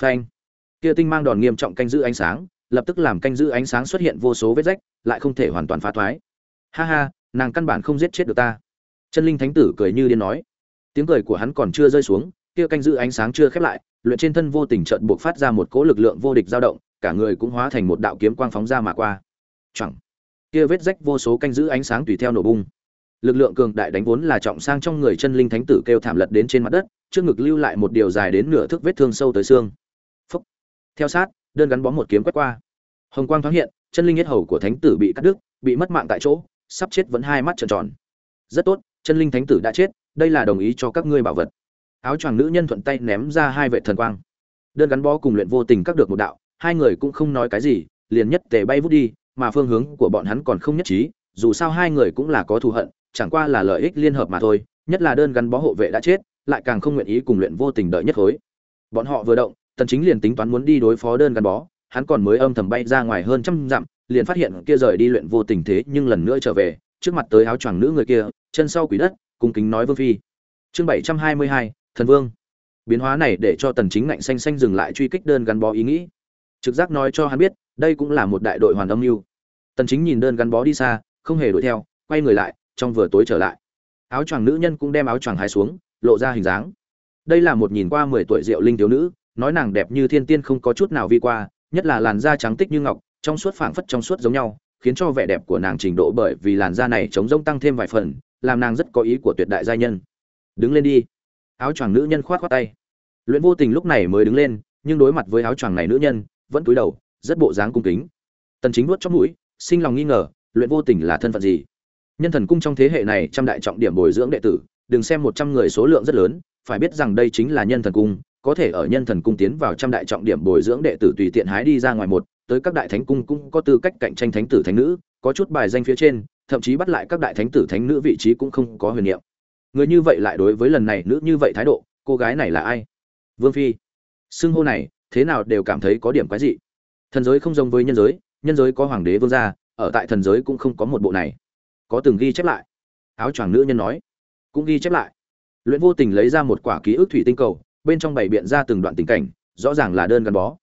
A: Phanh! Kia tinh mang đòn nghiêm trọng canh giữ ánh sáng, lập tức làm canh giữ ánh sáng xuất hiện vô số vết rách, lại không thể hoàn toàn phá thoái. Ha ha, nàng căn bản không giết chết được ta. Chân linh thánh tử cười như điên nói. Tiếng cười của hắn còn chưa rơi xuống, kia canh giữ ánh sáng chưa khép lại, luyện trên thân vô tình chợt buộc phát ra một cỗ lực lượng vô địch dao động cả người cũng hóa thành một đạo kiếm quang phóng ra mà qua. Chẳng kia vết rách vô số canh giữ ánh sáng tùy theo nổ bung. Lực lượng cường đại đánh vốn là trọng sang trong người chân linh thánh tử kêu thảm lật đến trên mặt đất, trước ngực lưu lại một điều dài đến nửa thước vết thương sâu tới xương. Phúc. theo sát, đơn gắn bó một kiếm quét qua. Hồng quang thoáng hiện, chân linh nhất hầu của thánh tử bị cắt đứt, bị mất mạng tại chỗ, sắp chết vẫn hai mắt tròn tròn. Rất tốt, chân linh thánh tử đã chết, đây là đồng ý cho các ngươi bảo vật. Áo choàng nữ nhân thuận tay ném ra hai vệ thần quang. Đơn gắn bó cùng luyện vô tình các được một đạo hai người cũng không nói cái gì liền nhất tề bay vút đi mà phương hướng của bọn hắn còn không nhất trí dù sao hai người cũng là có thù hận chẳng qua là lợi ích liên hợp mà thôi nhất là đơn gắn bó hộ vệ đã chết lại càng không nguyện ý cùng luyện vô tình đợi nhất khối bọn họ vừa động tần chính liền tính toán muốn đi đối phó đơn gắn bó hắn còn mới âm thầm bay ra ngoài hơn trăm dặm liền phát hiện kia rời đi luyện vô tình thế nhưng lần nữa trở về trước mặt tới áo choàng nữ người kia chân sau quỷ đất cung kính nói vương phi. Chương 722, thần vương. Biến hóa này để cho tần chính ngạnh xanh xanh dừng lại truy kích đơn gắn bó ý nghĩ trực giác nói cho hắn biết, đây cũng là một đại đội hoàn âm mưu. Tần chính nhìn đơn gắn bó đi xa, không hề đuổi theo, quay người lại, trong vừa tối trở lại. Áo choàng nữ nhân cũng đem áo choàng hái xuống, lộ ra hình dáng. Đây là một nhìn qua 10 tuổi rượu linh thiếu nữ, nói nàng đẹp như thiên tiên không có chút nào vi qua, nhất là làn da trắng tích như ngọc, trong suốt phảng phất trong suốt giống nhau, khiến cho vẻ đẹp của nàng trình độ bởi vì làn da này chống rông tăng thêm vài phần, làm nàng rất có ý của tuyệt đại gia nhân. Đứng lên đi. Áo choàng nữ nhân khoát khoát tay. Luyện vô tình lúc này mới đứng lên, nhưng đối mặt với áo choàng này nữ nhân vẫn cúi đầu, rất bộ dáng cung kính. Tần chính nuốt trong mũi, sinh lòng nghi ngờ, luyện vô tình là thân phận gì? Nhân thần cung trong thế hệ này trăm đại trọng điểm bồi dưỡng đệ tử, đừng xem một trăm người số lượng rất lớn, phải biết rằng đây chính là nhân thần cung, có thể ở nhân thần cung tiến vào trăm đại trọng điểm bồi dưỡng đệ tử tùy tiện hái đi ra ngoài một, tới các đại thánh cung cũng có tư cách cạnh tranh thánh tử thánh nữ, có chút bài danh phía trên, thậm chí bắt lại các đại thánh tử thánh nữ vị trí cũng không có huyền niệm. Người như vậy lại đối với lần này nữ như vậy thái độ, cô gái này là ai? Vương phi. Xưng hô này thế nào đều cảm thấy có điểm quái dị. Thần giới không giống với nhân giới nhân giới có hoàng đế vương gia, ở tại thần giới cũng không có một bộ này. Có từng ghi chép lại. Áo choàng nữ nhân nói. Cũng ghi chép lại. Luyện vô tình lấy ra một quả ký ức thủy tinh cầu, bên trong bày biện ra từng đoạn tình cảnh, rõ ràng là đơn gắn bó.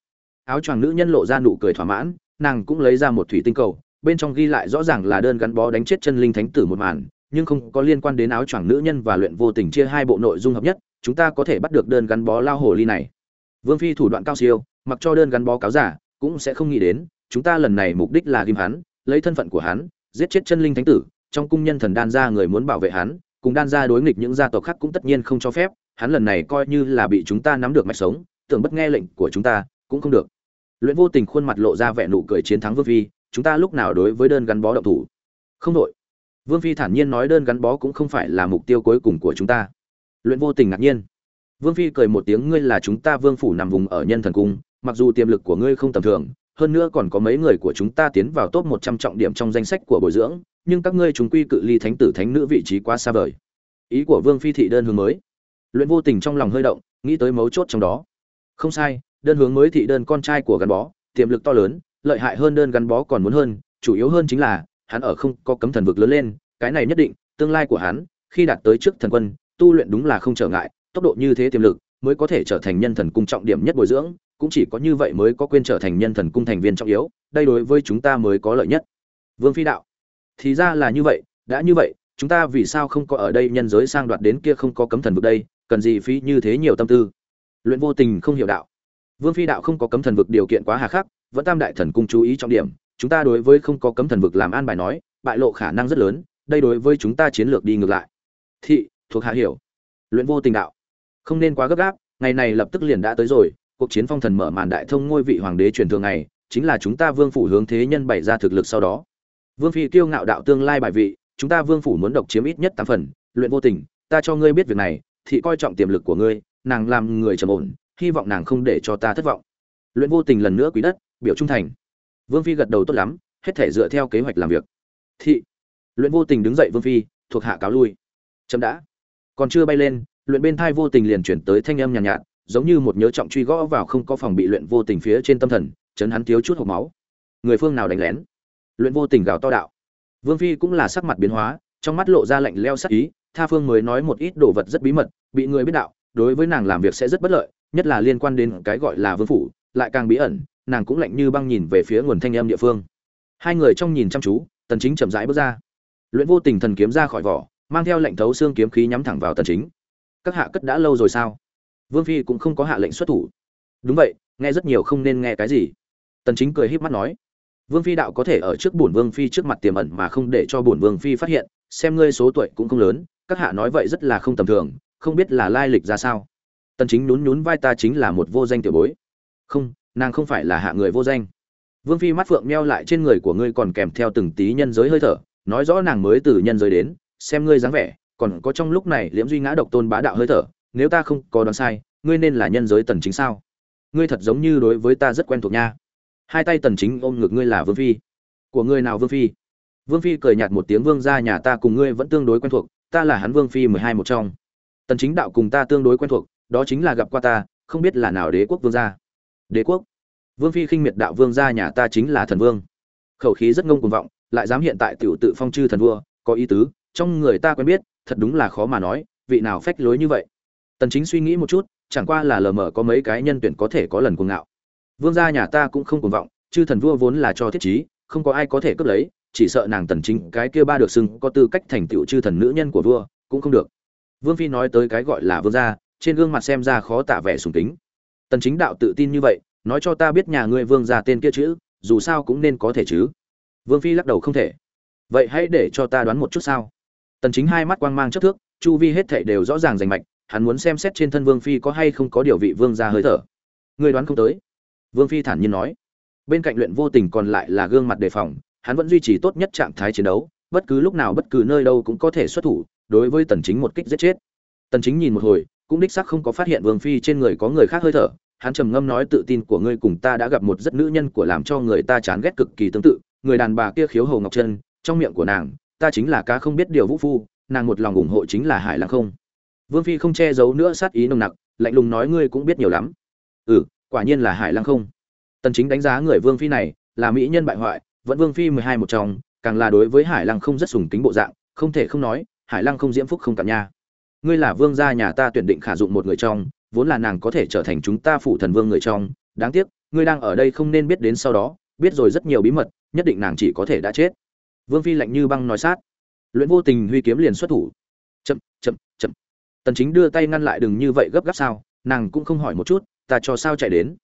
A: Áo choàng nữ nhân lộ ra nụ cười thỏa mãn, nàng cũng lấy ra một thủy tinh cầu, bên trong ghi lại rõ ràng là đơn gắn bó đánh chết chân linh thánh tử một màn, nhưng không có liên quan đến áo choàng nữ nhân và luyện vô tình chia hai bộ nội dung hợp nhất, chúng ta có thể bắt được đơn gắn bó lao hồ ly này vương phi thủ đoạn cao siêu, mặc cho đơn gắn bó cáo giả, cũng sẽ không nghĩ đến, chúng ta lần này mục đích là ghim hắn, lấy thân phận của hắn, giết chết chân linh thánh tử, trong cung nhân thần đan gia người muốn bảo vệ hắn, cùng đan gia đối nghịch những gia tộc khác cũng tất nhiên không cho phép, hắn lần này coi như là bị chúng ta nắm được mạch sống, tưởng bất nghe lệnh của chúng ta, cũng không được. Luyện vô tình khuôn mặt lộ ra vẻ nụ cười chiến thắng vương phi, chúng ta lúc nào đối với đơn gắn bó động thủ? Không đội. Vương phi thản nhiên nói đơn gắn bó cũng không phải là mục tiêu cuối cùng của chúng ta. Luyện vô tình ngạc nhiên vương phi cười một tiếng, ngươi là chúng ta vương phủ nằm vùng ở nhân thần cung, mặc dù tiềm lực của ngươi không tầm thường, hơn nữa còn có mấy người của chúng ta tiến vào top một trăm trọng điểm trong danh sách của bồi dưỡng, nhưng các ngươi chúng quy cự ly thánh tử thánh nữ vị trí quá xa vời. Ý của vương phi thị đơn hướng mới. Luyện vô tình trong lòng hơi động, nghĩ tới mấu chốt trong đó. Không sai, đơn hướng mới thị đơn con trai của gắn bó, tiềm lực to lớn, lợi hại hơn đơn gắn bó còn muốn hơn, chủ yếu hơn chính là, hắn ở không có cấm thần vực lớn lên, cái này nhất định, tương lai của hắn, khi đạt tới trước thần quân, tu luyện đúng là không trở ngại tốc độ như thế tiềm lực mới có thể trở thành nhân thần cung trọng điểm nhất bồi dưỡng, cũng chỉ có như vậy mới có quyền trở thành nhân thần cung thành viên trọng yếu, đây đối với chúng ta mới có lợi nhất. Vương phi đạo, thì ra là như vậy, đã như vậy, chúng ta vì sao không có ở đây nhân giới sang đoạt đến kia không có cấm thần vực đây, cần gì phí như thế nhiều tâm tư? Luyện vô tình không hiểu đạo. Vương phi đạo không có cấm thần vực điều kiện quá hà khắc, vẫn tam đại thần cung chú ý trọng điểm, chúng ta đối với không có cấm thần vực làm an bài nói, bại lộ khả năng rất lớn, đây đối với chúng ta chiến lược đi ngược lại. Thị, thuộc hạ hiểu. Luyện vô tình đạo không nên quá gấp gáp, ngày này lập tức liền đã tới rồi, cuộc chiến phong thần mở màn đại thông ngôi vị hoàng đế truyền thường này chính là chúng ta vương phủ hướng thế nhân bày ra thực lực sau đó. Vương phi kiêu ngạo đạo tương lai bài vị, chúng ta vương phủ muốn độc chiếm ít nhất tám phần, luyện vô tình, ta cho ngươi biết việc này thị coi trọng tiềm lực của ngươi, nàng làm người trầm ổn, hy vọng nàng không để cho ta thất vọng. Luyện vô tình lần nữa quý đất, biểu trung thành. Vương phi gật đầu tốt lắm, hết thể dựa theo kế hoạch làm việc. Thị. Luyện vô tình đứng dậy vương phi, thuộc hạ cáo lui. Chậm đã. Còn chưa bay lên luyện bên thai vô tình liền chuyển tới thanh âm nhàn nhạt, nhạt giống như một nhớ trọng truy gõ vào không có phòng bị luyện vô tình phía trên tâm thần chấn hắn thiếu chút hộp máu. Người phương nào đánh lén? Luyện vô tình gào to đạo. Vương phi cũng là sắc mặt biến hóa trong mắt lộ ra lạnh leo sắc ý tha phương mới nói một ít đồ vật rất bí mật bị người biết đạo đối với nàng làm việc sẽ rất bất lợi nhất là liên quan đến cái gọi là vương phủ lại càng bí ẩn nàng cũng lạnh như băng nhìn về phía nguồn thanh âm địa phương. Hai người trong nhìn chăm chú tần chính chậm rãi bước ra. Luyện vô tình thần kiếm ra khỏi vỏ mang theo lệnh thấu xương kiếm khí nhắm thẳng vào tần chính các hạ cất đã lâu rồi sao? Vương phi cũng không có hạ lệnh xuất thủ. Đúng vậy, nghe rất nhiều không nên nghe cái gì. Tần chính cười híp mắt nói, vương phi đạo có thể ở trước bổn vương phi trước mặt tiềm ẩn mà không để cho bổn vương phi phát hiện, xem ngươi số tuổi cũng không lớn, các hạ nói vậy rất là không tầm thường, không biết là lai lịch ra sao. Tần chính nhún nhún vai ta chính là một vô danh tiểu bối. Không, nàng không phải là hạ người vô danh. Vương phi mắt phượng meo lại trên người của ngươi còn kèm theo từng tí nhân giới hơi thở, nói rõ nàng mới từ nhân giới đến, xem ngươi dáng vẻ còn có trong lúc này liễm duy ngã độc tôn bá đạo hơi thở, nếu ta không có đoán sai, ngươi nên là nhân giới tần chính sao? Ngươi thật giống như đối với ta rất quen thuộc nha. Hai tay tần chính ôm ngực ngươi là vương phi. Của ngươi nào vương phi? Vương phi cười nhạt một tiếng, vương gia nhà ta cùng ngươi vẫn tương đối quen thuộc, ta là hắn vương phi mười hai một trong. Tần chính đạo cùng ta tương đối quen thuộc, đó chính là gặp qua ta, không biết là nào đế quốc vương gia. Đế quốc? Vương phi khinh miệt đạo vương gia nhà ta chính là thần vương. Khẩu khí rất ngông cuồng vọng, lại dám hiện tại tiểu tự phong chư thần vua, có ý tứ, trong người ta quen biết thật đúng là khó mà nói, vị nào phách lối như vậy? Tần chính suy nghĩ một chút, chẳng qua là lờ mờ có mấy cái nhân tuyển có thể có lần cuồng ngạo. Vương gia nhà ta cũng không cuồng vọng, chư thần vua vốn là cho thiết trí, không có ai có thể cướp lấy, chỉ sợ nàng tần chính, cái kia ba được xưng có tư cách thành tựu chư thần nữ nhân của vua, cũng không được. Vương phi nói tới cái gọi là vương gia, trên gương mặt xem ra khó tả vẻ sùng kính. Tần chính đạo tự tin như vậy, nói cho ta biết nhà ngươi vương gia tên kia chữ, dù sao cũng nên có thể chứ. Vương phi lắc đầu không thể. Vậy hãy để cho ta đoán một chút sao? Tần chính hai mắt quang mang chớp thước, chu vi hết thảy đều rõ ràng rành mạch, hắn muốn xem xét trên thân vương phi có hay không có điều vị vương gia hơi thở. Ngươi đoán không tới. Vương phi thản nhiên nói. Bên cạnh luyện vô tình còn lại là gương mặt đề phòng, hắn vẫn duy trì tốt nhất trạng thái chiến đấu, bất cứ lúc nào bất cứ nơi đâu cũng có thể xuất thủ, đối với tần chính một kích giết chết. Tần chính nhìn một hồi, cũng đích xác không có phát hiện vương phi trên người có người khác hơi thở, hắn trầm ngâm nói tự tin của ngươi cùng ta đã gặp một rất nữ nhân của làm cho người ta chán ghét cực kỳ tương tự, người đàn bà kia khiếu hầu ngọc chân, trong miệng của nàng ta chính là cá không biết điều vũ phu, nàng một lòng ủng hộ chính là hải lăng không. Vương phi không che giấu nữa sát ý nồng nặc, lạnh lùng nói ngươi cũng biết nhiều lắm. Ừ quả nhiên là hải lăng không. Tần chính đánh giá người vương phi này, là mỹ nhân bại hoại, vẫn vương phi mười hai một trong, càng là đối với hải lăng không rất sùng kính bộ dạng, không thể không nói, hải lăng không diễm phúc không cả nha ngươi là vương gia nhà ta tuyển định khả dụng một người trong, vốn là nàng có thể trở thành chúng ta phụ thần vương người trong. Đáng tiếc, ngươi đang ở đây không nên biết đến sau đó, biết rồi rất nhiều bí mật, nhất định nàng chỉ có thể đã chết vương phi lạnh như băng nói sát. Luyện vô tình huy kiếm liền xuất thủ. Chậm chậm chậm. Tần chính đưa tay ngăn lại đừng như vậy gấp gáp sao, nàng cũng không hỏi một chút, ta cho sao chạy đến.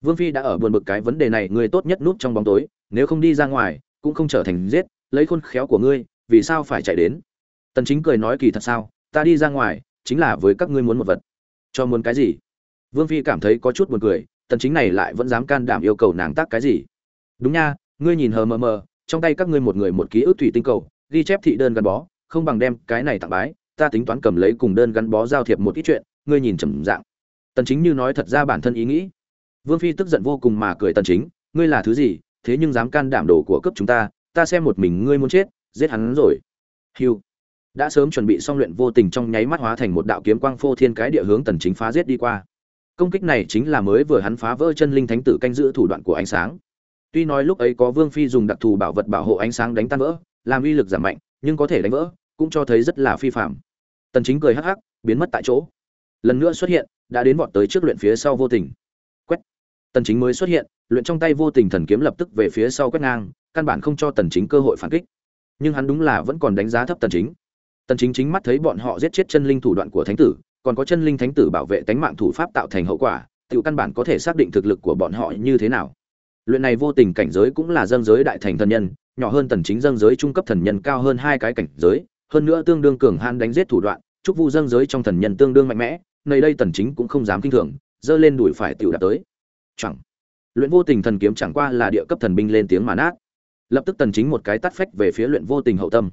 A: Vương phi đã ở buồn bực cái vấn đề này ngươi tốt nhất núp trong bóng tối, nếu không đi ra ngoài, cũng không trở thành giết, lấy khôn khéo của ngươi, vì sao phải chạy đến? Tần chính cười nói kỳ thật sao, ta đi ra ngoài, chính là với các ngươi muốn một vật. Cho muốn cái gì? Vương phi cảm thấy có chút buồn cười, tần chính này lại vẫn dám can đảm yêu cầu nàng tác cái gì. Đúng nha, ngươi nhìn hờ mờ mờ trong tay các ngươi một người một ký ức thủy tinh cầu, ghi chép thị đơn gắn bó, không bằng đem cái này tặng bái, ta tính toán cầm lấy cùng đơn gắn bó giao thiệp một ít chuyện, ngươi nhìn trầm dạng. Tần chính như nói thật ra bản thân ý nghĩ. Vương phi tức giận vô cùng mà cười tần chính, ngươi là thứ gì, thế nhưng dám can đảm đồ của cấp chúng ta ta xem một mình ngươi muốn chết, giết hắn rồi. Hưu. Đã sớm chuẩn bị xong luyện vô tình trong nháy mắt hóa thành một đạo kiếm quang phô thiên cái địa hướng tần chính phá giết đi qua. Công kích này chính là mới vừa hắn phá vỡ chân linh thánh tử canh giữ thủ đoạn của ánh sáng tuy nói lúc ấy có vương phi dùng đặc thù bảo vật bảo hộ ánh sáng đánh tan vỡ, làm uy lực giảm mạnh, nhưng có thể đánh vỡ, cũng cho thấy rất là phi phàm. tần chính cười hắc hắc, biến mất tại chỗ. Lần nữa xuất hiện, đã đến vọt tới trước luyện phía sau vô tình. Quét. Tần chính mới xuất hiện, luyện trong tay vô tình thần kiếm lập tức về phía sau quét ngang, căn bản không cho tần chính cơ hội phản kích. Nhưng hắn đúng là vẫn còn đánh giá thấp tần chính. Tần chính chính mắt thấy bọn họ giết chết chân linh thủ đoạn của thánh tử, còn có chân linh thánh tử bảo vệ tánh mạng thủ pháp tạo thành hậu quả tự căn bản có thể xác định thực lực của bọn họ như thế nào luyện này vô tình cảnh giới cũng là dâng giới đại thành thần nhân, nhỏ hơn tần chính dâng giới trung cấp thần nhân cao hơn hai cái cảnh giới, hơn nữa tương đương cường han đánh giết thủ đoạn, trúc vu dâng giới trong thần nhân tương đương mạnh mẽ, nơi đây tần chính cũng không dám kinh thường dơ lên đuổi phải tiểu đạp tới. Chẳng, luyện vô tình thần kiếm chẳng qua là địa cấp thần binh lên tiếng mà nát. Lập tức tần chính một cái tát phách về phía luyện vô tình hậu tâm.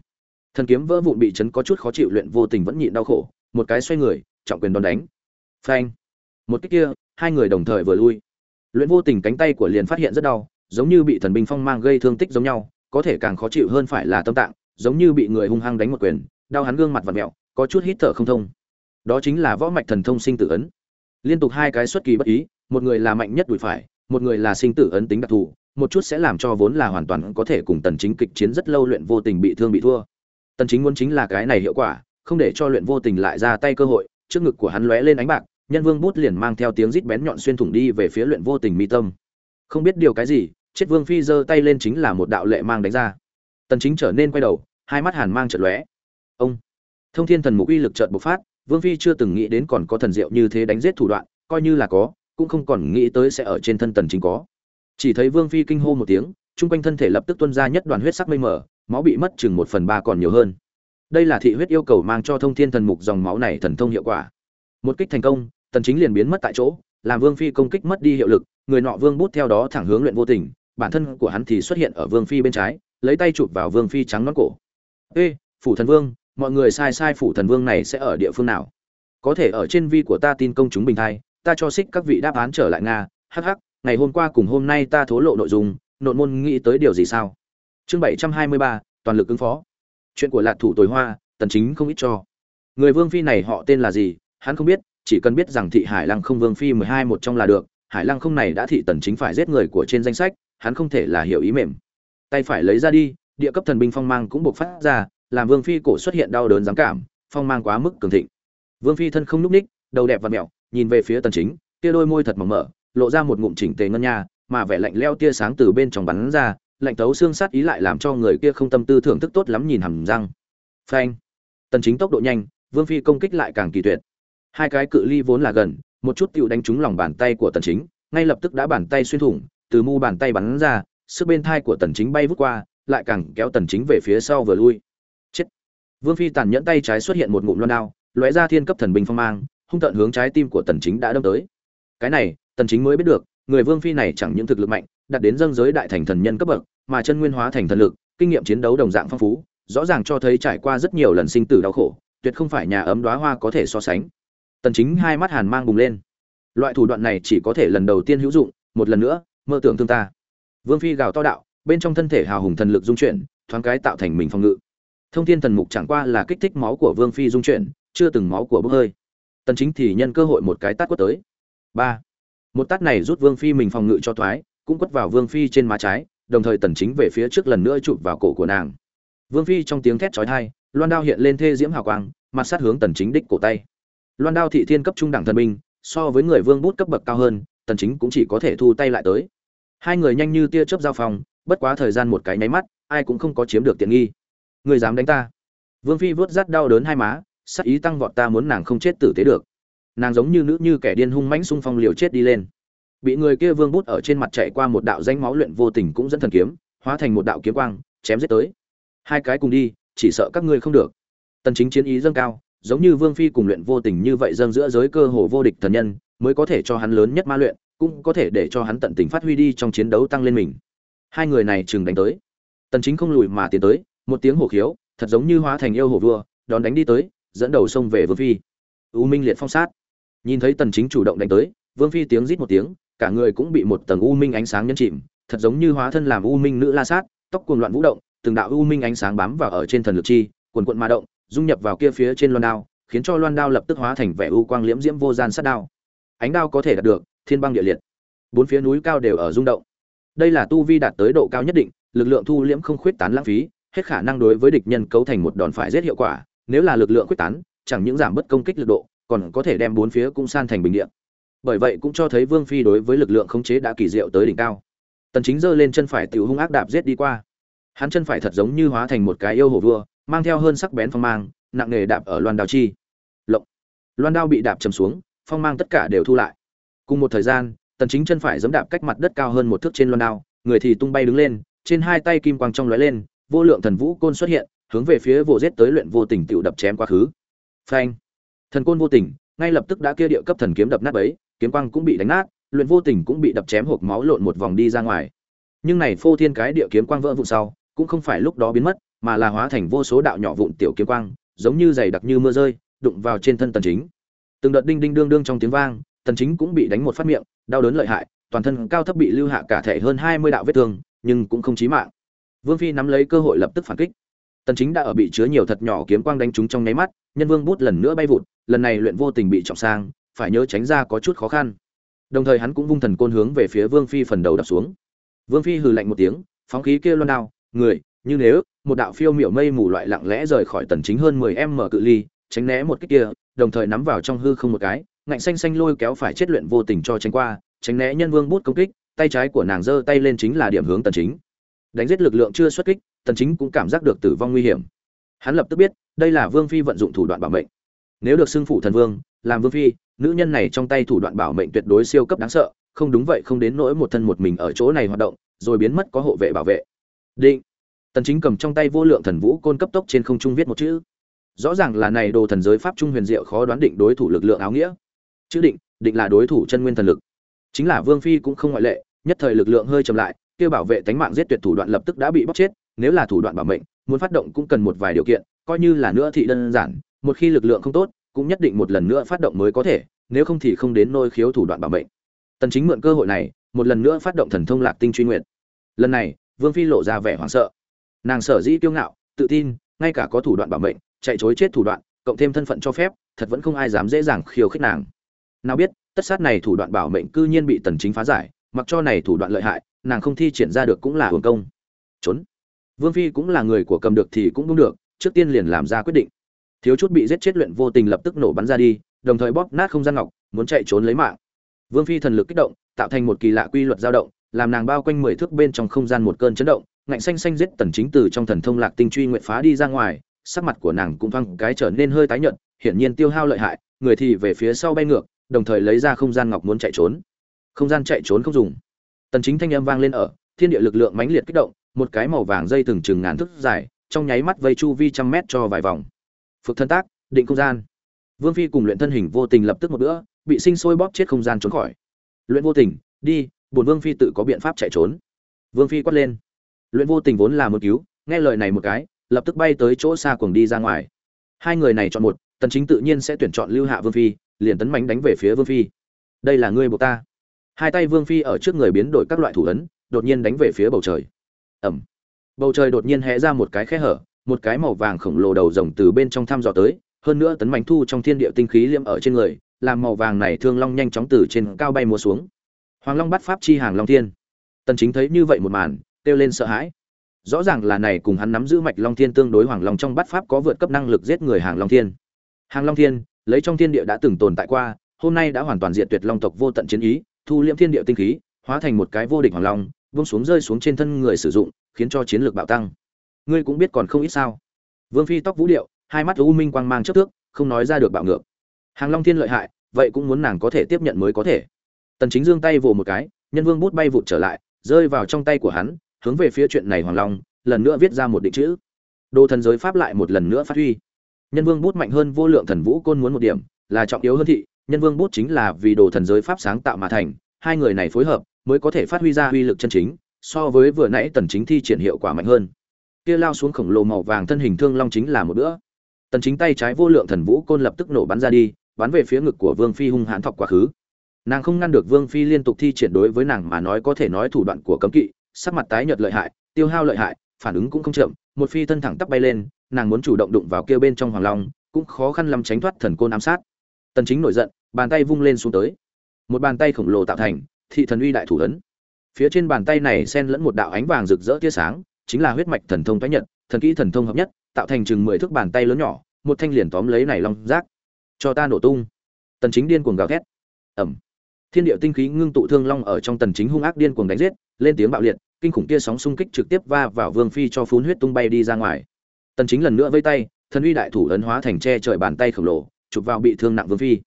A: Thần kiếm vỡ vụn bị chấn có chút khó chịu, luyện vô tình vẫn nhịn đau khổ, một cái xoay người, trọng quyền đòn đánh. Phanh. Một cái kia, hai người đồng thời vừa lui luyện vô tình cánh tay của liền phát hiện rất đau, giống như bị thần binh phong mang gây thương tích giống nhau, có thể càng khó chịu hơn phải là tâm tạng, giống như bị người hung hăng đánh một quyền, đau hắn gương mặt và mẹo, có chút hít thở không thông. Đó chính là võ mạch thần thông sinh tử ấn. Liên tục hai cái xuất kỳ bất ý, một người là mạnh nhất đùi phải, một người là sinh tử ấn tính đặc thù, một chút sẽ làm cho vốn là hoàn toàn có thể cùng tần chính kịch chiến rất lâu luyện vô tình bị thương bị thua. Tần chính muốn chính là cái này hiệu quả, không để cho luyện vô tình lại ra tay cơ hội, trước ngực của hắn lóe lên ánh bạc nhân vương bút liền mang theo tiếng rít bén nhọn xuyên thủng đi về phía luyện vô tình mi tâm. Không biết điều cái gì, chết vương phi giơ tay lên chính là một đạo lệ mang đánh ra. Tần chính trở nên quay đầu, hai mắt hàn mang chợt lóe. Ông! Thông thiên thần mục uy lực chợt bộc phát, vương phi chưa từng nghĩ đến còn có thần diệu như thế đánh giết thủ đoạn, coi như là có, cũng không còn nghĩ tới sẽ ở trên thân tần chính có. Chỉ thấy vương phi kinh hô một tiếng trung quanh thân thể lập tức tuôn ra nhất đoàn huyết sắc mây mờ, máu bị mất chừng một phần ba còn nhiều hơn. Đây là thị huyết yêu cầu mang cho thông thiên thần mục dòng máu này thần thông hiệu quả. Một kích thành công tần chính liền biến mất tại chỗ, làm vương phi công kích mất đi hiệu lực, người nọ vương bút theo đó thẳng hướng luyện vô tình, bản thân của hắn thì xuất hiện ở vương phi bên trái, lấy tay chụp vào vương phi trắng nón cổ. Ê, phủ thần vương, mọi người sai sai phủ thần vương này sẽ ở địa phương nào? Có thể ở trên vi của ta tin công chúng bình thai, ta cho xích các vị đáp án trở lại nga hh ngày hôm qua cùng hôm nay ta thố lộ nội dung, nội môn nghĩ tới điều gì sao? Chương bảy trăm hai mươi ba, toàn lực ứng phó. Chuyện của lạc thủ tồi hoa, tần chính không ít cho. Người vương phi này họ tên là gì, hắn không biết chỉ cần biết rằng thị hải lăng không vương phi mười hai một trong là được, hải lăng không này đã thị tần chính phải giết người của trên danh sách, hắn không thể là hiểu ý mềm. Tay phải lấy ra đi, địa cấp thần binh phong mang cũng buộc phát ra, làm vương phi cổ xuất hiện đau đớn dám cảm, phong mang quá mức cường thịnh. Vương phi thân không núc ních, đầu đẹp và mẹo, nhìn về phía tần chính, tia đôi môi thật mỏng mở, lộ ra một ngụm chỉnh tề ngân nha, mà vẻ lạnh leo tia sáng từ bên trong bắn ra, lạnh tấu xương sát ý lại làm cho người kia không tâm tư thưởng thức tốt lắm nhìn hầm răng. Phanh! Tần chính tốc độ nhanh, vương phi công kích lại càng kỳ tuyệt hai cái cự ly vốn là gần, một chút tựu đánh trúng lòng bàn tay của tần chính, ngay lập tức đã bàn tay xuyên thủng, từ mu bàn tay bắn ra, sức bên thai của tần chính bay vút qua, lại càng kéo tần chính về phía sau vừa lui. Chết! Vương phi tàn nhẫn tay trái xuất hiện một ngụm loan đao, lóe ra thiên cấp thần binh phong mang, hung tận hướng trái tim của tần chính đã đâm tới. Cái này, tần chính mới biết được, người vương phi này chẳng những thực lực mạnh, đạt đến dâng giới đại thành thần nhân cấp bậc, mà chân nguyên hóa thành thần lực, kinh nghiệm chiến đấu đồng dạng phong phú, rõ ràng cho thấy trải qua rất nhiều lần sinh tử đau khổ, tuyệt không phải nhà ấm đóa hoa có thể so sánh tần chính hai mắt hàn mang bùng lên. Loại thủ đoạn này chỉ có thể lần đầu tiên hữu dụng, một lần nữa, mơ tưởng thương ta. Vương phi gào to đạo, bên trong thân thể hào hùng thần lực dung chuyển, thoáng cái tạo thành mình phòng ngự. Thông thiên thần mục chẳng qua là kích thích máu của vương phi dung chuyển, chưa từng máu của bốc hơi. Tần chính thì nhân cơ hội một cái tát quất tới. Ba. Một tát này rút vương phi mình phòng ngự cho thoái, cũng quất vào vương phi trên má trái, đồng thời tần chính về phía trước lần nữa chụp vào cổ của nàng. Vương phi trong tiếng thét chói tai, loan đao hiện lên thê diễm hào quang, mặt sát hướng tần chính đích cổ tay loan đao thị thiên cấp trung đẳng thần binh, so với người vương bút cấp bậc cao hơn, tần chính cũng chỉ có thể thu tay lại tới. Hai người nhanh như tia chớp giao phòng, bất quá thời gian một cái nháy mắt, ai cũng không có chiếm được tiện nghi. Người dám đánh ta? Vương phi vớt rát đau đớn hai má, sắc ý tăng vọt ta muốn nàng không chết tử tế được. Nàng giống như nữ như kẻ điên hung mãnh xung phong liều chết đi lên. Bị người kia vương bút ở trên mặt chạy qua một đạo danh máu luyện vô tình cũng dẫn thần kiếm, hóa thành một đạo kiếm quang, chém giết tới. Hai cái cùng đi, chỉ sợ các ngươi không được. Tần chính chiến ý dâng cao giống như vương phi cùng luyện vô tình như vậy dâng giữa giới cơ hồ vô địch thần nhân, mới có thể cho hắn lớn nhất ma luyện, cũng có thể để cho hắn tận tình phát huy đi trong chiến đấu tăng lên mình. Hai người này chừng đánh tới. Tần chính không lùi mà tiến tới, một tiếng hổ khiếu, thật giống như hóa thành yêu hổ vua, đón đánh đi tới, dẫn đầu sông về vương phi. U minh liệt phong sát. Nhìn thấy tần chính chủ động đánh tới, vương phi tiếng rít một tiếng, cả người cũng bị một tầng u minh ánh sáng nhấn chìm, thật giống như hóa thân làm u minh nữ la sát, tóc cuồng loạn vũ động, từng đạo u minh ánh sáng bám vào ở trên thần lực chi cuồn cuộn ma động dung nhập vào kia phía trên loan đao, khiến cho loan đao lập tức hóa thành vẻ u quang liễm diễm vô gian sát đao. Ánh đao có thể đạt được thiên băng địa liệt. Bốn phía núi cao đều ở rung động. Đây là tu vi đạt tới độ cao nhất định, lực lượng thu liễm không khuyết tán lãng phí, hết khả năng đối với địch nhân cấu thành một đòn phải giết hiệu quả. Nếu là lực lượng khuyết tán, chẳng những giảm bớt công kích lực độ, còn có thể đem bốn phía cũng san thành bình địa. Bởi vậy cũng cho thấy vương phi đối với lực lượng khống chế đã kỳ diệu tới đỉnh cao. Tần chính giơ lên chân phải tiểu hung ác đạp giết đi qua. Hắn chân phải thật giống như hóa thành một cái yêu hổ vua mang theo hơn sắc bén phong mang, nặng nghề đạp ở loan đao chi. Lộng. Loan đao bị đạp chầm xuống, phong mang tất cả đều thu lại. Cùng một thời gian, tần chính chân phải giẫm đạp cách mặt đất cao hơn một thước trên loan đao, người thì tung bay đứng lên, trên hai tay kim quang trong lóe lên, vô lượng thần vũ côn xuất hiện, hướng về phía vô giết tới luyện vô tình tiểu đập chém quá khứ. Phanh. Thần côn vô tình, ngay lập tức đã kia địa cấp thần kiếm đập nát ấy kiếm quang cũng bị đánh nát, luyện vô tình cũng bị đập chém hộp máu lộn một vòng đi ra ngoài. Nhưng này phô thiên cái địa kiếm quang vỡ vụn sau, cũng không phải lúc đó biến mất mà là hóa thành vô số đạo nhỏ vụn tiểu kiếm quang, giống như dày đặc như mưa rơi, đụng vào trên thân tần chính. Từng đợt đinh đinh đương đương trong tiếng vang, tần chính cũng bị đánh một phát miệng, đau đớn lợi hại, toàn thân cao thấp bị lưu hạ cả thể hơn 20 đạo vết thương, nhưng cũng không chí mạng. Vương phi nắm lấy cơ hội lập tức phản kích. Tần chính đã ở bị chứa nhiều thật nhỏ kiếm quang đánh trúng trong nháy mắt, nhân vương bút lần nữa bay vụt, lần này luyện vô tình bị trọng sang, phải nhớ tránh ra có chút khó khăn. Đồng thời hắn cũng vung thần côn hướng về phía vương phi phần đầu đập xuống. Vương phi hừ lạnh một tiếng, phóng khí kia loan đao, người như nếu, một đạo phiêu miểu mây mù loại lặng lẽ rời khỏi tần chính hơn 10 em mở cự ly, tránh né một cái kia, đồng thời nắm vào trong hư không một cái, ngạnh xanh xanh lôi kéo phải chết luyện vô tình cho tránh qua, tránh né nhân vương bút công kích, tay trái của nàng giơ tay lên chính là điểm hướng tần chính. Đánh giết lực lượng chưa xuất kích, tần chính cũng cảm giác được tử vong nguy hiểm. Hắn lập tức biết, đây là vương phi vận dụng thủ đoạn bảo mệnh. Nếu được xưng phụ thần vương, làm vương phi, nữ nhân này trong tay thủ đoạn bảo mệnh tuyệt đối siêu cấp đáng sợ, không đúng vậy không đến nỗi một thân một mình ở chỗ này hoạt động, rồi biến mất có hộ vệ bảo vệ. Định tần chính cầm trong tay vô lượng thần vũ côn cấp tốc trên không trung viết một chữ. Rõ ràng là này đồ thần giới pháp trung huyền diệu khó đoán định đối thủ lực lượng áo nghĩa. Chữ định định là đối thủ chân nguyên thần lực. Chính là vương phi cũng không ngoại lệ, nhất thời lực lượng hơi chậm lại, kia bảo vệ tánh mạng giết tuyệt thủ đoạn lập tức đã bị bóc chết, nếu là thủ đoạn bảo mệnh, muốn phát động cũng cần một vài điều kiện, coi như là nữa thì đơn giản, một khi lực lượng không tốt, cũng nhất định một lần nữa phát động mới có thể, nếu không thì không đến nôi khiếu thủ đoạn bảo mệnh. Tần chính mượn cơ hội này, một lần nữa phát động thần thông lạc tinh truy nguyện lần này, vương phi lộ ra vẻ hoảng sợ nàng sở dĩ kiêu ngạo, tự tin, ngay cả có thủ đoạn bảo mệnh, chạy chối chết thủ đoạn, cộng thêm thân phận cho phép, thật vẫn không ai dám dễ dàng khiêu khích nàng. Nào biết, tất sát này thủ đoạn bảo mệnh cư nhiên bị tần chính phá giải, mặc cho này thủ đoạn lợi hại, nàng không thi triển ra được cũng là hưởng công. Trốn. Vương phi cũng là người của cầm được thì cũng đúng được, trước tiên liền làm ra quyết định. Thiếu chút bị giết chết luyện vô tình lập tức nổ bắn ra đi, đồng thời bóp nát không gian ngọc, muốn chạy trốn lấy mạng. Vương phi thần lực kích động, tạo thành một kỳ lạ quy luật dao động, làm nàng bao quanh mười thước bên trong không gian một cơn chấn động ngạnh xanh xanh giết tần chính từ trong thần thông lạc tinh truy nguyện phá đi ra ngoài, sắc mặt của nàng cũng thoáng cái trở nên hơi tái nhợt, hiển nhiên tiêu hao lợi hại, người thì về phía sau bay ngược, đồng thời lấy ra không gian ngọc muốn chạy trốn. Không gian chạy trốn không dùng. Tần chính thanh âm vang lên ở, thiên địa lực lượng mãnh liệt kích động, một cái màu vàng dây từng chừng ngàn thước dài, trong nháy mắt vây chu vi trăm mét cho vài vòng. Phục thân tác, định không gian. Vương phi cùng luyện thân hình vô tình lập tức một bữa, bị sinh sôi bóp chết không gian trốn khỏi. Luyện vô tình, đi bổn vương phi tự có biện pháp chạy trốn. Vương phi quát lên luyện vô tình vốn là một cứu, nghe lời này một cái, lập tức bay tới chỗ xa cuồng đi ra ngoài. Hai người này chọn một, tần chính tự nhiên sẽ tuyển chọn lưu hạ vương phi, liền tấn mãnh đánh về phía vương phi. Đây là ngươi buộc ta. Hai tay vương phi ở trước người biến đổi các loại thủ ấn, đột nhiên đánh về phía bầu trời. Ẩm bầu trời đột nhiên hé ra một cái khe hở, một cái màu vàng khổng lồ đầu rồng từ bên trong thăm dò tới, hơn nữa tấn mãnh thu trong thiên địa tinh khí liêm ở trên người, làm màu vàng này thương long nhanh chóng từ trên cao bay mua xuống. Hoàng long bắt pháp chi hàng long thiên. Tần chính thấy như vậy một màn kêu lên sợ hãi. Rõ ràng là này cùng hắn nắm giữ mạch long thiên tương đối hoàng long trong bắt pháp có vượt cấp năng lực giết người hàng long thiên. Hàng long thiên, lấy trong thiên địa đã từng tồn tại qua, hôm nay đã hoàn toàn diệt tuyệt long tộc vô tận chiến ý, thu liễm thiên địa tinh khí, hóa thành một cái vô địch hoàng long, buông xuống rơi xuống trên thân người sử dụng, khiến cho chiến lược bạo tăng. Ngươi cũng biết còn không ít sao? Vương phi tóc vũ điệu, hai mắt u minh quang mang trước thước, không nói ra được bạo ngược. Hàng long thiên lợi hại, vậy cũng muốn nàng có thể tiếp nhận mới có thể. Tần chính dương tay vồ một cái, nhân vương bút bay vụt trở lại, rơi vào trong tay của hắn hướng về phía chuyện này hoàng long, lần nữa viết ra một định chữ. Đồ thần giới pháp lại một lần nữa phát huy. Nhân vương bút mạnh hơn vô lượng thần vũ côn muốn một điểm, là trọng yếu hơn thị. Nhân vương bút chính là vì đồ thần giới pháp sáng tạo mà thành, hai người này phối hợp mới có thể phát huy ra uy lực chân chính, so với vừa nãy tần chính thi triển hiệu quả mạnh hơn. Kia lao xuống khổng lồ màu vàng thân hình thương long chính là một bữa. Tần chính tay trái vô lượng thần vũ côn lập tức nổ bắn ra đi, bắn về phía ngực của vương phi hung hãn thọc quá khứ. Nàng không ngăn được vương phi liên tục thi triển đối với nàng mà nói có thể nói thủ đoạn của cấm kỵ sắc mặt tái nhợt lợi hại tiêu hao lợi hại phản ứng cũng không chậm một phi thân thẳng tắp bay lên nàng muốn chủ động đụng vào kia bên trong hoàng long cũng khó khăn lắm tránh thoát thần côn ám sát. Tần chính nổi giận bàn tay vung lên xuống tới. Một bàn tay khổng lồ tạo thành thị thần uy đại thủ ấn. Phía trên bàn tay này xen lẫn một đạo ánh vàng rực rỡ tia sáng chính là huyết mạch thần thông tái nhật thần kỹ thần thông hợp nhất tạo thành chừng mười thước bàn tay lớn nhỏ một thanh liền tóm lấy này long giác, cho ta nổ tung. Tần chính điên cuồng gào thét. Ầm! thiên địa tinh khí ngưng tụ thương long ở trong tần chính hung ác điên cuồng đánh giết lên tiếng bạo liệt kinh khủng kia sóng xung kích trực tiếp va vào vương phi cho phun huyết tung bay đi ra ngoài. Tần chính lần nữa vây tay, thần uy đại thủ ấn hóa thành che trời bàn tay khổng lồ, chụp vào bị thương nặng vương phi.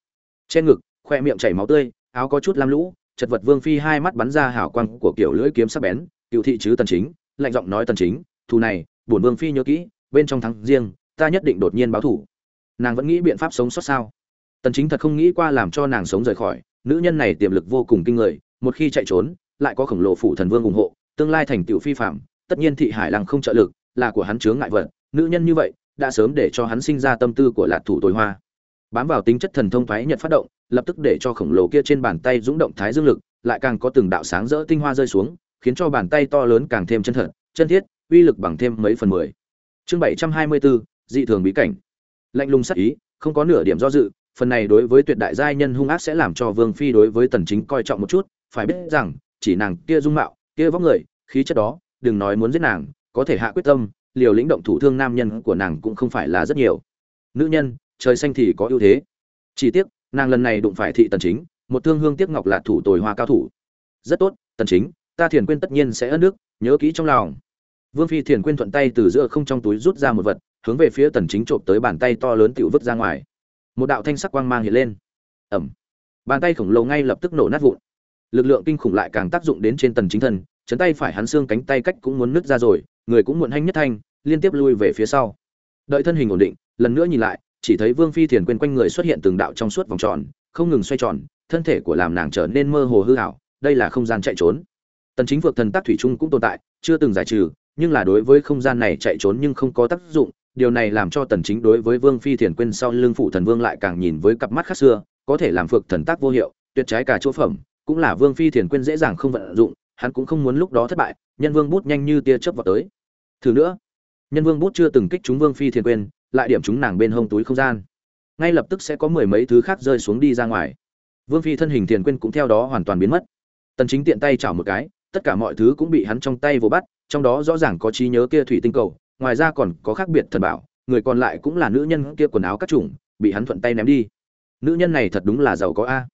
A: Trên ngực, khoe miệng chảy máu tươi, áo có chút lam lũ, chật vật vương phi hai mắt bắn ra hào quang của kiểu lưỡi kiếm sắc bén, cựu thị chứ tần chính, lạnh giọng nói tần chính, thù này, bổn vương phi nhớ kỹ, bên trong thắng riêng, ta nhất định đột nhiên báo thủ. Nàng vẫn nghĩ biện pháp sống sót sao? Tần chính thật không nghĩ qua làm cho nàng sống rời khỏi, nữ nhân này tiềm lực vô cùng kinh người, một khi chạy trốn, lại có khổng lồ phủ thần vương ủng hộ tương lai thành tựu phi phạm, tất nhiên thị hải lăng không trợ lực, là của hắn chướng ngại vật, nữ nhân như vậy, đã sớm để cho hắn sinh ra tâm tư của lạc thủ tối hoa. Bám vào tính chất thần thông thoái nhật phát động, lập tức để cho khổng lồ kia trên bàn tay dũng động thái dương lực, lại càng có từng đạo sáng rỡ tinh hoa rơi xuống, khiến cho bàn tay to lớn càng thêm chân thật, chân thiết, uy lực bằng thêm mấy phần mười. Chương bảy trăm hai mươi bốn dị thường bí cảnh. Lạnh lùng sắc ý, không có nửa điểm do dự, phần này đối với tuyệt đại giai nhân hung ác sẽ làm cho vương phi đối với tần chính coi trọng một chút, phải biết rằng, chỉ nàng kia dung mạo, kia vóc người khí chất đó đừng nói muốn giết nàng có thể hạ quyết tâm liều lĩnh động thủ thương nam nhân của nàng cũng không phải là rất nhiều. Nữ nhân trời xanh thì có ưu thế. Chỉ tiếc nàng lần này đụng phải thị tần chính một thương hương tiếc ngọc là thủ tồi hoa cao thủ. Rất tốt tần chính ta thiền quên tất nhiên sẽ ân nước nhớ kỹ trong lòng. Vương phi thiền quên thuận tay từ giữa không trong túi rút ra một vật hướng về phía tần chính trộm tới bàn tay to lớn tiểu vứt ra ngoài. Một đạo thanh sắc quang mang hiện lên. Ầm, bàn tay khổng lồ ngay lập tức nổ nát vụn. Lực lượng kinh khủng lại càng tác dụng đến trên tần chính thần chấn tay phải hắn xương cánh tay cách cũng muốn nứt ra rồi, người cũng muộn hanh nhất thanh, liên tiếp lui về phía sau. Đợi thân hình ổn định, lần nữa nhìn lại, chỉ thấy vương phi thiền quên quanh người xuất hiện từng đạo trong suốt vòng tròn, không ngừng xoay tròn, thân thể của làm nàng trở nên mơ hồ hư ảo, đây là không gian chạy trốn. Tần chính vượt thần tác thủy trung cũng tồn tại, chưa từng giải trừ, nhưng là đối với không gian này chạy trốn nhưng không có tác dụng, điều này làm cho tần chính đối với vương phi thiền quên sau lưng phụ thần vương lại càng nhìn với cặp mắt khác xưa, có thể làm phược thần tác vô hiệu, tuyệt trái cả chỗ phẩm, cũng là vương phi thiền quên dễ dàng không vận dụng hắn cũng không muốn lúc đó thất bại, nhân vương bút nhanh như tia chớp vào tới. Thử nữa, nhân vương bút chưa từng kích chúng vương phi thiền quên, lại điểm chúng nàng bên hông túi không gian. Ngay lập tức sẽ có mười mấy thứ khác rơi xuống đi ra ngoài. Vương phi thân hình thiền quên cũng theo đó hoàn toàn biến mất. Tần chính tiện tay chảo một cái, tất cả mọi thứ cũng bị hắn trong tay vô bắt, trong đó rõ ràng có trí nhớ kia thủy tinh cầu, ngoài ra còn có khác biệt thần bảo, người còn lại cũng là nữ nhân kia quần áo các chủng bị hắn thuận tay ném đi. Nữ nhân này thật đúng là giàu có a.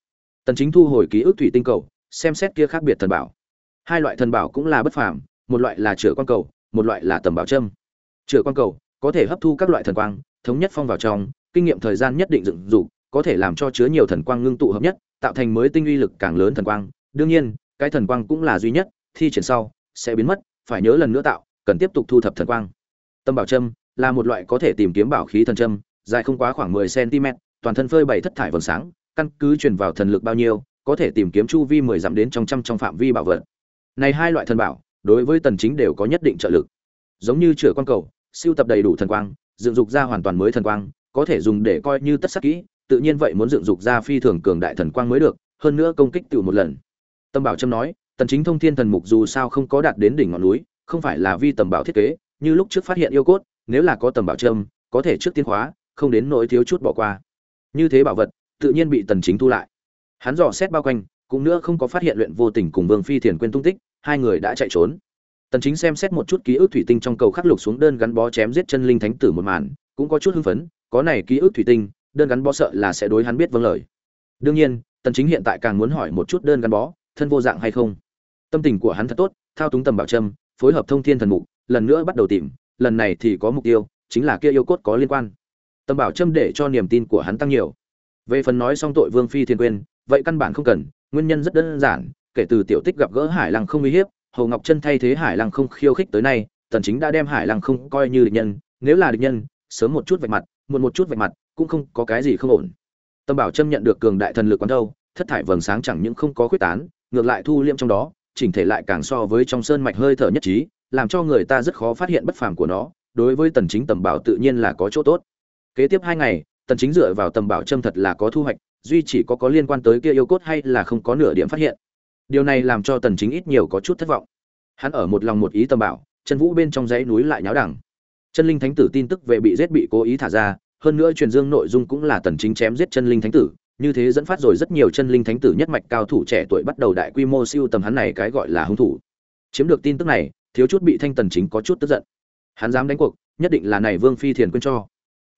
A: Tần chính thu hồi ký ức thủy tinh cầu, xem xét kia khác biệt thần bảo hai loại thần bảo cũng là bất phàm, một loại là chữa quan cầu, một loại là tầm bảo châm. Chữa quan cầu có thể hấp thu các loại thần quang, thống nhất phong vào trong, kinh nghiệm thời gian nhất định dựng dục, có thể làm cho chứa nhiều thần quang ngưng tụ hợp nhất, tạo thành mới tinh uy lực càng lớn thần quang. Đương nhiên, cái thần quang cũng là duy nhất, thi triển sau, sẽ biến mất, phải nhớ lần nữa tạo, cần tiếp tục thu thập thần quang. Tâm bảo châm là một loại có thể tìm kiếm bảo khí thần châm, dài không quá khoảng 10 cm toàn thân phơi bảy thất thải vầng sáng, căn cứ truyền vào thần lực bao nhiêu, có thể tìm kiếm chu vi 10 dặm đến trong trăm trong phạm vi bảo vật này hai loại thần bảo, đối với tần chính đều có nhất định trợ lực. Giống như chữa quan cầu, siêu tập đầy đủ thần quang, dựng dục ra hoàn toàn mới thần quang, có thể dùng để coi như tất sắc kỹ, tự nhiên vậy muốn dựng dục ra phi thường cường đại thần quang mới được, hơn nữa công kích tiểu một lần. Tâm bảo trâm nói, tần chính thông thiên thần mục dù sao không có đạt đến đỉnh ngọn núi, không phải là vi tầm bảo thiết kế, như lúc trước phát hiện yêu cốt, nếu là có tầm bảo trâm có thể trước tiên khóa, không đến nỗi thiếu chút bỏ qua. Như thế bảo vật, tự nhiên bị tần chính thu lại. Hắn dò xét bao quanh, cũng nữa không có phát hiện luyện vô tình cùng vương phi thiền quên tung tích hai người đã chạy trốn. Tần chính xem xét một chút ký ức thủy tinh trong cầu khắc lục xuống đơn gắn bó chém giết chân linh thánh tử một màn, cũng có chút hưng phấn, có này ký ức thủy tinh, đơn gắn bó sợ là sẽ đối hắn biết vâng lời. Đương nhiên, tần chính hiện tại càng muốn hỏi một chút đơn gắn bó, thân vô dạng hay không. Tâm tình của hắn thật tốt, thao túng tầm bảo trâm phối hợp thông thiên thần mục, lần nữa bắt đầu tìm, lần này thì có mục tiêu, chính là kia yêu cốt có liên quan. Tầm bảo trâm để cho niềm tin của hắn tăng nhiều. Về phần nói xong tội vương phi thiên quên vậy căn bản không cần, nguyên nhân rất đơn giản kể từ tiểu tích gặp gỡ hải lăng không uy hiếp, hồ ngọc chân thay thế hải lăng không khiêu khích tới nay, tần chính đã đem hải lăng không coi như địch nhân, nếu là địch nhân, sớm một chút vạch mặt, muộn một chút vạch mặt, cũng không có cái gì không ổn. Tâm bảo trâm nhận được cường đại thần lực quán đâu, thất thải vầng sáng chẳng những không có khuyết tán, ngược lại thu liêm trong đó, chỉnh thể lại càng so với trong sơn mạch hơi thở nhất trí, làm cho người ta rất khó phát hiện bất phàm của nó, đối với tần chính tầm bảo tự nhiên là có chỗ tốt. Kế tiếp hai ngày, tần chính dựa vào tầm bảo trâm thật là có thu hoạch, duy chỉ có có liên quan tới kia yêu cốt hay là không có nửa điểm phát hiện điều này làm cho tần chính ít nhiều có chút thất vọng. Hắn ở một lòng một ý tầm bảo, chân vũ bên trong dãy núi lại nháo đẳng. Chân linh thánh tử tin tức về bị giết bị cố ý thả ra, hơn nữa truyền dương nội dung cũng là tần chính chém giết chân linh thánh tử, như thế dẫn phát rồi rất nhiều chân linh thánh tử nhất mạch cao thủ trẻ tuổi bắt đầu đại quy mô siêu tầm hắn này cái gọi là hung thủ. Chiếm được tin tức này, thiếu chút bị thanh tần chính có chút tức giận. Hắn dám đánh cuộc, nhất định là này vương phi thiền quên cho.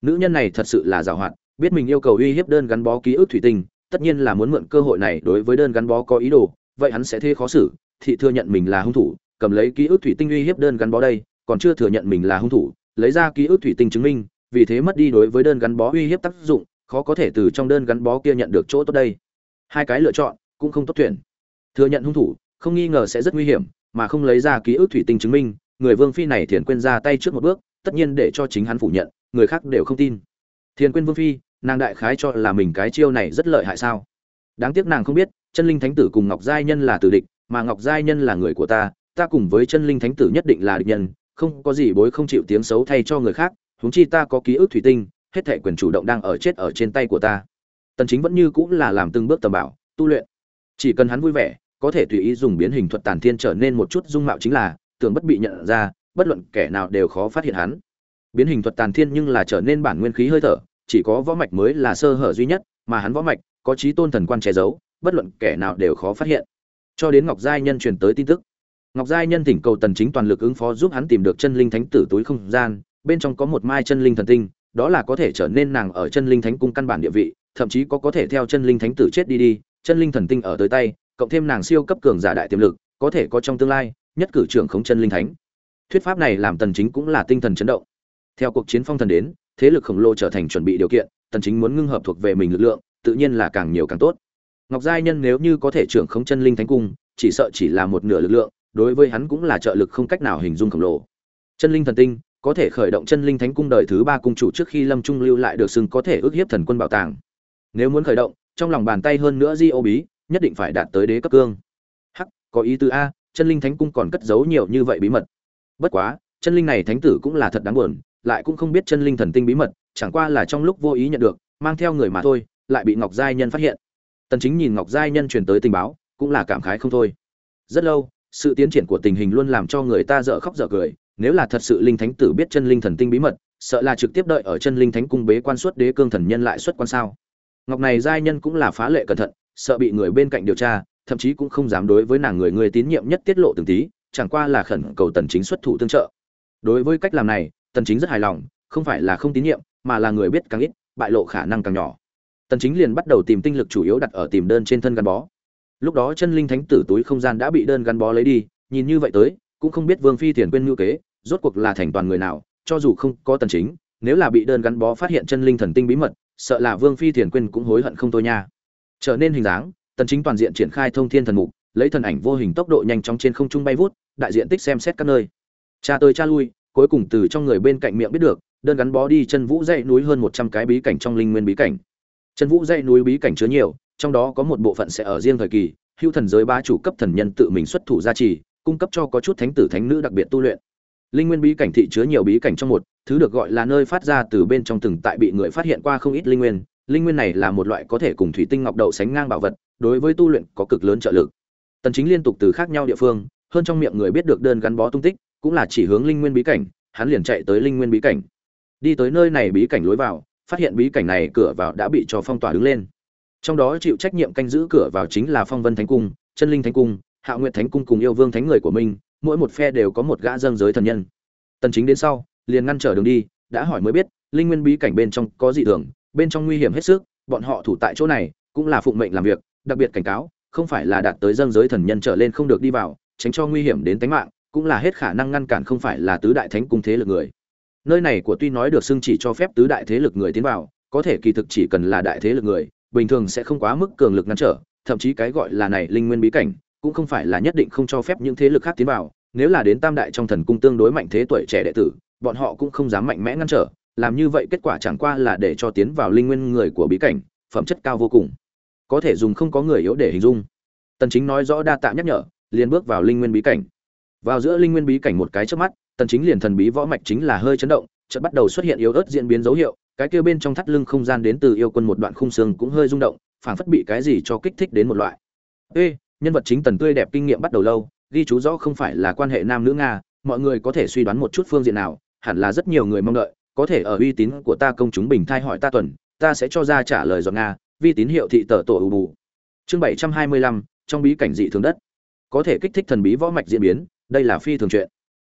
A: Nữ nhân này thật sự là giàu hoạt biết mình yêu cầu uy hiếp đơn gắn bó ký ức thủy tinh, tất nhiên là muốn mượn cơ hội này đối với đơn gắn bó có ý đồ vậy hắn sẽ thế khó xử, thị thừa nhận mình là hung thủ, cầm lấy ký ức thủy tinh uy hiếp đơn gắn bó đây, còn chưa thừa nhận mình là hung thủ, lấy ra ký ức thủy tinh chứng minh, vì thế mất đi đối với đơn gắn bó uy hiếp tác dụng, khó có thể từ trong đơn gắn bó kia nhận được chỗ tốt đây. Hai cái lựa chọn, cũng không tốt tuyển. Thừa nhận hung thủ, không nghi ngờ sẽ rất nguy hiểm, mà không lấy ra ký ức thủy tinh chứng minh, người vương phi này thiền quên ra tay trước một bước, tất nhiên để cho chính hắn phủ nhận, người khác đều không tin. Thiền quên vương phi, nàng đại khái cho là mình cái chiêu này rất lợi hại sao? Đáng tiếc nàng không biết chân linh thánh tử cùng ngọc giai nhân là tử địch, mà ngọc giai nhân là người của ta ta cùng với chân linh thánh tử nhất định là địch nhân, không có gì bối không chịu tiếng xấu thay cho người khác, huống chi ta có ký ức thủy tinh, hết thệ quyền chủ động đang ở chết ở trên tay của ta. Tần chính vẫn như cũng là làm từng bước tầm bảo, tu luyện. Chỉ cần hắn vui vẻ, có thể tùy ý dùng biến hình thuật tàn thiên trở nên một chút dung mạo chính là, tưởng bất bị nhận ra, bất luận kẻ nào đều khó phát hiện hắn. Biến hình thuật tàn thiên nhưng là trở nên bản nguyên khí hơi thở, chỉ có võ mạch mới là sơ hở duy nhất, mà hắn võ mạch có trí tôn thần quan che giấu bất luận kẻ nào đều khó phát hiện. Cho đến ngọc giai nhân truyền tới tin tức, ngọc giai nhân thỉnh cầu tần chính toàn lực ứng phó giúp hắn tìm được chân linh thánh tử túi không gian, bên trong có một mai chân linh thần tinh, đó là có thể trở nên nàng ở chân linh thánh cung căn bản địa vị, thậm chí có có thể theo chân linh thánh tử chết đi đi, chân linh thần tinh ở tới tay, cộng thêm nàng siêu cấp cường giả đại tiềm lực, có thể có trong tương lai, nhất cử trưởng khống chân linh thánh. Thuyết pháp này làm tần chính cũng là tinh thần chấn động. Theo cuộc chiến phong thần đến, thế lực khổng lồ trở thành chuẩn bị điều kiện, tần chính muốn ngưng hợp thuộc về mình lực lượng, tự nhiên là càng nhiều càng tốt ngọc giai nhân nếu như có thể trưởng khống chân linh thánh cung, chỉ sợ chỉ là một nửa lực lượng, đối với hắn cũng là trợ lực không cách nào hình dung khổng lồ. Chân linh thần tinh, có thể khởi động chân linh thánh cung đời thứ ba cung chủ trước khi lâm trung lưu lại được xưng có thể ước hiếp thần quân bảo tàng. Nếu muốn khởi động, trong lòng bàn tay hơn nữa di ô bí, nhất định phải đạt tới đế cấp cương. Hắc, có ý tứ a, chân linh thánh cung còn cất giấu nhiều như vậy bí mật. Bất quá, chân linh này thánh tử cũng là thật đáng buồn, lại cũng không biết chân linh thần tinh bí mật, chẳng qua là trong lúc vô ý nhận được, mang theo người mà thôi, lại bị ngọc giai nhân phát hiện tần chính nhìn ngọc giai nhân truyền tới tình báo, cũng là cảm khái không thôi. Rất lâu, sự tiến triển của tình hình luôn làm cho người ta dở khóc dở cười, nếu là thật sự linh thánh tử biết chân linh thần tinh bí mật, sợ là trực tiếp đợi ở chân linh thánh cung bế quan suất đế cương thần nhân lại xuất quan sao. Ngọc này giai nhân cũng là phá lệ cẩn thận, sợ bị người bên cạnh điều tra, thậm chí cũng không dám đối với nàng người người tín nhiệm nhất tiết lộ từng tí, chẳng qua là khẩn cầu tần chính xuất thủ tương trợ. Đối với cách làm này, tần chính rất hài lòng, không phải là không tín nhiệm, mà là người biết càng ít, bại lộ khả năng càng nhỏ tần chính liền bắt đầu tìm tinh lực chủ yếu đặt ở tìm đơn trên thân gắn bó. Lúc đó chân linh thánh tử túi không gian đã bị đơn gắn bó lấy đi, nhìn như vậy tới, cũng không biết vương phi tiền quên ngưu kế, rốt cuộc là thành toàn người nào, cho dù không có tần chính, nếu là bị đơn gắn bó phát hiện chân linh thần tinh bí mật, sợ là vương phi tiền quên cũng hối hận không thôi nha. Trở nên hình dáng, tần chính toàn diện triển khai thông thiên thần mục, lấy thần ảnh vô hình tốc độ nhanh chóng trên không trung bay vút, đại diện tích xem xét các nơi. Cha tới cha lui, cuối cùng từ trong người bên cạnh miệng biết được, đơn gắn bó đi chân vũ dãy núi hơn 100 cái bí cảnh trong linh nguyên bí cảnh chân vũ dãy núi bí cảnh chứa nhiều, trong đó có một bộ phận sẽ ở riêng thời kỳ hưu thần giới ba chủ cấp thần nhân tự mình xuất thủ gia trì, cung cấp cho có chút thánh tử thánh nữ đặc biệt tu luyện. Linh nguyên bí cảnh thị chứa nhiều bí cảnh trong một, thứ được gọi là nơi phát ra từ bên trong từng tại bị người phát hiện qua không ít linh nguyên. Linh nguyên này là một loại có thể cùng thủy tinh ngọc đậu sánh ngang bảo vật, đối với tu luyện có cực lớn trợ lực. Tần chính liên tục từ khác nhau địa phương, hơn trong miệng người biết được đơn gắn bó tung tích, cũng là chỉ hướng linh nguyên bí cảnh, hắn liền chạy tới linh nguyên bí cảnh. Đi tới nơi này bí cảnh lối vào phát hiện bí cảnh này cửa vào đã bị cho phong tỏa đứng lên. Trong đó chịu trách nhiệm canh giữ cửa vào chính là phong vân thánh cung, chân linh thánh cung, hạ nguyệt thánh cung cùng yêu vương thánh người của mình, mỗi một phe đều có một gã dâng giới thần nhân. Tần chính đến sau, liền ngăn trở đường đi, đã hỏi mới biết, linh nguyên bí cảnh bên trong có dị thường, bên trong nguy hiểm hết sức, bọn họ thủ tại chỗ này, cũng là phụng mệnh làm việc, đặc biệt cảnh cáo, không phải là đạt tới dâng giới thần nhân trở lên không được đi vào, tránh cho nguy hiểm đến tính mạng, cũng là hết khả năng ngăn cản không phải là tứ đại thánh cung thế lực người nơi này của tuy nói được xưng chỉ cho phép tứ đại thế lực người tiến vào, có thể kỳ thực chỉ cần là đại thế lực người, bình thường sẽ không quá mức cường lực ngăn trở, thậm chí cái gọi là này linh nguyên bí cảnh, cũng không phải là nhất định không cho phép những thế lực khác tiến vào. Nếu là đến tam đại trong thần cung tương đối mạnh thế tuổi trẻ đệ tử, bọn họ cũng không dám mạnh mẽ ngăn trở, làm như vậy kết quả chẳng qua là để cho tiến vào linh nguyên người của bí cảnh, phẩm chất cao vô cùng. Có thể dùng không có người yếu để hình dung. Tần chính nói rõ đa tạ nhắc nhở, liền bước vào linh nguyên bí cảnh. Vào giữa linh nguyên bí cảnh một cái trước mắt tần chính liền thần bí võ mạch chính là hơi chấn động, chợt bắt đầu xuất hiện yếu ớt diễn biến dấu hiệu, cái kia bên trong thắt lưng không gian đến từ yêu quân một đoạn khung xương cũng hơi rung động, phảng phất bị cái gì cho kích thích đến một loại. Ê, nhân vật chính tần tươi đẹp kinh nghiệm bắt đầu lâu, ghi chú rõ không phải là quan hệ nam nữ nga, mọi người có thể suy đoán một chút phương diện nào, hẳn là rất nhiều người mong đợi, có thể ở uy tín của ta công chúng bình thai hỏi ta tuần, ta sẽ cho ra trả lời giọt nga, vi tín hiệu thị tờ tổ ù bù. Chương bảy trăm hai mươi lăm, trong bí cảnh dị thường đất. Có thể kích thích thần bí võ mạch diễn biến, đây là phi thường chuyện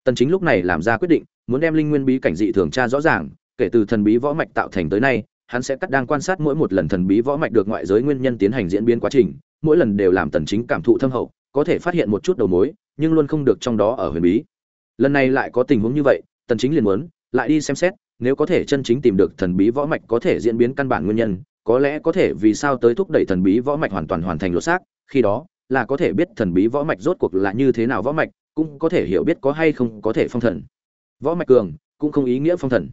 A: tần chính lúc này làm ra quyết định, muốn đem linh nguyên bí cảnh dị thường tra rõ ràng, kể từ thần bí võ mạch tạo thành tới nay, hắn sẽ cắt đang quan sát mỗi một lần thần bí võ mạch được ngoại giới nguyên nhân tiến hành diễn biến quá trình, mỗi lần đều làm tần chính cảm thụ thâm hậu, có thể phát hiện một chút đầu mối, nhưng luôn không được trong đó ở huyền bí. Lần này lại có tình huống như vậy, tần chính liền muốn, lại đi xem xét, nếu có thể chân chính tìm được thần bí võ mạch có thể diễn biến căn bản nguyên nhân, có lẽ có thể vì sao tới thúc đẩy thần bí võ mạch hoàn toàn hoàn thành lột xác, khi đó là có thể biết thần bí võ mạch rốt cuộc là như thế nào võ mạch cũng có thể hiểu biết có hay không có thể phong thần. Võ mạch cường cũng không ý nghĩa phong thần.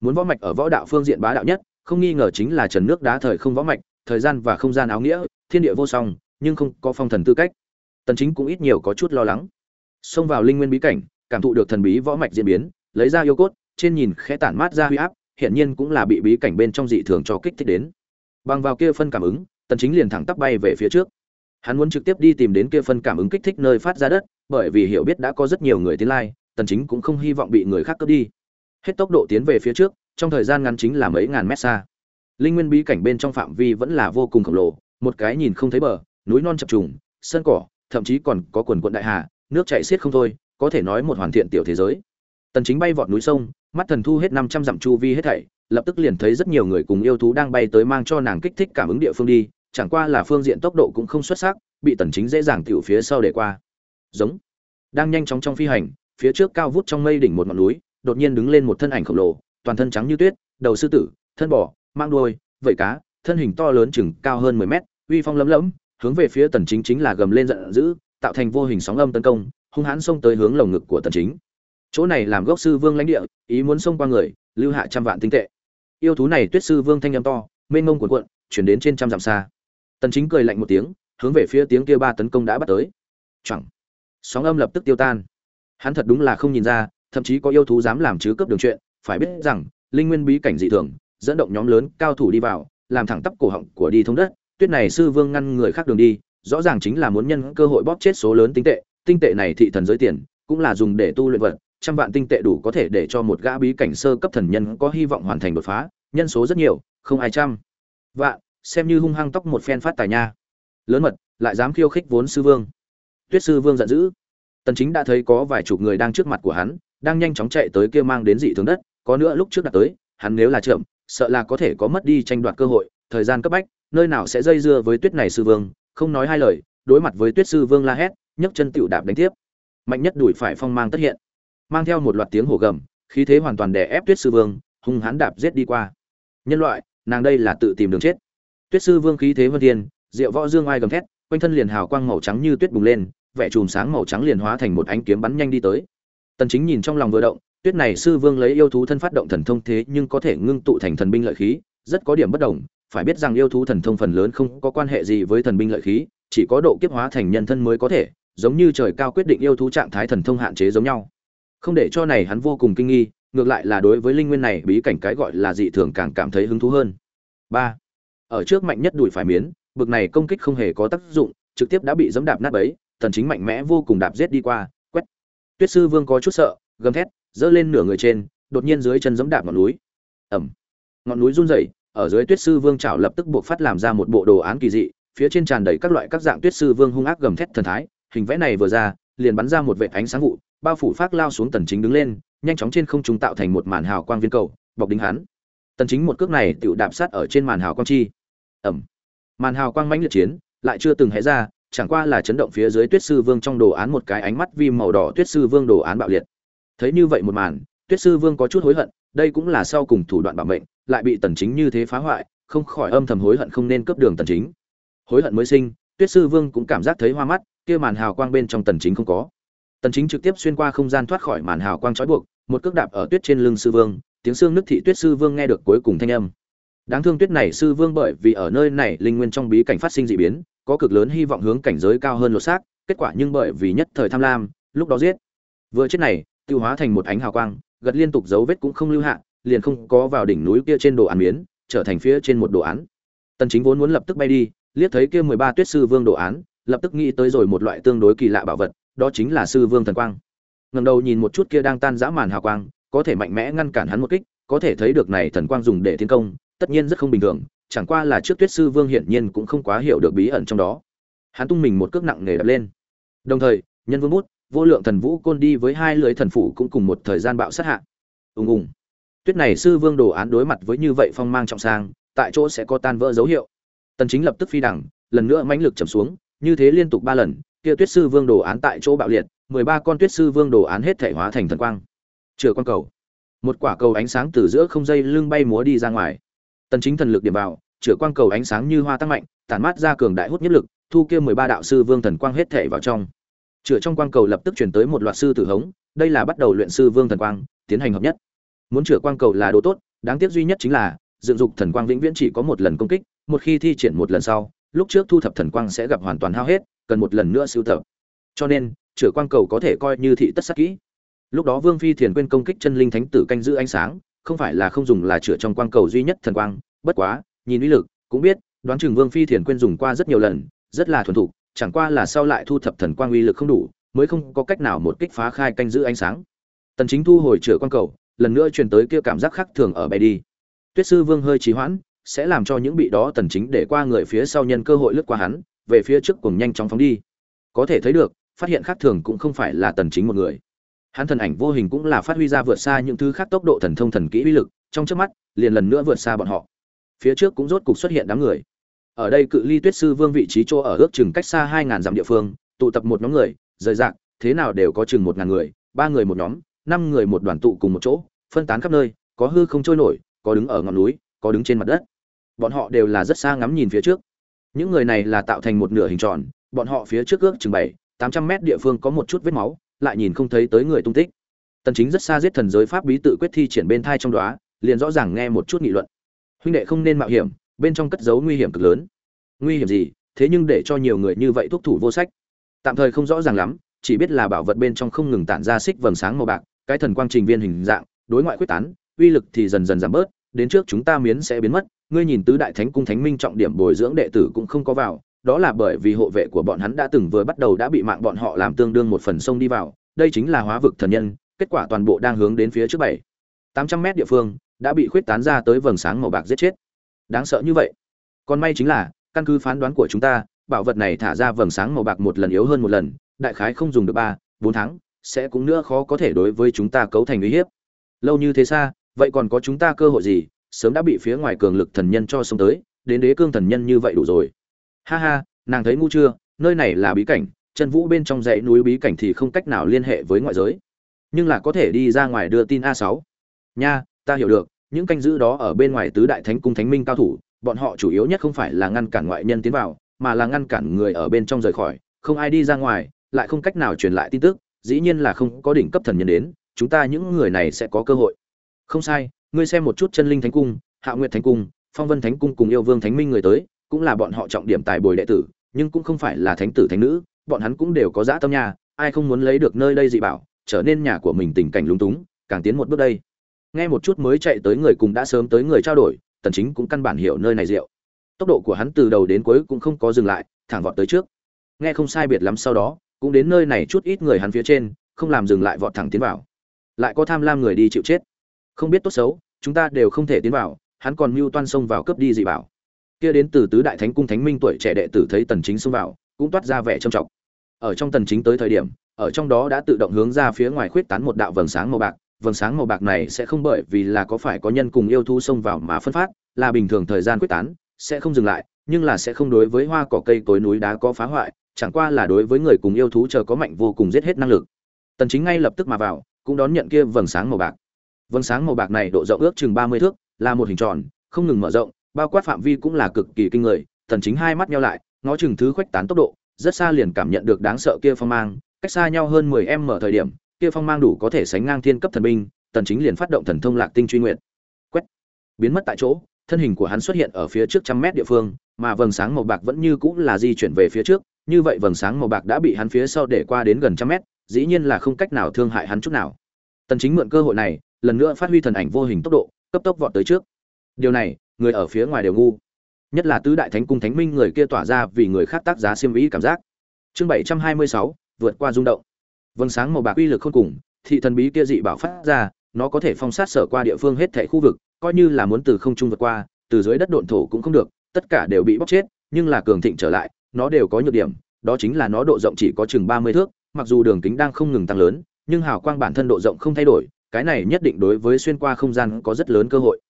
A: Muốn võ mạch ở võ đạo phương diện bá đạo nhất, không nghi ngờ chính là trần nước đá thời không võ mạch, thời gian và không gian áo nghĩa, thiên địa vô song, nhưng không có phong thần tư cách. Tần chính cũng ít nhiều có chút lo lắng. Xông vào linh nguyên bí cảnh, cảm thụ được thần bí võ mạch diễn biến, lấy ra yêu cốt, trên nhìn khẽ tản mát ra huy áp hiện nhiên cũng là bị bí cảnh bên trong dị thường cho kích thích đến. Bằng vào kia phân cảm ứng, tần chính liền thẳng tắp bay về phía trước hắn muốn trực tiếp đi tìm đến kia phân cảm ứng kích thích nơi phát ra đất, bởi vì hiểu biết đã có rất nhiều người tiến lai, tần chính cũng không hy vọng bị người khác cướp đi. Hết tốc độ tiến về phía trước, trong thời gian ngắn chính là mấy ngàn mét xa. Linh nguyên bí cảnh bên trong phạm vi vẫn là vô cùng khổng lồ, một cái nhìn không thấy bờ, núi non chập trùng, sân cỏ, thậm chí còn có quần quận đại hà, nước chảy xiết không thôi, có thể nói một hoàn thiện tiểu thế giới. Tần chính bay vọt núi sông, mắt thần thu hết 500 dặm chu vi hết thảy, lập tức liền thấy rất nhiều người cùng yêu thú đang bay tới mang cho nàng kích thích cảm ứng địa phương đi chẳng qua là phương diện tốc độ cũng không xuất sắc, bị tần chính dễ dàng tiểu phía sau để qua. Giống. Đang nhanh chóng trong phi hành, phía trước cao vút trong mây đỉnh một ngọn núi, đột nhiên đứng lên một thân ảnh khổng lồ, toàn thân trắng như tuyết, đầu sư tử, thân bò, mang đuôi vảy cá, thân hình to lớn chừng cao hơn 10 mét, uy phong lấm lẫm hướng về phía tần chính chính là gầm lên giận dữ, tạo thành vô hình sóng âm tấn công, hung hãn xông tới hướng lồng ngực của tần chính. Chỗ này làm gốc sư vương lãnh địa, ý muốn xông qua người, lưu hạ trăm vạn tinh tệ. Yêu thú này tuyết sư vương thanh âm to, mênh mông cuộn cuộn truyền đến trên trăm dặm xa tần chính cười lạnh một tiếng, hướng về phía tiếng kia ba tấn công đã bắt tới. Chẳng sóng âm lập tức tiêu tan. Hắn thật đúng là không nhìn ra, thậm chí có yêu thú dám làm chứ cướp đường chuyện, phải biết rằng, linh nguyên bí cảnh dị thường, dẫn động nhóm lớn, cao thủ đi vào, làm thẳng tắp cổ họng của đi thông đất, tuyết này sư vương ngăn người khác đường đi, rõ ràng chính là muốn nhân cơ hội bóp chết số lớn tinh tệ tinh tệ này thị thần giới tiền, cũng là dùng để tu luyện vật, trăm vạn tinh tệ đủ có thể để cho một gã bí cảnh sơ cấp thần nhân có hy vọng hoàn thành đột phá, nhân số rất nhiều, không ai trăm vạn xem như hung hăng tóc một phen phát tài nha. Lớn mật, lại dám khiêu khích vốn sư vương. Tuyết sư vương giận dữ. Tần chính đã thấy có vài chục người đang trước mặt của hắn, đang nhanh chóng chạy tới kia mang đến dị thường đất, có nữa lúc trước đã tới, hắn nếu là chậm, sợ là có thể có mất đi tranh đoạt cơ hội, thời gian cấp bách, nơi nào sẽ dây dưa với tuyết này sư vương, không nói hai lời, đối mặt với tuyết sư vương la hét, nhấc chân tiểu đạp đánh tiếp. Mạnh nhất đuổi phải phong mang tất hiện. Mang theo một loạt tiếng hổ gầm, khí thế hoàn toàn đè ép tuyết sư vương, hung hãn đạp giết đi qua. Nhân loại, nàng đây là tự tìm đường chết tuyết sư vương khí thế vân thiên diệu võ dương ai gầm thét, quanh thân liền hào quang màu trắng như tuyết bùng lên, vẻ chùm sáng màu trắng liền hóa thành một ánh kiếm bắn nhanh đi tới. Tần chính nhìn trong lòng vừa động, tuyết này sư vương lấy yêu thú thân phát động thần thông thế nhưng có thể ngưng tụ thành thần binh lợi khí, rất có điểm bất đồng, phải biết rằng yêu thú thần thông phần lớn không có quan hệ gì với thần binh lợi khí, chỉ có độ kiếp hóa thành nhân thân mới có thể, giống như trời cao quyết định yêu thú trạng thái thần thông hạn chế giống nhau. Không để cho này hắn vô cùng kinh nghi, ngược lại là đối với linh nguyên này bí cảnh cái gọi là dị thường càng cảm thấy hứng thú hơn. Ba ở trước mạnh nhất đuổi phải miến, bực này công kích không hề có tác dụng, trực tiếp đã bị dẫm đạp nát bấy tần chính mạnh mẽ vô cùng đạp giết đi qua, quét. Tuyết sư vương có chút sợ, gầm thét dơ lên nửa người trên, đột nhiên dưới chân dẫm đạp ngọn núi. Ẩm ngọn núi run rẩy, ở dưới tuyết sư vương chảo lập tức buộc phát làm ra một bộ đồ án kỳ dị, phía trên tràn đầy các loại các dạng tuyết sư vương hung ác gầm thét thần thái, hình vẽ này vừa ra, liền bắn ra một vệt ánh sáng vụ, bao phủ phát lao xuống tần chính đứng lên, nhanh chóng trên không trung tạo thành một màn hào quang viên cầu, bọc đính hắn tần chính một cước này tựu đạp sát ở trên màn hào quang chi. Ẩm. Màn hào quang mãnh liệt chiến, lại chưa từng hé ra, chẳng qua là chấn động phía dưới tuyết sư vương trong đồ án một cái ánh mắt vi màu đỏ tuyết sư vương đồ án bạo liệt. Thấy như vậy một màn, tuyết sư vương có chút hối hận, đây cũng là sau cùng thủ đoạn bảo mệnh, lại bị tần chính như thế phá hoại, không khỏi âm thầm hối hận không nên cướp đường tần chính. Hối hận mới sinh, tuyết sư vương cũng cảm giác thấy hoa mắt, kia màn hào quang bên trong tần chính không có. Tần chính trực tiếp xuyên qua không gian thoát khỏi màn hào quang trói buộc, một cước đạp ở tuyết trên lưng sư vương tiếng xương nước thị tuyết sư vương nghe được cuối cùng thanh âm. Đáng thương tuyết này sư vương bởi vì ở nơi này linh nguyên trong bí cảnh phát sinh dị biến, có cực lớn hy vọng hướng cảnh giới cao hơn lột xác, kết quả nhưng bởi vì nhất thời tham lam, lúc đó giết. Vừa chết này, tiêu hóa thành một ánh hào quang, gật liên tục dấu vết cũng không lưu hạ, liền không có vào đỉnh núi kia trên đồ án miến, trở thành phía trên một đồ án. Tần chính vốn muốn lập tức bay đi, liếc thấy kia 13 tuyết sư vương đồ án, lập tức nghĩ tới rồi một loại tương đối kỳ lạ bảo vật, đó chính là sư vương thần quang. Ngầm đầu nhìn một chút kia đang tan rã màn hào quang có thể mạnh mẽ ngăn cản hắn một kích, có thể thấy được này thần quang dùng để tiến công, tất nhiên rất không bình thường, chẳng qua là trước tuyết sư vương hiển nhiên cũng không quá hiểu được bí ẩn trong đó. Hắn tung mình một cước nặng nề đập lên. Đồng thời, nhân vương bút, vô lượng thần vũ côn đi với hai lưỡi thần phủ cũng cùng một thời gian bạo sát hạ. Ùng ùng. Tuyết này sư vương đồ án đối mặt với như vậy phong mang trọng sang, tại chỗ sẽ có tan vỡ dấu hiệu. Tần chính lập tức phi đẳng, lần nữa mãnh lực chầm xuống, như thế liên tục ba lần, kia tuyết sư vương đồ án tại chỗ bạo liệt 13 con tuyết sư vương đồ án hết thể hóa thành thần quang chừa quan cầu. Một quả cầu ánh sáng từ giữa không dây lưng bay múa đi ra ngoài. Tần chính thần lực điểm vào chữa quang cầu ánh sáng như hoa tăng mạnh, tản mát ra cường đại hút nhất lực, thu kia 13 đạo sư vương thần quang hết thể vào trong. Chữa trong quang cầu lập tức chuyển tới một loạt sư tử hống, đây là bắt đầu luyện sư vương thần quang, tiến hành hợp nhất. Muốn chữa quang cầu là đồ tốt, đáng tiếc duy nhất chính là, dựng dục thần quang vĩnh viễn chỉ có một lần công kích, một khi thi triển một lần sau, lúc trước thu thập thần quang sẽ gặp hoàn toàn hao hết, cần một lần nữa sưu tập. Cho nên chữa quang cầu có thể coi như thị tất sắc kỹ lúc đó vương phi thiền quên công kích chân linh thánh tử canh giữ ánh sáng, không phải là không dùng là chữa trong quang cầu duy nhất thần quang, bất quá, nhìn uy lực, cũng biết, đoán chừng vương phi thiền quên dùng qua rất nhiều lần, rất là thuần thục, chẳng qua là sau lại thu thập thần quang uy lực không đủ, mới không có cách nào một kích phá khai canh giữ ánh sáng. Tần chính thu hồi chữa quang cầu, lần nữa truyền tới kia cảm giác khác thường ở bay đi. Tuyết sư vương hơi trì hoãn, sẽ làm cho những bị đó tần chính để qua người phía sau nhân cơ hội lướt qua hắn, về phía trước cùng nhanh chóng phóng đi. Có thể thấy được, phát hiện khác thường cũng không phải là tần chính một người hắn thần ảnh vô hình cũng là phát huy ra vượt xa những thứ khác tốc độ thần thông thần kỹ uy lực, trong trước mắt, liền lần nữa vượt xa bọn họ. Phía trước cũng rốt cục xuất hiện đám người. Ở đây cự ly tuyết sư vương vị trí chỗ ở ước chừng cách xa hai ngàn dặm địa phương, tụ tập một nhóm người, rời rạc, thế nào đều có chừng một ngàn người, ba người một nhóm, năm người một đoàn tụ cùng một chỗ, phân tán khắp nơi, có hư không trôi nổi, có đứng ở ngọn núi, có đứng trên mặt đất. Bọn họ đều là rất xa ngắm nhìn phía trước. Những người này là tạo thành một nửa hình tròn, bọn họ phía trước ước chừng bảy, tám trăm mét địa phương có một chút vết máu lại nhìn không thấy tới người tung tích. Tần chính rất xa giết thần giới pháp bí tự quyết thi triển bên thai trong đó liền rõ ràng nghe một chút nghị luận. Huynh đệ không nên mạo hiểm, bên trong cất giấu nguy hiểm cực lớn. Nguy hiểm gì? Thế nhưng để cho nhiều người như vậy thúc thủ vô sách. Tạm thời không rõ ràng lắm, chỉ biết là bảo vật bên trong không ngừng tản ra xích vầng sáng màu bạc, cái thần quang trình viên hình dạng, đối ngoại quyết tán, uy lực thì dần dần giảm bớt, đến trước chúng ta miến sẽ biến mất, ngươi nhìn tứ đại thánh cung thánh minh trọng điểm bồi dưỡng đệ tử cũng không có vào đó là bởi vì hộ vệ của bọn hắn đã từng vừa bắt đầu đã bị mạng bọn họ làm tương đương một phần sông đi vào, đây chính là hóa vực thần nhân, kết quả toàn bộ đang hướng đến phía trước bảy. Tám trăm mét địa phương đã bị khuyết tán ra tới vầng sáng màu bạc giết chết. Đáng sợ như vậy. Còn may chính là, căn cứ phán đoán của chúng ta, bảo vật này thả ra vầng sáng màu bạc một lần yếu hơn một lần, đại khái không dùng được ba, bốn tháng, sẽ cũng nữa khó có thể đối với chúng ta cấu thành uy hiếp. Lâu như thế xa, vậy còn có chúng ta cơ hội gì? Sớm đã bị phía ngoài cường lực thần nhân cho xông tới, đến đế cương thần nhân như vậy đủ rồi ha ha, nàng thấy ngu chưa? Nơi này là bí cảnh, chân vũ bên trong dãy núi bí cảnh thì không cách nào liên hệ với ngoại giới. Nhưng là có thể đi ra ngoài đưa tin a sáu. Nha, ta hiểu được, những canh giữ đó ở bên ngoài tứ đại thánh cung thánh minh cao thủ, bọn họ chủ yếu nhất không phải là ngăn cản ngoại nhân tiến vào, mà là ngăn cản người ở bên trong rời khỏi, không ai đi ra ngoài, lại không cách nào truyền lại tin tức, dĩ nhiên là không có đỉnh cấp thần nhân đến, chúng ta những người này sẽ có cơ hội. Không sai, ngươi xem một chút chân linh thánh cung, hạ nguyệt thánh cung, phong vân thánh cung cùng yêu vương thánh minh người tới cũng là bọn họ trọng điểm tài bồi đệ tử, nhưng cũng không phải là thánh tử thánh nữ, bọn hắn cũng đều có dã tâm nhà ai không muốn lấy được nơi đây dị bảo, trở nên nhà của mình tình cảnh lúng túng, càng tiến một bước đây. Nghe một chút mới chạy tới người cùng đã sớm tới người trao đổi, tần chính cũng căn bản hiểu nơi này rượu. Tốc độ của hắn từ đầu đến cuối cũng không có dừng lại, thẳng vọt tới trước. Nghe không sai biệt lắm sau đó, cũng đến nơi này chút ít người hắn phía trên, không làm dừng lại vọt thẳng tiến vào. Lại có tham lam người đi chịu chết. Không biết tốt xấu, chúng ta đều không thể tiến vào, hắn còn mưu toan xông vào cướp đi dị bảo kia đến từ tứ đại thánh cung thánh minh tuổi trẻ đệ tử thấy tần chính xông vào, cũng toát ra vẻ trầm trọng. Ở trong tần chính tới thời điểm, ở trong đó đã tự động hướng ra phía ngoài khuyết tán một đạo vầng sáng màu bạc. Vầng sáng màu bạc này sẽ không bởi vì là có phải có nhân cùng yêu thú xông vào mà phân phát, là bình thường thời gian quyết tán, sẽ không dừng lại, nhưng là sẽ không đối với hoa cỏ cây tối núi đá có phá hoại, chẳng qua là đối với người cùng yêu thú chờ có mạnh vô cùng giết hết năng lực. Tần chính ngay lập tức mà vào, cũng đón nhận kia vầng sáng màu bạc. Vầng sáng màu bạc này độ rộng ước chừng 30 thước, là một hình tròn, không ngừng mở rộng bao quát phạm vi cũng là cực kỳ kinh người tần chính hai mắt nhau lại, ngó chừng thứ khuếch tán tốc độ, rất xa liền cảm nhận được đáng sợ kia phong mang, cách xa nhau hơn 10 em mở thời điểm, kia phong mang đủ có thể sánh ngang thiên cấp thần binh, tần chính liền phát động thần thông lạc tinh truy nguyện quét! Biến mất tại chỗ, thân hình của hắn xuất hiện ở phía trước trăm mét địa phương, mà vầng sáng màu bạc vẫn như cũ là di chuyển về phía trước, như vậy vầng sáng màu bạc đã bị hắn phía sau để qua đến gần trăm mét, dĩ nhiên là không cách nào thương hại hắn chút nào. Tần chính mượn cơ hội này, lần nữa phát huy thần ảnh vô hình tốc độ, cấp tốc vọt tới trước. Điều này người ở phía ngoài đều ngu. Nhất là tứ đại thánh cung thánh minh người kia tỏa ra vì người khác tác giá xiêm vĩ cảm giác. Chương 726, vượt qua rung động. Vâng sáng màu bạc uy lực không cùng thị thần bí kia dị bảo phát ra nó có thể phong sát sở qua địa phương hết thảy khu vực coi như là muốn từ không trung vượt qua từ dưới đất độn thổ cũng không được tất cả đều bị bóc chết nhưng là cường thịnh trở lại nó đều có nhược điểm đó chính là nó độ rộng chỉ có chừng 30 thước mặc dù đường kính đang không ngừng tăng lớn nhưng hào quang bản thân độ rộng không thay đổi cái này nhất định đối với xuyên qua không gian có rất lớn cơ hội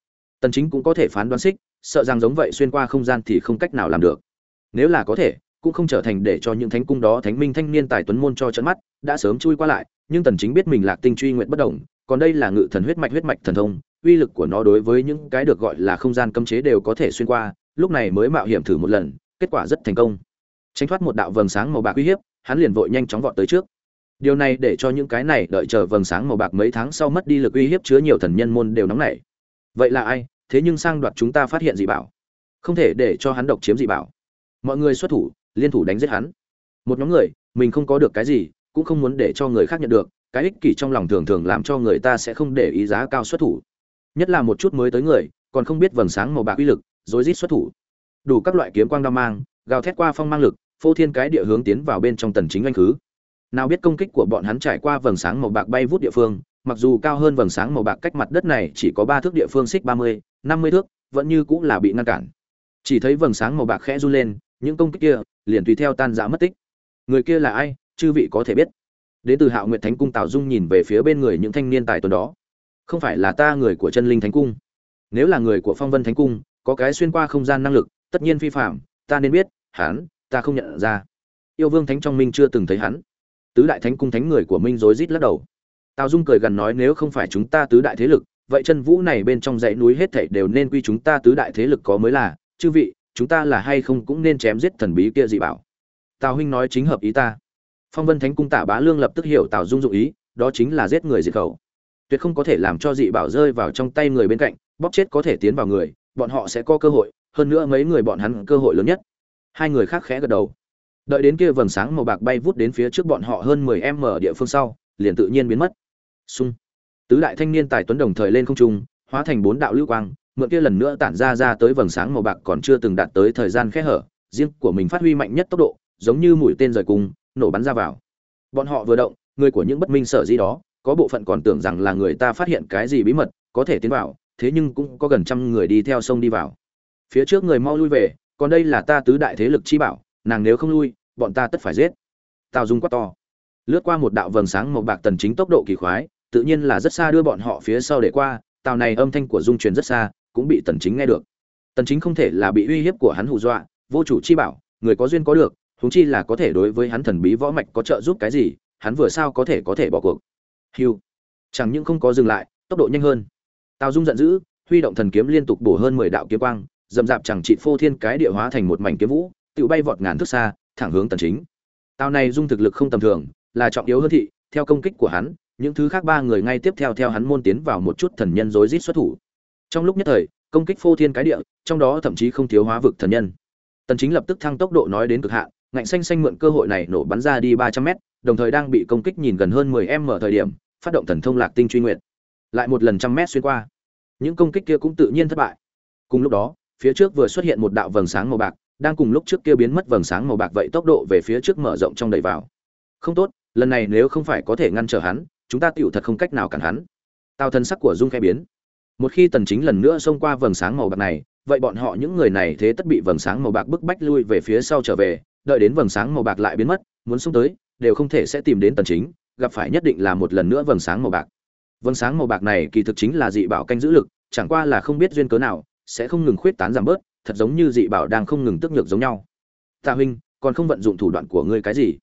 A: tần chính cũng có thể phán đoán xích, sợ rằng giống vậy xuyên qua không gian thì không cách nào làm được. Nếu là có thể, cũng không trở thành để cho những thánh cung đó thánh minh thanh niên tài tuấn môn cho chấn mắt, đã sớm chui qua lại, nhưng tần chính biết mình lạc tinh truy nguyện bất động, còn đây là ngự thần huyết mạch huyết mạch thần thông, uy lực của nó đối với những cái được gọi là không gian cấm chế đều có thể xuyên qua, lúc này mới mạo hiểm thử một lần, kết quả rất thành công. Tránh thoát một đạo vầng sáng màu bạc uy hiếp, hắn liền vội nhanh chóng vọt tới trước. Điều này để cho những cái này đợi chờ vầng sáng màu bạc mấy tháng sau mất đi lực uy hiếp chứa nhiều thần nhân môn đều nóng nảy. Vậy là ai? Thế nhưng sang đoạt chúng ta phát hiện dị bảo. Không thể để cho hắn độc chiếm dị bảo. Mọi người xuất thủ, liên thủ đánh giết hắn. Một nhóm người, mình không có được cái gì, cũng không muốn để cho người khác nhận được, cái ích kỷ trong lòng thường thường làm cho người ta sẽ không để ý giá cao xuất thủ. Nhất là một chút mới tới người, còn không biết vầng sáng màu bạc uy lực, rối rít xuất thủ. Đủ các loại kiếm quang đao mang, gào thét qua phong mang lực, phô thiên cái địa hướng tiến vào bên trong tần chính anh khứ. Nào biết công kích của bọn hắn trải qua vầng sáng màu bạc bay vút địa phương mặc dù cao hơn vầng sáng màu bạc cách mặt đất này chỉ có ba thước địa phương xích 30, 50 thước vẫn như cũng là bị ngăn cản. Chỉ thấy vầng sáng màu bạc khẽ run lên những công kích kia liền tùy theo tan rã mất tích. Người kia là ai chư vị có thể biết. Đến từ hạo nguyệt thánh cung tào dung nhìn về phía bên người những thanh niên tài tuần đó. Không phải là ta người của chân linh thánh cung. Nếu là người của phong vân thánh cung có cái xuyên qua không gian năng lực tất nhiên phi phạm ta nên biết hắn ta không nhận ra. Yêu vương thánh trong minh chưa từng thấy hắn. Tứ đại thánh cung thánh người của minh rối rít lắc đầu tào dung cười gần nói, nếu không phải chúng ta tứ đại thế lực, vậy chân vũ này bên trong dãy núi hết thảy đều nên quy chúng ta tứ đại thế lực có mới là, chư vị, chúng ta là hay không cũng nên chém giết thần bí kia dị bảo. Tào huynh nói chính hợp ý ta. Phong vân thánh cung tả bá lương lập tức hiểu tào dung dụng ý, đó chính là giết người diệt khẩu. Tuyệt không có thể làm cho dị bảo rơi vào trong tay người bên cạnh, bóp chết có thể tiến vào người, bọn họ sẽ có cơ hội, hơn nữa mấy người bọn hắn cơ hội lớn nhất. Hai người khác khẽ gật đầu. Đợi đến kia vầng sáng màu bạc bay vút đến phía trước bọn họ hơn mười em địa phương sau, liền tự nhiên biến mất xung. Tứ đại thanh niên tài tuấn đồng thời lên không trung, hóa thành bốn đạo lưu quang, mượn kia lần nữa tản ra ra tới vầng sáng màu bạc còn chưa từng đạt tới thời gian khẽ hở, riêng của mình phát huy mạnh nhất tốc độ, giống như mũi tên rời cung nổ bắn ra vào. Bọn họ vừa động, người của những bất minh sở gì đó, có bộ phận còn tưởng rằng là người ta phát hiện cái gì bí mật, có thể tiến vào, thế nhưng cũng có gần trăm người đi theo sông đi vào. Phía trước người mau lui về, còn đây là ta tứ đại thế lực chi bảo, nàng nếu không lui, bọn ta tất phải giết. Tào dung quát to. Lướt qua một đạo vầng sáng màu bạc tần chính tốc độ kỳ khoái tự nhiên là rất xa đưa bọn họ phía sau để qua, tào này âm thanh của dung truyền rất xa, cũng bị tần chính nghe được. Tần chính không thể là bị uy hiếp của hắn hù dọa, vô chủ chi bảo, người có duyên có được chúng chi là có thể đối với hắn thần bí võ mạch có trợ giúp cái gì, hắn vừa sao có thể có thể bỏ cuộc. Hưu. Chẳng những không có dừng lại, tốc độ nhanh hơn. Tào dung giận dữ, huy động thần kiếm liên tục bổ hơn 10 đạo kiếm quang dầm dạp chẳng trị phô thiên cái địa hóa thành một mảnh kiếm vũ, tự bay vọt ngàn thước xa, thẳng hướng tần chính. Tào này dung thực lực không tầm thường, là trọng yếu hơn thị, theo công kích của hắn những thứ khác ba người ngay tiếp theo theo hắn môn tiến vào một chút thần nhân rối rít xuất thủ. Trong lúc nhất thời, công kích phô thiên cái địa, trong đó thậm chí không thiếu hóa vực thần nhân. Tần chính lập tức thăng tốc độ nói đến cực hạn, ngạnh xanh xanh mượn cơ hội này nổ bắn ra đi 300 mét, đồng thời đang bị công kích nhìn gần hơn 10 m thời điểm, phát động thần thông lạc tinh truy nguyện lại một lần trăm mét xuyên qua. Những công kích kia cũng tự nhiên thất bại. Cùng lúc đó, phía trước vừa xuất hiện một đạo vầng sáng màu bạc, đang cùng lúc trước kia biến mất vầng sáng màu bạc vậy tốc độ về phía trước mở rộng trong đẩy vào. Không tốt, lần này nếu không phải có thể ngăn trở hắn chúng ta tựu thật không cách nào cản hắn. Tào thân sắc của dung khẽ biến. Một khi tần chính lần nữa xông qua vầng sáng màu bạc này, vậy bọn họ những người này thế tất bị vầng sáng màu bạc bức bách lui về phía sau trở về, đợi đến vầng sáng màu bạc lại biến mất, muốn xông tới, đều không thể sẽ tìm đến tần chính, gặp phải nhất định là một lần nữa vầng sáng màu bạc. Vầng sáng màu bạc này kỳ thực chính là dị bảo canh giữ lực, chẳng qua là không biết duyên cớ nào, sẽ không ngừng khuyết tán giảm bớt, thật giống như dị bảo đang không ngừng tức nhược giống nhau. Tạ huynh, còn không vận dụng thủ đoạn của ngươi cái gì?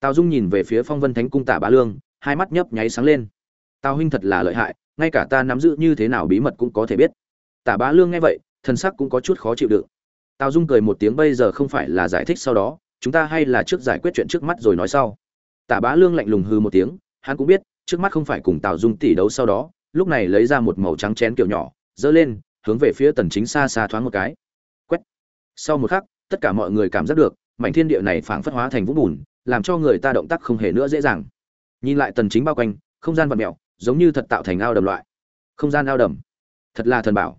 A: Tào dung nhìn về phía phong vân thánh cung Tạ bá lương hai mắt nhấp nháy sáng lên. Tào huynh thật là lợi hại, ngay cả ta nắm giữ như thế nào bí mật cũng có thể biết. Tả bá lương nghe vậy, thần sắc cũng có chút khó chịu đựng. Tào dung cười một tiếng, bây giờ không phải là giải thích sau đó, chúng ta hay là trước giải quyết chuyện trước mắt rồi nói sau. Tả bá lương lạnh lùng hư một tiếng, hắn cũng biết, trước mắt không phải cùng tào dung tỷ đấu sau đó, lúc này lấy ra một màu trắng chén kiểu nhỏ dơ lên, hướng về phía tần chính xa xa thoáng một cái. Quét. Sau một khắc, tất cả mọi người cảm giác được, mảnh thiên địa này phảng phất hóa thành vũng bùn, làm cho người ta động tác không hề nữa dễ dàng nhìn lại tần chính bao quanh, không gian vật mèo, giống như thật tạo thành ao đầm loại. Không gian ao đầm. Thật là thần bảo.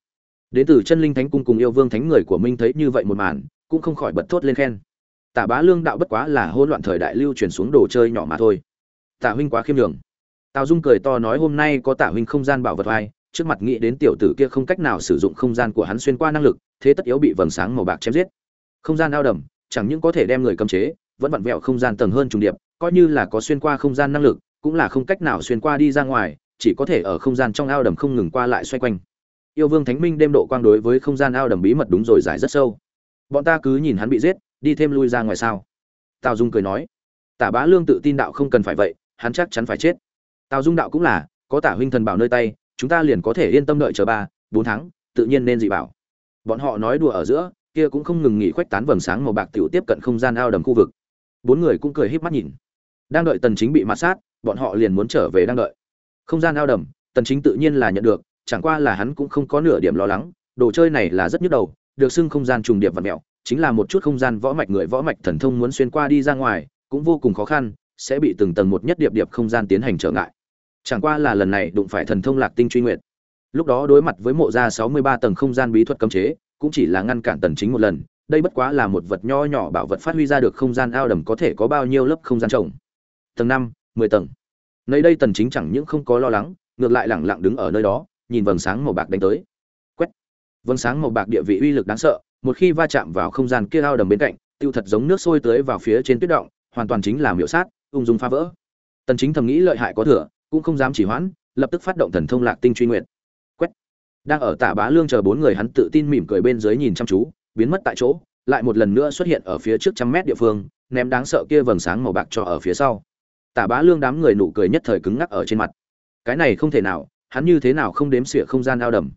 A: Đến từ chân linh thánh cung cùng yêu vương thánh người của minh thấy như vậy một màn, cũng không khỏi bật thốt lên khen. Tả bá lương đạo bất quá là hỗn loạn thời đại lưu truyền xuống đồ chơi nhỏ mà thôi. Tả huynh quá khiêm nhường. Tào dung cười to nói hôm nay có tả huynh không gian bảo vật vai trước mặt nghĩ đến tiểu tử kia không cách nào sử dụng không gian của hắn xuyên qua năng lực, thế tất yếu bị vầng sáng màu bạc chém giết. Không gian ao đầm, chẳng những có thể đem người cấm chế, vẫn vặn vẹo không gian tầng hơn trùng điệp coi như là có xuyên qua không gian năng lực, cũng là không cách nào xuyên qua đi ra ngoài, chỉ có thể ở không gian trong ao đầm không ngừng qua lại xoay quanh. Yêu vương thánh minh đêm độ quang đối với không gian ao đầm bí mật đúng rồi giải rất sâu. Bọn ta cứ nhìn hắn bị giết, đi thêm lui ra ngoài sao? Tào dung cười nói. Tả bá lương tự tin đạo không cần phải vậy, hắn chắc chắn phải chết. Tào dung đạo cũng là, có tả huynh thần bảo nơi tay, chúng ta liền có thể yên tâm đợi chờ ba, bốn tháng, tự nhiên nên dị bảo. Bọn họ nói đùa ở giữa, kia cũng không ngừng nghỉ khoách tán vầng sáng màu bạc tiểu tiếp cận không gian ao đầm khu vực. Bốn người cũng cười híp mắt nhìn đang đợi tần chính bị mạt sát bọn họ liền muốn trở về đang đợi. Không gian ao đầm tần chính tự nhiên là nhận được chẳng qua là hắn cũng không có nửa điểm lo lắng đồ chơi này là rất nhức đầu được xưng không gian trùng điệp và mèo, chính là một chút không gian võ mạch người võ mạch thần thông muốn xuyên qua đi ra ngoài cũng vô cùng khó khăn sẽ bị từng tầng một nhất điệp điệp không gian tiến hành trở ngại. Chẳng qua là lần này đụng phải thần thông lạc tinh truy nguyện lúc đó đối mặt với mộ gia sáu mươi ba tầng không gian bí thuật cấm chế cũng chỉ là ngăn cản tần chính một lần đây bất quá là một vật nho nhỏ bảo vật phát huy ra được không gian ao đầm có thể có bao nhiêu lớp không gian trồng tầng năm, mười tầng. Nơi đây tần chính chẳng những không có lo lắng, ngược lại lẳng lặng đứng ở nơi đó, nhìn vầng sáng màu bạc đánh tới. Quét. Vầng sáng màu bạc địa vị uy lực đáng sợ, một khi va chạm vào không gian kia ao đầm bên cạnh, tiêu thật giống nước sôi tới vào phía trên tuyết động, hoàn toàn chính là miểu sát, ung dung phá vỡ. Tần chính thầm nghĩ lợi hại có thừa, cũng không dám chỉ hoãn, lập tức phát động thần thông lạc tinh truy nguyện quét. Đang ở tả bá lương chờ bốn người hắn tự tin mỉm cười bên dưới nhìn chăm chú, biến mất tại chỗ, lại một lần nữa xuất hiện ở phía trước trăm mét địa phương, ném đáng sợ kia vầng sáng màu bạc cho ở phía sau tả bá lương đám người nụ cười nhất thời cứng ngắc ở trên mặt. Cái này không thể nào, hắn như thế nào không đếm xỉa không gian ao đầm.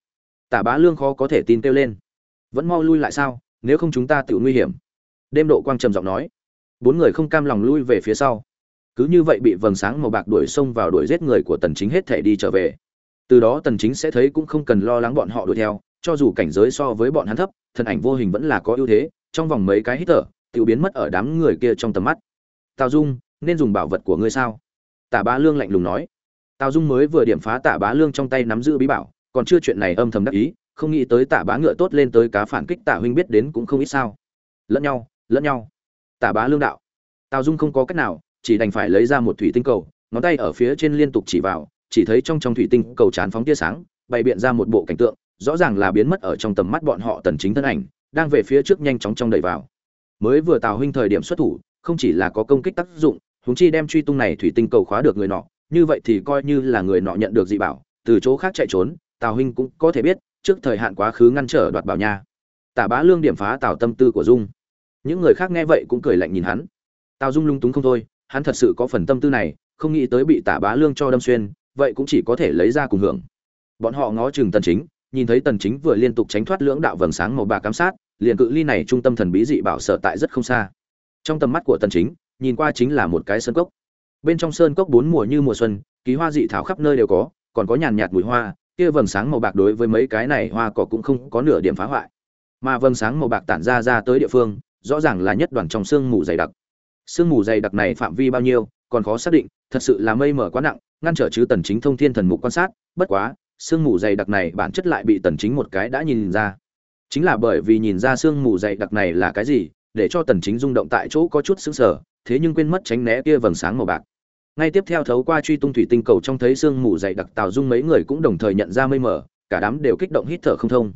A: Tả bá lương khó có thể tin kêu lên. Vẫn mau lui lại sao, nếu không chúng ta tự nguy hiểm. Đêm độ quang trầm giọng nói. Bốn người không cam lòng lui về phía sau. Cứ như vậy bị vầng sáng màu bạc đuổi xông vào đuổi giết người của tần chính hết thể đi trở về. Từ đó tần chính sẽ thấy cũng không cần lo lắng bọn họ đuổi theo, cho dù cảnh giới so với bọn hắn thấp, thân ảnh vô hình vẫn là có ưu thế, trong vòng mấy cái hít thở tự biến mất ở đám người kia trong tầm mắt. Tào dung nên dùng bảo vật của ngươi sao? Tả bá lương lạnh lùng nói. Tào dung mới vừa điểm phá tả bá lương trong tay nắm giữ bí bảo, còn chưa chuyện này âm thầm đắc ý, không nghĩ tới tả bá ngựa tốt lên tới cá phản kích tả huynh biết đến cũng không ít sao. Lẫn nhau lẫn nhau. Tả bá lương đạo. Tào dung không có cách nào, chỉ đành phải lấy ra một thủy tinh cầu, ngón tay ở phía trên liên tục chỉ vào, chỉ thấy trong trong thủy tinh cầu chán phóng tia sáng, bày biện ra một bộ cảnh tượng, rõ ràng là biến mất ở trong tầm mắt bọn họ tần chính thân ảnh, đang về phía trước nhanh chóng trong đẩy vào. Mới vừa tào huynh thời điểm xuất thủ, không chỉ là có công kích tác dụng huống chi đem truy tung này thủy tinh cầu khóa được người nọ, như vậy thì coi như là người nọ nhận được dị bảo, từ chỗ khác chạy trốn, tào huynh cũng có thể biết, trước thời hạn quá khứ ngăn trở đoạt bảo nha. Tả bá lương điểm phá tào tâm tư của dung. Những người khác nghe vậy cũng cười lạnh nhìn hắn. Tào dung lung túng không thôi, hắn thật sự có phần tâm tư này, không nghĩ tới bị tả bá lương cho đâm xuyên, vậy cũng chỉ có thể lấy ra cùng hưởng. Bọn họ ngó chừng tần chính, nhìn thấy tần chính vừa liên tục tránh thoát lưỡng đạo vầng sáng màu bạc cám sát, liền cự ly này trung tâm thần bí dị bảo sở tại rất không xa. Trong tầm mắt của tần chính nhìn qua chính là một cái sơn cốc. Bên trong sơn cốc bốn mùa như mùa xuân ký hoa dị thảo khắp nơi đều có, còn có nhàn nhạt mùi hoa, kia vầng sáng màu bạc đối với mấy cái này hoa cỏ cũng không có nửa điểm phá hoại. Mà vầng sáng màu bạc tản ra ra tới địa phương, rõ ràng là nhất đoàn trong sương mù dày đặc. Sương mù dày đặc này phạm vi bao nhiêu, còn khó xác định, thật sự là mây mờ quá nặng, ngăn trở chứ tần chính thông thiên thần mục quan sát, bất quá, sương mù dày đặc này bản chất lại bị tần chính một cái đã nhìn ra. Chính là bởi vì nhìn ra sương mù dày đặc này là cái gì để cho tần chính rung động tại chỗ có chút sững sờ, thế nhưng quên mất tránh né kia vầng sáng màu bạc. Ngay tiếp theo thấu qua truy tung thủy tinh cầu trong thấy sương mù dày đặc tào dung mấy người cũng đồng thời nhận ra mây mờ, cả đám đều kích động hít thở không thông.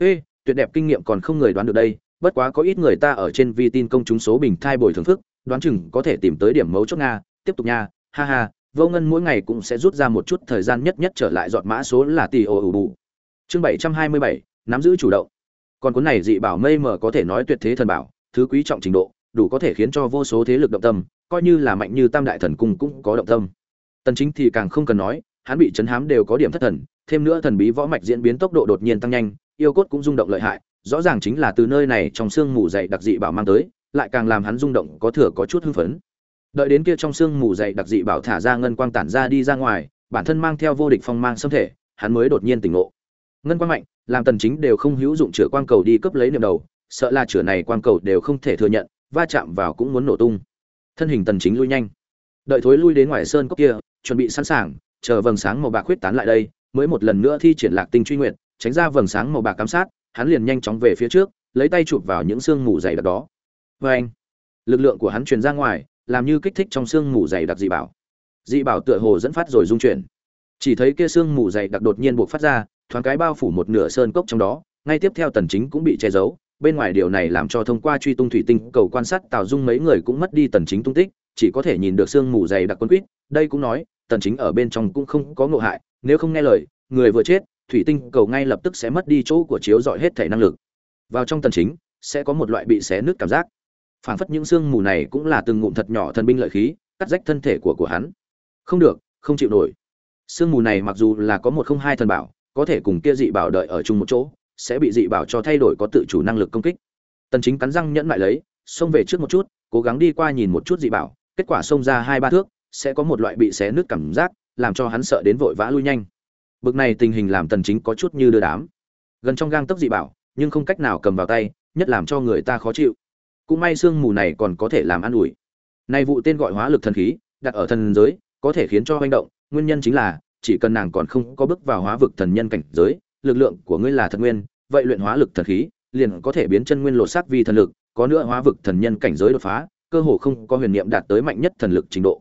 A: Ê, tuyệt đẹp kinh nghiệm còn không người đoán được đây, bất quá có ít người ta ở trên vi tin công chúng số bình thai bồi thường phức, đoán chừng có thể tìm tới điểm mấu chốt nga tiếp tục nha, ha ha, vô ngân mỗi ngày cũng sẽ rút ra một chút thời gian nhất nhất trở lại dọn mã số là tỷ ồ ủ bù. Chương bảy trăm hai mươi bảy, nắm giữ chủ động. Còn cuốn này dị bảo mây mờ có thể nói tuyệt thế thần bảo thứ quý trọng trình độ, đủ có thể khiến cho vô số thế lực động tâm, coi như là mạnh như tam đại thần cung cũng có động tâm. Tần chính thì càng không cần nói, hắn bị chấn hám đều có điểm thất thần, thêm nữa thần bí võ mạch diễn biến tốc độ đột nhiên tăng nhanh, yêu cốt cũng rung động lợi hại, rõ ràng chính là từ nơi này trong xương mù dày đặc dị bảo mang tới, lại càng làm hắn rung động có thừa có chút hưng phấn. Đợi đến kia trong xương mù dày đặc dị bảo thả ra ngân quang tản ra đi ra ngoài, bản thân mang theo vô địch phong mang xâm thể, hắn mới đột nhiên tỉnh ngộ. Ngân quang mạnh, làm tần chính đều không hữu dụng chữa quang cầu đi cấp lấy niệm đầu sợ là chửa này quang cầu đều không thể thừa nhận, va chạm vào cũng muốn nổ tung. Thân hình tần chính lui nhanh. Đợi thối lui đến ngoài sơn cốc kia, chuẩn bị sẵn sàng, chờ vầng sáng màu bạc khuyết tán lại đây, mới một lần nữa thi triển lạc tinh truy nguyện tránh ra vầng sáng màu bạc cám sát, hắn liền nhanh chóng về phía trước, lấy tay chụp vào những xương mù dày đặc đó. Với anh lực lượng của hắn truyền ra ngoài, làm như kích thích trong xương mù dày đặc dị bảo. Dị bảo tựa hồ dẫn phát rồi dung chuyển. Chỉ thấy kia xương mù dày đặc đột nhiên buộc phát ra, thoáng cái bao phủ một nửa sơn cốc trong đó, ngay tiếp theo tần chính cũng bị che giấu bên ngoài điều này làm cho thông qua truy tung thủy tinh, cầu quan sát tào dung mấy người cũng mất đi tần chính tung tích, chỉ có thể nhìn được xương mù dày đặc quân quýt. Đây cũng nói, tần chính ở bên trong cũng không có ngộ hại, nếu không nghe lời, người vừa chết, thủy tinh, cầu ngay lập tức sẽ mất đi chỗ của chiếu dọi hết thể năng lực. Vào trong tần chính, sẽ có một loại bị xé nứt cảm giác. Phảng phất những xương mù này cũng là từng ngụm thật nhỏ thần binh lợi khí, cắt rách thân thể của của hắn. Không được, không chịu nổi. Xương mù này mặc dù là có một không hai thần bảo, có thể cùng kia dị bảo đợi ở chung một chỗ sẽ bị dị bảo cho thay đổi có tự chủ năng lực công kích. Tần chính cắn răng nhẫn lại lấy, xông về trước một chút, cố gắng đi qua nhìn một chút dị bảo, kết quả xông ra hai ba thước, sẽ có một loại bị xé nứt cảm giác, làm cho hắn sợ đến vội vã lui nhanh. Bực này tình hình làm tần chính có chút như đưa đám. Gần trong gang tấc dị bảo, nhưng không cách nào cầm vào tay, nhất làm cho người ta khó chịu. Cũng may xương mù này còn có thể làm an ủi. Nay vụ tên gọi hóa lực thần khí, đặt ở thần giới, có thể khiến cho hành động, nguyên nhân chính là, chỉ cần nàng còn không có bước vào hóa vực thần nhân cảnh giới lực lượng của ngươi là thật nguyên vậy luyện hóa lực thần khí liền có thể biến chân nguyên lột xác vi thần lực có nữa hóa vực thần nhân cảnh giới đột phá cơ hồ không có huyền niệm đạt tới mạnh nhất thần lực trình độ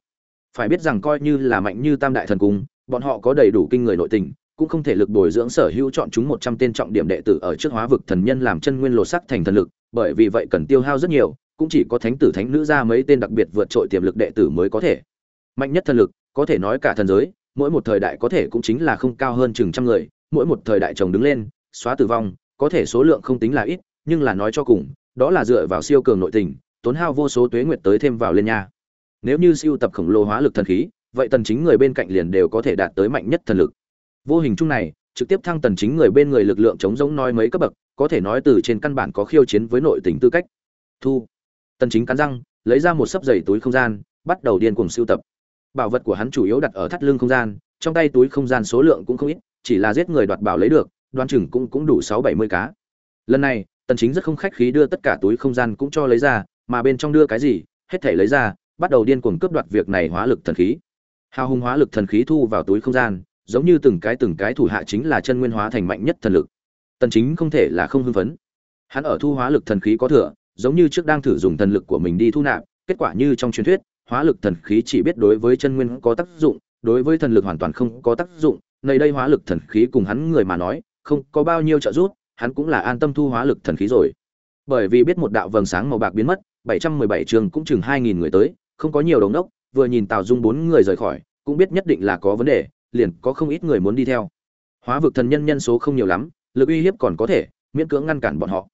A: phải biết rằng coi như là mạnh như tam đại thần cung bọn họ có đầy đủ kinh người nội tình cũng không thể lực bồi dưỡng sở hữu chọn chúng một trăm tên trọng điểm đệ tử ở trước hóa vực thần nhân làm chân nguyên lột sắc thành thần lực, bởi vì vậy cần tiêu hao rất nhiều, cũng chỉ có thánh tử thánh nữ ra mấy tên đặc biệt vượt trội tiềm lực đệ tử mới có thể. Mạnh nhất thần lực, có thể nói cả thần giới, mỗi một thời đại có thể cũng chính là không cao hơn chừng trăm người, mỗi một thời đại chồng đứng lên, xóa tử vong, có thể số lượng không tính là ít, nhưng là nói cho cùng, đó là dựa vào siêu cường nội tình, tốn hao vô số tuế nguyệt tới thêm vào lên nha. Nếu như siêu tập khổng lồ hóa lực thần khí, vậy tần chính người bên cạnh liền đều có thể đạt tới mạnh nhất thần lực. Vô hình chung này trực tiếp thăng tần chính người bên người lực lượng chống giống nói mấy cấp bậc có thể nói từ trên căn bản có khiêu chiến với nội tình tư cách. Thu. Tần chính cắn răng lấy ra một sấp giày túi không gian bắt đầu điên cuồng siêu tập. Bảo vật của hắn chủ yếu đặt ở thắt lưng không gian trong tay túi không gian số lượng cũng không ít chỉ là giết người đoạt bảo lấy được, đoan chừng cũng cũng đủ sáu bảy mươi cá. Lần này, tần chính rất không khách khí đưa tất cả túi không gian cũng cho lấy ra, mà bên trong đưa cái gì, hết thể lấy ra, bắt đầu điên cuồng cướp đoạt việc này hóa lực thần khí. Hào hùng hóa lực thần khí thu vào túi không gian, giống như từng cái từng cái thủ hạ chính là chân nguyên hóa thành mạnh nhất thần lực. Tần chính không thể là không hưng phấn. Hắn ở thu hóa lực thần khí có thừa, giống như trước đang thử dùng thần lực của mình đi thu nạp, kết quả như trong truyền thuyết, hóa lực thần khí chỉ biết đối với chân nguyên có tác dụng, đối với thần lực hoàn toàn không có tác dụng nơi đây hóa lực thần khí cùng hắn người mà nói, không có bao nhiêu trợ giúp, hắn cũng là an tâm thu hóa lực thần khí rồi. Bởi vì biết một đạo vầng sáng màu bạc biến mất 717 trường cũng chừng 2000 người tới, không có nhiều đồng đốc, vừa nhìn tào dung bốn người rời khỏi, cũng biết nhất định là có vấn đề, liền có không ít người muốn đi theo. Hóa vực thần nhân nhân số không nhiều lắm, lực uy hiếp còn có thể, miễn cưỡng ngăn cản bọn họ.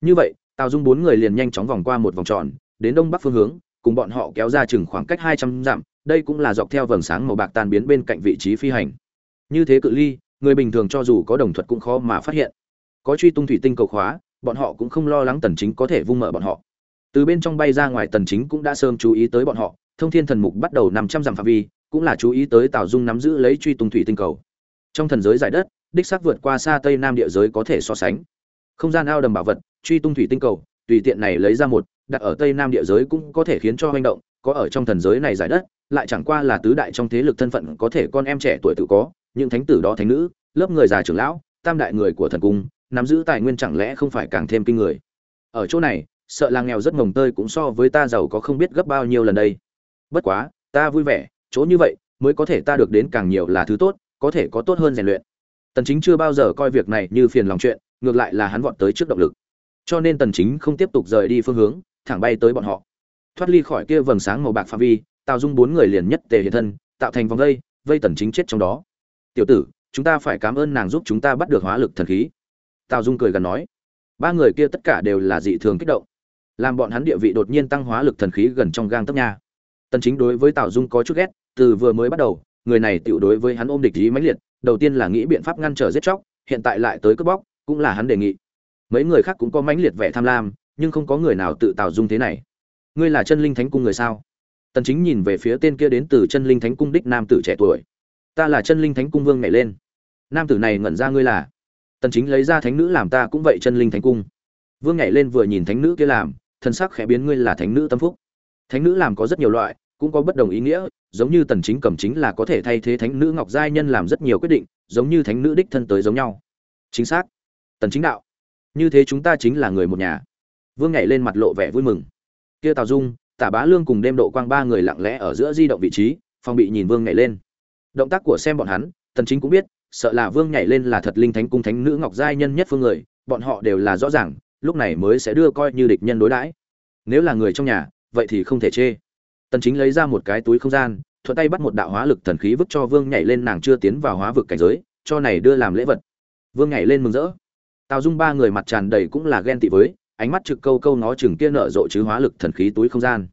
A: Như vậy, tào dung bốn người liền nhanh chóng vòng qua một vòng tròn, đến đông bắc phương hướng, cùng bọn họ kéo ra chừng khoảng cách hai trăm dặm, đây cũng là dọc theo vầng sáng màu bạc tan biến bên cạnh vị trí phi hành như thế cự ly người bình thường cho dù có đồng thuật cũng khó mà phát hiện có truy tung thủy tinh cầu khóa bọn họ cũng không lo lắng tần chính có thể vung mở bọn họ từ bên trong bay ra ngoài tần chính cũng đã sớm chú ý tới bọn họ thông thiên thần mục bắt đầu nằm trăm dặm phạm vi cũng là chú ý tới Tào Dung nắm giữ lấy truy tung thủy tinh cầu. Trong thần giới giải đất, đích xác vượt qua xa Tây Nam địa giới có thể so sánh. Không gian ao đầm bảo vật, truy tung thủy tinh cầu, tùy tiện này lấy ra một, đặt ở Tây Nam địa giới cũng có thể khiến cho hoành động, có ở trong thần giới này giải đất, lại chẳng qua là tứ đại trong thế lực thân phận có thể con em trẻ tuổi tự có, những thánh tử đó thánh nữ, lớp người già trưởng lão, tam đại người của thần cung, nắm giữ tài nguyên chẳng lẽ không phải càng thêm kinh người. Ở chỗ này, sợ là nghèo rất mồng tơi cũng so với ta giàu có không biết gấp bao nhiêu lần đây. Bất quá, ta vui vẻ, chỗ như vậy mới có thể ta được đến càng nhiều là thứ tốt có thể có tốt hơn rèn luyện tần chính chưa bao giờ coi việc này như phiền lòng chuyện ngược lại là hắn vọt tới trước động lực cho nên tần chính không tiếp tục rời đi phương hướng thẳng bay tới bọn họ thoát ly khỏi kia vầng sáng màu bạc phạm vi tào dung bốn người liền nhất tề hiện thân tạo thành vòng vây vây tần chính chết trong đó tiểu tử, chúng ta phải cảm ơn nàng giúp chúng ta bắt được hóa lực thần khí. Tào dung cười gần nói, ba người kia tất cả đều là dị thường kích động. Làm bọn hắn địa vị đột nhiên tăng hóa lực thần khí gần trong gang tấc nha. Tần chính đối với tào dung có chút ghét, từ vừa mới bắt đầu, người này tiểu đối với hắn ôm địch ý mãnh liệt, đầu tiên là nghĩ biện pháp ngăn trở giết chóc, hiện tại lại tới cướp bóc, cũng là hắn đề nghị. Mấy người khác cũng có mãnh liệt vẻ tham lam, nhưng không có người nào tự tào dung thế này. Ngươi là chân linh thánh cung người sao? Tần chính nhìn về phía tên kia đến từ chân linh thánh cung đích nam tử trẻ tuổi ta là chân linh thánh cung vương nhảy lên. Nam tử này ngẩn ra ngươi là. Tần chính lấy ra thánh nữ làm ta cũng vậy chân linh thánh cung. Vương nhảy lên vừa nhìn thánh nữ kia làm thân sắc khẽ biến ngươi là thánh nữ tâm phúc. Thánh nữ làm có rất nhiều loại, cũng có bất đồng ý nghĩa, giống như tần chính cầm chính là có thể thay thế thánh nữ ngọc giai nhân làm rất nhiều quyết định, giống như thánh nữ đích thân tới giống nhau. Chính xác. Tần chính đạo. Như thế chúng ta chính là người một nhà. Vương nhảy lên mặt lộ vẻ vui mừng. Kia tào dung, tả bá lương cùng đêm độ quang ba người lặng lẽ ở giữa di động vị trí, phòng bị nhìn vương nhảy lên động tác của xem bọn hắn, tần chính cũng biết, sợ là vương nhảy lên là thật linh thánh cung thánh nữ ngọc giai nhân nhất phương người, bọn họ đều là rõ ràng, lúc này mới sẽ đưa coi như địch nhân đối đãi. Nếu là người trong nhà, vậy thì không thể chê. Tần chính lấy ra một cái túi không gian, thuận tay bắt một đạo hóa lực thần khí vứt cho vương nhảy lên nàng chưa tiến vào hóa vực cảnh giới, cho này đưa làm lễ vật. Vương nhảy lên mừng rỡ. Tào dung ba người mặt tràn đầy cũng là ghen tị với, ánh mắt trực câu câu nó chừng kia nở rộ chứ hóa lực thần khí túi không gian.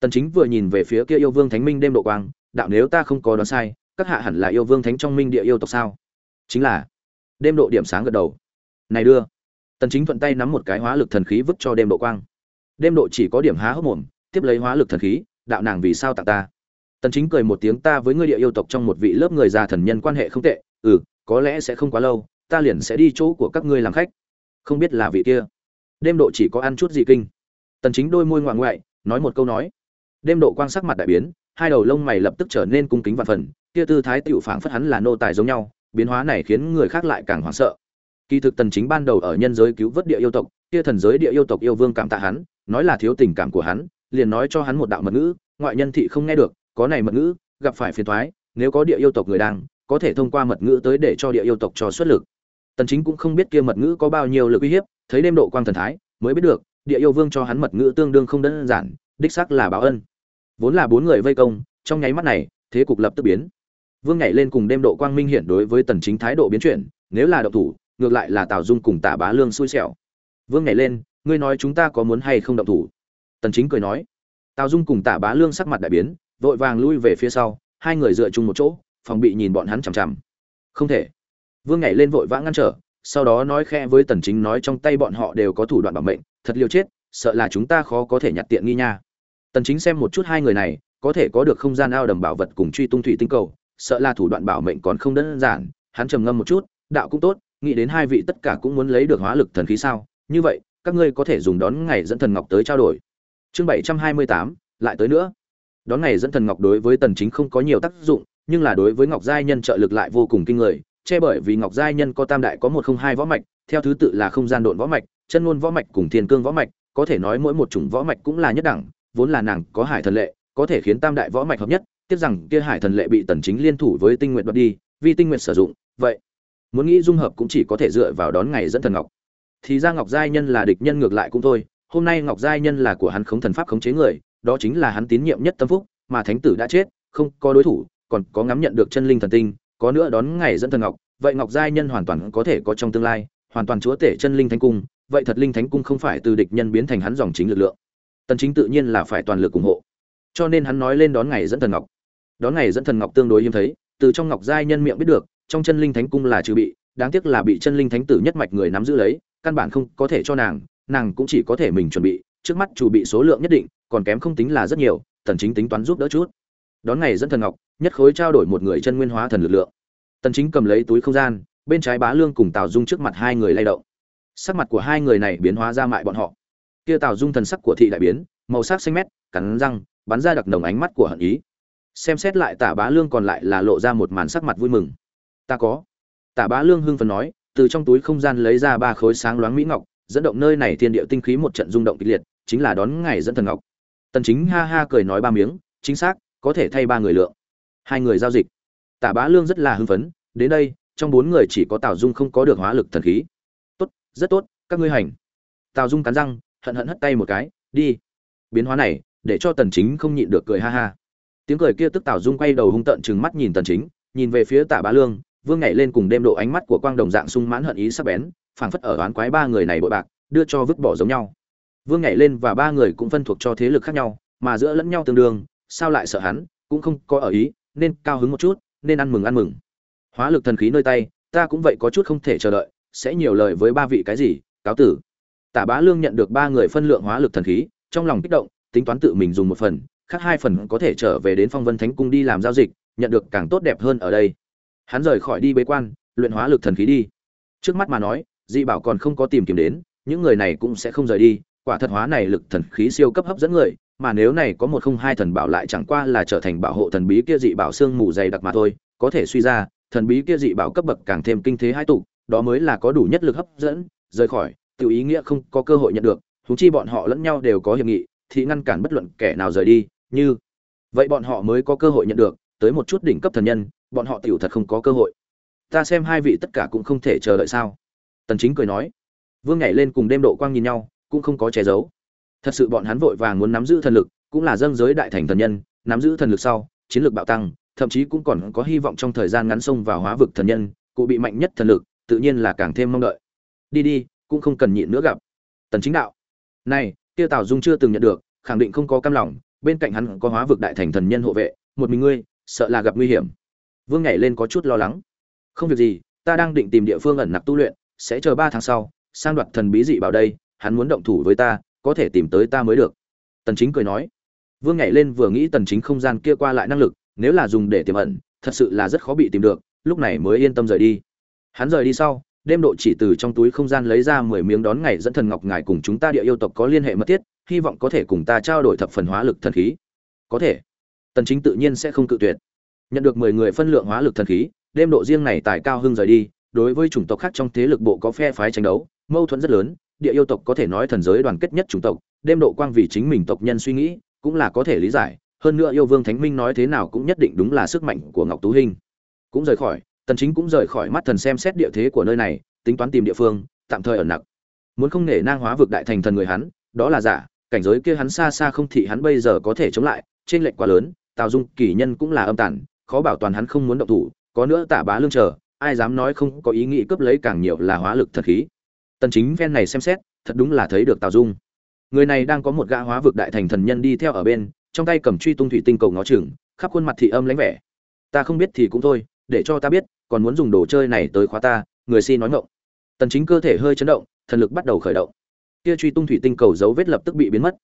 A: Tần chính vừa nhìn về phía kia yêu vương thánh minh đêm độ quang, đạo nếu ta không có đoán sai các hạ hẳn là yêu vương thánh trong minh địa yêu tộc sao? Chính là, đêm độ điểm sáng gật đầu. Này đưa, tần chính thuận tay nắm một cái hóa lực thần khí vứt cho đêm độ quang. Đêm độ chỉ có điểm há hốc mồm, tiếp lấy hóa lực thần khí, đạo nàng vì sao tặng ta? Tần chính cười một tiếng, ta với ngươi địa yêu tộc trong một vị lớp người già thần nhân quan hệ không tệ. Ừ có lẽ sẽ không quá lâu, ta liền sẽ đi chỗ của các ngươi làm khách. Không biết là vị kia. Đêm độ chỉ có ăn chút gì kinh. Tần chính đôi môi ngoạn ngoại, nói một câu nói. Đêm độ quang sắc mặt đại biến, hai đầu lông mày lập tức trở nên cung kính vạn phần kia tư thái tiểu phảng phất hắn là nô tài giống nhau, biến hóa này khiến người khác lại càng hoảng sợ. Kỳ thực tần chính ban đầu ở nhân giới cứu vớt địa yêu tộc, kia thần giới địa yêu tộc yêu vương cảm tạ hắn, nói là thiếu tình cảm của hắn, liền nói cho hắn một đạo mật ngữ, ngoại nhân thị không nghe được, có này mật ngữ, gặp phải phiền toái, nếu có địa yêu tộc người đang, có thể thông qua mật ngữ tới để cho địa yêu tộc cho xuất lực. Tần chính cũng không biết kia mật ngữ có bao nhiêu lực uy hiếp, thấy đêm độ quang thần thái, mới biết được, địa yêu vương cho hắn mật ngữ tương đương không đơn giản, đích xác là báo ân. Vốn là bốn người vây công, trong nháy mắt này, thế cục lập tức biến vương nhảy lên cùng đêm độ quang minh hiển đối với tần chính thái độ biến chuyển, nếu là động thủ, ngược lại là tào dung cùng tả bá lương xui xẻo. Vương nhảy lên, ngươi nói chúng ta có muốn hay không động thủ? Tần chính cười nói. Tào dung cùng tả bá lương sắc mặt đại biến, vội vàng lui về phía sau, hai người dựa chung một chỗ, phòng bị nhìn bọn hắn chằm chằm. Không thể. Vương nhảy lên vội vã ngăn trở, sau đó nói khẽ với tần chính nói trong tay bọn họ đều có thủ đoạn bảo mệnh, thật liều chết, sợ là chúng ta khó có thể nhặt tiện nghi nha. Tần chính xem một chút hai người này, có thể có được không gian ao đầm bảo vật cùng truy tung thủy tinh cầu sợ là thủ đoạn bảo mệnh còn không đơn giản hắn trầm ngâm một chút đạo cũng tốt nghĩ đến hai vị tất cả cũng muốn lấy được hóa lực thần khí sao? Như vậy các ngươi có thể dùng đón ngày dẫn thần ngọc tới trao đổi. Chương 728, lại tới nữa. Đón ngày dẫn thần ngọc đối với tần chính không có nhiều tác dụng nhưng là đối với ngọc giai nhân trợ lực lại vô cùng kinh người che bởi vì ngọc giai nhân có tam đại có một không hai võ mạch theo thứ tự là không gian độn võ mạch chân ngôn võ mạch cùng thiên cương võ mạch có thể nói mỗi một chủng võ mạch cũng là nhất đẳng vốn là nàng có hải thần lệ có thể khiến tam đại võ mạch hợp nhất tiếc rằng kia hải thần lệ bị tần chính liên thủ với tinh nguyện đoạt đi, vì tinh nguyện sử dụng, vậy, muốn nghĩ dung hợp cũng chỉ có thể dựa vào đón ngày dẫn thần ngọc. Thì ra ngọc giai nhân là địch nhân ngược lại cũng thôi, hôm nay ngọc giai nhân là của hắn khống thần pháp khống chế người, đó chính là hắn tín nhiệm nhất tâm phúc, mà thánh tử đã chết, không có đối thủ, còn có ngắm nhận được chân linh thần tinh, có nữa đón ngày dẫn thần ngọc, vậy ngọc giai nhân hoàn toàn có thể có trong tương lai, hoàn toàn chúa tể chân linh thánh cung, vậy thật linh thánh cung không phải từ địch nhân biến thành hắn dòng chính lực lượng. Tần chính tự nhiên là phải toàn lực ủng hộ. Cho nên hắn nói lên đón ngày dẫn thần ngọc đón ngày dẫn thần ngọc tương đối hiếm thấy, từ trong ngọc giai nhân miệng biết được, trong chân linh thánh cung là trừ bị, đáng tiếc là bị chân linh thánh tử nhất mạch người nắm giữ lấy, căn bản không có thể cho nàng nàng cũng chỉ có thể mình chuẩn bị, trước mắt chủ bị số lượng nhất định, còn kém không tính là rất nhiều tần chính tính toán giúp đỡ chút. Đón ngày dẫn thần ngọc, nhất khối trao đổi một người chân nguyên hóa thần lực lượng. Tần chính cầm lấy túi không gian, bên trái bá lương cùng tào dung trước mặt hai người lay động. Sắc mặt của hai người này biến hóa ra mại bọn họ. Kia tào dung thần sắc của thị đại biến, màu sắc xanh mét, cắn răng, bắn ra đặc nồng ánh mắt của hận ý xem xét lại tả bá lương còn lại là lộ ra một màn sắc mặt vui mừng. Ta có. Tả bá lương hưng phấn nói, từ trong túi không gian lấy ra ba khối sáng loáng mỹ ngọc, dẫn động nơi này thiên địa tinh khí một trận rung động kịch liệt, chính là đón ngày dẫn thần ngọc. Tần chính ha ha cười nói ba miếng, chính xác, có thể thay ba người lượng. Hai người giao dịch. Tả bá lương rất là hưng phấn, đến đây, trong bốn người chỉ có tào dung không có được hóa lực thần khí. Tốt, rất tốt, các ngươi hành. Tào dung cắn răng, hận hận hất tay một cái, đi. Biến hóa này, để cho tần chính không nhịn được cười ha ha tiếng cười kia tức tào dung quay đầu hung tợn chừng mắt nhìn tần chính, nhìn về phía tạ bá lương, vương nhảy lên cùng đêm độ ánh mắt của quang đồng dạng sung mãn hận ý sắc bén, phảng phất ở đoán quái ba người này bội bạc, đưa cho vứt bỏ giống nhau. Vương nhảy lên và ba người cũng phân thuộc cho thế lực khác nhau, mà giữa lẫn nhau tương đương, sao lại sợ hắn, cũng không có ở ý, nên cao hứng một chút, nên ăn mừng ăn mừng. Hóa lực thần khí nơi tay, ta cũng vậy có chút không thể chờ đợi, sẽ nhiều lời với ba vị cái gì, cáo tử. Tả bá lương nhận được ba người phân lượng hóa lực thần khí, trong lòng kích động, tính toán tự mình dùng một phần khác hai phần có thể trở về đến phong vân thánh cung đi làm giao dịch, nhận được càng tốt đẹp hơn ở đây. Hắn rời khỏi đi bế quan, luyện hóa lực thần khí đi. Trước mắt mà nói, dị bảo còn không có tìm kiếm đến, những người này cũng sẽ không rời đi, quả thật hóa này lực thần khí siêu cấp hấp dẫn người, mà nếu này có một không hai thần bảo lại chẳng qua là trở thành bảo hộ thần bí kia dị bảo xương mù dày đặc mà thôi, có thể suy ra, thần bí kia dị bảo cấp bậc càng thêm kinh thế hai tụ, đó mới là có đủ nhất lực hấp dẫn, rời khỏi, tự ý nghĩa không có cơ hội nhận được, huống chi bọn họ lẫn nhau đều có hiệp nghị, thì ngăn cản bất luận kẻ nào rời đi như, vậy bọn họ mới có cơ hội nhận được, tới một chút đỉnh cấp thần nhân, bọn họ tiểu thật không có cơ hội. Ta xem hai vị tất cả cũng không thể chờ đợi sao. Tần chính cười nói. Vương nhảy lên cùng đêm độ quang nhìn nhau, cũng không có che giấu. Thật sự bọn hắn vội vàng muốn nắm giữ thần lực, cũng là dâng giới đại thành thần nhân, nắm giữ thần lực sau, chiến lược bạo tăng, thậm chí cũng còn có hy vọng trong thời gian ngắn sông vào hóa vực thần nhân, cụ bị mạnh nhất thần lực, tự nhiên là càng thêm mong đợi. Đi đi, cũng không cần nhịn nữa gặp. Tần chính đạo. Này, tiêu tào dung chưa từng nhận được, khẳng định không có cam lòng bên cạnh hắn có hóa vực đại thành thần nhân hộ vệ, một mình ngươi, sợ là gặp nguy hiểm. Vương nhảy lên có chút lo lắng. Không việc gì, ta đang định tìm địa phương ẩn nặc tu luyện, sẽ chờ ba tháng sau, sang đoạt thần bí dị bảo đây, hắn muốn động thủ với ta, có thể tìm tới ta mới được. Tần chính cười nói. Vương nhảy lên vừa nghĩ tần chính không gian kia qua lại năng lực, nếu là dùng để tiềm ẩn, thật sự là rất khó bị tìm được, lúc này mới yên tâm rời đi. Hắn rời đi sau, đêm độ chỉ từ trong túi không gian lấy ra mười miếng đón ngày dẫn thần ngọc ngài cùng chúng ta địa yêu tộc có liên hệ mật thiết hy vọng có thể cùng ta trao đổi thập phần hóa lực thần khí. Có thể. Tần chính tự nhiên sẽ không cự tuyệt. Nhận được mười người phân lượng hóa lực thần khí, đêm độ riêng này tài cao hưng rời đi, đối với chủng tộc khác trong thế lực bộ có phe phái tranh đấu, mâu thuẫn rất lớn, địa yêu tộc có thể nói thần giới đoàn kết nhất chủng tộc, đêm độ quang vì chính mình tộc nhân suy nghĩ, cũng là có thể lý giải, hơn nữa yêu vương thánh minh nói thế nào cũng nhất định đúng là sức mạnh của ngọc tú hinh. Cũng rời khỏi, tần chính cũng rời khỏi mắt thần xem xét địa thế của nơi này, tính toán tìm địa phương, tạm thời ở nặc. Muốn không nể nang hóa vực đại thành thần người hắn, đó là giả cảnh giới kia hắn xa xa không thị hắn bây giờ có thể chống lại, trên lệnh quá lớn, tào dung kỳ nhân cũng là âm tàn, khó bảo toàn hắn không muốn động thủ, có nữa tả bá lương chờ, ai dám nói không có ý nghĩ cướp lấy càng nhiều là hóa lực thật khí. Tần chính ven này xem xét, thật đúng là thấy được tào dung. Người này đang có một gã hóa vực đại thành thần nhân đi theo ở bên, trong tay cầm truy tung thủy tinh cầu ngó chừng, khắp khuôn mặt thị âm lãnh vẻ. Ta không biết thì cũng thôi, để cho ta biết, còn muốn dùng đồ chơi này tới khóa ta, người si nói ngọng. Tần chính cơ thể hơi chấn động, thần lực bắt đầu khởi động kia truy tung thủy tinh cầu dấu vết lập tức bị biến mất.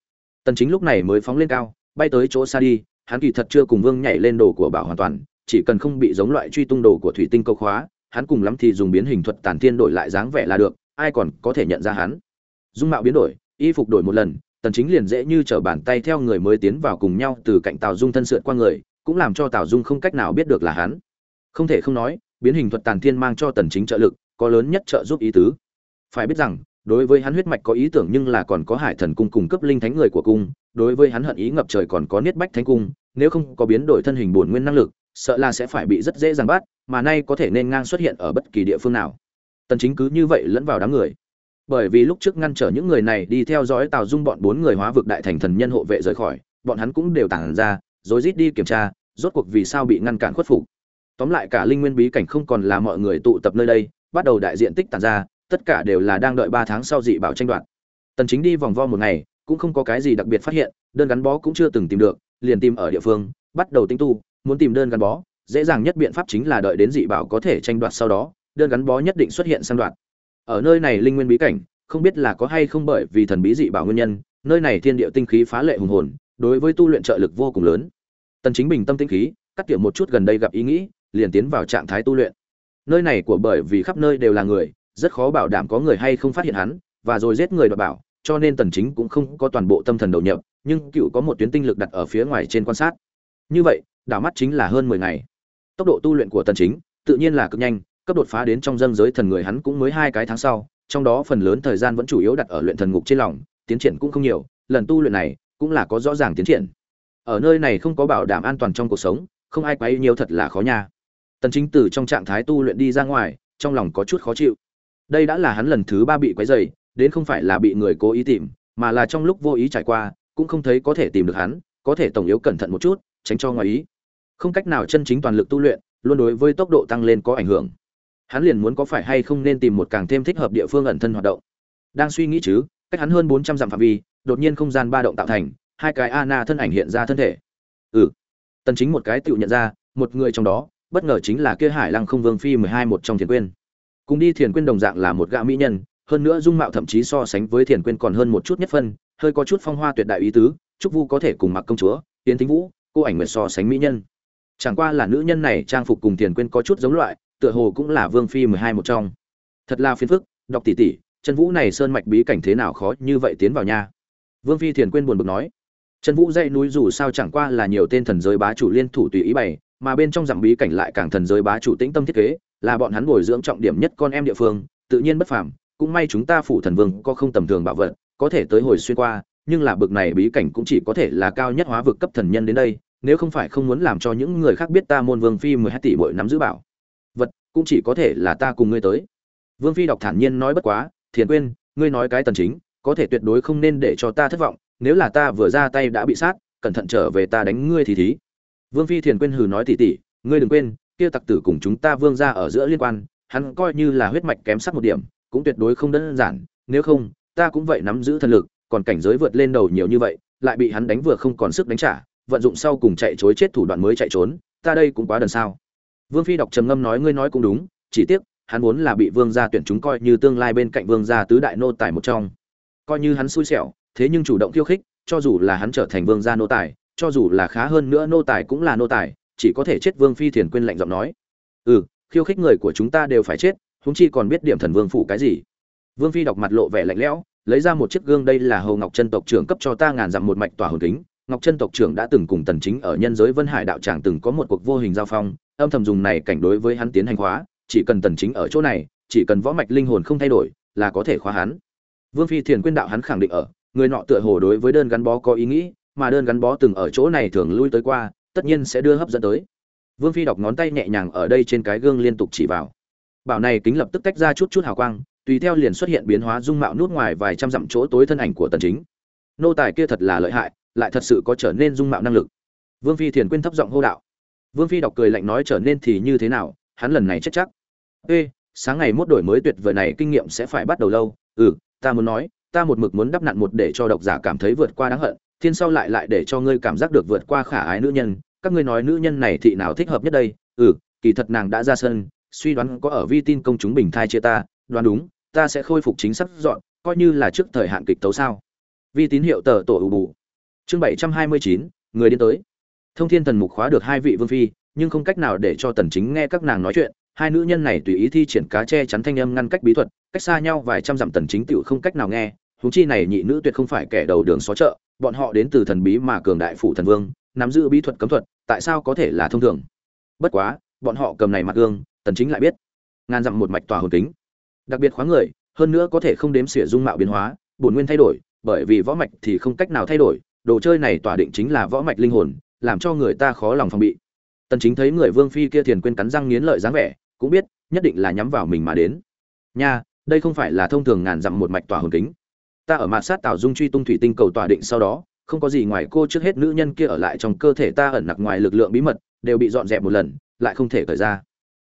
A: Tần chính lúc này mới phóng lên cao, bay tới chỗ xa đi, hắn kỳ thật chưa cùng vương nhảy lên đồ của bảo hoàn toàn, chỉ cần không bị giống loại truy tung đồ của thủy tinh cầu khóa, hắn cùng lắm thì dùng biến hình thuật tản thiên đổi lại dáng vẻ là được, ai còn có thể nhận ra hắn. Dung mạo biến đổi, y phục đổi một lần, tần chính liền dễ như trở bàn tay theo người mới tiến vào cùng nhau từ cạnh tào dung thân sượt qua người, cũng làm cho tào dung không cách nào biết được là hắn. Không thể không nói, biến hình thuật tàn thiên mang cho tần chính trợ lực, có lớn nhất trợ giúp ý tứ. Phải biết rằng đối với hắn huyết mạch có ý tưởng nhưng là còn có hải thần cung cung cấp linh thánh người của cung, đối với hắn hận ý ngập trời còn có niết bách thánh cung, nếu không có biến đổi thân hình bổn nguyên năng lực, sợ là sẽ phải bị rất dễ dàng bắt, mà nay có thể nên ngang xuất hiện ở bất kỳ địa phương nào. Tần chính cứ như vậy lẫn vào đám người. Bởi vì lúc trước ngăn trở những người này đi theo dõi tào dung bọn bốn người hóa vực đại thành thần nhân hộ vệ rời khỏi, bọn hắn cũng đều tản ra, rồi rít đi kiểm tra, rốt cuộc vì sao bị ngăn cản khuất phục. Tóm lại cả linh nguyên bí cảnh không còn là mọi người tụ tập nơi đây, bắt đầu đại diện tích tản ra tất cả đều là đang đợi ba tháng sau dị bảo tranh đoạt. Tần chính đi vòng vo một ngày, cũng không có cái gì đặc biệt phát hiện, đơn gắn bó cũng chưa từng tìm được, liền tìm ở địa phương, bắt đầu tinh tu, muốn tìm đơn gắn bó, dễ dàng nhất biện pháp chính là đợi đến dị bảo có thể tranh đoạt sau đó, đơn gắn bó nhất định xuất hiện sang đoạt. Ở nơi này linh nguyên bí cảnh, không biết là có hay không bởi vì thần bí dị bảo nguyên nhân, nơi này thiên địa tinh khí phá lệ hùng hồn, đối với tu luyện trợ lực vô cùng lớn. Tần chính bình tâm tinh khí, cắt tiệm một chút gần đây gặp ý nghĩ, liền tiến vào trạng thái tu luyện. Nơi này của bởi vì khắp nơi đều là người rất khó bảo đảm có người hay không phát hiện hắn, và rồi giết người đoạt bảo, cho nên tần chính cũng không có toàn bộ tâm thần đầu nhập, nhưng cựu có một tuyến tinh lực đặt ở phía ngoài trên quan sát. Như vậy, đảo mắt chính là hơn 10 ngày. Tốc độ tu luyện của tần chính, tự nhiên là cực nhanh, cấp đột phá đến trong dân giới thần người hắn cũng mới hai cái tháng sau, trong đó phần lớn thời gian vẫn chủ yếu đặt ở luyện thần ngục trên lòng, tiến triển cũng không nhiều, lần tu luyện này cũng là có rõ ràng tiến triển. Ở nơi này không có bảo đảm an toàn trong cuộc sống, không ai quấy nhiều thật là khó nha. Tần chính từ trong trạng thái tu luyện đi ra ngoài, trong lòng có chút khó chịu đây đã là hắn lần thứ ba bị quấy rầy, đến không phải là bị người cố ý tìm, mà là trong lúc vô ý trải qua, cũng không thấy có thể tìm được hắn, có thể tổng yếu cẩn thận một chút, tránh cho ngoài ý. Không cách nào chân chính toàn lực tu luyện, luôn đối với tốc độ tăng lên có ảnh hưởng. Hắn liền muốn có phải hay không nên tìm một càng thêm thích hợp địa phương ẩn thân hoạt động. Đang suy nghĩ chứ, cách hắn hơn bốn trăm dặm phạm vi, đột nhiên không gian ba động tạo thành, hai cái ana thân ảnh hiện ra thân thể. Ừ. Tần chính một cái tự nhận ra, một người trong đó, bất ngờ chính là kia hải lăng không vương phi mười hai một trong thiền quyên cùng đi thiền quyên đồng dạng là một gã mỹ nhân, hơn nữa dung mạo thậm chí so sánh với thiền quyên còn hơn một chút nhất phân, hơi có chút phong hoa tuyệt đại ý tứ, trúc vu có thể cùng mặc công chúa tiến thính vũ, cô ảnh nguyệt so sánh mỹ nhân. Chẳng qua là nữ nhân này trang phục cùng thiền quyên có chút giống loại, tựa hồ cũng là vương phi mười hai một trong. Thật là phiền phức, đọc tỷ tỷ chân vũ này sơn mạch bí cảnh thế nào khó như vậy tiến vào nha. Vương phi thiền quyên buồn bực nói. Chân vũ dãy núi dù sao chẳng qua là nhiều tên thần giới bá chủ liên thủ tùy ý bày mà bên trong dặm bí cảnh lại càng thần giới bá chủ tĩnh tâm thiết kế, là bọn hắn bồi dưỡng trọng điểm nhất con em địa phương, tự nhiên bất phàm, cũng may chúng ta phủ thần vương có không tầm thường bảo vật, có thể tới hồi xuyên qua, nhưng là bực này bí cảnh cũng chỉ có thể là cao nhất hóa vực cấp thần nhân đến đây, nếu không phải không muốn làm cho những người khác biết ta môn vương phi mười hai tỷ bội nắm giữ bảo vật, cũng chỉ có thể là ta cùng ngươi tới. Vương phi đọc thản nhiên nói bất quá, thiền quên ngươi nói cái tần chính, có thể tuyệt đối không nên để cho ta thất vọng, nếu là ta vừa ra tay đã bị sát, cẩn thận trở về ta đánh ngươi thì thí vương phi thiền quên hừ nói tỉ tỉ, ngươi đừng quên, kia tặc tử cùng chúng ta vương gia ở giữa liên quan, hắn coi như là huyết mạch kém sắc một điểm, cũng tuyệt đối không đơn giản, nếu không, ta cũng vậy nắm giữ thần lực, còn cảnh giới vượt lên đầu nhiều như vậy, lại bị hắn đánh vừa không còn sức đánh trả, vận dụng sau cùng chạy trối chết thủ đoạn mới chạy trốn, ta đây cũng quá đần sao. Vương phi đọc trầm ngâm nói, ngươi nói cũng đúng, chỉ tiếc, hắn muốn là bị vương gia tuyển chúng coi như tương lai bên cạnh vương gia tứ đại nô tài một trong. Coi như hắn xui xẻo, thế nhưng chủ động khiêu khích, cho dù là hắn trở thành vương gia nô tài cho dù là khá hơn nữa nô tài cũng là nô tài, chỉ có thể chết vương phi thiền quên lạnh giọng nói. Ừ khiêu khích người của chúng ta đều phải chết húng chi còn biết điểm thần vương phủ cái gì. Vương phi đọc mặt lộ vẻ lạnh lẽo, lấy ra một chiếc gương đây là hầu ngọc chân tộc trưởng cấp cho ta ngàn dặm một mạch tỏa hồn kính. Ngọc chân tộc trưởng đã từng cùng tần chính ở nhân giới vân hải đạo tràng từng có một cuộc vô hình giao phong, âm thầm dùng này cảnh đối với hắn tiến hành khóa, chỉ cần tần chính ở chỗ này, chỉ cần võ mạch linh hồn không thay đổi, là có thể khóa hắn. Vương phi thiền quyên đạo hắn khẳng định ở, người nọ tựa hồ đối với đơn gắn bó có ý nghĩ mà đơn gắn bó từng ở chỗ này thường lui tới qua, tất nhiên sẽ đưa hấp dẫn tới. Vương phi đọc ngón tay nhẹ nhàng ở đây trên cái gương liên tục chỉ vào. Bảo này kính lập tức tách ra chút chút hào quang, tùy theo liền xuất hiện biến hóa dung mạo nút ngoài vài trăm dặm chỗ tối thân ảnh của tần chính. Nô tài kia thật là lợi hại, lại thật sự có trở nên dung mạo năng lực. Vương phi thiền quyên thấp giọng hô đạo. Vương phi đọc cười lạnh nói trở nên thì như thế nào, hắn lần này chết chắc. Ê, sáng ngày mốt đổi mới tuyệt vời này kinh nghiệm sẽ phải bắt đầu lâu. Ừ ta muốn nói, ta một mực muốn đắp nặn một để cho độc giả cảm thấy vượt qua đáng hận thiên sau lại lại để cho ngươi cảm giác được vượt qua khả ái nữ nhân, các ngươi nói nữ nhân này thị nào thích hợp nhất đây? Ừ kỳ thật nàng đã ra sân, suy đoán có ở vi tin công chúng bình thai chia ta, đoán đúng, ta sẽ khôi phục chính xác dọn, coi như là trước thời hạn kịch tấu sao. Vi tín hiệu tờ tổ ủ bù. Chương bảy trăm hai mươi chín, người đến tới. Thông thiên thần mục khóa được hai vị vương phi, nhưng không cách nào để cho tần chính nghe các nàng nói chuyện, hai nữ nhân này tùy ý thi triển cá che chắn thanh âm ngăn cách bí thuật, cách xa nhau vài trăm dặm tần chính tiểu không cách nào nghe huống chi này nhị nữ tuyệt không phải kẻ đầu đường xó chợ, bọn họ đến từ thần bí mà cường đại phủ thần vương, nắm giữ bí thuật cấm thuật, tại sao có thể là thông thường? Bất quá, bọn họ cầm này mặt gương, tần chính lại biết. Ngàn dặm một mạch tòa hồn kính. Đặc biệt khóa người, hơn nữa có thể không đếm xỉa dung mạo biến hóa, bổn nguyên thay đổi, bởi vì võ mạch thì không cách nào thay đổi, đồ chơi này tỏa định chính là võ mạch linh hồn, làm cho người ta khó lòng phòng bị. Tần chính thấy người vương phi kia thiền quên cắn răng nghiến lợi dáng vẻ, cũng biết, nhất định là nhắm vào mình mà đến. Nha, đây không phải là thông thường ngàn dặm một mạch tỏa hồn kính ta ở mạt sát tạo dung truy tung thủy tinh cầu tỏa định sau đó, không có gì ngoài cô trước hết nữ nhân kia ở lại trong cơ thể ta ẩn nặc ngoài lực lượng bí mật, đều bị dọn dẹp một lần, lại không thể cởi ra.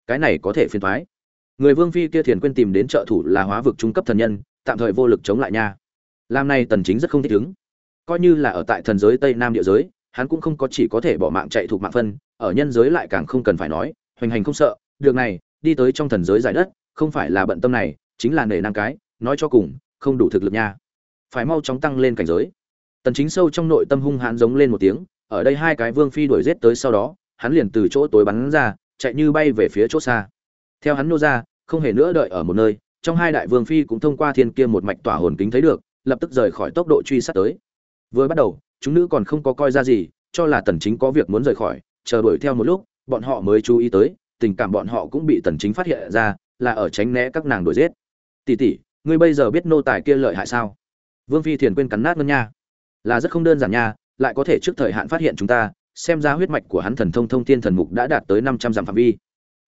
A: Cái này có thể phiền thoái. Người vương phi kia thiền quên tìm đến trợ thủ là hóa vực trung cấp thần nhân, tạm thời vô lực chống lại nha. Làm này tần chính rất không thích ứng. Coi như là ở tại thần giới tây nam địa giới, hắn cũng không có chỉ có thể bỏ mạng chạy thuộc mạng phân, ở nhân giới lại càng không cần phải nói, hoành hành không sợ. Được này, đi tới trong thần giới giải đất, không phải là bận tâm này, chính là nể năng cái, nói cho cùng, không đủ thực lực nha phải mau chóng tăng lên cảnh giới. Tần chính sâu trong nội tâm hung hãn giống lên một tiếng, ở đây hai cái vương phi đuổi giết tới sau đó, hắn liền từ chỗ tối bắn ra, chạy như bay về phía chỗ xa. Theo hắn nô ra, không hề nữa đợi ở một nơi, trong hai đại vương phi cũng thông qua thiên kia một mạch tỏa hồn kính thấy được, lập tức rời khỏi tốc độ truy sát tới. Vừa bắt đầu, chúng nữ còn không có coi ra gì, cho là tần chính có việc muốn rời khỏi, chờ đuổi theo một lúc, bọn họ mới chú ý tới, tình cảm bọn họ cũng bị tần chính phát hiện ra, là ở tránh né các nàng đuổi giết. Tỷ tỷ, ngươi bây giờ biết nô tài kia lợi hại sao? Vương phi thiền quên cắn nát ngân nha. Là rất không đơn giản nha, lại có thể trước thời hạn phát hiện chúng ta, xem ra huyết mạch của hắn thần thông thông thiên thần mục đã đạt tới 500 dặm phạm vi.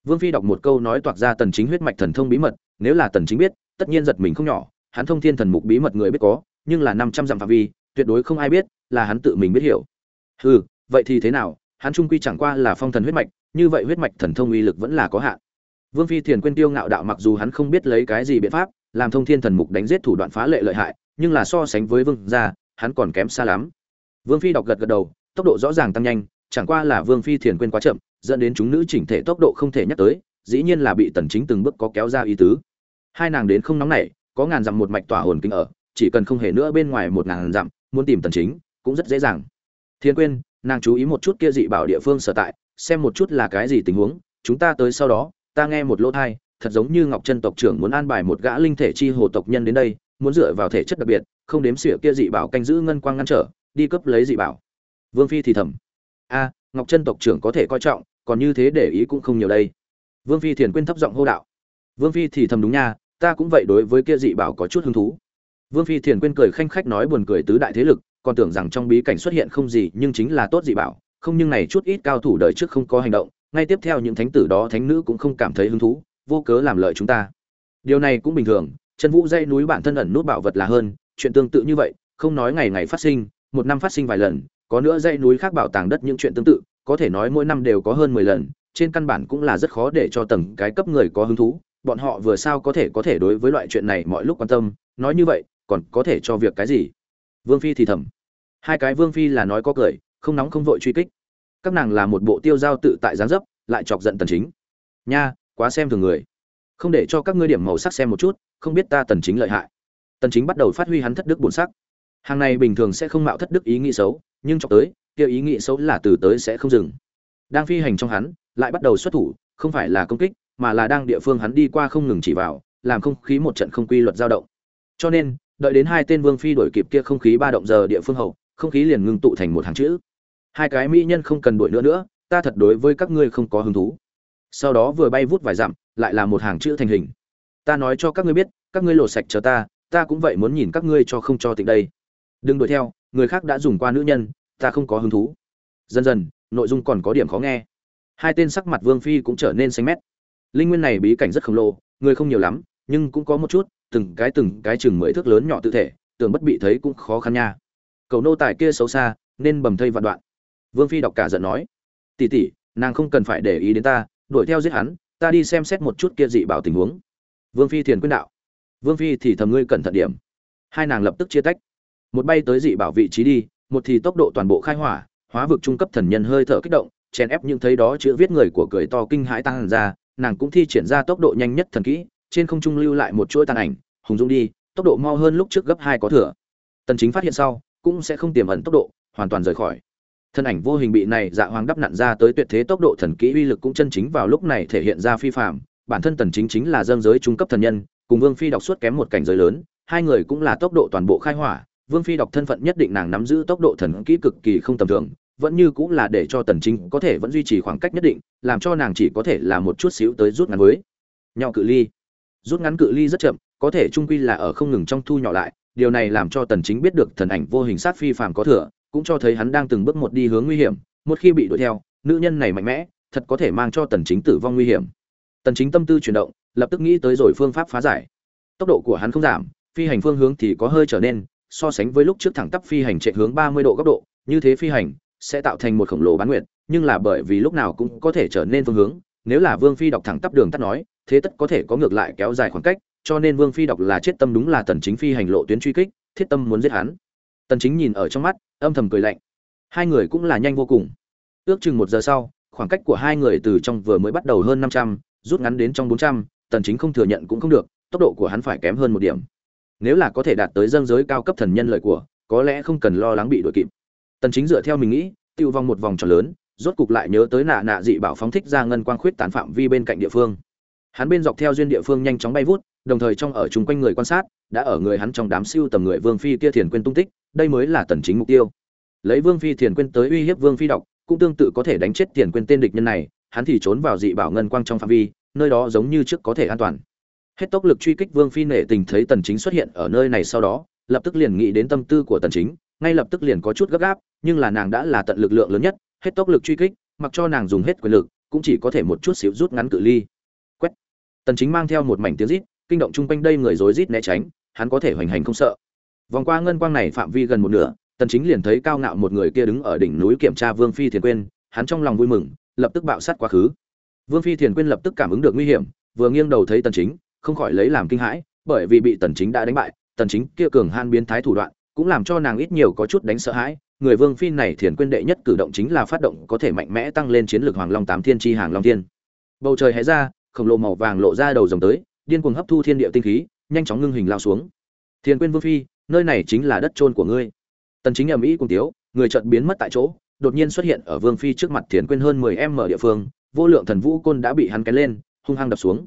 A: Vương phi đọc một câu nói toạc ra tần chính huyết mạch thần thông bí mật, nếu là tần chính biết, tất nhiên giật mình không nhỏ, hắn thông thiên thần mục bí mật người biết có, nhưng là 500 dặm phạm vi, tuyệt đối không ai biết, là hắn tự mình biết hiểu. Hừ, vậy thì thế nào, hắn trung quy chẳng qua là phong thần huyết mạch, như vậy huyết mạch thần thông uy lực vẫn là có hạn. Vương phi thiền quên tiêu ngạo đạo mặc dù hắn không biết lấy cái gì biện pháp, làm thông thiên thần mục đánh giết thủ đoạn phá lệ lợi hại nhưng là so sánh với vương gia, hắn còn kém xa lắm. Vương phi đọc gật gật đầu, tốc độ rõ ràng tăng nhanh, chẳng qua là vương phi thiền quên quá chậm, dẫn đến chúng nữ chỉnh thể tốc độ không thể nhắc tới, dĩ nhiên là bị tần chính từng bước có kéo ra ý tứ. Hai nàng đến không nóng nảy, có ngàn dặm một mạch tỏa hồn kinh ở, chỉ cần không hề nữa bên ngoài một ngàn dặm, muốn tìm tần chính, cũng rất dễ dàng. Thiên quên, nàng chú ý một chút kia dị bảo địa phương sở tại, xem một chút là cái gì tình huống, chúng ta tới sau đó, ta nghe một lỗ thai, thật giống như ngọc chân tộc trưởng muốn an bài một gã linh thể chi hồ tộc nhân đến đây muốn dựa vào thể chất đặc biệt, không đếm xỉa kia dị bảo canh giữ ngân quang ngăn trở, đi cấp lấy dị bảo. Vương phi thì thầm, a, ngọc chân tộc trưởng có thể coi trọng, còn như thế để ý cũng không nhiều đây. Vương phi thiền quyên thấp giọng hô đạo, vương phi thì thầm đúng nha, ta cũng vậy đối với kia dị bảo có chút hứng thú. Vương phi thiền quyên cười khanh khách nói buồn cười tứ đại thế lực, còn tưởng rằng trong bí cảnh xuất hiện không gì, nhưng chính là tốt dị bảo, không nhưng này chút ít cao thủ đời trước không có hành động, ngay tiếp theo những thánh tử đó thánh nữ cũng không cảm thấy hứng thú, vô cớ làm lợi chúng ta. Điều này cũng bình thường chân vũ dây núi bản thân ẩn nút bảo vật là hơn, chuyện tương tự như vậy, không nói ngày ngày phát sinh, một năm phát sinh vài lần, có nữa dây núi khác bảo tàng đất những chuyện tương tự, có thể nói mỗi năm đều có hơn mười lần, trên căn bản cũng là rất khó để cho tầng cái cấp người có hứng thú, bọn họ vừa sao có thể có thể đối với loại chuyện này mọi lúc quan tâm, nói như vậy, còn có thể cho việc cái gì? Vương phi thì thầm. Hai cái vương phi là nói có cười, không nóng không vội truy kích. Các nàng là một bộ tiêu giao tự tại gián dấp, lại chọc giận tần chính. Nha, quá xem thường người không để cho các ngươi điểm màu sắc xem một chút, không biết ta tần chính lợi hại. Tần chính bắt đầu phát huy hắn thất đức buồn sắc. Hàng này bình thường sẽ không mạo thất đức ý nghĩ xấu, nhưng cho tới, kia ý nghĩ xấu là từ tới sẽ không dừng. Đang phi hành trong hắn, lại bắt đầu xuất thủ, không phải là công kích, mà là đang địa phương hắn đi qua không ngừng chỉ vào, làm không khí một trận không quy luật dao động. Cho nên, đợi đến hai tên vương phi đổi kịp kia không khí ba động giờ địa phương hậu, không khí liền ngưng tụ thành một hàng chữ. Hai cái mỹ nhân không cần đuổi nữa nữa, ta thật đối với các ngươi không có hứng thú. Sau đó vừa bay vút vài dặm lại là một hàng chữ thành hình. Ta nói cho các ngươi biết, các ngươi lột sạch chờ ta ta cũng vậy muốn nhìn các ngươi cho không cho tịnh đây. Đừng đuổi theo, người khác đã dùng qua nữ nhân, ta không có hứng thú. Dần dần, nội dung còn có điểm khó nghe. Hai tên sắc mặt vương phi cũng trở nên xanh mét. Linh nguyên này bí cảnh rất khổng lồ, người không nhiều lắm, nhưng cũng có một chút, từng cái từng cái chừng mười thước lớn nhỏ tự thể, tưởng bất bị thấy cũng khó khăn nha. Cầu nô tài kia xấu xa, nên bầm thây vạn đoạn. Vương phi đọc cả giận nói tỉ tỉ nàng không cần phải để ý đến ta, đuổi theo giết hắn ta đi xem xét một chút kia dị bảo tình huống. Vương phi thiền quyên đạo. Vương phi thì thầm ngươi cẩn thận điểm. Hai nàng lập tức chia tách. Một bay tới dị bảo vị trí đi, một thì tốc độ toàn bộ khai hỏa, hóa vực trung cấp thần nhân hơi thở kích động, chèn ép những thấy đó chữ viết người của cười to kinh hãi tăng ra, nàng cũng thi triển ra tốc độ nhanh nhất thần kỹ, trên không trung lưu lại một chuỗi tàn ảnh, hùng dũng đi, tốc độ mau hơn lúc trước gấp hai có thừa. Tần chính phát hiện sau, cũng sẽ không tiềm ẩn tốc độ, hoàn toàn rời khỏi thân ảnh vô hình bị này dạ hoàng đắp nặn ra tới tuyệt thế tốc độ thần kỹ uy lực cũng chân chính vào lúc này thể hiện ra phi phạm. Bản thân tần chính chính là dâng giới trung cấp thần nhân, cùng vương phi đọc suốt kém một cảnh giới lớn, hai người cũng là tốc độ toàn bộ khai hỏa. Vương phi đọc thân phận nhất định nàng nắm giữ tốc độ thần kỹ cực kỳ không tầm thường, vẫn như cũng là để cho tần chính có thể vẫn duy trì khoảng cách nhất định, làm cho nàng chỉ có thể là một chút xíu tới rút ngắn với. Nhau cự ly. Rút ngắn cự ly rất chậm, có thể trung quy là ở không ngừng trong thu nhỏ lại, điều này làm cho tần chính biết được thần ảnh vô hình sát phi phàm có thừa cũng cho thấy hắn đang từng bước một đi hướng nguy hiểm, một khi bị đuổi theo, nữ nhân này mạnh mẽ, thật có thể mang cho tần chính tử vong nguy hiểm. Tần chính tâm tư chuyển động, lập tức nghĩ tới rồi phương pháp phá giải. Tốc độ của hắn không giảm, phi hành phương hướng thì có hơi trở nên, so sánh với lúc trước thẳng tắp phi hành chạy hướng 30 độ góc độ, như thế phi hành sẽ tạo thành một khổng lồ bán nguyện nhưng là bởi vì lúc nào cũng có thể trở nên phương hướng, nếu là vương phi đọc thẳng tắp đường tắt nói, thế tất có thể có ngược lại kéo dài khoảng cách, cho nên vương phi đọc là chết tâm đúng là tần chính phi hành lộ tuyến truy kích, thiết tâm muốn giết hắn. Tần chính nhìn ở trong mắt âm thầm cười lạnh. Hai người cũng là nhanh vô cùng. Ước chừng một giờ sau khoảng cách của hai người từ trong vừa mới bắt đầu hơn 500, rút ngắn đến trong 400, tần chính không thừa nhận cũng không được tốc độ của hắn phải kém hơn một điểm. Nếu là có thể đạt tới dâng giới cao cấp thần nhân lợi của có lẽ không cần lo lắng bị đuổi kịp. Tần chính dựa theo mình nghĩ tiêu vong một vòng tròn lớn rốt cục lại nhớ tới nạ nạ dị bảo phóng thích ra ngân quang khuyết tán phạm vi bên cạnh địa phương. Hắn bên dọc theo duyên địa phương nhanh chóng bay vút đồng thời trong ở chung quanh người quan sát đã ở người hắn trong đám siêu tầm người vương phi kia thiền quên tung tích đây mới là tần chính mục tiêu. Lấy vương phi thiền quên tới uy hiếp vương phi độc, cũng tương tự có thể đánh chết thiền quên tên địch nhân này, hắn thì trốn vào dị bảo ngân quang trong phạm vi, nơi đó giống như trước có thể an toàn. Hết tốc lực truy kích vương phi nể tình thấy tần chính xuất hiện ở nơi này sau đó, lập tức liền nghĩ đến tâm tư của tần chính, ngay lập tức liền có chút gấp gáp, nhưng là nàng đã là tận lực lượng lớn nhất, hết tốc lực truy kích, mặc cho nàng dùng hết quyền lực, cũng chỉ có thể một chút xíu rút ngắn cự ly. Quét. Tần chính mang theo một mảnh tiếng rít, kinh động chung quanh đây người rối rít né tránh, hắn có thể hoành hành không sợ vòng qua ngân quang này phạm vi gần một nửa, tần chính liền thấy cao ngạo một người kia đứng ở đỉnh núi kiểm tra vương phi thiền quyên, hắn trong lòng vui mừng, lập tức bạo sát quá khứ. Vương phi thiền quyên lập tức cảm ứng được nguy hiểm, vừa nghiêng đầu thấy tần chính, không khỏi lấy làm kinh hãi, bởi vì bị tần chính đã đánh bại, tần chính kia cường han biến thái thủ đoạn, cũng làm cho nàng ít nhiều có chút đánh sợ hãi. Người vương phi này thiền quyên đệ nhất cử động chính là phát động có thể mạnh mẽ tăng lên chiến lược hoàng long tám thiên chi hàng long thiên. Bầu trời hé ra, khổng lồ màu vàng lộ ra đầu rồng tới, điên cuồng hấp thu thiên địa tinh khí, nhanh chóng ngưng hình lao xuống. Thiền quyên vương phi nơi này chính là đất trôn của ngươi. Tần chính ầm ĩ cùng tiếu, người chợt biến mất tại chỗ, đột nhiên xuất hiện ở vương phi trước mặt thiền quyên hơn 10 em mở địa phương, vô lượng thần vũ côn đã bị hắn kén lên, hung hăng đập xuống.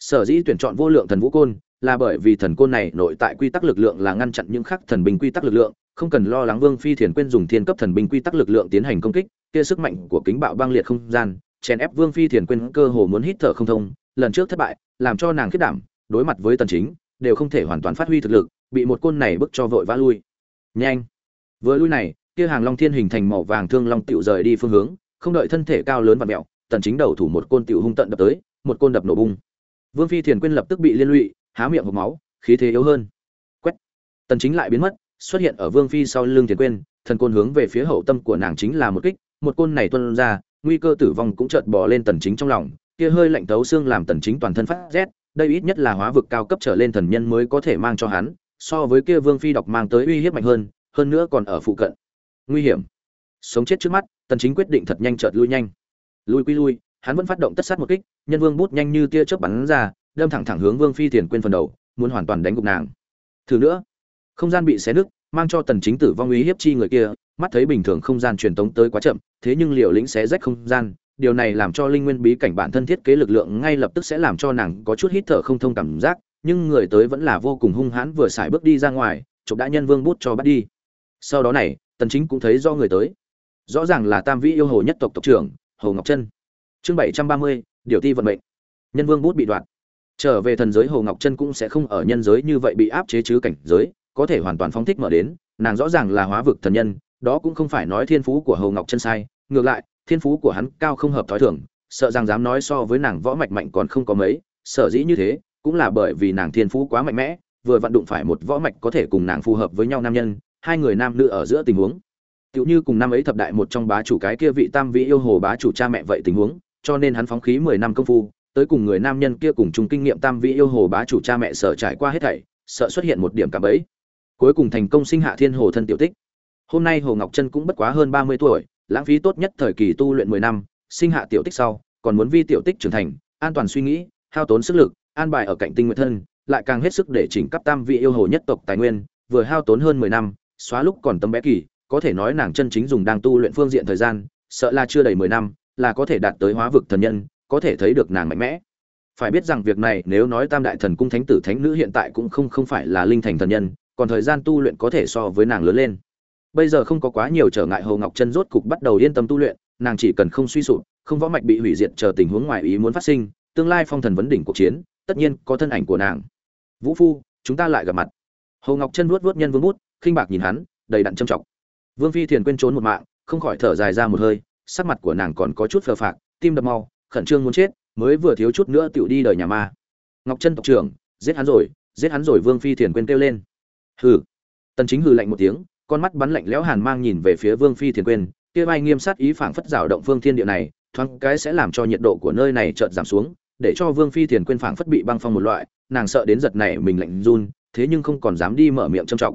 A: Sở dĩ tuyển chọn vô lượng thần vũ côn là bởi vì thần côn này nội tại quy tắc lực lượng là ngăn chặn những khắc thần binh quy tắc lực lượng, không cần lo lắng vương phi thiền quên dùng thiên cấp thần binh quy tắc lực lượng tiến hành công kích, kia sức mạnh của kính bạo băng liệt không gian, chèn ép vương phi thiền quên cơ hồ muốn hít thở không thông, lần trước thất bại, làm cho nàng khiết đảm, đối mặt với tần chính, đều không thể hoàn toàn phát huy thực lực bị một côn này bức cho vội vã lui. Nhanh. Vừa lui này, kia hàng long thiên hình thành màu vàng thương long tiểu rời đi phương hướng, không đợi thân thể cao lớn và mẹo, tần chính đầu thủ một côn tiểu hung tận đập tới, một côn đập nổ bung. Vương phi thiền quyên lập tức bị liên lụy, há miệng hộc máu, khí thế yếu hơn. Quét. Tần chính lại biến mất, xuất hiện ở vương phi sau lưng thiền quyên, thần côn hướng về phía hậu tâm của nàng chính là một kích, một côn này tuôn ra, nguy cơ tử vong cũng chợt bò lên tần chính trong lòng, kia hơi lạnh tấu xương làm tần chính toàn thân phát rét, đây ít nhất là hóa vực cao cấp trở lên thần nhân mới có thể mang cho hắn so với kia vương phi độc mang tới uy hiếp mạnh hơn hơn nữa còn ở phụ cận. Nguy hiểm. Sống chết trước mắt, tần chính quyết định thật nhanh chợt lui nhanh. Lui quy lui, hắn vẫn phát động tất sát một kích, nhân vương bút nhanh như tia chớp bắn ra, đâm thẳng thẳng hướng vương phi tiền quên phần đầu, muốn hoàn toàn đánh gục nàng. Thử nữa. Không gian bị xé nứt, mang cho tần chính tử vong ý hiếp chi người kia, mắt thấy bình thường không gian truyền tống tới quá chậm, thế nhưng liều lĩnh xé rách không gian, điều này làm cho linh nguyên bí cảnh bản thân thiết kế lực lượng ngay lập tức sẽ làm cho nàng có chút hít thở không thông cảm giác nhưng người tới vẫn là vô cùng hung hãn vừa xài bước đi ra ngoài chụp đã nhân vương bút cho bắt đi. Sau đó này tần chính cũng thấy do người tới. Rõ ràng là tam vĩ yêu hồ nhất tộc tộc trưởng hồ ngọc chân chương 730, điều ti vận mệnh. Nhân vương bút bị đoạt. Trở về thần giới hồ ngọc chân cũng sẽ không ở nhân giới như vậy bị áp chế chứ cảnh giới có thể hoàn toàn phóng thích mở đến nàng rõ ràng là hóa vực thần nhân đó cũng không phải nói thiên phú của hồ ngọc chân sai ngược lại thiên phú của hắn cao không hợp thói thường sợ rằng dám nói so với nàng võ mạch mạnh còn không có mấy sở dĩ như thế cũng là bởi vì nàng thiên phú quá mạnh mẽ vừa vận đụng phải một võ mạch có thể cùng nàng phù hợp với nhau nam nhân hai người nam nữ ở giữa tình huống. Tựu như cùng năm ấy thập đại một trong bá chủ cái kia vị tam vị yêu hồ bá chủ cha mẹ vậy tình huống cho nên hắn phóng khí mười năm công phu tới cùng người nam nhân kia cùng chung kinh nghiệm tam vị yêu hồ bá chủ cha mẹ sợ trải qua hết thảy sợ xuất hiện một điểm cảm ấy, cuối cùng thành công sinh hạ thiên hồ thân tiểu tích. Hôm nay hồ ngọc chân cũng bất quá hơn ba mươi tuổi lãng phí tốt nhất thời kỳ tu luyện mười năm sinh hạ tiểu tích sau còn muốn vi tiểu tích trưởng thành an toàn suy nghĩ hao tốn sức lực an bài ở cạnh tinh nguyện thân, lại càng hết sức để chỉnh cấp tam vị yêu hồ nhất tộc tài nguyên, vừa hao tốn hơn mười năm, xóa lúc còn tấm bé kỳ, có thể nói nàng chân chính dùng đang tu luyện phương diện thời gian, sợ là chưa đầy mười năm, là có thể đạt tới hóa vực thần nhân, có thể thấy được nàng mạnh mẽ. Phải biết rằng việc này, nếu nói tam đại thần cung thánh tử thánh nữ hiện tại cũng không không phải là linh thành thần nhân, còn thời gian tu luyện có thể so với nàng lớn lên. Bây giờ không có quá nhiều trở ngại hồ ngọc chân rốt cục bắt đầu yên tâm tu luyện, nàng chỉ cần không suy sụp, không võ mạch bị hủy diệt chờ tình huống ngoài ý muốn phát sinh, tương lai phong thần vấn đỉnh cuộc chiến tất nhiên có thân ảnh của nàng. Vũ phu, chúng ta lại gặp mặt. Hồ ngọc chân vuốt vuốt nhân vương bút, khinh bạc nhìn hắn, đầy đặn trâm trọng vương phi thiền quên trốn một mạng, không khỏi thở dài ra một hơi, sắc mặt của nàng còn có chút phờ phạc, tim đập mau, khẩn trương muốn chết, mới vừa thiếu chút nữa tựu đi đời nhà ma. Ngọc chân tộc trưởng, giết hắn rồi, giết hắn rồi, vương phi thiền quên kêu lên. Hừ. Tần chính hừ lạnh một tiếng, con mắt bắn lạnh lẽo hàn mang nhìn về phía vương phi thiền quên, kia vai nghiêm sát ý phảng phất rào động phương thiên địa này, thoáng cái sẽ làm cho nhiệt độ của nơi này chợt giảm xuống để cho vương phi thiền quên phảng phất bị băng phong một loại, nàng sợ đến giật này mình lạnh run, thế nhưng không còn dám đi mở miệng trầm trọng.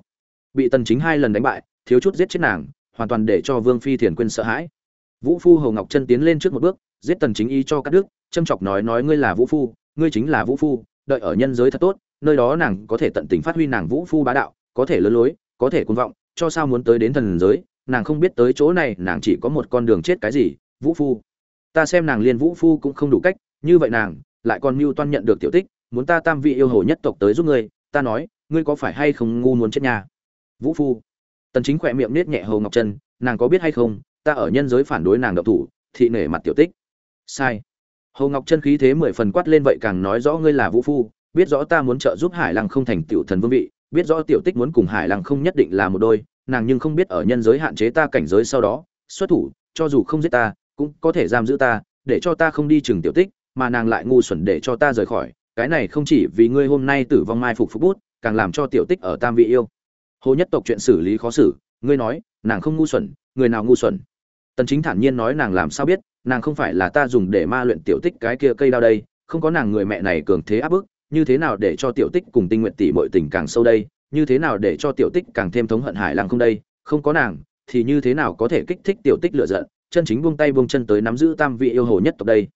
A: Bị tần chính hai lần đánh bại, thiếu chút giết chết nàng, hoàn toàn để cho vương phi thiền quên sợ hãi. Vũ phu Hồ ngọc chân tiến lên trước một bước, giết tần chính ý cho các đức châm chọc nói nói ngươi là vũ phu, ngươi chính là vũ phu, đợi ở nhân giới thật tốt, nơi đó nàng có thể tận tình phát huy nàng vũ phu bá đạo, có thể lớn lối, có thể cuồng vọng, cho sao muốn tới đến thần giới, nàng không biết tới chỗ này, nàng chỉ có một con đường chết cái gì, vũ phu. Ta xem nàng liên vũ phu cũng không đủ cách như vậy nàng, lại còn mưu toan nhận được tiểu tích, muốn ta tam vị yêu hồ nhất tộc tới giúp ngươi, ta nói, ngươi có phải hay không ngu muốn chết nhà vũ phu. Tần chính khỏe miệng nết nhẹ hồ ngọc chân nàng có biết hay không, ta ở nhân giới phản đối nàng độc thủ, thị nể mặt tiểu tích. Sai. Hồ ngọc chân khí thế mười phần quát lên vậy càng nói rõ ngươi là vũ phu, biết rõ ta muốn trợ giúp hải lăng không thành tiểu thần vương vị, biết rõ tiểu tích muốn cùng hải lăng không nhất định là một đôi, nàng nhưng không biết ở nhân giới hạn chế ta cảnh giới sau đó, xuất thủ, cho dù không giết ta, cũng có thể giam giữ ta, để cho ta không đi chừng tiểu tích mà nàng lại ngu xuẩn để cho ta rời khỏi, cái này không chỉ vì ngươi hôm nay tử vong mai phục phục bút, càng làm cho tiểu tích ở tam vị yêu. Hồ nhất tộc chuyện xử lý khó xử, ngươi nói, nàng không ngu xuẩn, người nào ngu xuẩn? Tần chính thản nhiên nói nàng làm sao biết, nàng không phải là ta dùng để ma luyện tiểu tích cái kia cây đao đây, không có nàng người mẹ này cường thế áp bức, như thế nào để cho tiểu tích cùng tinh nguyện tỷ mọi tình càng sâu đây, như thế nào để cho tiểu tích càng thêm thống hận hải lăng không đây, không có nàng, thì như thế nào có thể kích thích tiểu tích lựa giận, chân chính buông tay buông chân tới nắm giữ tam vị yêu hồ nhất tộc đây?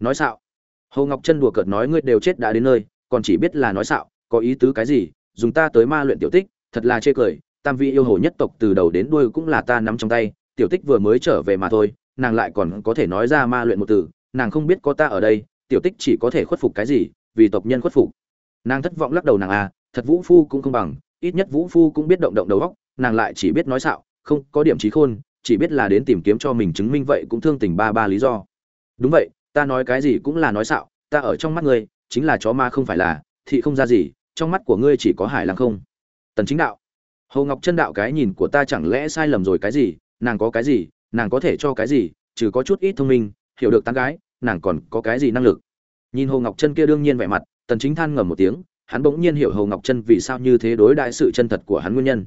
A: Nói sao hồ ngọc chân đùa cợt nói ngươi đều chết đã đến nơi, còn chỉ biết là nói xạo, có ý tứ cái gì, dùng ta tới ma luyện tiểu tích, thật là chê cười, tam vị yêu hồ nhất tộc từ đầu đến đuôi cũng là ta nắm trong tay, tiểu tích vừa mới trở về mà thôi, nàng lại còn có thể nói ra ma luyện một từ, nàng không biết có ta ở đây, tiểu tích chỉ có thể khuất phục cái gì, vì tộc nhân khuất phục. Nàng thất vọng lắc đầu nàng à thật vũ phu cũng không bằng, ít nhất vũ phu cũng biết động động đầu óc, nàng lại chỉ biết nói xạo, không có điểm trí khôn, chỉ biết là đến tìm kiếm cho mình chứng minh vậy cũng thương tình ba ba lý do. Đúng vậy ta nói cái gì cũng là nói xạo, ta ở trong mắt ngươi, chính là chó ma không phải là, thị không ra gì, trong mắt của ngươi chỉ có hải lăng không. Tần chính đạo. Hồ ngọc chân đạo cái nhìn của ta chẳng lẽ sai lầm rồi cái gì, nàng có cái gì, nàng có thể cho cái gì, trừ có chút ít thông minh, hiểu được tán gái, nàng còn có cái gì năng lực? Nhìn hồ ngọc chân kia đương nhiên vẻ mặt, tần chính than ngầm một tiếng, hắn bỗng nhiên hiểu hồ ngọc chân vì sao như thế đối đại sự chân thật của hắn nguyên nhân.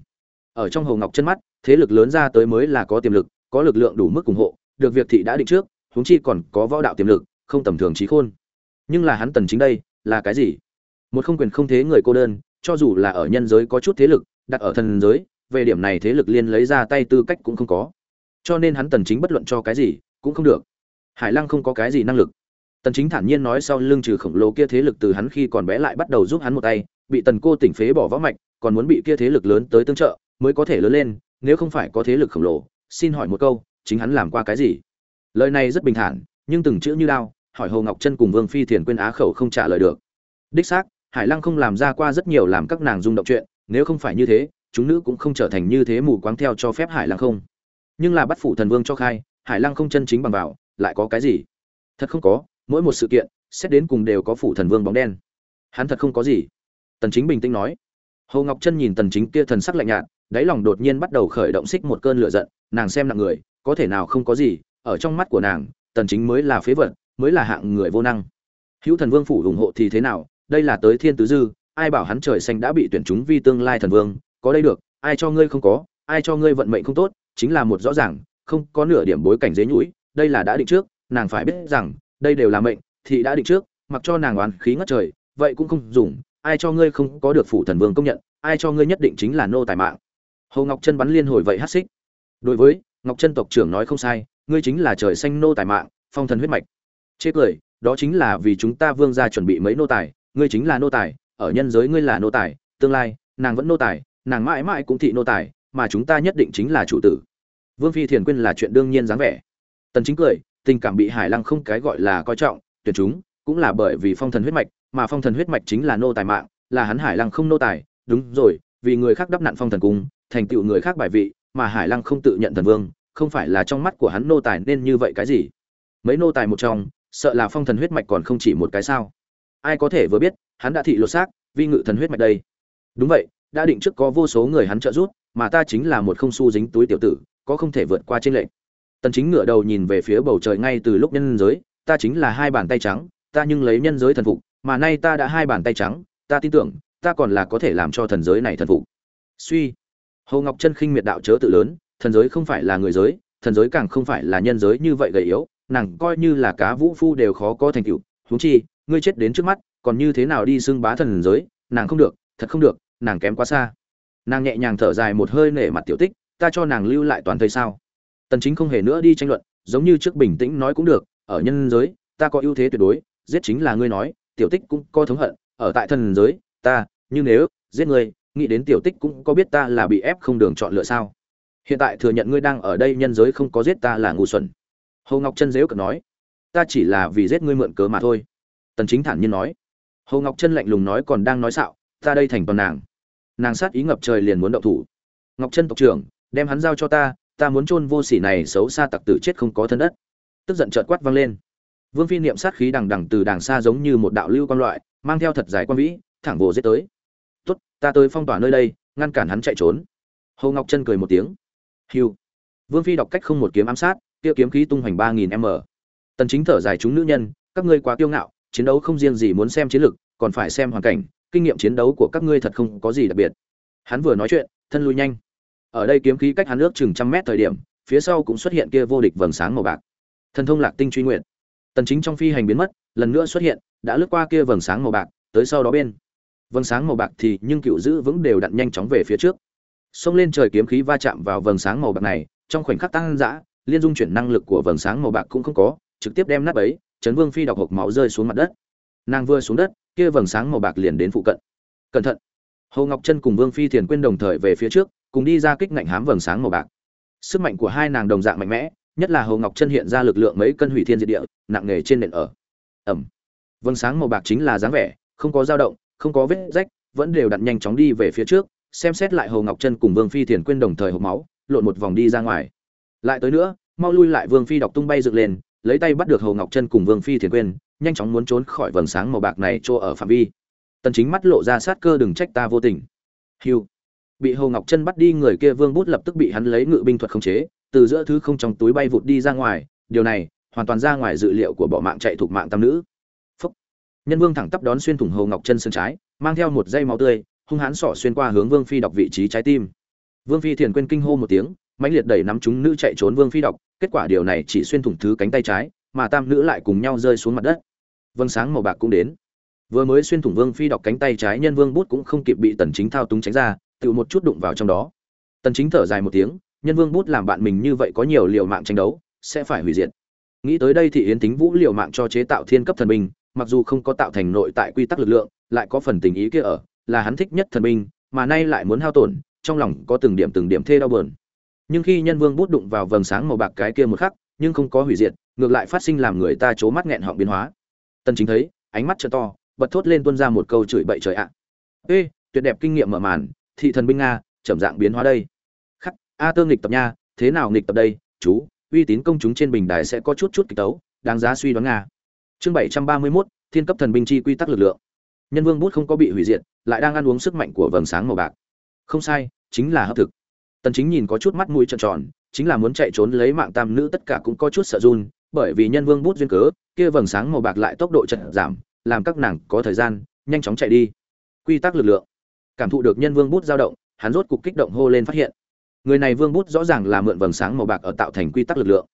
A: Ở trong hồ ngọc chân mắt, thế lực lớn ra tới mới là có tiềm lực, có lực lượng đủ mức ủng hộ, được việc thị đã định trước huống chi còn có võ đạo tiềm lực, không tầm thường trí khôn. Nhưng là hắn tần chính đây, là cái gì? Một không quyền không thế người cô đơn, cho dù là ở nhân giới có chút thế lực, đặt ở thần giới, về điểm này thế lực liên lấy ra tay tư cách cũng không có. Cho nên hắn tần chính bất luận cho cái gì, cũng không được. Hải lăng không có cái gì năng lực. Tần chính thản nhiên nói sau lưng trừ khổng lồ kia thế lực từ hắn khi còn bé lại bắt đầu giúp hắn một tay, bị tần cô tỉnh phế bỏ võ mạch, còn muốn bị kia thế lực lớn tới tương trợ, mới có thể lớn lên, nếu không phải có thế lực khổng lồ, xin hỏi một câu, chính hắn làm qua cái gì? Lời này rất bình thản, nhưng từng chữ như đao, hỏi hồ ngọc chân cùng vương phi thiền quên á khẩu không trả lời được. Đích xác, hải lăng không làm ra qua rất nhiều làm các nàng rung động chuyện, nếu không phải như thế, chúng nữ cũng không trở thành như thế mù quáng theo cho phép hải lăng không. Nhưng là bắt phụ thần vương cho khai, hải lăng không chân chính bằng vào, lại có cái gì? Thật không có, mỗi một sự kiện, xét đến cùng đều có phụ thần vương bóng đen. Hắn thật không có gì. Tần chính bình tĩnh nói. Hồ ngọc chân nhìn tần chính kia thần sắc lạnh nhạt, đáy lòng đột nhiên bắt đầu khởi động xích một cơn lửa giận, nàng xem nặng người, có thể nào không có gì ở trong mắt của nàng, tần chính mới là phế vật, mới là hạng người vô năng. Hữu thần vương phủ ủng hộ thì thế nào? Đây là tới thiên tứ dư, ai bảo hắn trời xanh đã bị tuyển chúng vi tương lai thần vương, có đây được, ai cho ngươi không có, ai cho ngươi vận mệnh không tốt, chính là một rõ ràng, không có nửa điểm bối cảnh dế nhũi, đây là đã định trước, nàng phải biết rằng, đây đều là mệnh, thì đã định trước, mặc cho nàng oán khí ngất trời, vậy cũng không dùng, ai cho ngươi không có được phủ thần vương công nhận, ai cho ngươi nhất định chính là nô tài mạng. Hồ ngọc chân bắn liên hồi vậy hát xích. Đối với, ngọc chân tộc trưởng nói không sai ngươi chính là trời xanh nô tài mạng, phong thần huyết mạch. Chê cười, đó chính là vì chúng ta vương gia chuẩn bị mấy nô tài, ngươi chính là nô tài, ở nhân giới ngươi là nô tài, tương lai, nàng vẫn nô tài, nàng mãi mãi cũng thị nô tài, mà chúng ta nhất định chính là chủ tử. Vương phi thiền quyên là chuyện đương nhiên dáng vẻ. Tần chính cười, tình cảm bị hải lăng không cái gọi là coi trọng, tuyệt chúng, cũng là bởi vì phong thần huyết mạch, mà phong thần huyết mạch chính là nô tài mạng, là hắn hải lăng không nô tài. Đúng rồi, vì người khác đắp nạn phong thần cung, thành tựu người khác bài vị, mà hải lăng không tự nhận thần vương không phải là trong mắt của hắn nô tài nên như vậy cái gì? Mấy nô tài một trong, sợ là phong thần huyết mạch còn không chỉ một cái sao. Ai có thể vừa biết, hắn đã thị lột xác, vi ngự thần huyết mạch đây. Đúng vậy, đã định trước có vô số người hắn trợ giúp, mà ta chính là một không su dính túi tiểu tử, có không thể vượt qua trên lệnh. Tần chính ngửa đầu nhìn về phía bầu trời ngay từ lúc nhân giới, ta chính là hai bàn tay trắng, ta nhưng lấy nhân giới thần phục, mà nay ta đã hai bàn tay trắng, ta tin tưởng, ta còn là có thể làm cho thần giới này thần phục. Suy. Hồ ngọc chân khinh miệt đạo chớ tự lớn thần giới không phải là người giới, thần giới càng không phải là nhân giới như vậy gầy yếu, nàng coi như là cá vũ phu đều khó có thành tựu. Huống chi, ngươi chết đến trước mắt, còn như thế nào đi xưng bá thần giới, nàng không được, thật không được, nàng kém quá xa. Nàng nhẹ nhàng thở dài một hơi nể mặt tiểu tích, ta cho nàng lưu lại toàn thời sao? Tần chính không hề nữa đi tranh luận, giống như trước bình tĩnh nói cũng được, ở nhân giới, ta có ưu thế tuyệt đối, giết chính là ngươi nói, tiểu tích cũng có thống hận, ở tại thần giới, ta như nếu giết ngươi, nghĩ đến tiểu tích cũng có biết ta là bị ép không đường chọn lựa sao? Hiện tại thừa nhận ngươi đang ở đây nhân giới không có giết ta là ngu xuẩn. Hồ ngọc chân dếu cợt nói, ta chỉ là vì giết ngươi mượn cớ mà thôi. Tần chính thản nhiên nói. Hồ ngọc chân lạnh lùng nói còn đang nói xạo, ta đây thành toàn nàng. Nàng sát ý ngập trời liền muốn động thủ. Ngọc chân tộc trưởng, đem hắn giao cho ta ta muốn chôn vô sỉ này xấu xa tặc tử chết không có thân đất. Tức giận trợn quát vang lên. Vương phi niệm sát khí đằng đằng từ đàng xa giống như một đạo lưu quan loại, mang theo thật dài quan vĩ, thẳng vồ giết tới. Tốt, ta tới phong tỏa nơi đây, ngăn cản hắn chạy trốn. Hồ ngọc chân cười một tiếng hiu vương phi đọc cách không một kiếm ám sát, kia kiếm khí tung hoành ba nghìn m. Tần chính thở dài chúng nữ nhân, các ngươi quá kiêu ngạo, chiến đấu không riêng gì muốn xem chiến lược còn phải xem hoàn cảnh, kinh nghiệm chiến đấu của các ngươi thật không có gì đặc biệt. Hắn vừa nói chuyện, thân lui nhanh. Ở đây kiếm khí cách hắn nước chừng trăm mét thời điểm, phía sau cũng xuất hiện kia vô địch vầng sáng màu bạc. Thần thông lạc tinh truy nguyện tần chính trong phi hành biến mất, lần nữa xuất hiện, đã lướt qua kia vầng sáng màu bạc, tới sau đó bên. Vầng sáng màu bạc thì nhưng cựu giữ vững đều đặn nhanh chóng về phía trước xông lên trời kiếm khí va chạm vào vầng sáng màu bạc này, trong khoảnh khắc tăng dã, liên dung chuyển năng lực của vầng sáng màu bạc cũng không có, trực tiếp đem nát ấy chấn vương phi đọc hộc máu rơi xuống mặt đất. Nàng vừa xuống đất, kia vầng sáng màu bạc liền đến phụ cận. Cẩn thận! Hồ ngọc chân cùng vương phi thiền quên đồng thời về phía trước, cùng đi ra kích ngạnh hám vầng sáng màu bạc. Sức mạnh của hai nàng đồng dạng mạnh mẽ, nhất là hồ ngọc chân hiện ra lực lượng mấy cân hủy thiên diệt địa, nặng nề trên nền ở. Ẩm! Vầng sáng màu bạc chính là dáng vẻ, không có dao động, không có vết rách, vẫn đều đặn nhanh chóng đi về phía trước xem xét lại hồ ngọc chân cùng vương phi thiền quyên đồng thời hộp máu, lộn một vòng đi ra ngoài. Lại tới nữa, mau lui lại vương phi đọc tung bay dựng lên, lấy tay bắt được hồ ngọc chân cùng vương phi thiền quyên, nhanh chóng muốn trốn khỏi vầng sáng màu bạc này chỗ ở phạm vi. Tần chính mắt lộ ra sát cơ đừng trách ta vô tình. Hiu. Bị hồ ngọc chân bắt đi người kia vương bút lập tức bị hắn lấy ngự binh thuật khống chế, từ giữa thứ không trong túi bay vụt đi ra ngoài, điều này hoàn toàn ra ngoài dự liệu của bỏ mạng chạy thuộc mạng tam nữ. Phúc. nhân vương thẳng tắp đón xuyên thủng hồ ngọc chân sườn trái, mang theo một dây máu tươi hung hãn sỏ xuyên qua hướng vương phi đọc vị trí trái tim. Vương phi thiền quên kinh hô một tiếng, mãnh liệt đẩy nắm chúng nữ chạy trốn vương phi đọc, kết quả điều này chỉ xuyên thủng thứ cánh tay trái, mà tam nữ lại cùng nhau rơi xuống mặt đất. Vâng sáng màu bạc cũng đến. Vừa mới xuyên thủng vương phi đọc cánh tay trái nhân vương bút cũng không kịp bị tần chính thao túng tránh ra, tự một chút đụng vào trong đó. Tần chính thở dài một tiếng, nhân vương bút làm bạn mình như vậy có nhiều liều mạng tranh đấu, sẽ phải hủy diệt. Nghĩ tới đây thì yến tính vũ liều mạng cho chế tạo thiên cấp thần binh, mặc dù không có tạo thành nội tại quy tắc lực lượng, lại có phần tình ý kia ở là hắn thích nhất thần binh mà nay lại muốn hao tổn trong lòng có từng điểm từng điểm thê đau buồn. Nhưng khi nhân vương bút đụng vào vầng sáng màu bạc cái kia một khắc nhưng không có hủy diệt ngược lại phát sinh làm người ta chố mắt nghẹn họng biến hóa. Tần chính thấy ánh mắt trợ to bật thốt lên tuôn ra một câu chửi bậy trời ạ. Ê tuyệt đẹp kinh nghiệm mở màn thị thần binh nga chậm dạng biến hóa đây. Khắc a tương nghịch tập nha thế nào nghịch tập đây chú uy tín công chúng trên bình đài sẽ có chút chút kịch tấu đáng giá suy đoán nga. Chương 731, thiên cấp thần binh chi quy tắc lực lượng nhân vương bút không có bị hủy diệt, lại đang ăn uống sức mạnh của vầng sáng màu bạc. Không sai, chính là hấp thực. Tần chính nhìn có chút mắt mũi tròn tròn, chính là muốn chạy trốn lấy mạng tam nữ tất cả cũng có chút sợ run, bởi vì nhân vương bút duyên cớ, kia vầng sáng màu bạc lại tốc độ chậm giảm, làm các nàng có thời gian, nhanh chóng chạy đi. Quy tắc lực lượng. Cảm thụ được nhân vương bút dao động, hắn rốt cục kích động hô lên phát hiện. Người này vương bút rõ ràng là mượn vầng sáng màu bạc ở tạo thành quy tắc lực lượng.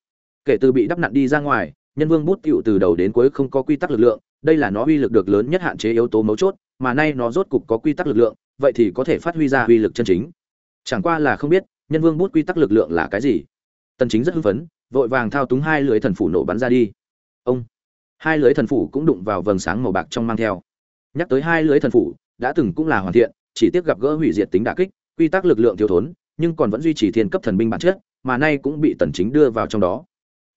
A: Kể từ bị đắp nặn đi ra ngoài, nhân vương bút tựu từ đầu đến cuối không có quy tắc lực lượng đây là nó uy lực được lớn nhất hạn chế yếu tố mấu chốt, mà nay nó rốt cục có quy tắc lực lượng, vậy thì có thể phát huy ra uy lực chân chính. Chẳng qua là không biết, nhân vương bút quy tắc lực lượng là cái gì? Tần chính rất hưng phấn, vội vàng thao túng hai lưới thần phủ nổ bắn ra đi. Ông! Hai lưới thần phủ cũng đụng vào vầng sáng màu bạc trong mang theo. Nhắc tới hai lưới thần phủ, đã từng cũng là hoàn thiện, chỉ tiếc gặp gỡ hủy diệt tính đả kích, quy tắc lực lượng thiếu thốn, nhưng còn vẫn duy trì thiên cấp thần binh bản chất, mà nay cũng bị tần chính đưa vào trong đó.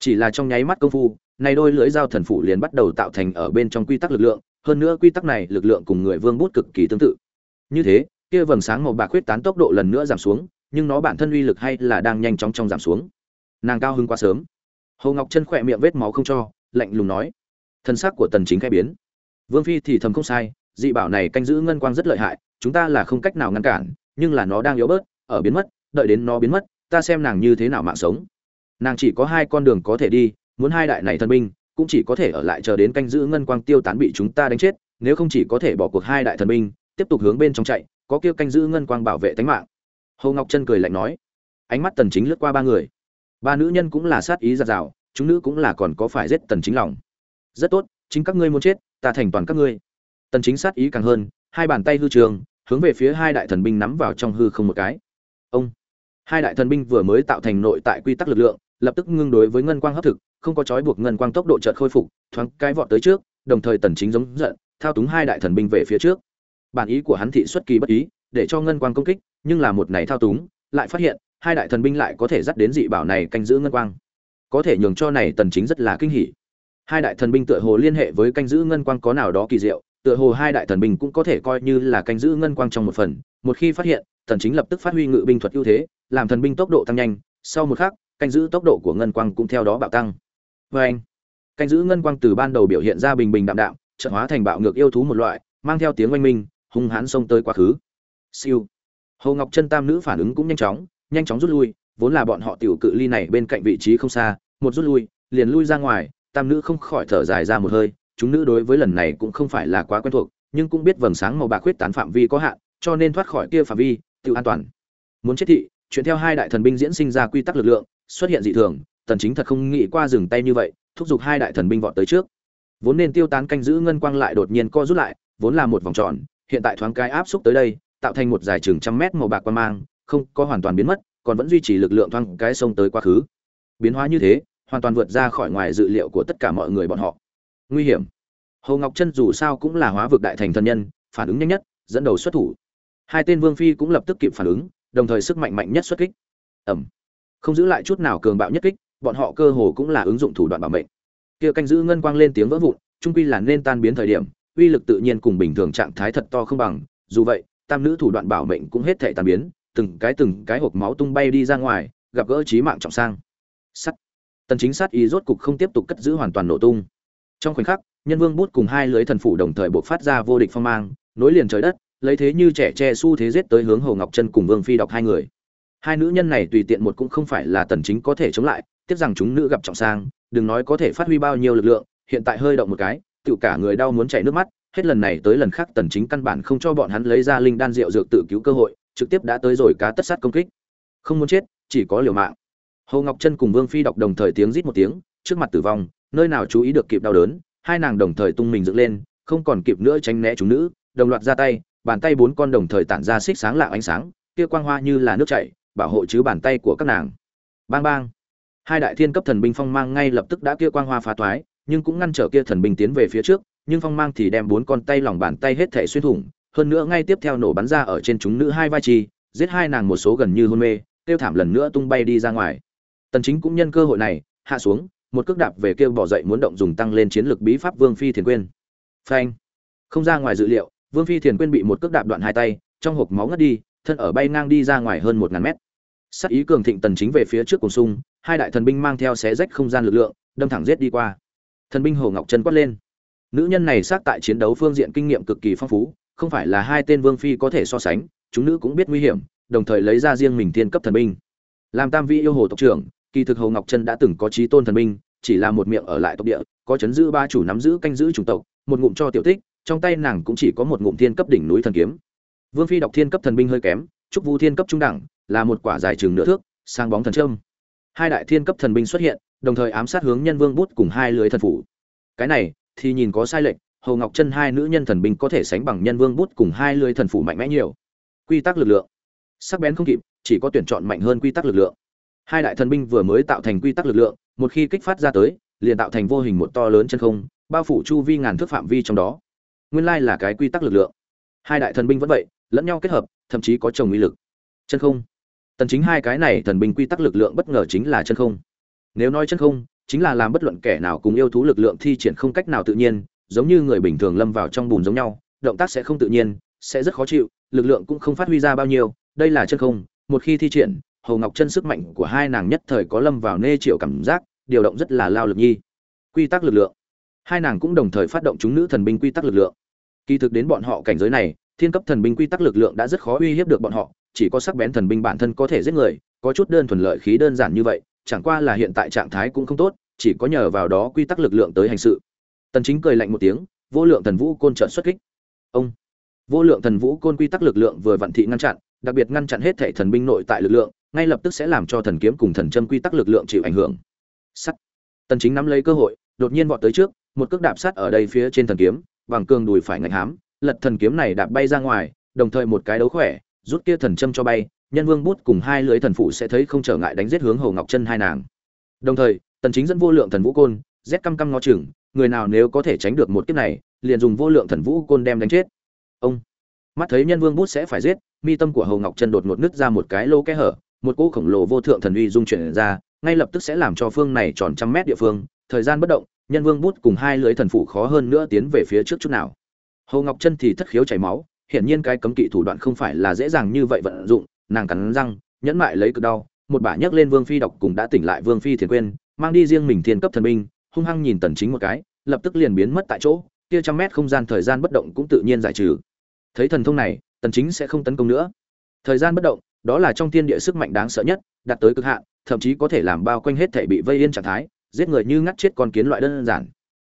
A: Chỉ là trong nháy mắt công phu này đôi lưỡi dao thần phủ liền bắt đầu tạo thành ở bên trong quy tắc lực lượng, hơn nữa quy tắc này lực lượng cùng người vương bút cực kỳ tương tự. Như thế, kia vầng sáng màu bạc huyết tán tốc độ lần nữa giảm xuống, nhưng nó bản thân uy lực hay là đang nhanh chóng trong giảm xuống. Nàng cao hứng quá sớm. Hồ ngọc chân khỏe miệng vết máu không cho, lạnh lùng nói. Thân xác của tần chính khai biến. Vương phi thì thầm không sai, dị bảo này canh giữ ngân quang rất lợi hại, chúng ta là không cách nào ngăn cản, nhưng là nó đang yếu bớt, ở biến mất, đợi đến nó biến mất, ta xem nàng như thế nào mạng sống. Nàng chỉ có hai con đường có thể đi muốn hai đại này thần binh, cũng chỉ có thể ở lại chờ đến canh giữ ngân quang tiêu tán bị chúng ta đánh chết, nếu không chỉ có thể bỏ cuộc hai đại thần binh, tiếp tục hướng bên trong chạy, có kia canh giữ ngân quang bảo vệ tính mạng. Hồ ngọc chân cười lạnh nói. Ánh mắt tần chính lướt qua ba người. Ba nữ nhân cũng là sát ý giạt rào, chúng nữ cũng là còn có phải giết tần chính lòng. Rất tốt, chính các ngươi muốn chết, ta thành toàn các ngươi. Tần chính sát ý càng hơn, hai bàn tay hư trường, hướng về phía hai đại thần binh nắm vào trong hư không một cái. Ông. Hai đại thần binh vừa mới tạo thành nội tại quy tắc lực lượng lập tức ngưng đối với ngân quang hấp thực, không có trói buộc ngân quang tốc độ chợt khôi phục, thoáng cái vọt tới trước, đồng thời tần chính giống giận, thao túng hai đại thần binh về phía trước. Bản ý của hắn thị xuất kỳ bất ý, để cho ngân quang công kích, nhưng là một này thao túng, lại phát hiện, hai đại thần binh lại có thể dắt đến dị bảo này canh giữ ngân quang. Có thể nhường cho này tần chính rất là kinh hỉ. Hai đại thần binh tựa hồ liên hệ với canh giữ ngân quang có nào đó kỳ diệu, tựa hồ hai đại thần binh cũng có thể coi như là canh giữ ngân quang trong một phần. Một khi phát hiện, tần chính lập tức phát huy ngự binh thuật ưu thế, làm thần binh tốc độ tăng nhanh. Sau một khắc canh giữ tốc độ của ngân quang cũng theo đó bạo tăng. Với anh, canh giữ ngân quang từ ban đầu biểu hiện ra bình bình đạm đạm, chợt hóa thành bạo ngược yêu thú một loại, mang theo tiếng oanh minh, hung hãn xông tới quá khứ. Siêu. Hồ ngọc chân tam nữ phản ứng cũng nhanh chóng nhanh chóng rút lui, vốn là bọn họ tiểu cự ly này bên cạnh vị trí không xa, một rút lui, liền lui ra ngoài, tam nữ không khỏi thở dài ra một hơi, chúng nữ đối với lần này cũng không phải là quá quen thuộc, nhưng cũng biết vầng sáng màu bạc khuyết tán phạm vi có hạn, cho nên thoát khỏi kia phạm vi, tự an toàn. Muốn chết thị, chuyện theo hai đại thần binh diễn sinh ra quy tắc lực lượng xuất hiện dị thường, tần chính thật không nghĩ qua dừng tay như vậy, thúc giục hai đại thần binh vọt tới trước. Vốn nên tiêu tán canh giữ ngân quang lại đột nhiên co rút lại, vốn là một vòng tròn, hiện tại thoáng cái áp xúc tới đây, tạo thành một dài chừng trăm mét màu bạc quang mang, không có hoàn toàn biến mất, còn vẫn duy trì lực lượng thoáng cái sông tới quá khứ. Biến hóa như thế, hoàn toàn vượt ra khỏi ngoài dự liệu của tất cả mọi người bọn họ. Nguy hiểm. Hồ ngọc chân dù sao cũng là hóa vực đại thành thân nhân, phản ứng nhanh nhất, dẫn đầu xuất thủ. Hai tên vương phi cũng lập tức kịp phản ứng, đồng thời sức mạnh mạnh nhất xuất kích. Ẩm không giữ lại chút nào cường bạo nhất kích, bọn họ cơ hồ cũng là ứng dụng thủ đoạn bảo mệnh. Kia canh giữ ngân quang lên tiếng vỡ vụn, trung quy là nên tan biến thời điểm, uy lực tự nhiên cùng bình thường trạng thái thật to không bằng, dù vậy, tam nữ thủ đoạn bảo mệnh cũng hết thể tan biến, từng cái từng cái hộp máu tung bay đi ra ngoài, gặp gỡ chí mạng trọng sang. Sắt. Tần chính sát ý rốt cục không tiếp tục cất giữ hoàn toàn nổ tung. Trong khoảnh khắc, nhân vương bút cùng hai lưới thần phủ đồng thời bộc phát ra vô địch phong mang, nối liền trời đất, lấy thế như trẻ tre xu thế giết tới hướng hồ ngọc chân cùng vương phi đọc hai người hai nữ nhân này tùy tiện một cũng không phải là tần chính có thể chống lại, tiếc rằng chúng nữ gặp trọng sang, đừng nói có thể phát huy bao nhiêu lực lượng, hiện tại hơi động một cái tự cả người đau muốn chảy nước mắt, hết lần này tới lần khác tần chính căn bản không cho bọn hắn lấy ra linh đan rượu dược tự cứu cơ hội, trực tiếp đã tới rồi cá tất sát công kích. Không muốn chết, chỉ có liều mạng. Hồ ngọc chân cùng vương phi đọc đồng thời tiếng rít một tiếng, trước mặt tử vong, nơi nào chú ý được kịp đau đớn, hai nàng đồng thời tung mình dựng lên, không còn kịp nữa tránh né chúng nữ, đồng loạt ra tay, bàn tay bốn con đồng thời tản ra xích sáng lạ ánh sáng, kia quang hoa như là nước chảy bảo hộ chứ bàn tay của các nàng. Bang bang. Hai đại thiên cấp thần binh phong mang ngay lập tức đã kia quang hoa phá toái, nhưng cũng ngăn trở kia thần binh tiến về phía trước, nhưng phong mang thì đem bốn con tay lòng bàn tay hết thể xuyên thủng, hơn nữa ngay tiếp theo nổ bắn ra ở trên chúng nữ hai vai chi, giết hai nàng một số gần như hôn mê, tiêu thảm lần nữa tung bay đi ra ngoài. Tần chính cũng nhân cơ hội này, hạ xuống, một cước đạp về kêu bỏ dậy muốn động dùng tăng lên chiến lược bí pháp vương phi thiền quyên. Phanh. Không ra ngoài dự liệu, vương phi thiền quyên bị một cước đạp đoạn hai tay, trong hộp máu ngất đi, thân ở bay ngang đi ra ngoài hơn một ngàn mét sắc ý cường thịnh tần chính về phía trước cùng sung hai đại thần binh mang theo xé rách không gian lực lượng, đâm thẳng giết đi qua. Thần binh hồ ngọc chân quát lên. Nữ nhân này sát tại chiến đấu phương diện kinh nghiệm cực kỳ phong phú, không phải là hai tên vương phi có thể so sánh, chúng nữ cũng biết nguy hiểm, đồng thời lấy ra riêng mình thiên cấp thần binh. Làm tam vị yêu hồ tộc trưởng, kỳ thực hồ ngọc chân đã từng có trí tôn thần binh, chỉ là một miệng ở lại tộc địa, có chấn giữ ba chủ nắm giữ canh giữ chủng tộc, một ngụm cho tiểu tích, trong tay nàng cũng chỉ có một ngụm thiên cấp đỉnh núi thần kiếm. Vương phi đọc thiên cấp thần binh hơi kém trúc vu thiên cấp trung đẳng là một quả dài chừng nửa thước sang bóng thần trâm hai đại thiên cấp thần binh xuất hiện, đồng thời ám sát hướng nhân vương bút cùng hai lưới thần phủ. Cái này thì nhìn có sai lệch, hồ ngọc chân hai nữ nhân thần binh có thể sánh bằng nhân vương bút cùng hai lưới thần phủ mạnh mẽ nhiều. Quy tắc lực lượng. Sắc bén không kịp, chỉ có tuyển chọn mạnh hơn quy tắc lực lượng. Hai đại thần binh vừa mới tạo thành quy tắc lực lượng, một khi kích phát ra tới, liền tạo thành vô hình một to lớn chân không, bao phủ chu vi ngàn thước phạm vi trong đó. Nguyên lai là cái quy tắc lực lượng. Hai đại thần binh vẫn vậy, lẫn nhau kết hợp, thậm chí có chồng uy lực. Chân không tần chính hai cái này thần binh quy tắc lực lượng bất ngờ chính là chân không. Nếu nói chân không, chính là làm bất luận kẻ nào cùng yêu thú lực lượng thi triển không cách nào tự nhiên, giống như người bình thường lâm vào trong bùn giống nhau, động tác sẽ không tự nhiên, sẽ rất khó chịu, lực lượng cũng không phát huy ra bao nhiêu, đây là chân không, một khi thi triển, hồ ngọc chân sức mạnh của hai nàng nhất thời có lâm vào nê triệu cảm giác, điều động rất là lao lực nhi. Quy tắc lực lượng. Hai nàng cũng đồng thời phát động chúng nữ thần binh quy tắc lực lượng. Kỳ thực đến bọn họ cảnh giới này, thiên cấp thần binh quy tắc lực lượng đã rất khó uy hiếp được bọn họ chỉ có sắc bén thần binh bản thân có thể giết người, có chút đơn thuần lợi khí đơn giản như vậy, chẳng qua là hiện tại trạng thái cũng không tốt, chỉ có nhờ vào đó quy tắc lực lượng tới hành sự. Tần chính cười lạnh một tiếng, vô lượng thần vũ côn trận xuất kích. Ông! Vô lượng thần vũ côn quy tắc lực lượng vừa vận thị ngăn chặn, đặc biệt ngăn chặn hết thể thần binh nội tại lực lượng, ngay lập tức sẽ làm cho thần kiếm cùng thần châm quy tắc lực lượng chịu ảnh hưởng. Sắt! Tần chính nắm lấy cơ hội, đột nhiên vọt tới trước, một cước đạp sắt ở đây phía trên thần kiếm, bằng cường đùi phải ngạnh hám, lật thần kiếm này đạp bay ra ngoài, đồng thời một cái đấu khỏe rút kia thần châm cho bay, nhân vương bút cùng hai lưới thần phụ sẽ thấy không trở ngại đánh giết hướng hồ ngọc chân hai nàng. Đồng thời, tần chính dẫn vô lượng thần vũ côn rét căm căm ngó chừng, người nào nếu có thể tránh được một kiếp này, liền dùng vô lượng thần vũ côn đem đánh chết. Ông, mắt thấy nhân vương bút sẽ phải giết, mi tâm của hồ ngọc chân đột ngột nứt ra một cái lô kẽ hở, một cỗ khổng lồ vô thượng thần uy dung chuyển ra, ngay lập tức sẽ làm cho phương này tròn trăm mét địa phương, thời gian bất động, nhân vương bút cùng hai lưới thần phụ khó hơn nữa tiến về phía trước chút nào. Hồ ngọc chân thì thất khiếu chảy máu hiển nhiên cái cấm kỵ thủ đoạn không phải là dễ dàng như vậy vận dụng, nàng cắn răng, nhẫn mại lấy cực đau, một bả nhấc lên vương phi độc cùng đã tỉnh lại vương phi thiền quên, mang đi riêng mình thiên cấp thần binh, hung hăng nhìn tần chính một cái, lập tức liền biến mất tại chỗ, kia trăm mét không gian thời gian bất động cũng tự nhiên giải trừ. Thấy thần thông này, tần chính sẽ không tấn công nữa. Thời gian bất động, đó là trong thiên địa sức mạnh đáng sợ nhất, đạt tới cực hạn, thậm chí có thể làm bao quanh hết thể bị vây yên trạng thái, giết người như ngắt chết con kiến loại đơn giản.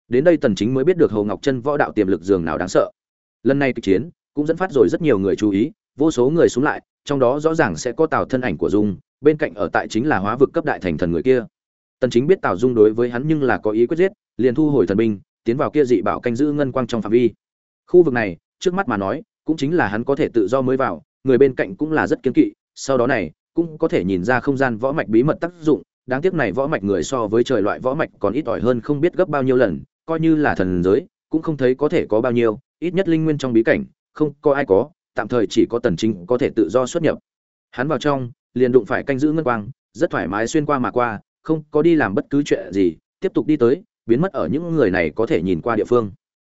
A: Đến đây tần chính mới biết được hồ ngọc chân võ đạo tiềm lực dường nào đáng sợ. Lần này kịch chiến cũng dẫn phát rồi rất nhiều người chú ý, vô số người xuống lại, trong đó rõ ràng sẽ có tào thân ảnh của dung, bên cạnh ở tại chính là hóa vực cấp đại thành thần người kia. Tần chính biết tào dung đối với hắn nhưng là có ý quyết giết, liền thu hồi thần binh, tiến vào kia dị bảo canh giữ ngân quang trong phạm vi. Khu vực này, trước mắt mà nói, cũng chính là hắn có thể tự do mới vào, người bên cạnh cũng là rất kiên kỵ, sau đó này, cũng có thể nhìn ra không gian võ mạch bí mật tác dụng, đáng tiếc này võ mạch người so với trời loại võ mạch còn ít ỏi hơn không biết gấp bao nhiêu lần, coi như là thần giới, cũng không thấy có thể có bao nhiêu, ít nhất linh nguyên trong bí cảnh không có ai có, tạm thời chỉ có tần chính có thể tự do xuất nhập. Hắn vào trong, liền đụng phải canh giữ ngân quang, rất thoải mái xuyên qua mà qua, không có đi làm bất cứ chuyện gì, tiếp tục đi tới, biến mất ở những người này có thể nhìn qua địa phương.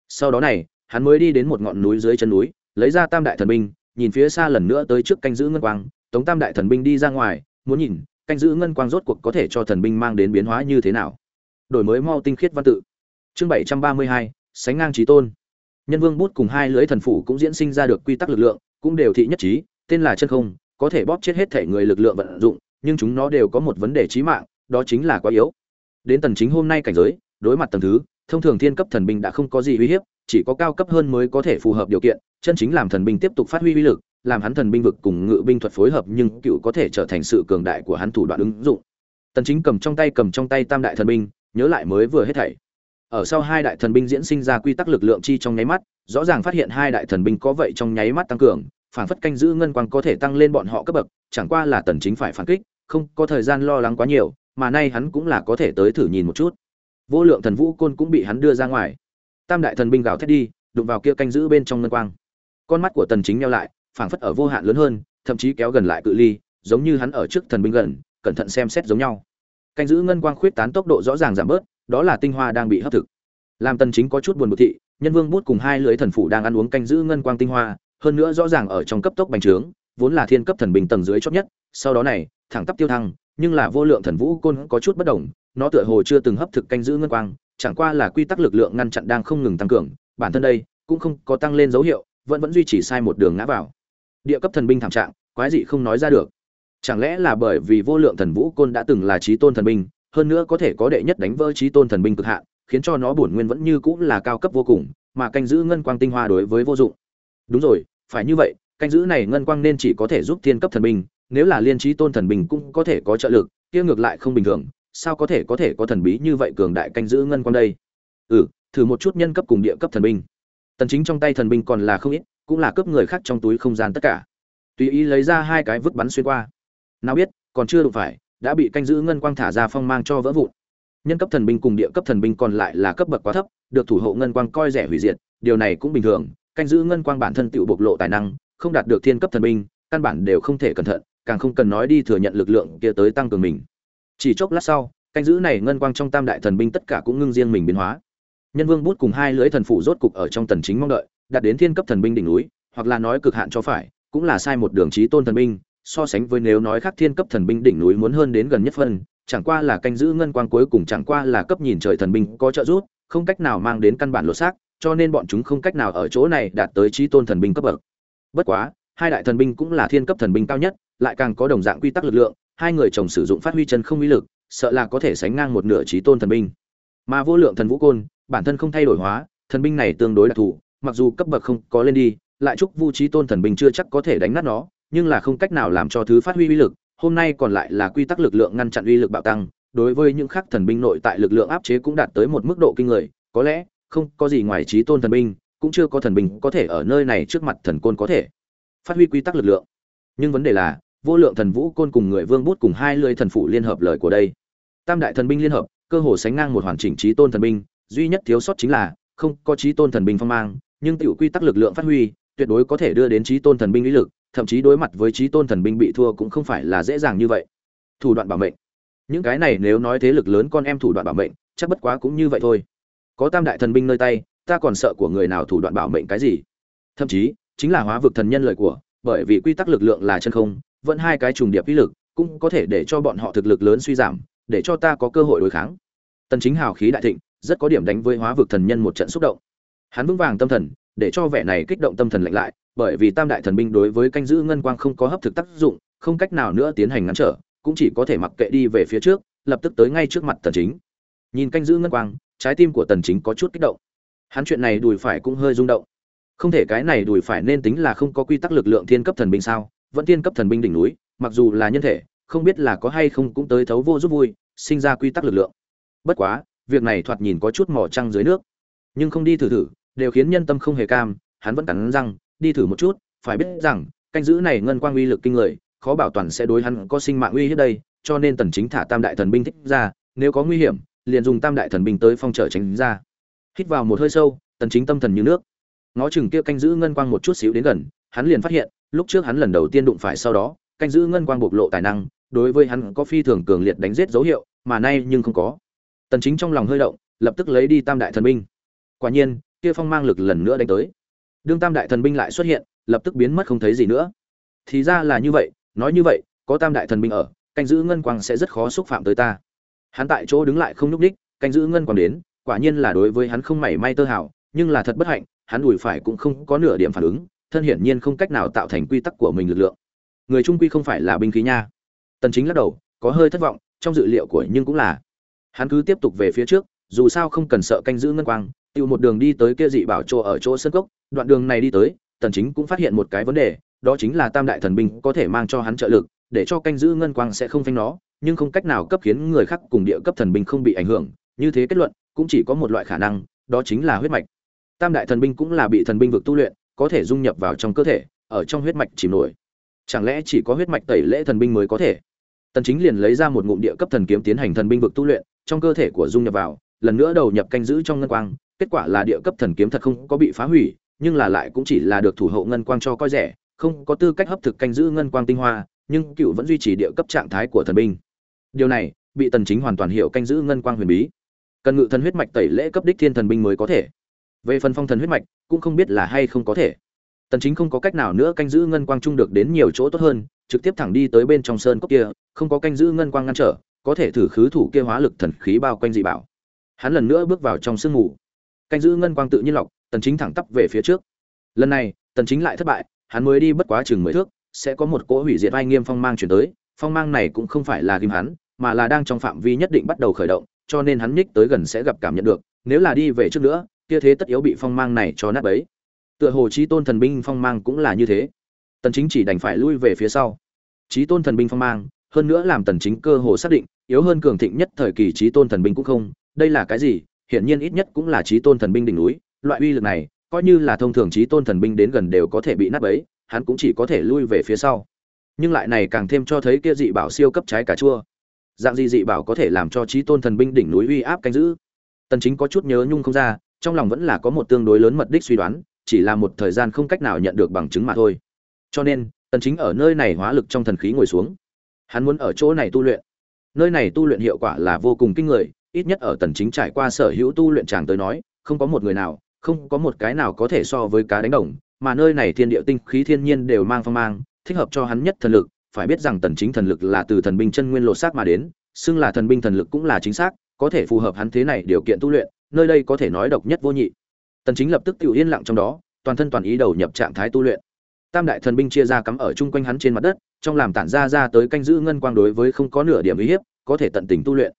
A: Sau đó này, hắn mới đi đến một ngọn núi dưới chân núi, lấy ra tam đại thần binh, nhìn phía xa lần nữa tới trước canh giữ ngân quang, tống tam đại thần binh đi ra ngoài, muốn nhìn, canh giữ ngân quang rốt cuộc có thể cho thần binh mang đến biến hóa như thế nào. Đổi mới mau tinh khiết văn tự. Chương bảy trăm ba mươi hai, sánh ngang trí tôn nhân vương bút cùng hai lưới thần phủ cũng diễn sinh ra được quy tắc lực lượng, cũng đều thị nhất trí, tên là chân không, có thể bóp chết hết thể người lực lượng vận dụng, nhưng chúng nó đều có một vấn đề chí mạng, đó chính là quá yếu. Đến tần chính hôm nay cảnh giới, đối mặt tầng thứ, thông thường thiên cấp thần binh đã không có gì uy hiếp, chỉ có cao cấp hơn mới có thể phù hợp điều kiện, chân chính làm thần binh tiếp tục phát huy uy lực, làm hắn thần binh vực cùng ngự binh thuật phối hợp nhưng cựu có thể trở thành sự cường đại của hắn thủ đoạn ứng dụng. Tần chính cầm trong tay cầm trong tay tam đại thần binh, nhớ lại mới vừa hết thảy ở sau hai đại thần binh diễn sinh ra quy tắc lực lượng chi trong nháy mắt, rõ ràng phát hiện hai đại thần binh có vậy trong nháy mắt tăng cường, phản phất canh giữ ngân quang có thể tăng lên bọn họ cấp bậc, chẳng qua là tần chính phải phản kích, không có thời gian lo lắng quá nhiều, mà nay hắn cũng là có thể tới thử nhìn một chút. Vô lượng thần vũ côn cũng bị hắn đưa ra ngoài. Tam đại thần binh gào thét đi, đụng vào kia canh giữ bên trong ngân quang. Con mắt của tần chính nheo lại, phảng phất ở vô hạn lớn hơn, thậm chí kéo gần lại cự ly, giống như hắn ở trước thần binh gần, cẩn thận xem xét giống nhau. Canh giữ ngân quang khuyết tán tốc độ rõ ràng giảm bớt đó là tinh hoa đang bị hấp thực. Làm tần chính có chút buồn bực thị, nhân vương bút cùng hai lưỡi thần phủ đang ăn uống canh giữ ngân quang tinh hoa, hơn nữa rõ ràng ở trong cấp tốc bành trướng, vốn là thiên cấp thần bình tầng dưới chót nhất, sau đó này, thẳng tắp tiêu thăng, nhưng là vô lượng thần vũ côn có chút bất đồng, nó tựa hồ chưa từng hấp thực canh giữ ngân quang, chẳng qua là quy tắc lực lượng ngăn chặn đang không ngừng tăng cường, bản thân đây cũng không có tăng lên dấu hiệu, vẫn vẫn duy trì sai một đường ngã vào. Địa cấp thần binh thảm trạng, quái dị không nói ra được. Chẳng lẽ là bởi vì vô lượng thần vũ côn đã từng là trí tôn thần binh hơn nữa có thể có đệ nhất đánh vỡ trí tôn thần binh cực hạn, khiến cho nó bổn nguyên vẫn như cũng là cao cấp vô cùng, mà canh giữ ngân quang tinh hoa đối với vô dụng. Đúng rồi, phải như vậy, canh giữ này ngân quang nên chỉ có thể giúp thiên cấp thần binh, nếu là liên trí tôn thần binh cũng có thể có trợ lực, kia ngược lại không bình thường, sao có thể có thể có thần bí như vậy cường đại canh giữ ngân quang đây? Ừ thử một chút nhân cấp cùng địa cấp thần binh. Tần chính trong tay thần binh còn là không ít, cũng là cướp người khác trong túi không gian tất cả. Tùy ý lấy ra hai cái vứt bắn xuyên qua. Nào biết, còn chưa đủ phải đã bị canh giữ ngân quang thả ra phong mang cho vỡ vụn. Nhân cấp thần binh cùng địa cấp thần binh còn lại là cấp bậc quá thấp, được thủ hộ ngân quang coi rẻ hủy diệt, điều này cũng bình thường, canh giữ ngân quang bản thân tự bộc lộ tài năng, không đạt được thiên cấp thần binh, căn bản đều không thể cẩn thận, càng không cần nói đi thừa nhận lực lượng kia tới tăng cường mình. Chỉ chốc lát sau, canh giữ này ngân quang trong tam đại thần binh tất cả cũng ngưng riêng mình biến hóa. Nhân vương bút cùng hai lưỡi thần phủ rốt cục ở trong tần chính mong đợi, đạt đến thiên cấp thần binh đỉnh núi, hoặc là nói cực hạn cho phải, cũng là sai một đường trí tôn thần binh so sánh với nếu nói khác thiên cấp thần binh đỉnh núi muốn hơn đến gần nhất phân, chẳng qua là canh giữ ngân quang cuối cùng chẳng qua là cấp nhìn trời thần binh có trợ giúp, không cách nào mang đến căn bản lột xác, cho nên bọn chúng không cách nào ở chỗ này đạt tới trí tôn thần binh cấp bậc. Bất quá, hai đại thần binh cũng là thiên cấp thần binh cao nhất, lại càng có đồng dạng quy tắc lực lượng, hai người chồng sử dụng phát huy chân không uy lực, sợ là có thể sánh ngang một nửa trí tôn thần binh. Mà vô lượng thần vũ côn, bản thân không thay đổi hóa, thần binh này tương đối đặc thù, mặc dù cấp bậc không có lên đi, lại chúc vu trí tôn thần binh chưa chắc có thể đánh nát nó nhưng là không cách nào làm cho thứ phát huy uy lực, hôm nay còn lại là quy tắc lực lượng ngăn chặn uy lực bạo tăng, đối với những khắc thần binh nội tại lực lượng áp chế cũng đạt tới một mức độ kinh người, có lẽ, không có gì ngoài trí tôn thần binh, cũng chưa có thần binh có thể ở nơi này trước mặt thần côn có thể phát huy quy tắc lực lượng. Nhưng vấn đề là, vô lượng thần vũ côn cùng người vương bút cùng hai lưỡi thần phụ liên hợp lời của đây. Tam đại thần binh liên hợp, cơ hồ sánh ngang một hoàn chỉnh trí tôn thần binh, duy nhất thiếu sót chính là, không có trí tôn thần binh phong mang, nhưng tiểu quy tắc lực lượng phát huy, tuyệt đối có thể đưa đến trí tôn thần binh lý lực thậm chí đối mặt với trí tôn thần binh bị thua cũng không phải là dễ dàng như vậy. Thủ đoạn bảo mệnh. Những cái này nếu nói thế lực lớn con em thủ đoạn bảo mệnh, chắc bất quá cũng như vậy thôi. Có tam đại thần binh nơi tay, ta còn sợ của người nào thủ đoạn bảo mệnh cái gì? Thậm chí, chính là hóa vực thần nhân lời của, bởi vì quy tắc lực lượng là chân không, vẫn hai cái trùng điệp uy lực, cũng có thể để cho bọn họ thực lực lớn suy giảm, để cho ta có cơ hội đối kháng. Tần chính hào khí đại thịnh, rất có điểm đánh với hóa vực thần nhân một trận xúc động. Hắn vững vàng tâm thần, để cho vẻ này kích động tâm thần lạnh lại bởi vì tam đại thần binh đối với canh giữ ngân quang không có hấp thực tác dụng, không cách nào nữa tiến hành ngăn trở, cũng chỉ có thể mặc kệ đi về phía trước, lập tức tới ngay trước mặt tần chính. Nhìn canh giữ ngân quang, trái tim của tần chính có chút kích động. Hắn chuyện này đùi phải cũng hơi rung động. Không thể cái này đùi phải nên tính là không có quy tắc lực lượng thiên cấp thần binh sao? Vẫn thiên cấp thần binh đỉnh núi, mặc dù là nhân thể, không biết là có hay không cũng tới thấu vô giúp vui, sinh ra quy tắc lực lượng. Bất quá, việc này thoạt nhìn có chút mỏ trăng dưới nước. Nhưng không đi thử thử, đều khiến nhân tâm không hề cam, hắn vẫn cắn răng đi thử một chút phải biết rằng canh giữ này ngân quang uy lực kinh người khó bảo toàn sẽ đối hắn có sinh mạng uy hiếp đây cho nên tần chính thả tam đại thần binh thích ra nếu có nguy hiểm liền dùng tam đại thần binh tới phong trở tránh ra. Hít vào một hơi sâu tần chính tâm thần như nước. Ngó chừng kia canh giữ ngân quang một chút xíu đến gần hắn liền phát hiện lúc trước hắn lần đầu tiên đụng phải sau đó canh giữ ngân quang bộc lộ tài năng đối với hắn có phi thường cường liệt đánh giết dấu hiệu mà nay nhưng không có. Tần chính trong lòng hơi động lập tức lấy đi tam đại thần binh. Quả nhiên kia phong mang lực lần nữa đánh tới đương tam đại thần binh lại xuất hiện, lập tức biến mất không thấy gì nữa. Thì ra là như vậy, nói như vậy, có tam đại thần binh ở, canh giữ ngân quang sẽ rất khó xúc phạm tới ta. Hắn tại chỗ đứng lại không nhúc đích canh giữ ngân quang đến, quả nhiên là đối với hắn không mảy may tơ hảo nhưng là thật bất hạnh, hắn đùi phải cũng không có nửa điểm phản ứng, thân hiển nhiên không cách nào tạo thành quy tắc của mình lực lượng. Người trung quy không phải là binh khí nha. Tần chính lắc đầu, có hơi thất vọng, trong dự liệu của nhưng cũng là, hắn cứ tiếp tục về phía trước, dù sao không cần sợ canh giữ ngân quang, tiêu một đường đi tới kia dị bảo chỗ ở chỗ sân cốc đoạn đường này đi tới, tần chính cũng phát hiện một cái vấn đề, đó chính là tam đại thần binh có thể mang cho hắn trợ lực, để cho canh giữ ngân quang sẽ không phanh nó, nhưng không cách nào cấp khiến người khác cùng địa cấp thần binh không bị ảnh hưởng, như thế kết luận, cũng chỉ có một loại khả năng, đó chính là huyết mạch. Tam đại thần binh cũng là bị thần binh vực tu luyện, có thể dung nhập vào trong cơ thể, ở trong huyết mạch chìm nổi. Chẳng lẽ chỉ có huyết mạch tẩy lễ thần binh mới có thể? Tần chính liền lấy ra một ngụm địa cấp thần kiếm tiến hành thần binh vực tu luyện, trong cơ thể của dung nhập vào, lần nữa đầu nhập canh giữ trong ngân quang, kết quả là địa cấp thần kiếm thật không có bị phá hủy nhưng là lại cũng chỉ là được thủ hộ ngân quang cho coi rẻ, không có tư cách hấp thực canh giữ ngân quang tinh hoa, nhưng cựu vẫn duy trì địa cấp trạng thái của thần binh. Điều này, bị tần chính hoàn toàn hiểu canh giữ ngân quang huyền bí. Cần ngự thần huyết mạch tẩy lễ cấp đích thiên thần binh mới có thể. Về phần phong thần huyết mạch, cũng không biết là hay không có thể. Tần chính không có cách nào nữa canh giữ ngân quang trung được đến nhiều chỗ tốt hơn, trực tiếp thẳng đi tới bên trong sơn cốc kia, không có canh giữ ngân quang ngăn trở, có thể thử khứ thủ kia hóa lực thần khí bao quanh dị bảo. Hắn lần nữa bước vào trong sương mù. Canh giữ ngân quang tự nhiên lọc tần chính thẳng tắp về phía trước. Lần này, tần chính lại thất bại, hắn mới đi bất quá chừng mười thước, sẽ có một cỗ hủy diệt vai nghiêm phong mang chuyển tới, phong mang này cũng không phải là ghim hắn, mà là đang trong phạm vi nhất định bắt đầu khởi động, cho nên hắn nhích tới gần sẽ gặp cảm nhận được, nếu là đi về trước nữa, kia thế tất yếu bị phong mang này cho nát bấy. Tựa hồ chí tôn thần binh phong mang cũng là như thế. Tần chính chỉ đành phải lui về phía sau. Chí tôn thần binh phong mang, hơn nữa làm tần chính cơ hồ xác định, yếu hơn cường thịnh nhất thời kỳ chí tôn thần binh cũng không, đây là cái gì, hiển nhiên ít nhất cũng là chí tôn thần binh đỉnh núi loại uy lực này, coi như là thông thường trí tôn thần binh đến gần đều có thể bị nát bấy, hắn cũng chỉ có thể lui về phía sau. Nhưng lại này càng thêm cho thấy kia dị bảo siêu cấp trái cà chua. Dạng gì dị bảo có thể làm cho trí tôn thần binh đỉnh núi uy áp canh giữ? Tần chính có chút nhớ nhung không ra, trong lòng vẫn là có một tương đối lớn mật đích suy đoán, chỉ là một thời gian không cách nào nhận được bằng chứng mà thôi. Cho nên, tần chính ở nơi này hóa lực trong thần khí ngồi xuống. Hắn muốn ở chỗ này tu luyện. Nơi này tu luyện hiệu quả là vô cùng kinh người, ít nhất ở tần chính trải qua sở hữu tu luyện chàng tới nói, không có một người nào không có một cái nào có thể so với cá đánh đồng, mà nơi này thiên địa tinh khí thiên nhiên đều mang phong mang, thích hợp cho hắn nhất thần lực, phải biết rằng tần chính thần lực là từ thần binh chân nguyên lộ xác mà đến, xưng là thần binh thần lực cũng là chính xác, có thể phù hợp hắn thế này điều kiện tu luyện, nơi đây có thể nói độc nhất vô nhị. Tần chính lập tức tiểu yên lặng trong đó, toàn thân toàn ý đầu nhập trạng thái tu luyện. Tam đại thần binh chia ra cắm ở chung quanh hắn trên mặt đất, trong làm tản ra ra tới canh giữ ngân quang đối với không có nửa điểm uy hiếp, có thể tận tình tu luyện.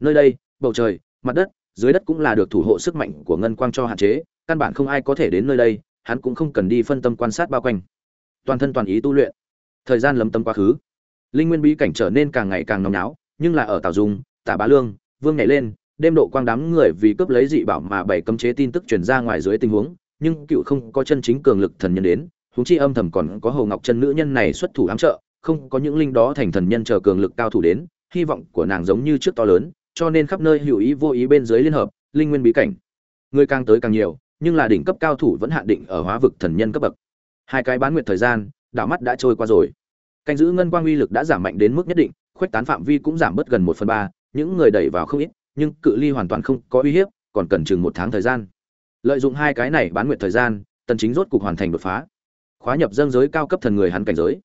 A: Nơi đây, bầu trời, mặt đất dưới đất cũng là được thủ hộ sức mạnh của ngân quang cho hạn chế, căn bản không ai có thể đến nơi đây, hắn cũng không cần đi phân tâm quan sát bao quanh. Toàn thân toàn ý tu luyện. Thời gian lấm tâm quá khứ. Linh nguyên bí cảnh trở nên càng ngày càng nóng náo, nhưng là ở tào dung, tả bá lương, vương nhảy lên, đêm độ quang đám người vì cướp lấy dị bảo mà bảy cấm chế tin tức truyền ra ngoài dưới tình huống, nhưng cựu không có chân chính cường lực thần nhân đến, huống chi âm thầm còn có hồ ngọc chân nữ nhân này xuất thủ ám trợ, không có những linh đó thành thần nhân chờ cường lực cao thủ đến, hy vọng của nàng giống như trước to lớn cho nên khắp nơi hữu ý vô ý bên dưới liên hợp, linh nguyên bí cảnh. Người càng tới càng nhiều, nhưng là đỉnh cấp cao thủ vẫn hạn định ở hóa vực thần nhân cấp bậc. Hai cái bán nguyệt thời gian, đạo mắt đã trôi qua rồi. Canh giữ ngân quang uy lực đã giảm mạnh đến mức nhất định, khuếch tán phạm vi cũng giảm bớt gần một phần ba, những người đẩy vào không ít, nhưng cự ly hoàn toàn không có uy hiếp, còn cần chừng một tháng thời gian. Lợi dụng hai cái này bán nguyệt thời gian, tần chính rốt cục hoàn thành đột phá. Khóa nhập dân giới cao cấp thần người hắn cảnh giới.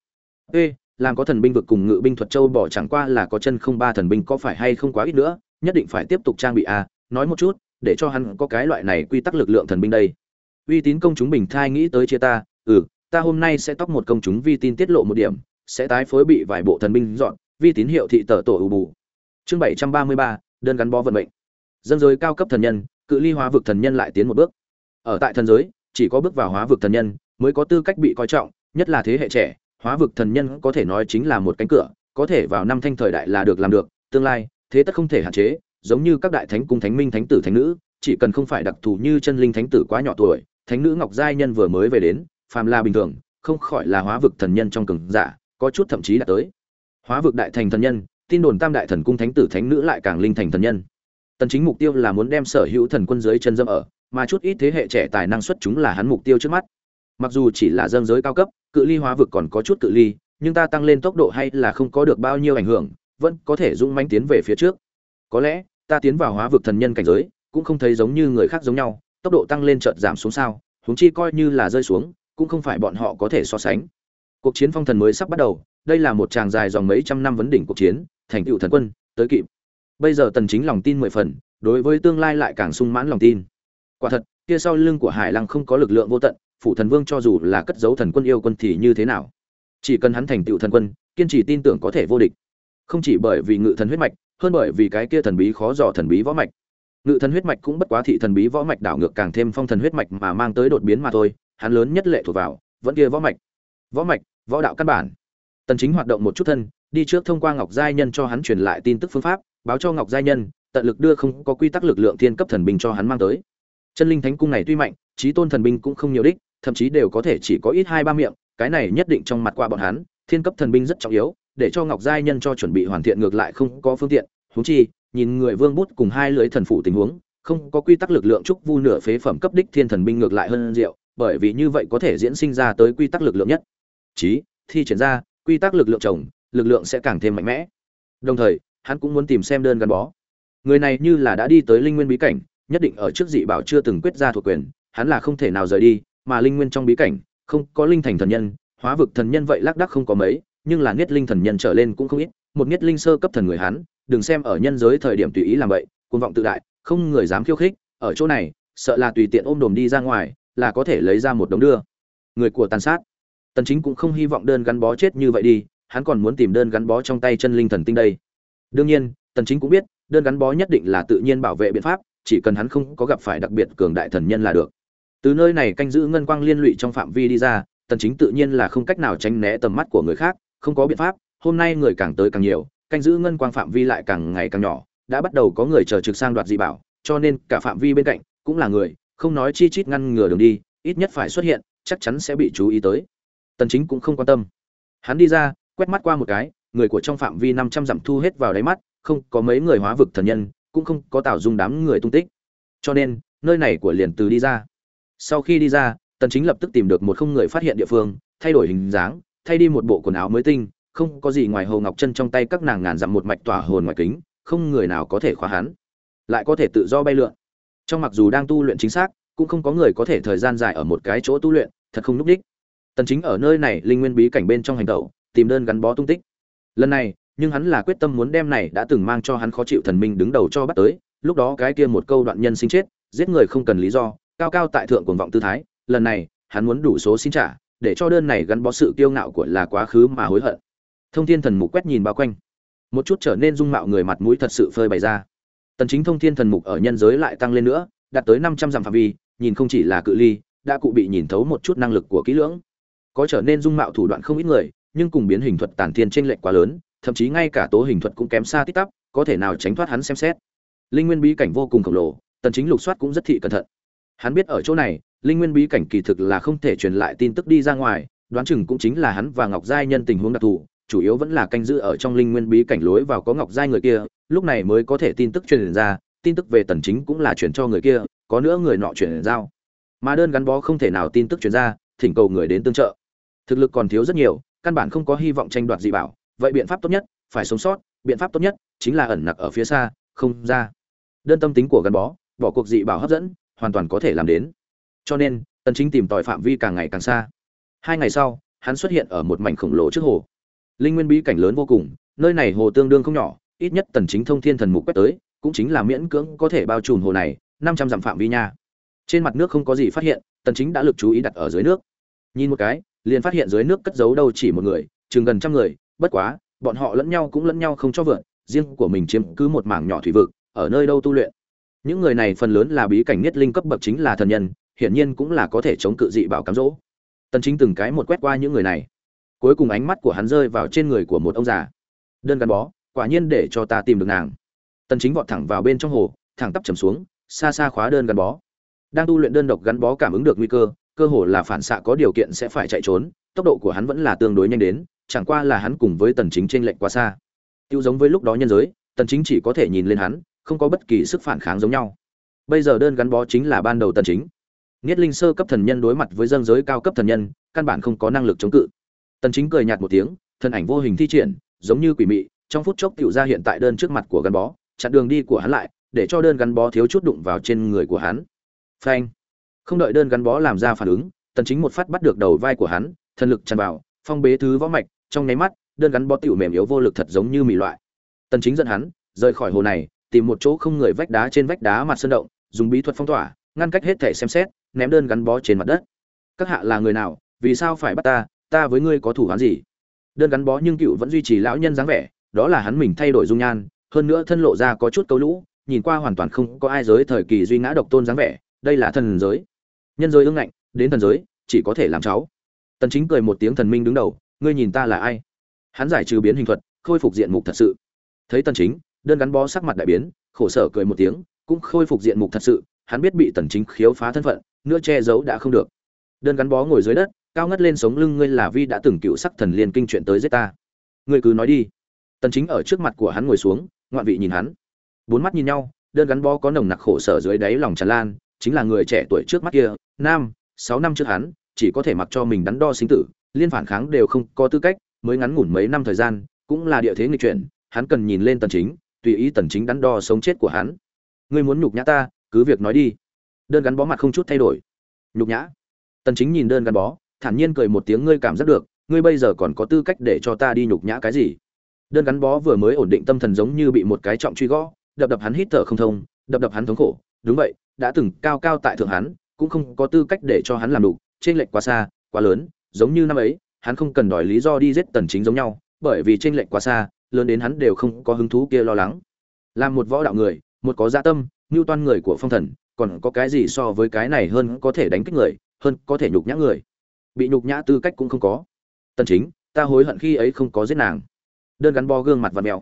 A: Ê làm có thần binh vực cùng ngự binh thuật châu bỏ chẳng qua là có chân không ba thần binh có phải hay không quá ít nữa nhất định phải tiếp tục trang bị a. À, nói một chút để cho hắn có cái loại này quy tắc lực lượng thần binh đây. Uy tín công chúng bình thai nghĩ tới chia ta ừ ta hôm nay sẽ tóc một công chúng vi tin tiết lộ một điểm sẽ tái phối bị vài bộ thần binh dọn vi tín hiệu thị tờ tổ ưu bù. Chương bảy trăm ba mươi ba đơn gắn bó vận mệnh. Dân giới cao cấp thần nhân cự ly hóa vực thần nhân lại tiến một bước. Ở tại thần giới chỉ có bước vào hóa vực thần nhân mới có tư cách bị coi trọng nhất là thế hệ trẻ hóa vực thần nhân có thể nói chính là một cánh cửa, có thể vào năm thanh thời đại là được làm được, tương lai, thế tất không thể hạn chế, giống như các đại thánh cung thánh minh thánh tử thánh nữ, chỉ cần không phải đặc thù như chân linh thánh tử quá nhỏ tuổi, thánh nữ ngọc giai nhân vừa mới về đến, phàm là bình thường, không khỏi là hóa vực thần nhân trong cường giả, có chút thậm chí đã tới. Hóa vực đại thành thần nhân, tin đồn tam đại thần cung thánh tử thánh nữ lại càng linh thành thần nhân. Tần chính mục tiêu là muốn đem sở hữu thần quân dưới chân dâm ở, mà chút ít thế hệ trẻ tài năng xuất chúng là hắn mục tiêu trước mắt mặc dù chỉ là dâng giới cao cấp, cự ly hóa vực còn có chút cự ly, nhưng ta tăng lên tốc độ hay là không có được bao nhiêu ảnh hưởng, vẫn có thể dũng manh tiến về phía trước. Có lẽ, ta tiến vào hóa vực thần nhân cảnh giới, cũng không thấy giống như người khác giống nhau, tốc độ tăng lên chợt giảm xuống sao, huống chi coi như là rơi xuống, cũng không phải bọn họ có thể so sánh. Cuộc chiến phong thần mới sắp bắt đầu, đây là một tràng dài dòng mấy trăm năm vấn đỉnh cuộc chiến, thành tựu thần quân, tới kịp. Bây giờ tần chính lòng tin mười phần, đối với tương lai lại càng sung mãn lòng tin. Quả thật, kia sau lưng của hải lăng không có lực lượng vô tận Phụ thần vương cho dù là cất giấu thần quân yêu quân thì như thế nào? Chỉ cần hắn thành tựu thần quân, kiên trì tin tưởng có thể vô địch. Không chỉ bởi vì ngự thần huyết mạch, hơn bởi vì cái kia thần bí khó dò thần bí võ mạch. Ngự thần huyết mạch cũng bất quá thị thần bí võ mạch đảo ngược càng thêm phong thần huyết mạch mà mang tới đột biến mà thôi, hắn lớn nhất lệ thuộc vào, vẫn kia võ mạch. Võ mạch, võ đạo căn bản. Tần chính hoạt động một chút thân, đi trước thông qua ngọc giai nhân cho hắn truyền lại tin tức phương pháp, báo cho ngọc giai nhân, tận lực đưa không có quy tắc lực lượng thiên cấp thần binh cho hắn mang tới. Chân linh thánh cung này tuy mạnh trí tôn thần binh cũng không nhiều đích thậm chí đều có thể chỉ có ít hai ba miệng cái này nhất định trong mặt qua bọn hắn thiên cấp thần binh rất trọng yếu để cho ngọc giai nhân cho chuẩn bị hoàn thiện ngược lại không có phương tiện huống chi nhìn người vương bút cùng hai lưới thần phủ tình huống không có quy tắc lực lượng trúc vu nửa phế phẩm cấp đích thiên thần binh ngược lại hơn rượu, bởi vì như vậy có thể diễn sinh ra tới quy tắc lực lượng nhất. Chí thi triển ra quy tắc lực lượng chồng lực lượng sẽ càng thêm mạnh mẽ. Đồng thời hắn cũng muốn tìm xem đơn gắn bó. Người này như là đã đi tới linh nguyên bí cảnh nhất định ở trước dị bảo chưa từng quyết ra thuộc quyền hắn là không thể nào rời đi mà linh nguyên trong bí cảnh, không có linh thành thần nhân, hóa vực thần nhân vậy lác đác không có mấy, nhưng là niết linh thần nhân trở lên cũng không ít, một niết linh sơ cấp thần người hắn, đừng xem ở nhân giới thời điểm tùy ý làm vậy, cuồng vọng tự đại, không người dám khiêu khích, ở chỗ này, sợ là tùy tiện ôm đồm đi ra ngoài, là có thể lấy ra một đống đưa. Người của tàn sát. Tần chính cũng không hy vọng đơn gắn bó chết như vậy đi, hắn còn muốn tìm đơn gắn bó trong tay chân linh thần tinh đây. Đương nhiên, tần chính cũng biết, đơn gắn bó nhất định là tự nhiên bảo vệ biện pháp, chỉ cần hắn không có gặp phải đặc biệt cường đại thần nhân là được từ nơi này canh giữ ngân quang liên lụy trong phạm vi đi ra, tần chính tự nhiên là không cách nào tránh né tầm mắt của người khác, không có biện pháp, hôm nay người càng tới càng nhiều, canh giữ ngân quang phạm vi lại càng ngày càng nhỏ, đã bắt đầu có người chờ trực sang đoạt dị bảo, cho nên cả phạm vi bên cạnh cũng là người, không nói chi chít ngăn ngừa đường đi, ít nhất phải xuất hiện, chắc chắn sẽ bị chú ý tới. Tần chính cũng không quan tâm. Hắn đi ra, quét mắt qua một cái, người của trong phạm vi 500 dặm thu hết vào đáy mắt, không có mấy người hóa vực thần nhân, cũng không có tạo dung đám người tung tích. Cho nên, nơi này của liền từ đi ra sau khi đi ra tần chính lập tức tìm được một không người phát hiện địa phương thay đổi hình dáng thay đi một bộ quần áo mới tinh không có gì ngoài hồ ngọc chân trong tay các nàng ngàn dặm một mạch tỏa hồn ngoài kính không người nào có thể khóa hắn lại có thể tự do bay lượn. Trong mặc dù đang tu luyện chính xác cũng không có người có thể thời gian dài ở một cái chỗ tu luyện thật không núp đích. Tần chính ở nơi này linh nguyên bí cảnh bên trong hành tẩu, tìm đơn gắn bó tung tích. Lần này nhưng hắn là quyết tâm muốn đem này đã từng mang cho hắn khó chịu thần minh đứng đầu cho bắt tới lúc đó cái kia một câu đoạn nhân sinh chết giết người không cần lý do cao cao tại thượng cuồng vọng tư thái, lần này, hắn muốn đủ số xin trả, để cho đơn này gắn bó sự kiêu ngạo của là quá khứ mà hối hận. Thông thiên thần mục quét nhìn bao quanh. Một chút trở nên dung mạo người mặt mũi thật sự phơi bày ra. Tần chính thông thiên thần mục ở nhân giới lại tăng lên nữa, đạt tới 500 dặm phạm vi, nhìn không chỉ là cự ly, đã cụ bị nhìn thấu một chút năng lực của kỹ lưỡng. Có trở nên dung mạo thủ đoạn không ít người, nhưng cùng biến hình thuật tản thiên trên lệch quá lớn, thậm chí ngay cả tố hình thuật cũng kém xa tít tắp, có thể nào tránh thoát hắn xem xét. Linh nguyên bí cảnh vô cùng khổng lồ, tần chính lục soát cũng rất thị cẩn thận hắn biết ở chỗ này, linh nguyên bí cảnh kỳ thực là không thể truyền lại tin tức đi ra ngoài, đoán chừng cũng chính là hắn và ngọc giai nhân tình huống đặc thù, chủ yếu vẫn là canh giữ ở trong linh nguyên bí cảnh lối vào có ngọc giai người kia, lúc này mới có thể tin tức truyền ra, tin tức về tần chính cũng là truyền cho người kia, có nữa người nọ truyền giao. Mà đơn gắn bó không thể nào tin tức truyền ra, thỉnh cầu người đến tương trợ. Thực lực còn thiếu rất nhiều, căn bản không có hy vọng tranh đoạt dị bảo, vậy biện pháp tốt nhất, phải sống sót, biện pháp tốt nhất chính là ẩn nặc ở phía xa, không ra. Đơn tâm tính của gắn bó, bỏ cuộc dị bảo hấp dẫn hoàn toàn có thể làm đến. Cho nên, tần chính tìm tòi phạm vi càng ngày càng xa. Hai ngày sau, hắn xuất hiện ở một mảnh khổng lồ trước hồ. Linh nguyên bí cảnh lớn vô cùng, nơi này hồ tương đương không nhỏ, ít nhất tần chính thông thiên thần mục quét tới, cũng chính là miễn cưỡng có thể bao trùm hồ này 500 dặm phạm vi nha. Trên mặt nước không có gì phát hiện, tần chính đã lực chú ý đặt ở dưới nước. Nhìn một cái, liền phát hiện dưới nước cất giấu đâu chỉ một người, chừng gần trăm người, bất quá, bọn họ lẫn nhau cũng lẫn nhau không cho vượt riêng của mình chiếm cứ một mảng nhỏ thủy vực, ở nơi đâu tu luyện những người này phần lớn là bí cảnh nhất linh cấp bậc chính là thần nhân, hiển nhiên cũng là có thể chống cự dị bảo cám dỗ. Tần chính từng cái một quét qua những người này. Cuối cùng ánh mắt của hắn rơi vào trên người của một ông già. Đơn gắn bó, quả nhiên để cho ta tìm được nàng. Tần chính vọt thẳng vào bên trong hồ, thẳng tắp chầm xuống, xa xa khóa đơn gắn bó. Đang tu luyện đơn độc gắn bó cảm ứng được nguy cơ cơ hồ là phản xạ có điều kiện sẽ phải chạy trốn, tốc độ của hắn vẫn là tương đối nhanh đến, chẳng qua là hắn cùng với tần chính trên lệnh quá xa. Tiêu giống với lúc đó nhân giới, tần chính chỉ có thể nhìn lên hắn không có bất kỳ sức phản kháng giống nhau bây giờ đơn gắn bó chính là ban đầu tần chính Niết linh sơ cấp thần nhân đối mặt với dân giới cao cấp thần nhân, căn bản không có năng lực chống cự. Tần Chính cười nhạt một tiếng, thân ảnh vô hình thi triển, giống như quỷ mị, trong phút chốc tiểu ra hiện tại đơn trước mặt của gắn bó, chặn đường đi của hắn lại, để cho đơn gắn bó thiếu chút đụng vào trên người của hắn. Phanh! Không đợi đơn gắn bó làm ra phản ứng, Tần Chính một phát bắt được đầu vai của hắn, thần lực tràn vào, phong bế thứ võ mạch, trong nháy mắt, đơn gắn bó tiểu mềm yếu vô lực thật giống như mì loại. Tần Chính giận hắn, rời khỏi hồ này, tìm một chỗ không người vách đá trên vách đá mặt sơn động, dùng bí thuật phong tỏa, ngăn cách hết thể xem xét, ném đơn gắn bó trên mặt đất. Các hạ là người nào vì sao phải bắt ta ta với ngươi có thủ án gì? Đơn gắn bó nhưng cựu vẫn duy trì lão nhân dáng vẻ đó là hắn mình thay đổi dung nhan hơn nữa thân lộ ra có chút câu lũ nhìn qua hoàn toàn không có ai giới thời kỳ duy ngã độc tôn dáng vẻ đây là thần giới. Nhân giới ương ngạnh đến thần giới chỉ có thể làm cháu. Tần chính cười một tiếng thần minh đứng đầu ngươi nhìn ta là ai? Hắn giải trừ biến hình thuật khôi phục diện mục thật sự. Thấy tần chính đơn gắn bó sắc mặt đại biến, khổ sở cười một tiếng, cũng khôi phục diện mục thật sự, hắn biết bị tần chính khiếu phá thân phận, nữa che giấu đã không được. Đơn gắn bó ngồi dưới đất, cao ngất lên sống lưng ngươi là vi đã từng cựu sắc thần liên kinh chuyện tới giết ta. Ngươi cứ nói đi. Tần chính ở trước mặt của hắn ngồi xuống, ngoạn vị nhìn hắn. Bốn mắt nhìn nhau, đơn gắn bó có nồng nặc khổ sở dưới đáy lòng tràn lan, chính là người trẻ tuổi trước mắt kia, nam, sáu năm trước hắn, chỉ có thể mặc cho mình đắn đo sinh tử, liên phản kháng đều không có tư cách, mới ngắn ngủn mấy năm thời gian, cũng là địa thế nghịch chuyển, hắn cần nhìn lên tần chính tùy ý tần chính đắn đo sống chết của hắn. Ngươi muốn nhục nhã ta, cứ việc nói đi. Đơn gắn bó mặt không chút thay đổi. Nhục nhã. Tần chính nhìn đơn gắn bó, thản nhiên cười một tiếng, ngươi cảm giác được, ngươi bây giờ còn có tư cách để cho ta đi nhục nhã cái gì? Đơn gắn bó vừa mới ổn định tâm thần giống như bị một cái trọng truy gõ, đập đập hắn hít thở không thông, đập đập hắn thống khổ. Đúng vậy, đã từng cao cao tại thượng hắn, cũng không có tư cách để cho hắn làm đủ trên lệch quá xa, quá lớn, giống như năm ấy, hắn không cần đòi lý do đi giết tần chính giống nhau, bởi vì trên lệch quá xa lớn đến hắn đều không có hứng thú kia lo lắng. Làm một võ đạo người một có dạ tâm như toan người của phong thần còn có cái gì so với cái này hơn có thể đánh kích người hơn có thể nhục nhã người? Bị nhục nhã tư cách cũng không có. Tần chính ta hối hận khi ấy không có giết nàng. Đơn gắn bo gương mặt và mèo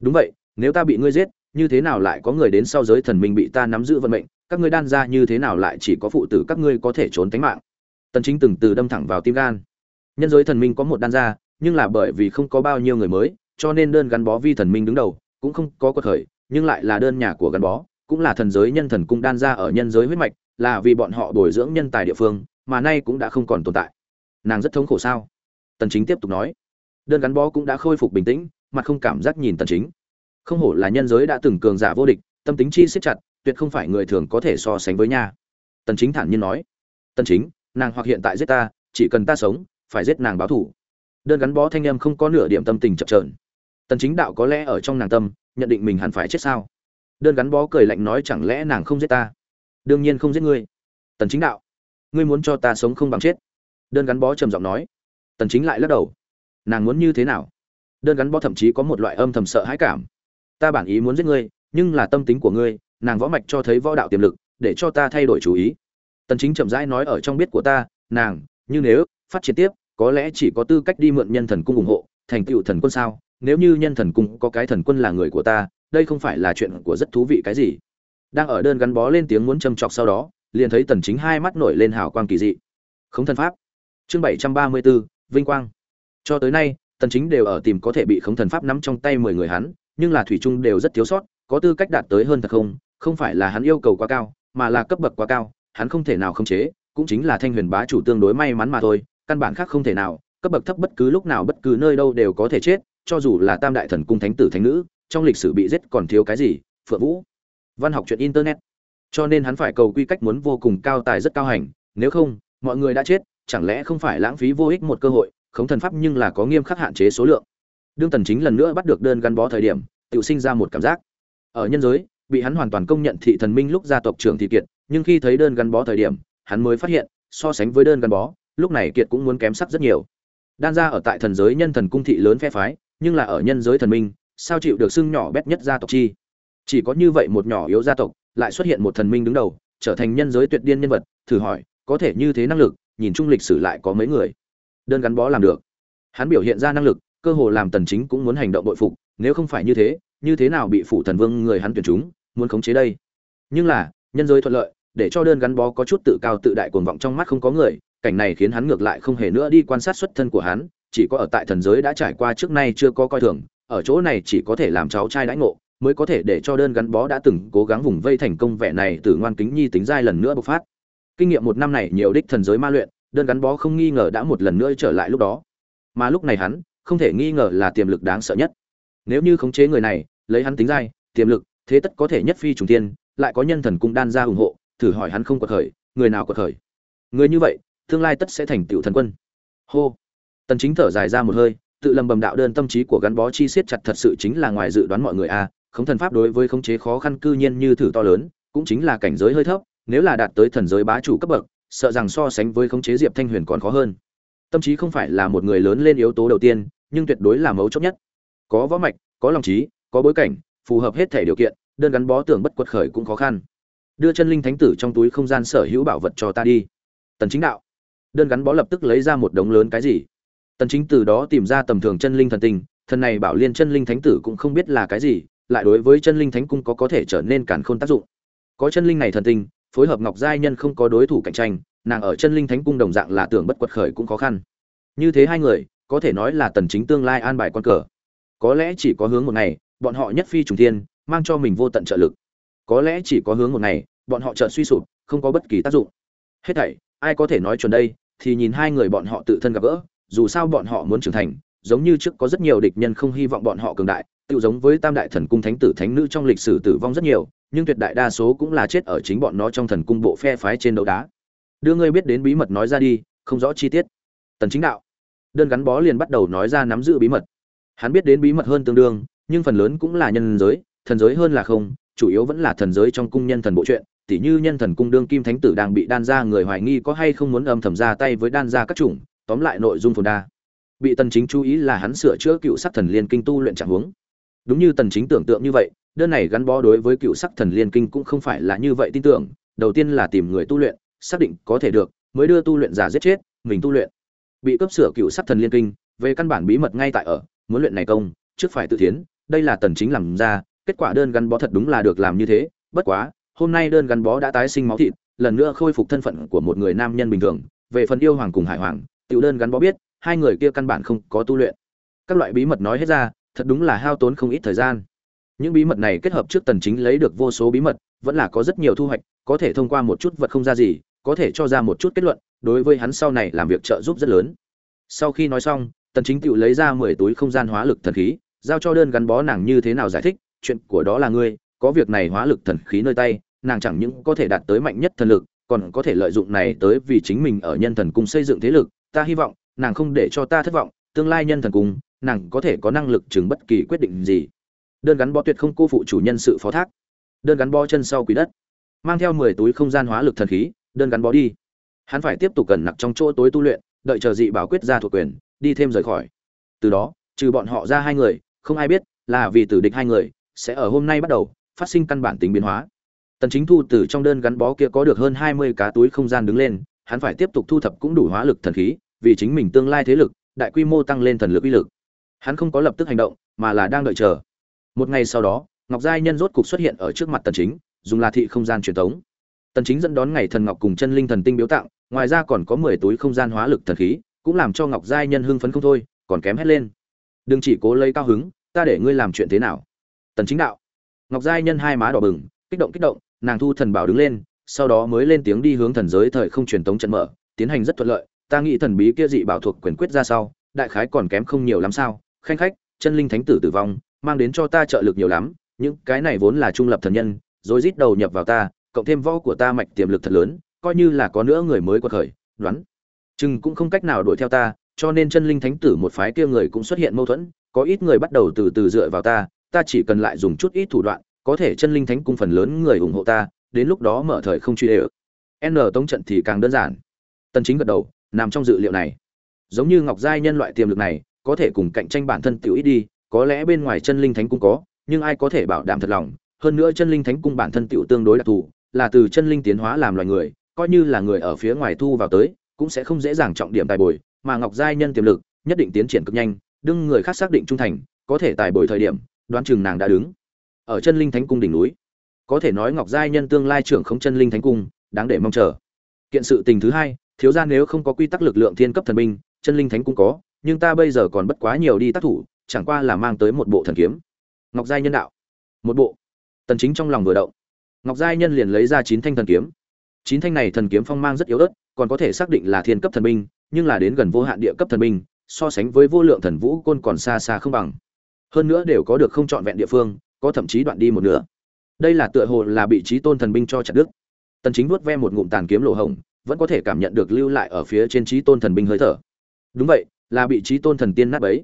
A: đúng vậy nếu ta bị ngươi giết như thế nào lại có người đến sau giới thần minh bị ta nắm giữ vận mệnh? Các ngươi đan ra như thế nào lại chỉ có phụ tử các ngươi có thể trốn tánh mạng? Tần chính từng từ đâm thẳng vào tim gan. Nhân giới thần minh có một đan ra, nhưng là bởi vì không có bao nhiêu người mới cho nên đơn gắn bó vi thần minh đứng đầu cũng không có quật khởi, nhưng lại là đơn nhà của gắn bó, cũng là thần giới nhân thần cung đan ra ở nhân giới huyết mạch, là vì bọn họ bồi dưỡng nhân tài địa phương, mà nay cũng đã không còn tồn tại. Nàng rất thống khổ sao? Tần chính tiếp tục nói. Đơn gắn bó cũng đã khôi phục bình tĩnh, mặt không cảm giác nhìn tần chính. Không hổ là nhân giới đã từng cường giả vô địch, tâm tính chi siết chặt, tuyệt không phải người thường có thể so sánh với nha. Tần chính thản nhiên nói. Tần chính, nàng hoặc hiện tại giết ta, chỉ cần ta sống, phải giết nàng báo thù. Đơn gắn bó thanh em không có nửa điểm tâm tình chậm chờn tần chính đạo có lẽ ở trong nàng tâm, nhận định mình hẳn phải chết sao? Đơn gắn bó cười lạnh nói chẳng lẽ nàng không giết ta? Đương nhiên không giết ngươi. Tần chính đạo, ngươi muốn cho ta sống không bằng chết. Đơn gắn bó trầm giọng nói. Tần chính lại lắc đầu. Nàng muốn như thế nào? Đơn gắn bó thậm chí có một loại âm thầm sợ hãi cảm. Ta bản ý muốn giết ngươi, nhưng là tâm tính của ngươi, nàng võ mạch cho thấy võ đạo tiềm lực, để cho ta thay đổi chủ ý. Tần chính chậm rãi nói ở trong biết của ta, nàng, như nếu, phát triển tiếp, có lẽ chỉ có tư cách đi mượn nhân thần cung ủng hộ, thành tựu thần quân sao? Nếu như nhân thần cung có cái thần quân là người của ta đây không phải là chuyện của rất thú vị cái gì. Đang ở đơn gắn bó lên tiếng muốn châm chọc sau đó liền thấy tần chính hai mắt nổi lên hào quang kỳ dị. Khống thần pháp. Chương 734, vinh quang. Cho tới nay tần chính đều ở tìm có thể bị khống thần pháp nắm trong tay 10 người hắn nhưng là thủy trung đều rất thiếu sót có tư cách đạt tới hơn thật không không phải là hắn yêu cầu quá cao mà là cấp bậc quá cao hắn không thể nào khống chế cũng chính là thanh huyền bá chủ tương đối may mắn mà thôi căn bản khác không thể nào cấp bậc thấp bất cứ lúc nào bất cứ nơi đâu đều có thể chết cho dù là tam đại thần cung thánh tử thánh nữ, trong lịch sử bị giết còn thiếu cái gì, phượng vũ? Văn học chuyện internet. Cho nên hắn phải cầu quy cách muốn vô cùng cao tài rất cao hành, nếu không, mọi người đã chết, chẳng lẽ không phải lãng phí vô ích một cơ hội, khống thần pháp nhưng là có nghiêm khắc hạn chế số lượng. Đương tần chính lần nữa bắt được đơn gắn bó thời điểm tự sinh ra một cảm giác. Ở nhân giới, bị hắn hoàn toàn công nhận thị thần minh lúc gia tộc trưởng thị kiệt, nhưng khi thấy đơn gắn bó thời điểm, hắn mới phát hiện, so sánh với đơn gắn bó, lúc này kiệt cũng muốn kém sắc rất nhiều. Đan ra ở tại thần giới nhân thần cung thị lớn phe phái nhưng là ở nhân giới thần minh, sao chịu được xưng nhỏ bé nhất gia tộc chi? Chỉ có như vậy một nhỏ yếu gia tộc, lại xuất hiện một thần minh đứng đầu, trở thành nhân giới tuyệt điên nhân vật, thử hỏi, có thể như thế năng lực, nhìn chung lịch sử lại có mấy người? Đơn gắn bó làm được. Hắn biểu hiện ra năng lực, cơ hồ làm tần chính cũng muốn hành động bội phục, nếu không phải như thế như thế nào bị phủ thần vương người hắn tuyển chúng, muốn khống chế đây? Nhưng là, nhân giới thuận lợi, để cho đơn gắn bó có chút tự cao tự đại cuồng vọng trong mắt không có người, cảnh này khiến hắn ngược lại không hề nữa đi quan sát xuất thân của hắn chỉ có ở tại thần giới đã trải qua trước nay chưa có coi thường, ở chỗ này chỉ có thể làm cháu trai đãi ngộ, mới có thể để cho đơn gắn bó đã từng cố gắng vùng vây thành công vẻ này từ ngoan kính nhi tính giai lần nữa bộc phát. Kinh nghiệm một năm này nhiều đích thần giới ma luyện, đơn gắn bó không nghi ngờ đã một lần nữa trở lại lúc đó. Mà lúc này hắn, không thể nghi ngờ là tiềm lực đáng sợ nhất. Nếu như khống chế người này, lấy hắn tính giai tiềm lực, thế tất có thể nhất phi trùng tiên lại có nhân thần cung đan ra ủng hộ, thử hỏi hắn không có khởi, người nào có khởi? Người như vậy, tương lai tất sẽ thành tựu thần quân. Hô tần chính thở dài ra một hơi, tự lầm bầm đạo đơn tâm trí của gắn bó chi siết chặt thật sự chính là ngoài dự đoán mọi người a Không thần pháp đối với khống chế khó khăn cư nhiên như thử to lớn, cũng chính là cảnh giới hơi thấp, nếu là đạt tới thần giới bá chủ cấp bậc, sợ rằng so sánh với khống chế diệp thanh huyền còn khó hơn. Tâm trí không phải là một người lớn lên yếu tố đầu tiên, nhưng tuyệt đối là mấu chốt nhất. Có võ mạch, có lòng trí, có bối cảnh, phù hợp hết thể điều kiện, đơn gắn bó tưởng bất quật khởi cũng khó khăn. Đưa chân linh thánh tử trong túi không gian sở hữu bảo vật cho ta đi. Tần chính đạo, đơn gắn bó lập tức lấy ra một đống lớn cái gì? Tần chính từ đó tìm ra tầm thường chân linh thần tinh thần này bảo liên chân linh thánh tử cũng không biết là cái gì, lại đối với chân linh thánh cung có có thể trở nên cản khôn tác dụng. Có chân linh này thần tinh phối hợp ngọc giai nhân không có đối thủ cạnh tranh, nàng ở chân linh thánh cung đồng dạng là tưởng bất quật khởi cũng khó khăn. Như thế hai người, có thể nói là tần chính tương lai an bài con cờ. Có lẽ chỉ có hướng một ngày, bọn họ nhất phi trùng thiên, mang cho mình vô tận trợ lực. Có lẽ chỉ có hướng một ngày, bọn họ chợt suy sụp, không có bất kỳ tác dụng. Hết thảy, ai có thể nói chuẩn đây, thì nhìn hai người bọn họ tự thân gặp gỡ dù sao bọn họ muốn trưởng thành, giống như trước có rất nhiều địch nhân không hy vọng bọn họ cường đại tự giống với tam đại thần cung thánh tử thánh nữ trong lịch sử tử vong rất nhiều, nhưng tuyệt đại đa số cũng là chết ở chính bọn nó trong thần cung bộ phe phái trên đấu đá. Đưa ngươi biết đến bí mật nói ra đi, không rõ chi tiết. Tần chính đạo. Đơn gắn bó liền bắt đầu nói ra nắm giữ bí mật. Hắn biết đến bí mật hơn tương đương, nhưng phần lớn cũng là nhân giới, thần giới hơn là không, chủ yếu vẫn là thần giới trong cung nhân thần bộ truyện tỉ như nhân thần cung đương kim thánh tử đang bị đan gia người hoài nghi có hay không muốn âm thầm ra tay với đan gia các chủng tóm lại nội dung phồn đa. Bị tần chính chú ý là hắn sửa chữa cựu sắc thần liên kinh tu luyện trạng huống. Đúng như tần chính tưởng tượng như vậy, đơn này gắn bó đối với cựu sắc thần liên kinh cũng không phải là như vậy tin tưởng, đầu tiên là tìm người tu luyện, xác định có thể được, mới đưa tu luyện giả giết chết, mình tu luyện. Bị cấp sửa cựu sắc thần liên kinh, về căn bản bí mật ngay tại ở, muốn luyện này công, trước phải tự tiến đây là tần chính làm ra, kết quả đơn gắn bó thật đúng là được làm như thế, bất quá, hôm nay đơn gắn bó đã tái sinh máu thịt, lần nữa khôi phục thân phận của một người nam nhân bình thường, về phần yêu hoàng cùng hải hoàng tiểu đơn gắn bó biết, hai người kia căn bản không có tu luyện. Các loại bí mật nói hết ra, thật đúng là hao tốn không ít thời gian. Những bí mật này kết hợp trước tần chính lấy được vô số bí mật, vẫn là có rất nhiều thu hoạch, có thể thông qua một chút vật không ra gì, có thể cho ra một chút kết luận, đối với hắn sau này làm việc trợ giúp rất lớn. Sau khi nói xong, tần chính tự lấy ra 10 túi không gian hóa lực thần khí, giao cho đơn gắn bó nàng như thế nào giải thích, chuyện của đó là ngươi, có việc này hóa lực thần khí nơi tay, nàng chẳng những có thể đạt tới mạnh nhất thần lực, còn có thể lợi dụng này tới vì chính mình ở nhân thần cung xây dựng thế lực ta hy vọng, nàng không để cho ta thất vọng, tương lai nhân thần cùng, nàng có thể có năng lực chừng bất kỳ quyết định gì. Đơn gắn bó tuyệt không cô phụ chủ nhân sự phó thác. Đơn gắn bó chân sau quỷ đất. Mang theo mười túi không gian hóa lực thần khí, đơn gắn bó đi. Hắn phải tiếp tục cẩn nặc trong chỗ tối tu luyện, đợi chờ dị bảo quyết ra thuộc quyền, đi thêm rời khỏi. Từ đó, trừ bọn họ ra hai người, không ai biết là vì tử địch hai người, sẽ ở hôm nay bắt đầu, phát sinh căn bản tính biến hóa. Tần chính thu từ trong đơn gắn bó kia có được hơn 20 cá túi không gian đứng lên, hắn phải tiếp tục thu thập cũng đủ hóa lực thần khí vì chính mình tương lai thế lực, đại quy mô tăng lên thần lực uy lực. Hắn không có lập tức hành động, mà là đang đợi chờ. Một ngày sau đó, ngọc giai nhân rốt cục xuất hiện ở trước mặt tần chính, dùng là thị không gian truyền thống. Tần chính dẫn đón ngày thần ngọc cùng chân linh thần tinh biếu tặng, ngoài ra còn có 10 túi không gian hóa lực thần khí, cũng làm cho ngọc giai nhân hưng phấn không thôi, còn kém hết lên. Đừng chỉ cố lấy cao hứng, ta để ngươi làm chuyện thế nào? Tần chính đạo. Ngọc giai nhân hai má đỏ bừng, kích động kích động, nàng thu thần bảo đứng lên, sau đó mới lên tiếng đi hướng thần giới thời không truyền tống trận mở, tiến hành rất thuận lợi ta nghĩ thần bí kia dị bảo thuộc quyền quyết ra sau, đại khái còn kém không nhiều lắm sao. Khanh khách, chân linh thánh tử tử vong, mang đến cho ta trợ lực nhiều lắm, những cái này vốn là trung lập thần nhân, rồi rít đầu nhập vào ta, cộng thêm võ của ta mạch tiềm lực thật lớn, coi như là có nữa người mới quật khởi, đoán. Chừng cũng không cách nào đuổi theo ta, cho nên chân linh thánh tử một phái kia người cũng xuất hiện mâu thuẫn, có ít người bắt đầu từ từ dựa vào ta ta chỉ cần lại dùng chút ít thủ đoạn, có thể chân linh thánh cung phần lớn người ủng hộ ta, đến lúc đó mở thời không truy đều. N tống trận thì càng đơn giản. Tần chính gật đầu nằm trong dự liệu này. Giống như ngọc giai nhân loại tiềm lực này, có thể cùng cạnh tranh bản thân tiểu ít đi, có lẽ bên ngoài chân linh thánh cung có, nhưng ai có thể bảo đảm thật lòng? Hơn nữa chân linh thánh cung bản thân tiểu tương đối đặc thù, là từ chân linh tiến hóa làm loài người, coi như là người ở phía ngoài thu vào tới, cũng sẽ không dễ dàng trọng điểm tài bồi, mà ngọc giai nhân tiềm lực, nhất định tiến triển cực nhanh, đương người khác xác định trung thành, có thể tài bồi thời điểm, đoán chừng nàng đã đứng ở chân linh thánh cung đỉnh núi. Có thể nói ngọc giai nhân tương lai trưởng không chân linh thánh cung, đáng để mong chờ. Kiện sự tình thứ hai thiếu gia nếu không có quy tắc lực lượng thiên cấp thần binh, chân linh thánh cũng có, nhưng ta bây giờ còn bất quá nhiều đi tác thủ, chẳng qua là mang tới một bộ thần kiếm. Ngọc giai nhân đạo. Một bộ. Tần chính trong lòng vừa động. Ngọc giai nhân liền lấy ra chín thanh thần kiếm. Chín thanh này thần kiếm phong mang rất yếu ớt, còn có thể xác định là thiên cấp thần binh, nhưng là đến gần vô hạn địa cấp thần binh, so sánh với vô lượng thần vũ côn còn xa xa không bằng. Hơn nữa đều có được không chọn vẹn địa phương, có thậm chí đoạn đi một nửa. Đây là tựa hồ là bị trí tôn thần binh cho chặt đứt. Tần chính vuốt ve một ngụm tàn kiếm lỗ hồng vẫn có thể cảm nhận được lưu lại ở phía trên trí tôn thần binh hơi thở. Đúng vậy, là bị trí tôn thần tiên nát bấy.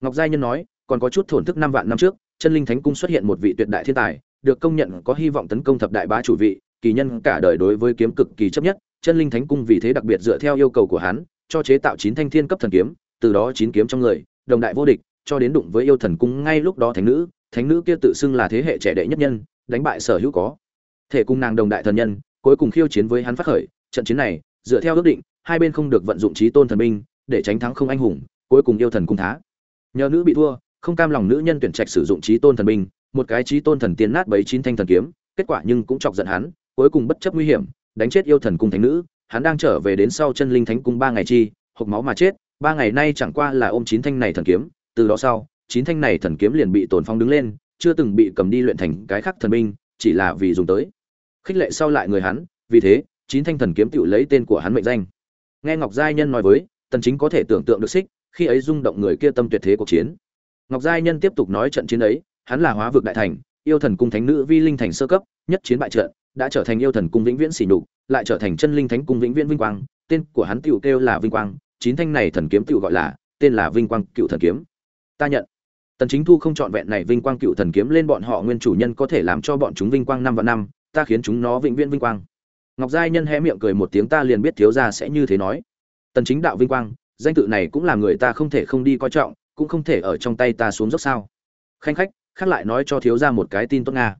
A: Ngọc giai nhân nói, còn có chút thổn thức năm vạn năm trước, chân linh thánh cung xuất hiện một vị tuyệt đại thiên tài, được công nhận có hy vọng tấn công thập đại bá chủ vị, kỳ nhân cả đời đối với kiếm cực kỳ chấp nhất, chân linh thánh cung vì thế đặc biệt dựa theo yêu cầu của hắn, cho chế tạo chín thanh thiên cấp thần kiếm, từ đó chín kiếm trong người, đồng đại vô địch, cho đến đụng với yêu thần cung ngay lúc đó thánh nữ thánh nữ kia tự xưng là thế hệ trẻ đệ nhất nhân, đánh bại sở hữu có. Thể cung nàng đồng đại thần nhân, cuối cùng khiêu chiến với hắn phát khởi trận chiến này, dựa theo ước định, hai bên không được vận dụng trí tôn thần binh, để tránh thắng không anh hùng, cuối cùng yêu thần cung thá. Nhờ nữ bị thua, không cam lòng nữ nhân tuyển trạch sử dụng trí tôn thần binh, một cái trí tôn thần tiên nát bấy chín thanh thần kiếm, kết quả nhưng cũng chọc giận hắn, cuối cùng bất chấp nguy hiểm, đánh chết yêu thần cung thánh nữ. Hắn đang trở về đến sau chân linh thánh cung ba ngày chi, hộc máu mà chết, ba ngày nay chẳng qua là ôm chín thanh này thần kiếm, từ đó sau, chín thanh này thần kiếm liền bị tổn phong đứng lên, chưa từng bị cầm đi luyện thành cái khác thần binh, chỉ là vì dùng tới. Khích lệ sau lại người hắn, vì thế chín thanh thần kiếm tự lấy tên của hắn mệnh danh. Nghe ngọc giai nhân nói với, tần chính có thể tưởng tượng được xích, khi ấy rung động người kia tâm tuyệt thế cuộc chiến. Ngọc giai nhân tiếp tục nói trận chiến ấy, hắn là hóa vực đại thành, yêu thần cung thánh nữ vi linh thành sơ cấp, nhất chiến bại trận, đã trở thành yêu thần cung vĩnh viễn xỉ nhục, lại trở thành chân linh thánh cung vĩnh viễn vinh quang, tên của hắn tựu kêu là vinh quang, chín thanh này thần kiếm tựu gọi là, tên là vinh quang cựu thần kiếm. Ta nhận. Tần chính thu không chọn vẹn này vinh quang cựu thần kiếm lên bọn họ nguyên chủ nhân có thể làm cho bọn chúng vinh quang năm và năm, ta khiến chúng nó vĩnh viễn vinh quang ngọc giai nhân hé miệng cười một tiếng ta liền biết thiếu gia sẽ như thế nói. Tần chính đạo vinh quang, danh tự này cũng là người ta không thể không đi coi trọng, cũng không thể ở trong tay ta xuống dốc sao. Khanh khách, khác lại nói cho thiếu gia một cái tin tốt nga.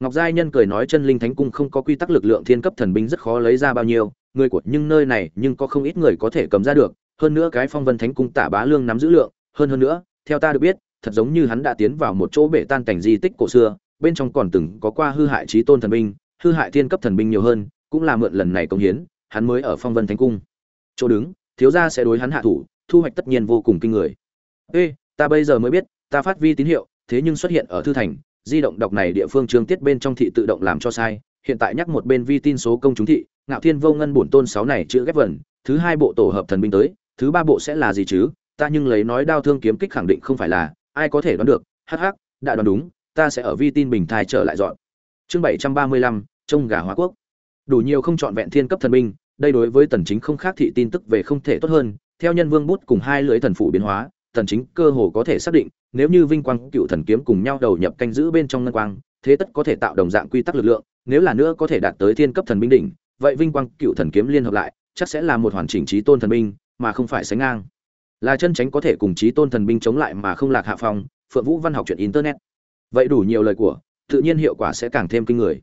A: Ngọc giai nhân cười nói chân linh thánh cung không có quy tắc lực lượng thiên cấp thần binh rất khó lấy ra bao nhiêu, người của nhưng nơi này nhưng có không ít người có thể cầm ra được, hơn nữa cái phong vân thánh cung tả bá lương nắm giữ lượng, hơn hơn nữa, theo ta được biết, thật giống như hắn đã tiến vào một chỗ bể tan cảnh di tích cổ xưa, bên trong còn từng có qua hư hại trí tôn thần binh, hư hại thiên cấp thần binh nhiều hơn cũng là mượn lần này công hiến, hắn mới ở phong vân thánh cung. Chỗ đứng, thiếu gia sẽ đối hắn hạ thủ, thu hoạch tất nhiên vô cùng kinh người. Ê, ta bây giờ mới biết, ta phát vi tín hiệu, thế nhưng xuất hiện ở thư thành, di động đọc này địa phương chương tiết bên trong thị tự động làm cho sai, hiện tại nhắc một bên vi tin số công chúng thị, ngạo thiên vô ngân bổn tôn sáu này chữ ghép vần, thứ hai bộ tổ hợp thần binh tới, thứ ba bộ sẽ là gì chứ? Ta nhưng lấy nói đao thương kiếm kích khẳng định không phải là, ai có thể đoán được? Hắc hắc, đã đoán đúng, ta sẽ ở vi tin bình thai trở lại dọn. Chương bảy trăm ba mươi lăm, trông gà hóa quốc đủ nhiều không chọn vẹn thiên cấp thần binh, đây đối với tần chính không khác thị tin tức về không thể tốt hơn, theo nhân vương bút cùng hai lưỡi thần phụ biến hóa, tần chính cơ hồ có thể xác định, nếu như vinh quang cựu thần kiếm cùng nhau đầu nhập canh giữ bên trong ngân quang, thế tất có thể tạo đồng dạng quy tắc lực lượng, nếu là nữa có thể đạt tới thiên cấp thần binh đỉnh, vậy vinh quang cựu thần kiếm liên hợp lại, chắc sẽ là một hoàn chỉnh trí tôn thần binh, mà không phải sánh ngang. Là chân tránh có thể cùng trí tôn thần binh chống lại mà không lạc hạ phong, phượng vũ văn học chuyện internet. Vậy đủ nhiều lời của, tự nhiên hiệu quả sẽ càng thêm kinh người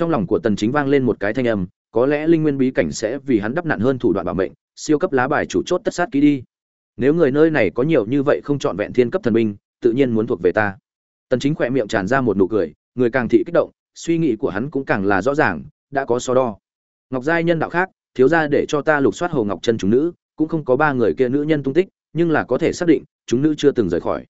A: trong lòng của tần chính vang lên một cái thanh âm, có lẽ linh nguyên bí cảnh sẽ vì hắn đắp nặn hơn thủ đoạn bảo mệnh, siêu cấp lá bài chủ chốt tất sát ký đi. Nếu người nơi này có nhiều như vậy không chọn vẹn thiên cấp thần binh, tự nhiên muốn thuộc về ta. Tần chính khỏe miệng tràn ra một nụ cười, người càng thị kích động, suy nghĩ của hắn cũng càng là rõ ràng, đã có so đo. Ngọc giai nhân đạo khác, thiếu gia để cho ta lục soát hồ ngọc chân chúng nữ, cũng không có ba người kia nữ nhân tung tích, nhưng là có thể xác định, chúng nữ chưa từng rời khỏi.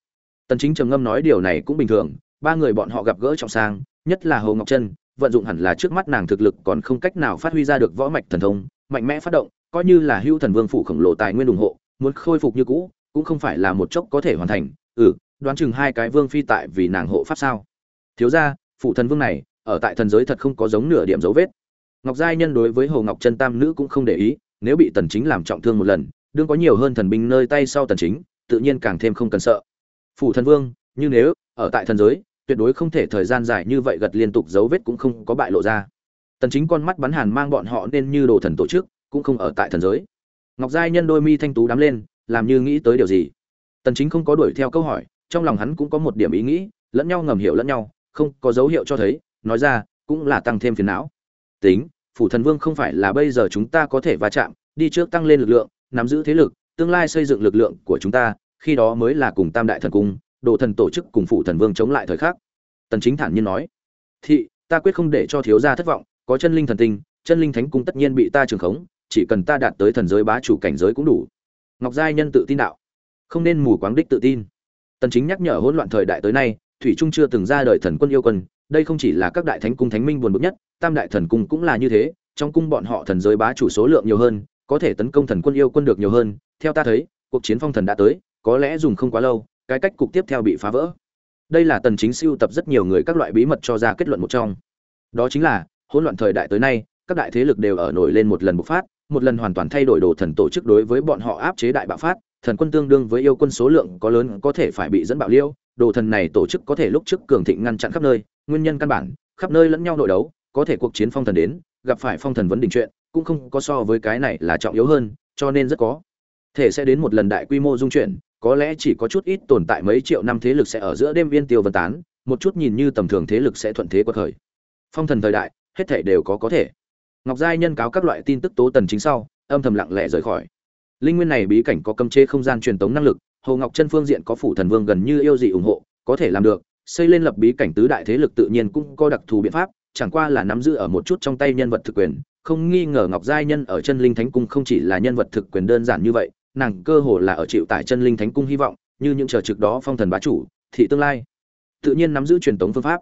A: Tần chính trầm ngâm nói điều này cũng bình thường, ba người bọn họ gặp gỡ trọng sang, nhất là hồ ngọc chân vận dụng hẳn là trước mắt nàng thực lực còn không cách nào phát huy ra được võ mạch thần thông, mạnh mẽ phát động, coi như là hưu thần vương phủ khổng lồ tài nguyên ủng hộ, muốn khôi phục như cũ, cũng không phải là một chốc có thể hoàn thành. Ừ đoán chừng hai cái vương phi tại vì nàng hộ pháp sao? Thiếu gia phụ thần vương này, ở tại thần giới thật không có giống nửa điểm dấu vết. Ngọc giai nhân đối với hồ ngọc chân tam nữ cũng không để ý, nếu bị tần chính làm trọng thương một lần, đương có nhiều hơn thần binh nơi tay sau tần chính, tự nhiên càng thêm không cần sợ. Phủ thần vương, như nếu, ở tại thần giới tuyệt đối không thể thời gian dài như vậy gật liên tục dấu vết cũng không có bại lộ ra. Tần chính con mắt bắn hàn mang bọn họ nên như đồ thần tổ chức, cũng không ở tại thần giới. Ngọc giai nhân đôi mi thanh tú đắm lên, làm như nghĩ tới điều gì? Tần chính không có đuổi theo câu hỏi, trong lòng hắn cũng có một điểm ý nghĩ, lẫn nhau ngầm hiểu lẫn nhau, không có dấu hiệu cho thấy, nói ra, cũng là tăng thêm phiền não. Tính, phủ thần vương không phải là bây giờ chúng ta có thể va chạm, đi trước tăng lên lực lượng, nắm giữ thế lực, tương lai xây dựng lực lượng của chúng ta, khi đó mới là cùng tam đại thần cung đồ thần tổ chức cùng phụ thần vương chống lại thời khắc. Tần chính thản nhiên nói, thị, ta quyết không để cho thiếu gia thất vọng, có chân linh thần tinh, chân linh thánh cung tất nhiên bị ta trường khống, chỉ cần ta đạt tới thần giới bá chủ cảnh giới cũng đủ. Ngọc giai nhân tự tin đạo, không nên mù quáng đích tự tin. Tần chính nhắc nhở hỗn loạn thời đại tới nay, thủy trung chưa từng ra đời thần quân yêu quân, đây không chỉ là các đại thánh cung thánh minh buồn bực nhất, tam đại thần cung cũng là như thế, trong cung bọn họ thần giới bá chủ số lượng nhiều hơn, có thể tấn công thần quân yêu quân được nhiều hơn, theo ta thấy, cuộc chiến phong thần đã tới, có lẽ dùng không quá lâu cái cách cục tiếp theo bị phá vỡ. Đây là tần chính siêu tập rất nhiều người các loại bí mật cho ra kết luận một trong. Đó chính là, hỗn loạn thời đại tới nay, các đại thế lực đều ở nổi lên một lần bộc phát, một lần hoàn toàn thay đổi đồ thần tổ chức đối với bọn họ áp chế đại bạo phát, thần quân tương đương với yêu quân số lượng có lớn có thể phải bị dẫn bạo liêu, đồ thần này tổ chức có thể lúc trước cường thịnh ngăn chặn khắp nơi, nguyên nhân căn bản, khắp nơi lẫn nhau nội đấu, có thể cuộc chiến phong thần đến, gặp phải phong thần vấn đỉnh chuyện, cũng không có so với cái này là trọng yếu hơn, cho nên rất có thể sẽ đến một lần đại quy mô dung chuyển có lẽ chỉ có chút ít tồn tại mấy triệu năm thế lực sẽ ở giữa đêm viên tiêu vân tán, một chút nhìn như tầm thường thế lực sẽ thuận thế quật khởi. Phong thần thời đại, hết thảy đều có có thể. Ngọc giai nhân cáo các loại tin tức tố tần chính sau, âm thầm lặng lẽ rời khỏi. Linh nguyên này bí cảnh có cấm chế không gian truyền tống năng lực, hồ ngọc chân phương diện có phủ thần vương gần như yêu dị ủng hộ, có thể làm được, xây lên lập bí cảnh tứ đại thế lực tự nhiên cũng có đặc thù biện pháp, chẳng qua là nắm giữ ở một chút trong tay nhân vật thực quyền, không nghi ngờ ngọc giai nhân ở chân linh thánh cung không chỉ là nhân vật thực quyền đơn giản như vậy nàng cơ hồ là ở chịu tại chân linh thánh cung hy vọng, như những chờ trực đó phong thần bá chủ, thị tương lai. Tự nhiên nắm giữ truyền tống phương pháp.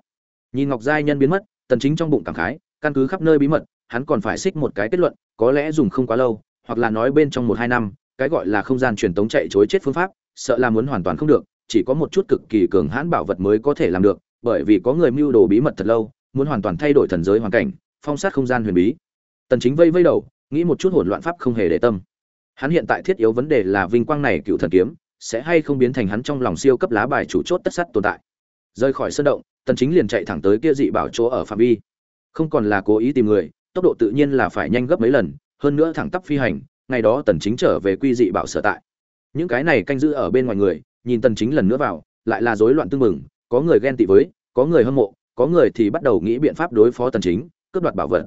A: Nhìn ngọc giai nhân biến mất, tần chính trong bụng cảm khái, căn cứ khắp nơi bí mật, hắn còn phải xích một cái kết luận, có lẽ dùng không quá lâu, hoặc là nói bên trong một hai năm, cái gọi là không gian truyền tống chạy chối chết phương pháp, sợ là muốn hoàn toàn không được, chỉ có một chút cực kỳ cường hãn bảo vật mới có thể làm được, bởi vì có người mưu đồ bí mật thật lâu, muốn hoàn toàn thay đổi thần giới hoàn cảnh, phong sát không gian huyền bí. Tần chính vây vây đầu, nghĩ một chút hỗn loạn pháp không hề để tâm hắn hiện tại thiết yếu vấn đề là vinh quang này cựu thần kiếm, sẽ hay không biến thành hắn trong lòng siêu cấp lá bài chủ chốt tất sắt tồn tại. Rời khỏi sân động, tần chính liền chạy thẳng tới kia dị bảo chỗ ở phạm vi. Không còn là cố ý tìm người, tốc độ tự nhiên là phải nhanh gấp mấy lần, hơn nữa thẳng tắp phi hành, ngày đó tần chính trở về quy dị bảo sở tại. Những cái này canh giữ ở bên ngoài người, nhìn tần chính lần nữa vào, lại là rối loạn tương mừng, có người ghen tị với, có người hâm mộ, có người thì bắt đầu nghĩ biện pháp đối phó tần chính, cướp đoạt bảo vật.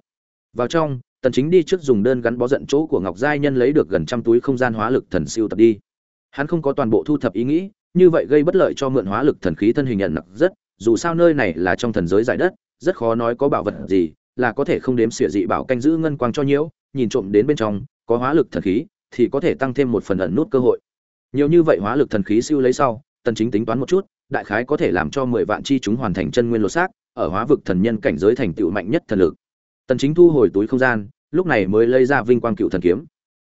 A: Vào trong tần chính đi trước dùng đơn gắn bó giận chỗ của ngọc giai nhân lấy được gần trăm túi không gian hóa lực thần siêu tập đi. Hắn không có toàn bộ thu thập ý nghĩ, như vậy gây bất lợi cho mượn hóa lực thần khí thân hình nhận nặng rất, dù sao nơi này là trong thần giới giải đất, rất khó nói có bảo vật gì, là có thể không đếm xỉa dị bảo canh giữ ngân quang cho nhiễu, nhìn trộm đến bên trong, có hóa lực thần khí, thì có thể tăng thêm một phần ẩn nút cơ hội. Nhiều như vậy hóa lực thần khí siêu lấy sau, tần chính tính toán một chút, đại khái có thể làm cho 10 vạn chi chúng hoàn thành chân nguyên lột xác, ở hóa vực thần nhân cảnh giới thành tựu mạnh nhất thần lực tần chính thu hồi túi không gian, lúc này mới lấy ra vinh quang cựu thần kiếm.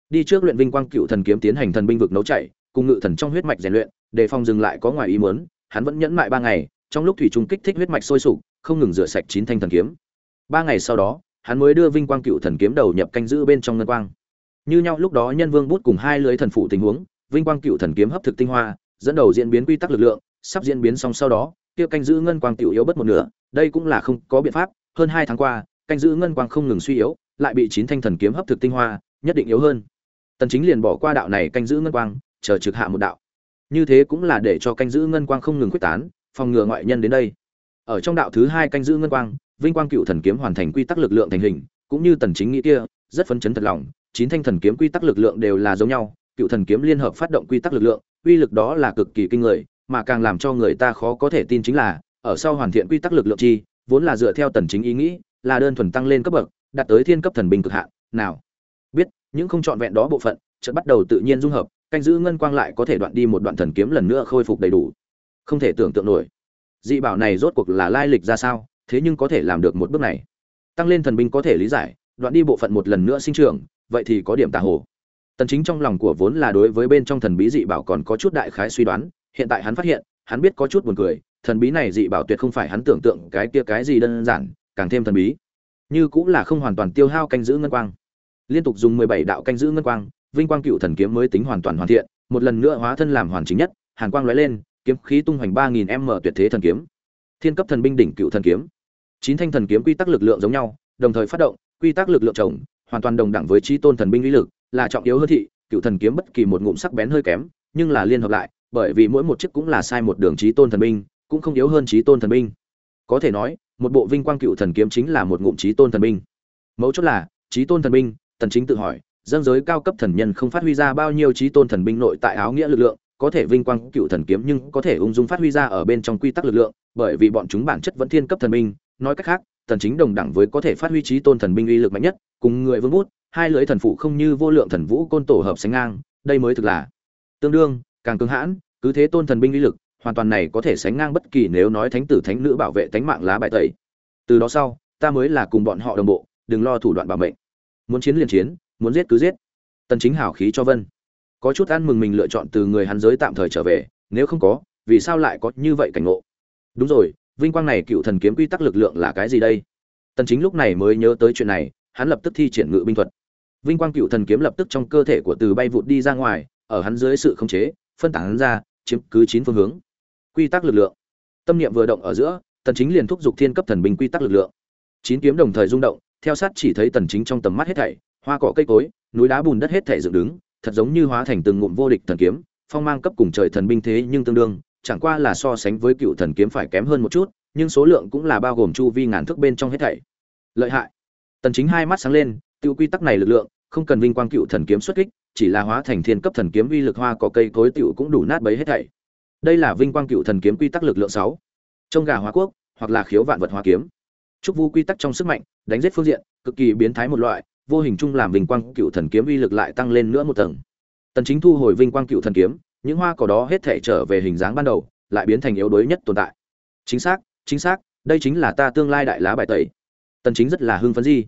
A: Đi trước luyện vinh quang cựu thần kiếm tiến hành thần binh vực nấu chảy cùng ngự thần trong huyết mạch rèn luyện đề phòng dừng lại có ngoài ý muốn, hắn vẫn nhẫn mại ba ngày, trong lúc thủy trung kích thích huyết mạch sôi sục, không ngừng rửa sạch chín thanh thần kiếm. Ba ngày sau đó, hắn mới đưa vinh quang cựu thần kiếm đầu nhập canh giữ bên trong ngân quang. Như nhau lúc đó nhân vương bút cùng hai lưới thần phụ tình huống, vinh quang cựu thần kiếm hấp thực tinh hoa, dẫn đầu diễn biến quy tắc lực lượng, sắp diễn biến xong sau đó, kia canh giữ ngân quang tiểu yếu bất một nửa, đây cũng là không có biện pháp, hơn hai tháng qua canh giữ ngân quang không ngừng suy yếu, lại bị chín thanh thần kiếm hấp thực tinh hoa, nhất định yếu hơn. Tần chính liền bỏ qua đạo này canh giữ ngân quang, chờ trực hạ một đạo. Như thế cũng là để cho canh giữ ngân quang không ngừng quyết tán, phòng ngừa ngoại nhân đến đây. Ở trong đạo thứ hai canh giữ ngân quang, vinh quang cựu thần kiếm hoàn thành quy tắc lực lượng thành hình, cũng như tần chính nghĩ kia, rất phấn chấn thật lòng, chín thanh thần kiếm quy tắc lực lượng đều là giống nhau, cựu thần kiếm liên hợp phát động quy tắc lực lượng, uy lực đó là cực kỳ kinh người, mà càng làm cho người ta khó có thể tin chính là, ở sau hoàn thiện quy tắc lực lượng chi, vốn là dựa theo tần chính ý nghĩ là đơn thuần tăng lên cấp bậc, đạt tới thiên cấp thần binh cực hạn, nào. Biết, những không chọn vẹn đó bộ phận, chợt bắt đầu tự nhiên dung hợp, canh giữ ngân quang lại có thể đoạn đi một đoạn thần kiếm lần nữa khôi phục đầy đủ. Không thể tưởng tượng nổi. Dị bảo này rốt cuộc là lai lịch ra sao, thế nhưng có thể làm được một bước này. Tăng lên thần binh có thể lý giải, đoạn đi bộ phận một lần nữa sinh trưởng, vậy thì có điểm tà hồ. Tần chính trong lòng của vốn là đối với bên trong thần bí dị bảo còn có chút đại khái suy đoán, hiện tại hắn phát hiện, hắn biết có chút buồn cười, thần bí này dị bảo tuyệt không phải hắn tưởng tượng cái kia cái gì đơn giản càng thêm thần bí. Như cũng là không hoàn toàn tiêu hao canh giữ ngân quang. Liên tục dùng 17 đạo canh giữ ngân quang, vinh quang cựu thần kiếm mới tính hoàn toàn hoàn thiện, một lần nữa hóa thân làm hoàn chính nhất, hàn quang lóe lên, kiếm khí tung hoành ba nghìn m tuyệt thế thần kiếm. Thiên cấp thần binh đỉnh cựu thần kiếm. Chín thanh thần kiếm quy tắc lực lượng giống nhau, đồng thời phát động, quy tắc lực lượng chồng, hoàn toàn đồng đẳng với trí tôn thần binh uy lực, là trọng yếu hơn thị, cựu thần kiếm bất kỳ một ngụm sắc bén hơi kém, nhưng là liên hợp lại, bởi vì mỗi một chiếc cũng là sai một đường trí tôn thần binh, cũng không yếu hơn trí tôn thần binh. Có thể nói một bộ vinh quang cựu thần kiếm chính là một ngụm trí tôn thần binh. Mấu chốt là, trí tôn thần binh, tần chính tự hỏi dâng giới cao cấp thần nhân không phát huy ra bao nhiêu trí tôn thần binh nội tại áo nghĩa lực lượng, có thể vinh quang cựu thần kiếm nhưng có thể ung dung phát huy ra ở bên trong quy tắc lực lượng, bởi vì bọn chúng bản chất vẫn thiên cấp thần binh. Nói cách khác, tần chính đồng đẳng với có thể phát huy trí tôn thần binh uy lực mạnh nhất, cùng người vương bút, hai lưỡi thần phụ không như vô lượng thần vũ côn tổ hợp sánh ngang, đây mới thực là tương đương, càng cứng hãn, cứ thế tôn thần binh uy lực hoàn toàn này có thể sánh ngang bất kỳ nếu nói thánh tử thánh nữ bảo vệ tánh mạng lá bài tẩy. Từ đó sau, ta mới là cùng bọn họ đồng bộ, đừng lo thủ đoạn bảo mệnh. Muốn chiến liền chiến, muốn giết cứ giết. Tần chính hảo khí cho vân. Có chút ăn mừng mình lựa chọn từ người hắn giới tạm thời trở về, nếu không có, vì sao lại có như vậy cảnh ngộ? Đúng rồi, vinh quang này cựu thần kiếm quy tắc lực lượng là cái gì đây? Tần chính lúc này mới nhớ tới chuyện này, hắn lập tức thi triển ngự binh thuật. Vinh quang cựu thần kiếm lập tức trong cơ thể của từ bay vụt đi ra ngoài, ở hắn dưới sự khống chế, phân tán ra, chiếm cứ chín phương hướng quy tắc lực lượng. Tâm niệm vừa động ở giữa, tần chính liền thúc giục thiên cấp thần binh quy tắc lực lượng. Chín kiếm đồng thời rung động, theo sát chỉ thấy tần chính trong tầm mắt hết thảy, hoa cỏ cây cối, núi đá bùn đất hết thảy dựng đứng, thật giống như hóa thành từng ngụm vô địch thần kiếm, phong mang cấp cùng trời thần binh thế nhưng tương đương, chẳng qua là so sánh với cựu thần kiếm phải kém hơn một chút, nhưng số lượng cũng là bao gồm chu vi ngàn thước bên trong hết thảy. Lợi hại. Tần chính hai mắt sáng lên, tiêu quy tắc này lực lượng, không cần vinh quang cựu thần kiếm xuất kích, chỉ là hóa thành thiên cấp thần kiếm uy lực hoa có cây cối tiểu cũng đủ nát bấy hết thảy đây là vinh quang cựu thần kiếm quy tắc lực lượng sáu, trông gà hóa quốc hoặc là khiếu vạn vật hóa kiếm. Trúc vu quy tắc trong sức mạnh đánh giết phương diện cực kỳ biến thái một loại vô hình chung làm vinh quang cựu thần kiếm uy lực lại tăng lên nữa một tầng. Tần chính thu hồi vinh quang cựu thần kiếm những hoa cỏ đó hết thể trở về hình dáng ban đầu lại biến thành yếu đuối nhất tồn tại. Chính xác chính xác đây chính là ta tương lai đại lá bài tẩy. Tần chính rất là hưng phấn gì.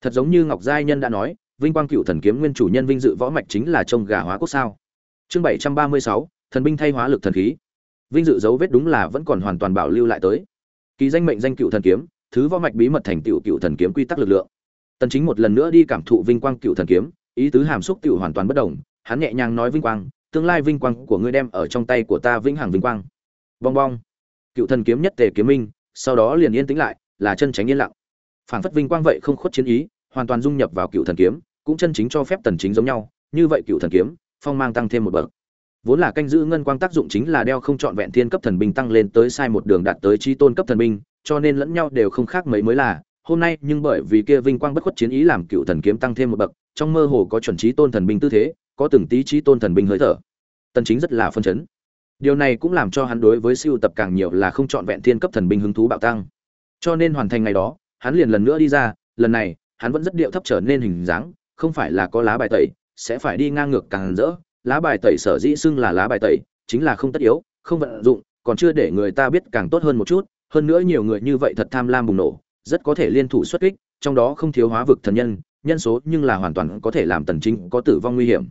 A: Thật giống như ngọc giai nhân đã nói vinh quang cựu thần kiếm nguyên chủ nhân vinh dự võ mạch chính là trông gà hóa quốc sao? Chương 736, thần binh thay hóa lực thần khí. Vinh dự dấu vết đúng là vẫn còn hoàn toàn bảo lưu lại tới. Kỳ danh mệnh danh cựu thần kiếm, thứ võ mạch bí mật thành tựu cựu thần kiếm quy tắc lực lượng. Tần chính một lần nữa đi cảm thụ vinh quang cựu thần kiếm, ý tứ hàm xúc cựu hoàn toàn bất đồng, hắn nhẹ nhàng nói vinh quang, tương lai vinh quang của ngươi đem ở trong tay của ta vĩnh hằng vinh quang. Bong bong. Cựu thần kiếm nhất tề kiếm minh, sau đó liền yên tĩnh lại, là chân tránh yên lặng. Phảng phất vinh quang vậy không khuất chiến ý, hoàn toàn dung nhập vào cựu thần kiếm, cũng chân chính cho phép tần chính giống nhau, như vậy cựu thần kiếm, phong mang tăng thêm một bậc vốn là canh giữ ngân quang tác dụng chính là đeo không chọn vẹn thiên cấp thần binh tăng lên tới sai một đường đạt tới chi tôn cấp thần binh, cho nên lẫn nhau đều không khác mấy mới là. Hôm nay, nhưng bởi vì kia vinh quang bất khuất chiến ý làm cựu thần kiếm tăng thêm một bậc, trong mơ hồ có chuẩn trí tôn thần binh tư thế, có từng tí trí tôn thần binh hơi thở. Tần chính rất là phân chấn. Điều này cũng làm cho hắn đối với siêu tập càng nhiều là không chọn vẹn thiên cấp thần binh hứng thú bạo tăng. Cho nên hoàn thành ngày đó, hắn liền lần nữa đi ra, lần này, hắn vẫn rất điệu thấp trở nên hình dáng, không phải là có lá bài tẩy, sẽ phải đi ngang ngược càng rỡ lá bài tẩy sở dĩ xưng là lá bài tẩy, chính là không tất yếu, không vận dụng, còn chưa để người ta biết càng tốt hơn một chút, hơn nữa nhiều người như vậy thật tham lam bùng nổ, rất có thể liên thủ xuất kích, trong đó không thiếu hóa vực thần nhân nhân số nhưng là hoàn toàn có thể làm tần chính có tử vong nguy hiểm.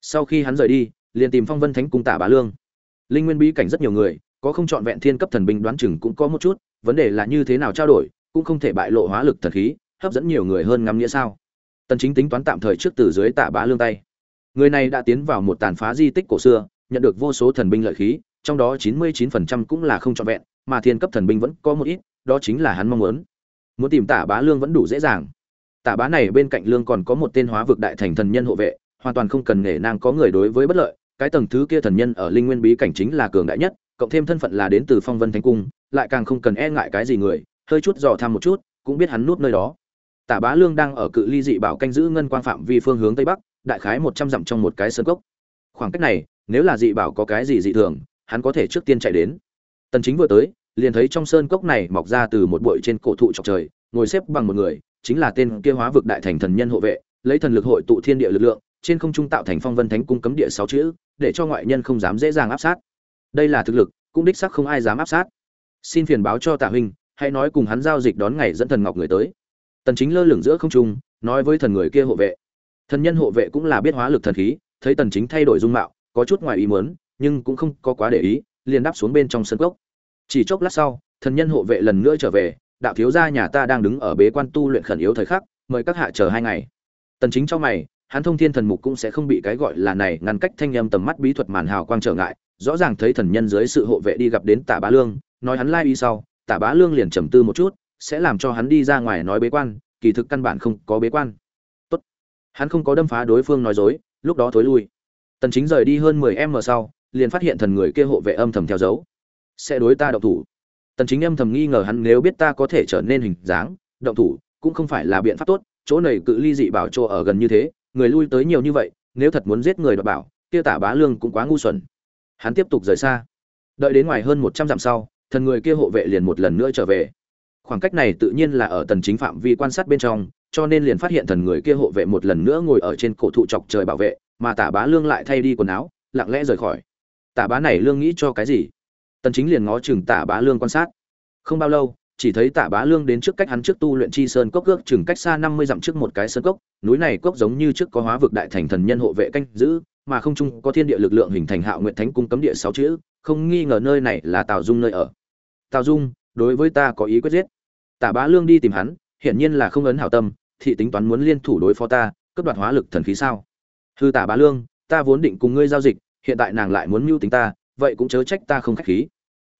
A: Sau khi hắn rời đi, liền tìm phong vân thánh cung tả bá lương. Linh nguyên bí cảnh rất nhiều người, có không chọn vẹn thiên cấp thần binh đoán chừng cũng có một chút, vấn đề là như thế nào trao đổi, cũng không thể bại lộ hóa lực thần khí, hấp dẫn nhiều người hơn ngắm nghĩa sao. Tần chính tính toán tạm thời trước từ dưới tả bá lương tay người này đã tiến vào một tàn phá di tích cổ xưa, nhận được vô số thần binh lợi khí, trong đó 99% cũng là không trọn vẹn, mà thiên cấp thần binh vẫn có một ít, đó chính là hắn mong muốn. Muốn tìm tả bá lương vẫn đủ dễ dàng. Tả bá này bên cạnh lương còn có một tên hóa vực đại thành thần nhân hộ vệ, hoàn toàn không cần nể nang có người đối với bất lợi. Cái tầng thứ kia thần nhân ở linh nguyên bí cảnh chính là cường đại nhất, cộng thêm thân phận là đến từ phong vân thánh cung, lại càng không cần e ngại cái gì người, hơi chút dò thăm một chút, cũng biết hắn nút nơi đó. Tả bá lương đang ở cự ly dị bảo canh giữ ngân quang phạm vi phương hướng tây bắc đại khái một trăm dặm trong một cái sơn cốc. Khoảng cách này, nếu là dị bảo có cái gì dị thường, hắn có thể trước tiên chạy đến. Tần chính vừa tới, liền thấy trong sơn cốc này mọc ra từ một bụi trên cổ thụ chọc trời, ngồi xếp bằng một người, chính là tên kia hóa vực đại thành thần nhân hộ vệ, lấy thần lực hội tụ thiên địa lực lượng, trên không trung tạo thành phong vân thánh cung cấm địa sáu chữ, để cho ngoại nhân không dám dễ dàng áp sát. Đây là thực lực, cũng đích xác không ai dám áp sát. Xin phiền báo cho tạ huynh, hãy nói cùng hắn giao dịch đón ngày dẫn thần ngọc người tới. Tần chính lơ lửng giữa không trung, nói với thần người kia hộ vệ thần nhân hộ vệ cũng là biết hóa lực thần khí, thấy tần chính thay đổi dung mạo, có chút ngoài ý muốn, nhưng cũng không có quá để ý, liền đáp xuống bên trong sân cốc. Chỉ chốc lát sau, thần nhân hộ vệ lần nữa trở về, đạo thiếu gia nhà ta đang đứng ở bế quan tu luyện khẩn yếu thời khắc, mời các hạ chờ hai ngày. Tần chính cho mày, hắn thông thiên thần mục cũng sẽ không bị cái gọi là này ngăn cách thanh âm tầm mắt bí thuật màn hào quang trở ngại, rõ ràng thấy thần nhân dưới sự hộ vệ đi gặp đến tả bá lương, nói hắn lai like y sau, tả bá lương liền trầm tư một chút, sẽ làm cho hắn đi ra ngoài nói bế quan, kỳ thực căn bản không có bế quan hắn không có đâm phá đối phương nói dối, lúc đó thối lui. Tần chính rời đi hơn 10 m sau, liền phát hiện thần người kia hộ vệ âm thầm theo dấu. Sẽ đối ta động thủ. Tần chính âm thầm nghi ngờ hắn nếu biết ta có thể trở nên hình dáng, động thủ, cũng không phải là biện pháp tốt, chỗ này cự ly dị bảo chỗ ở gần như thế, người lui tới nhiều như vậy, nếu thật muốn giết người đoạt bảo, kia tả bá lương cũng quá ngu xuẩn. Hắn tiếp tục rời xa. Đợi đến ngoài hơn 100 dặm sau, thần người kia hộ vệ liền một lần nữa trở về. Khoảng cách này tự nhiên là ở tần chính phạm vi quan sát bên trong cho nên liền phát hiện thần người kia hộ vệ một lần nữa ngồi ở trên cổ thụ chọc trời bảo vệ, mà tả bá lương lại thay đi quần áo, lặng lẽ rời khỏi. Tả bá này lương nghĩ cho cái gì? Tần chính liền ngó chừng tả bá lương quan sát. Không bao lâu, chỉ thấy tả bá lương đến trước cách hắn trước tu luyện chi sơn cốc cước chừng cách xa 50 dặm trước một cái sơn cốc, núi này cốc giống như trước có hóa vực đại thành thần nhân hộ vệ canh giữ, mà không chung có thiên địa lực lượng hình thành hạo nguyện thánh cung cấm địa sáu chữ, không nghi ngờ nơi này là tào dung nơi ở. Tào dung, đối với ta có ý quyết giết. Tả bá lương đi tìm hắn hiển nhiên là không ấn hảo tâm, thị tính toán muốn liên thủ đối phó ta cấp đoạt hóa lực thần khí sao? Hư tả bá lương, ta vốn định cùng ngươi giao dịch, hiện tại nàng lại muốn mưu tính ta, vậy cũng chớ trách ta không khách khí.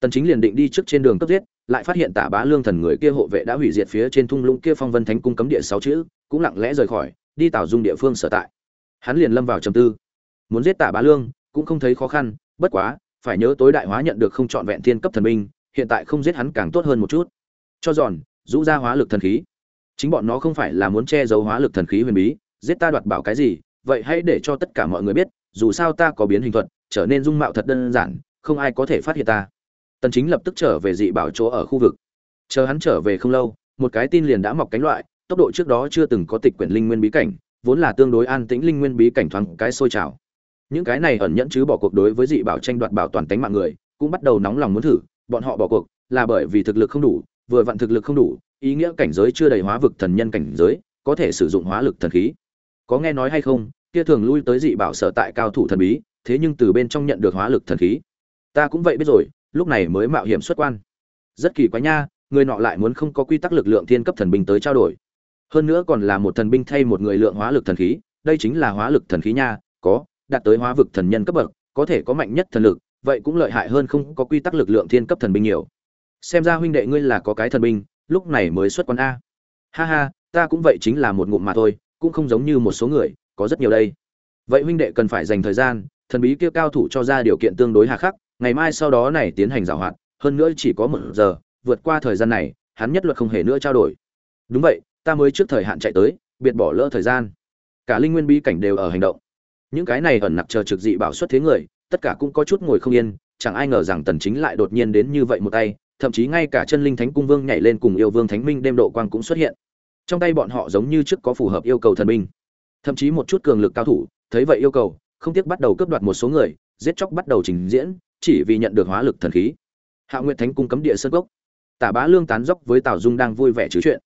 A: Tần chính liền định đi trước trên đường cấp giết, lại phát hiện tả bá lương thần người kia hộ vệ đã hủy diệt phía trên thung lũng kia phong vân thánh cung cấm địa sáu chữ, cũng lặng lẽ rời khỏi, đi tảo dung địa phương sở tại. Hắn liền lâm vào trầm tư. Muốn giết tả bá lương, cũng không thấy khó khăn, bất quá, phải nhớ tối đại hóa nhận được không chọn vẹn thiên cấp thần binh, hiện tại không giết hắn càng tốt hơn một chút. Cho giòn rũ ra hóa lực thần khí. Chính bọn nó không phải là muốn che giấu hóa lực thần khí huyền bí, giết ta đoạt bảo cái gì, vậy hãy để cho tất cả mọi người biết, dù sao ta có biến hình thuật, trở nên dung mạo thật đơn giản, không ai có thể phát hiện ta. Tần chính lập tức trở về dị bảo chỗ ở khu vực. Chờ hắn trở về không lâu, một cái tin liền đã mọc cánh loại, tốc độ trước đó chưa từng có tịch quyển linh nguyên bí cảnh, vốn là tương đối an tĩnh linh nguyên bí cảnh thoáng cái sôi trào. Những cái này ẩn nhẫn chứ bỏ cuộc đối với dị bảo tranh đoạt bảo toàn tính mạng người, cũng bắt đầu nóng lòng muốn thử, bọn họ bỏ cuộc, là bởi vì thực lực không đủ vừa vặn thực lực không đủ, ý nghĩa cảnh giới chưa đầy hóa vực thần nhân cảnh giới, có thể sử dụng hóa lực thần khí. Có nghe nói hay không, kia thường lui tới dị bảo sở tại cao thủ thần bí, thế nhưng từ bên trong nhận được hóa lực thần khí. Ta cũng vậy biết rồi, lúc này mới mạo hiểm xuất quan. Rất kỳ quái nha, người nọ lại muốn không có quy tắc lực lượng thiên cấp thần binh tới trao đổi. Hơn nữa còn là một thần binh thay một người lượng hóa lực thần khí, đây chính là hóa lực thần khí nha, có, đạt tới hóa vực thần nhân cấp bậc, có thể có mạnh nhất thần lực, vậy cũng lợi hại hơn không có quy tắc lực lượng thiên cấp thần binh nhiều xem ra huynh đệ ngươi là có cái thần binh, lúc này mới xuất quan a. Ha ha, ta cũng vậy chính là một ngụm mà thôi, cũng không giống như một số người, có rất nhiều đây. Vậy huynh đệ cần phải dành thời gian, thần bí kia cao thủ cho ra điều kiện tương đối hà khắc, ngày mai sau đó này tiến hành giảo hoạt, hơn nữa chỉ có một giờ, vượt qua thời gian này, hắn nhất luật không hề nữa trao đổi. Đúng vậy, ta mới trước thời hạn chạy tới, biệt bỏ lỡ thời gian. Cả linh nguyên bí cảnh đều ở hành động. Những cái này ẩn nặc chờ trực dị bảo xuất thế người, tất cả cũng có chút ngồi không yên, chẳng ai ngờ rằng tần chính lại đột nhiên đến như vậy một tay thậm chí ngay cả chân linh thánh cung vương nhảy lên cùng yêu vương thánh minh đêm độ quang cũng xuất hiện. Trong tay bọn họ giống như trước có phù hợp yêu cầu thần binh thậm chí một chút cường lực cao thủ, thấy vậy yêu cầu, không tiếc bắt đầu cướp đoạt một số người, giết chóc bắt đầu trình diễn, chỉ vì nhận được hóa lực thần khí. Hạ nguyện thánh cung cấm địa sơn gốc tả bá lương tán dốc với tào dung đang vui vẻ chứ chuyện.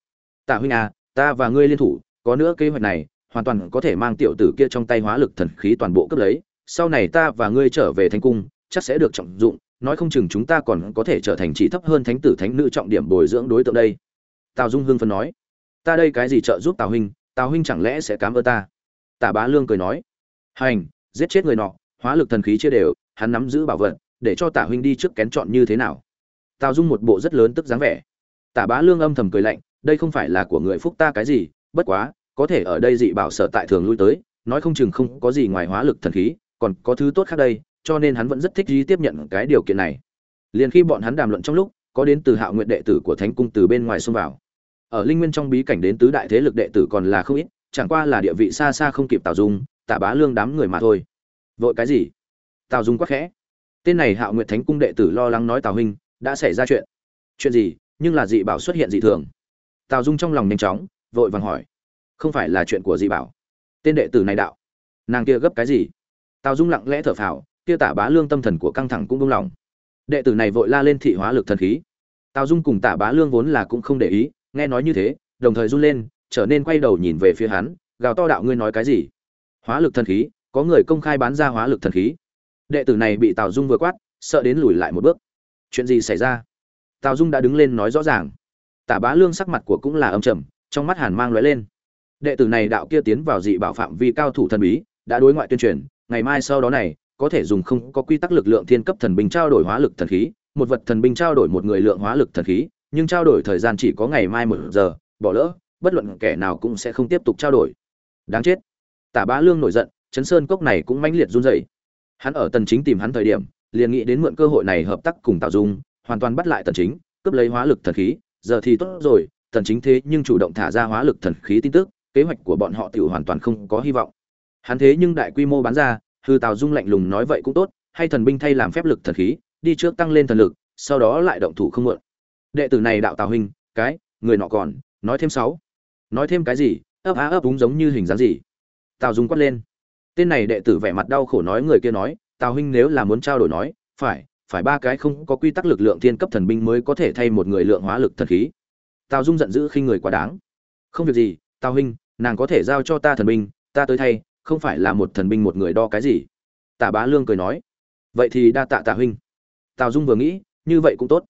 A: Tả huynh à ta và ngươi liên thủ, có nữa kế hoạch này, hoàn toàn có thể mang tiểu tử kia trong tay hóa lực thần khí toàn bộ cướp lấy. Sau này ta và ngươi trở về thánh cung, chắc sẽ được trọng dụng nói không chừng chúng ta còn có thể trở thành chỉ thấp hơn thánh tử, thánh nữ trọng điểm bồi dưỡng đối tượng đây. Tào dung hương phân nói, ta đây cái gì trợ giúp tào huynh tào huynh chẳng lẽ sẽ cám ơn ta? Tả bá lương cười nói, hành, giết chết người nọ, hóa lực thần khí chia đều, hắn nắm giữ bảo vật, để cho tả huynh đi trước kén chọn như thế nào? Tào dung một bộ rất lớn tức dáng vẻ. Tả bá lương âm thầm cười lạnh, đây không phải là của người phúc ta cái gì, bất quá, có thể ở đây dị bảo sở tại thường lui tới, nói không chừng không có gì ngoài hóa lực thần khí, còn có thứ tốt khác đây cho nên hắn vẫn rất thích ý tiếp nhận cái điều kiện này. Liền khi bọn hắn đàm luận trong lúc, có đến từ hạo nguyện đệ tử của thánh cung từ bên ngoài xông vào. Ở linh nguyên trong bí cảnh đến tứ đại thế lực đệ tử còn là không ít, chẳng qua là địa vị xa xa không kịp tào dung, tạ bá lương đám người mà thôi. Vội cái gì? Tào dung quắc khẽ. Tên này hạo nguyện thánh cung đệ tử lo lắng nói tào huynh, đã xảy ra chuyện. Chuyện gì? Nhưng là dị bảo xuất hiện dị thường. Tào dung trong lòng nhanh chóng, vội vàng hỏi. Không phải là chuyện của dị bảo. Tên đệ tử này đạo. Nàng kia gấp cái gì? Tào dung lặng lẽ thở phào kia tả bá lương tâm thần của căng thẳng cũng buông lòng đệ tử này vội la lên thị hóa lực thần khí. Tào dung cùng tả bá lương vốn là cũng không để ý, nghe nói như thế, đồng thời run lên, trở nên quay đầu nhìn về phía hắn, gào to đạo ngươi nói cái gì? Hóa lực thần khí, có người công khai bán ra hóa lực thần khí. Đệ tử này bị tào dung vừa quát, sợ đến lùi lại một bước. Chuyện gì xảy ra? Tào dung đã đứng lên nói rõ ràng. Tả bá lương sắc mặt của cũng là âm trầm, trong mắt hàn mang lóe lên. Đệ tử này đạo kia tiến vào dị bảo phạm vi cao thủ thần bí, đã đối ngoại tuyên truyền, ngày mai sau đó này có thể dùng không có quy tắc lực lượng thiên cấp thần binh trao đổi hóa lực thần khí, một vật thần binh trao đổi một người lượng hóa lực thần khí, nhưng trao đổi thời gian chỉ có ngày mai một giờ, bỏ lỡ, bất luận kẻ nào cũng sẽ không tiếp tục trao đổi. Đáng chết. Tả bá lương nổi giận chấn sơn cốc này cũng mãnh liệt run rẩy. Hắn ở tần chính tìm hắn thời điểm, liền nghĩ đến mượn cơ hội này hợp tác cùng tạo dung, hoàn toàn bắt lại tần chính, cướp lấy hóa lực thần khí, giờ thì tốt rồi, tần chính thế nhưng chủ động thả ra hóa lực thần khí tin tức, kế hoạch của bọn họ tiểu hoàn toàn không có hy vọng. Hắn thế nhưng đại quy mô bán ra hư tào dung lạnh lùng nói vậy cũng tốt, hay thần binh thay làm phép lực thần khí, đi trước tăng lên thần lực, sau đó lại động thủ không muộn đệ tử này đạo tào huynh, cái, người nọ còn, nói thêm sáu. Nói thêm cái gì, ấp á ấp úng giống như hình dáng gì? Tào dung quát lên. Tên này đệ tử vẻ mặt đau khổ nói người kia nói, tào huynh nếu là muốn trao đổi nói, phải phải ba cái không có quy tắc lực lượng thiên cấp thần binh mới có thể thay một người lượng hóa lực thần khí. Tào dung giận dữ khi người quá đáng. Không việc gì, tào huynh, nàng có thể giao cho ta thần binh, ta tới thay không phải là một thần binh một người đo cái gì. Tả bá lương cười nói, vậy thì đa tạ Tả huynh. Tào dung vừa nghĩ, như vậy cũng tốt.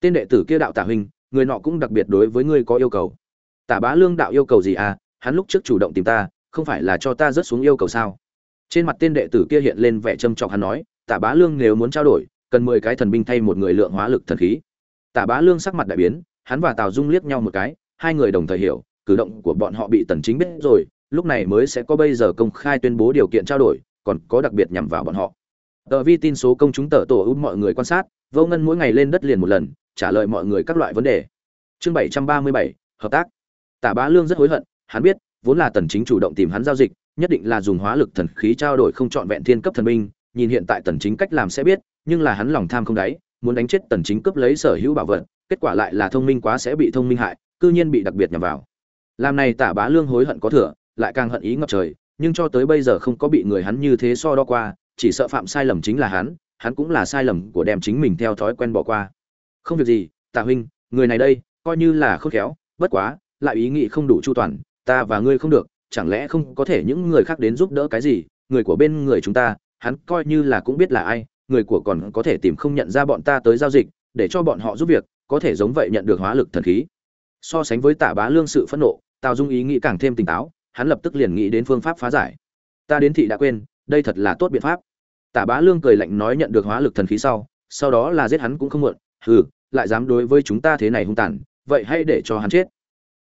A: Tên đệ tử kia đạo tả huynh, người nọ cũng đặc biệt đối với ngươi có yêu cầu. Tả bá lương đạo yêu cầu gì à? Hắn lúc trước chủ động tìm ta, không phải là cho ta rớt xuống yêu cầu sao? Trên mặt tên đệ tử kia hiện lên vẻ trâm trọng, hắn nói, tả bá lương nếu muốn trao đổi, cần mười cái thần binh thay một người lượng hóa lực thần khí. Tả bá lương sắc mặt đại biến, hắn và tào dung liếc nhau một cái, hai người đồng thời hiểu, cử động của bọn họ bị tần chính biết rồi lúc này mới sẽ có bây giờ công khai tuyên bố điều kiện trao đổi còn có đặc biệt nhằm vào bọn họ. Tờ vi tin số công chúng tờ tổ út mọi người quan sát vô ngân mỗi ngày lên đất liền một lần trả lời mọi người các loại vấn đề. Chương 737, hợp tác. Tả bá lương rất hối hận hắn biết vốn là tần chính chủ động tìm hắn giao dịch nhất định là dùng hóa lực thần khí trao đổi không chọn vẹn thiên cấp thần binh nhìn hiện tại tần chính cách làm sẽ biết nhưng là hắn lòng tham không đáy muốn đánh chết tần chính cướp lấy sở hữu bảo vật kết quả lại là thông minh quá sẽ bị thông minh hại cư nhiên bị đặc biệt nhằm vào. Làm này tả bá lương hối hận có thừa lại càng hận ý ngập trời, nhưng cho tới bây giờ không có bị người hắn như thế so đo qua, chỉ sợ phạm sai lầm chính là hắn hắn cũng là sai lầm của đem chính mình theo thói quen bỏ qua. Không việc gì, tạ huynh, người này đây, coi như là khôn khéo, bất quá, lại ý nghĩ không đủ chu toàn, ta và ngươi không được, chẳng lẽ không có thể những người khác đến giúp đỡ cái gì, người của bên người chúng ta, hắn coi như là cũng biết là ai, người của còn có thể tìm không nhận ra bọn ta tới giao dịch, để cho bọn họ giúp việc, có thể giống vậy nhận được hóa lực thần khí. So sánh với Tạ bá lương sự phẫn nộ, tào dung ý nghĩ càng thêm tỉnh táo hắn lập tức liền nghĩ đến phương pháp phá giải. Ta đến thị đã quên, đây thật là tốt biện pháp. Tả bá lương cười lạnh nói nhận được hóa lực thần khí sau sau đó là giết hắn cũng không muộn. Hừ, lại dám đối với chúng ta thế này hung tàn, vậy hãy để cho hắn chết.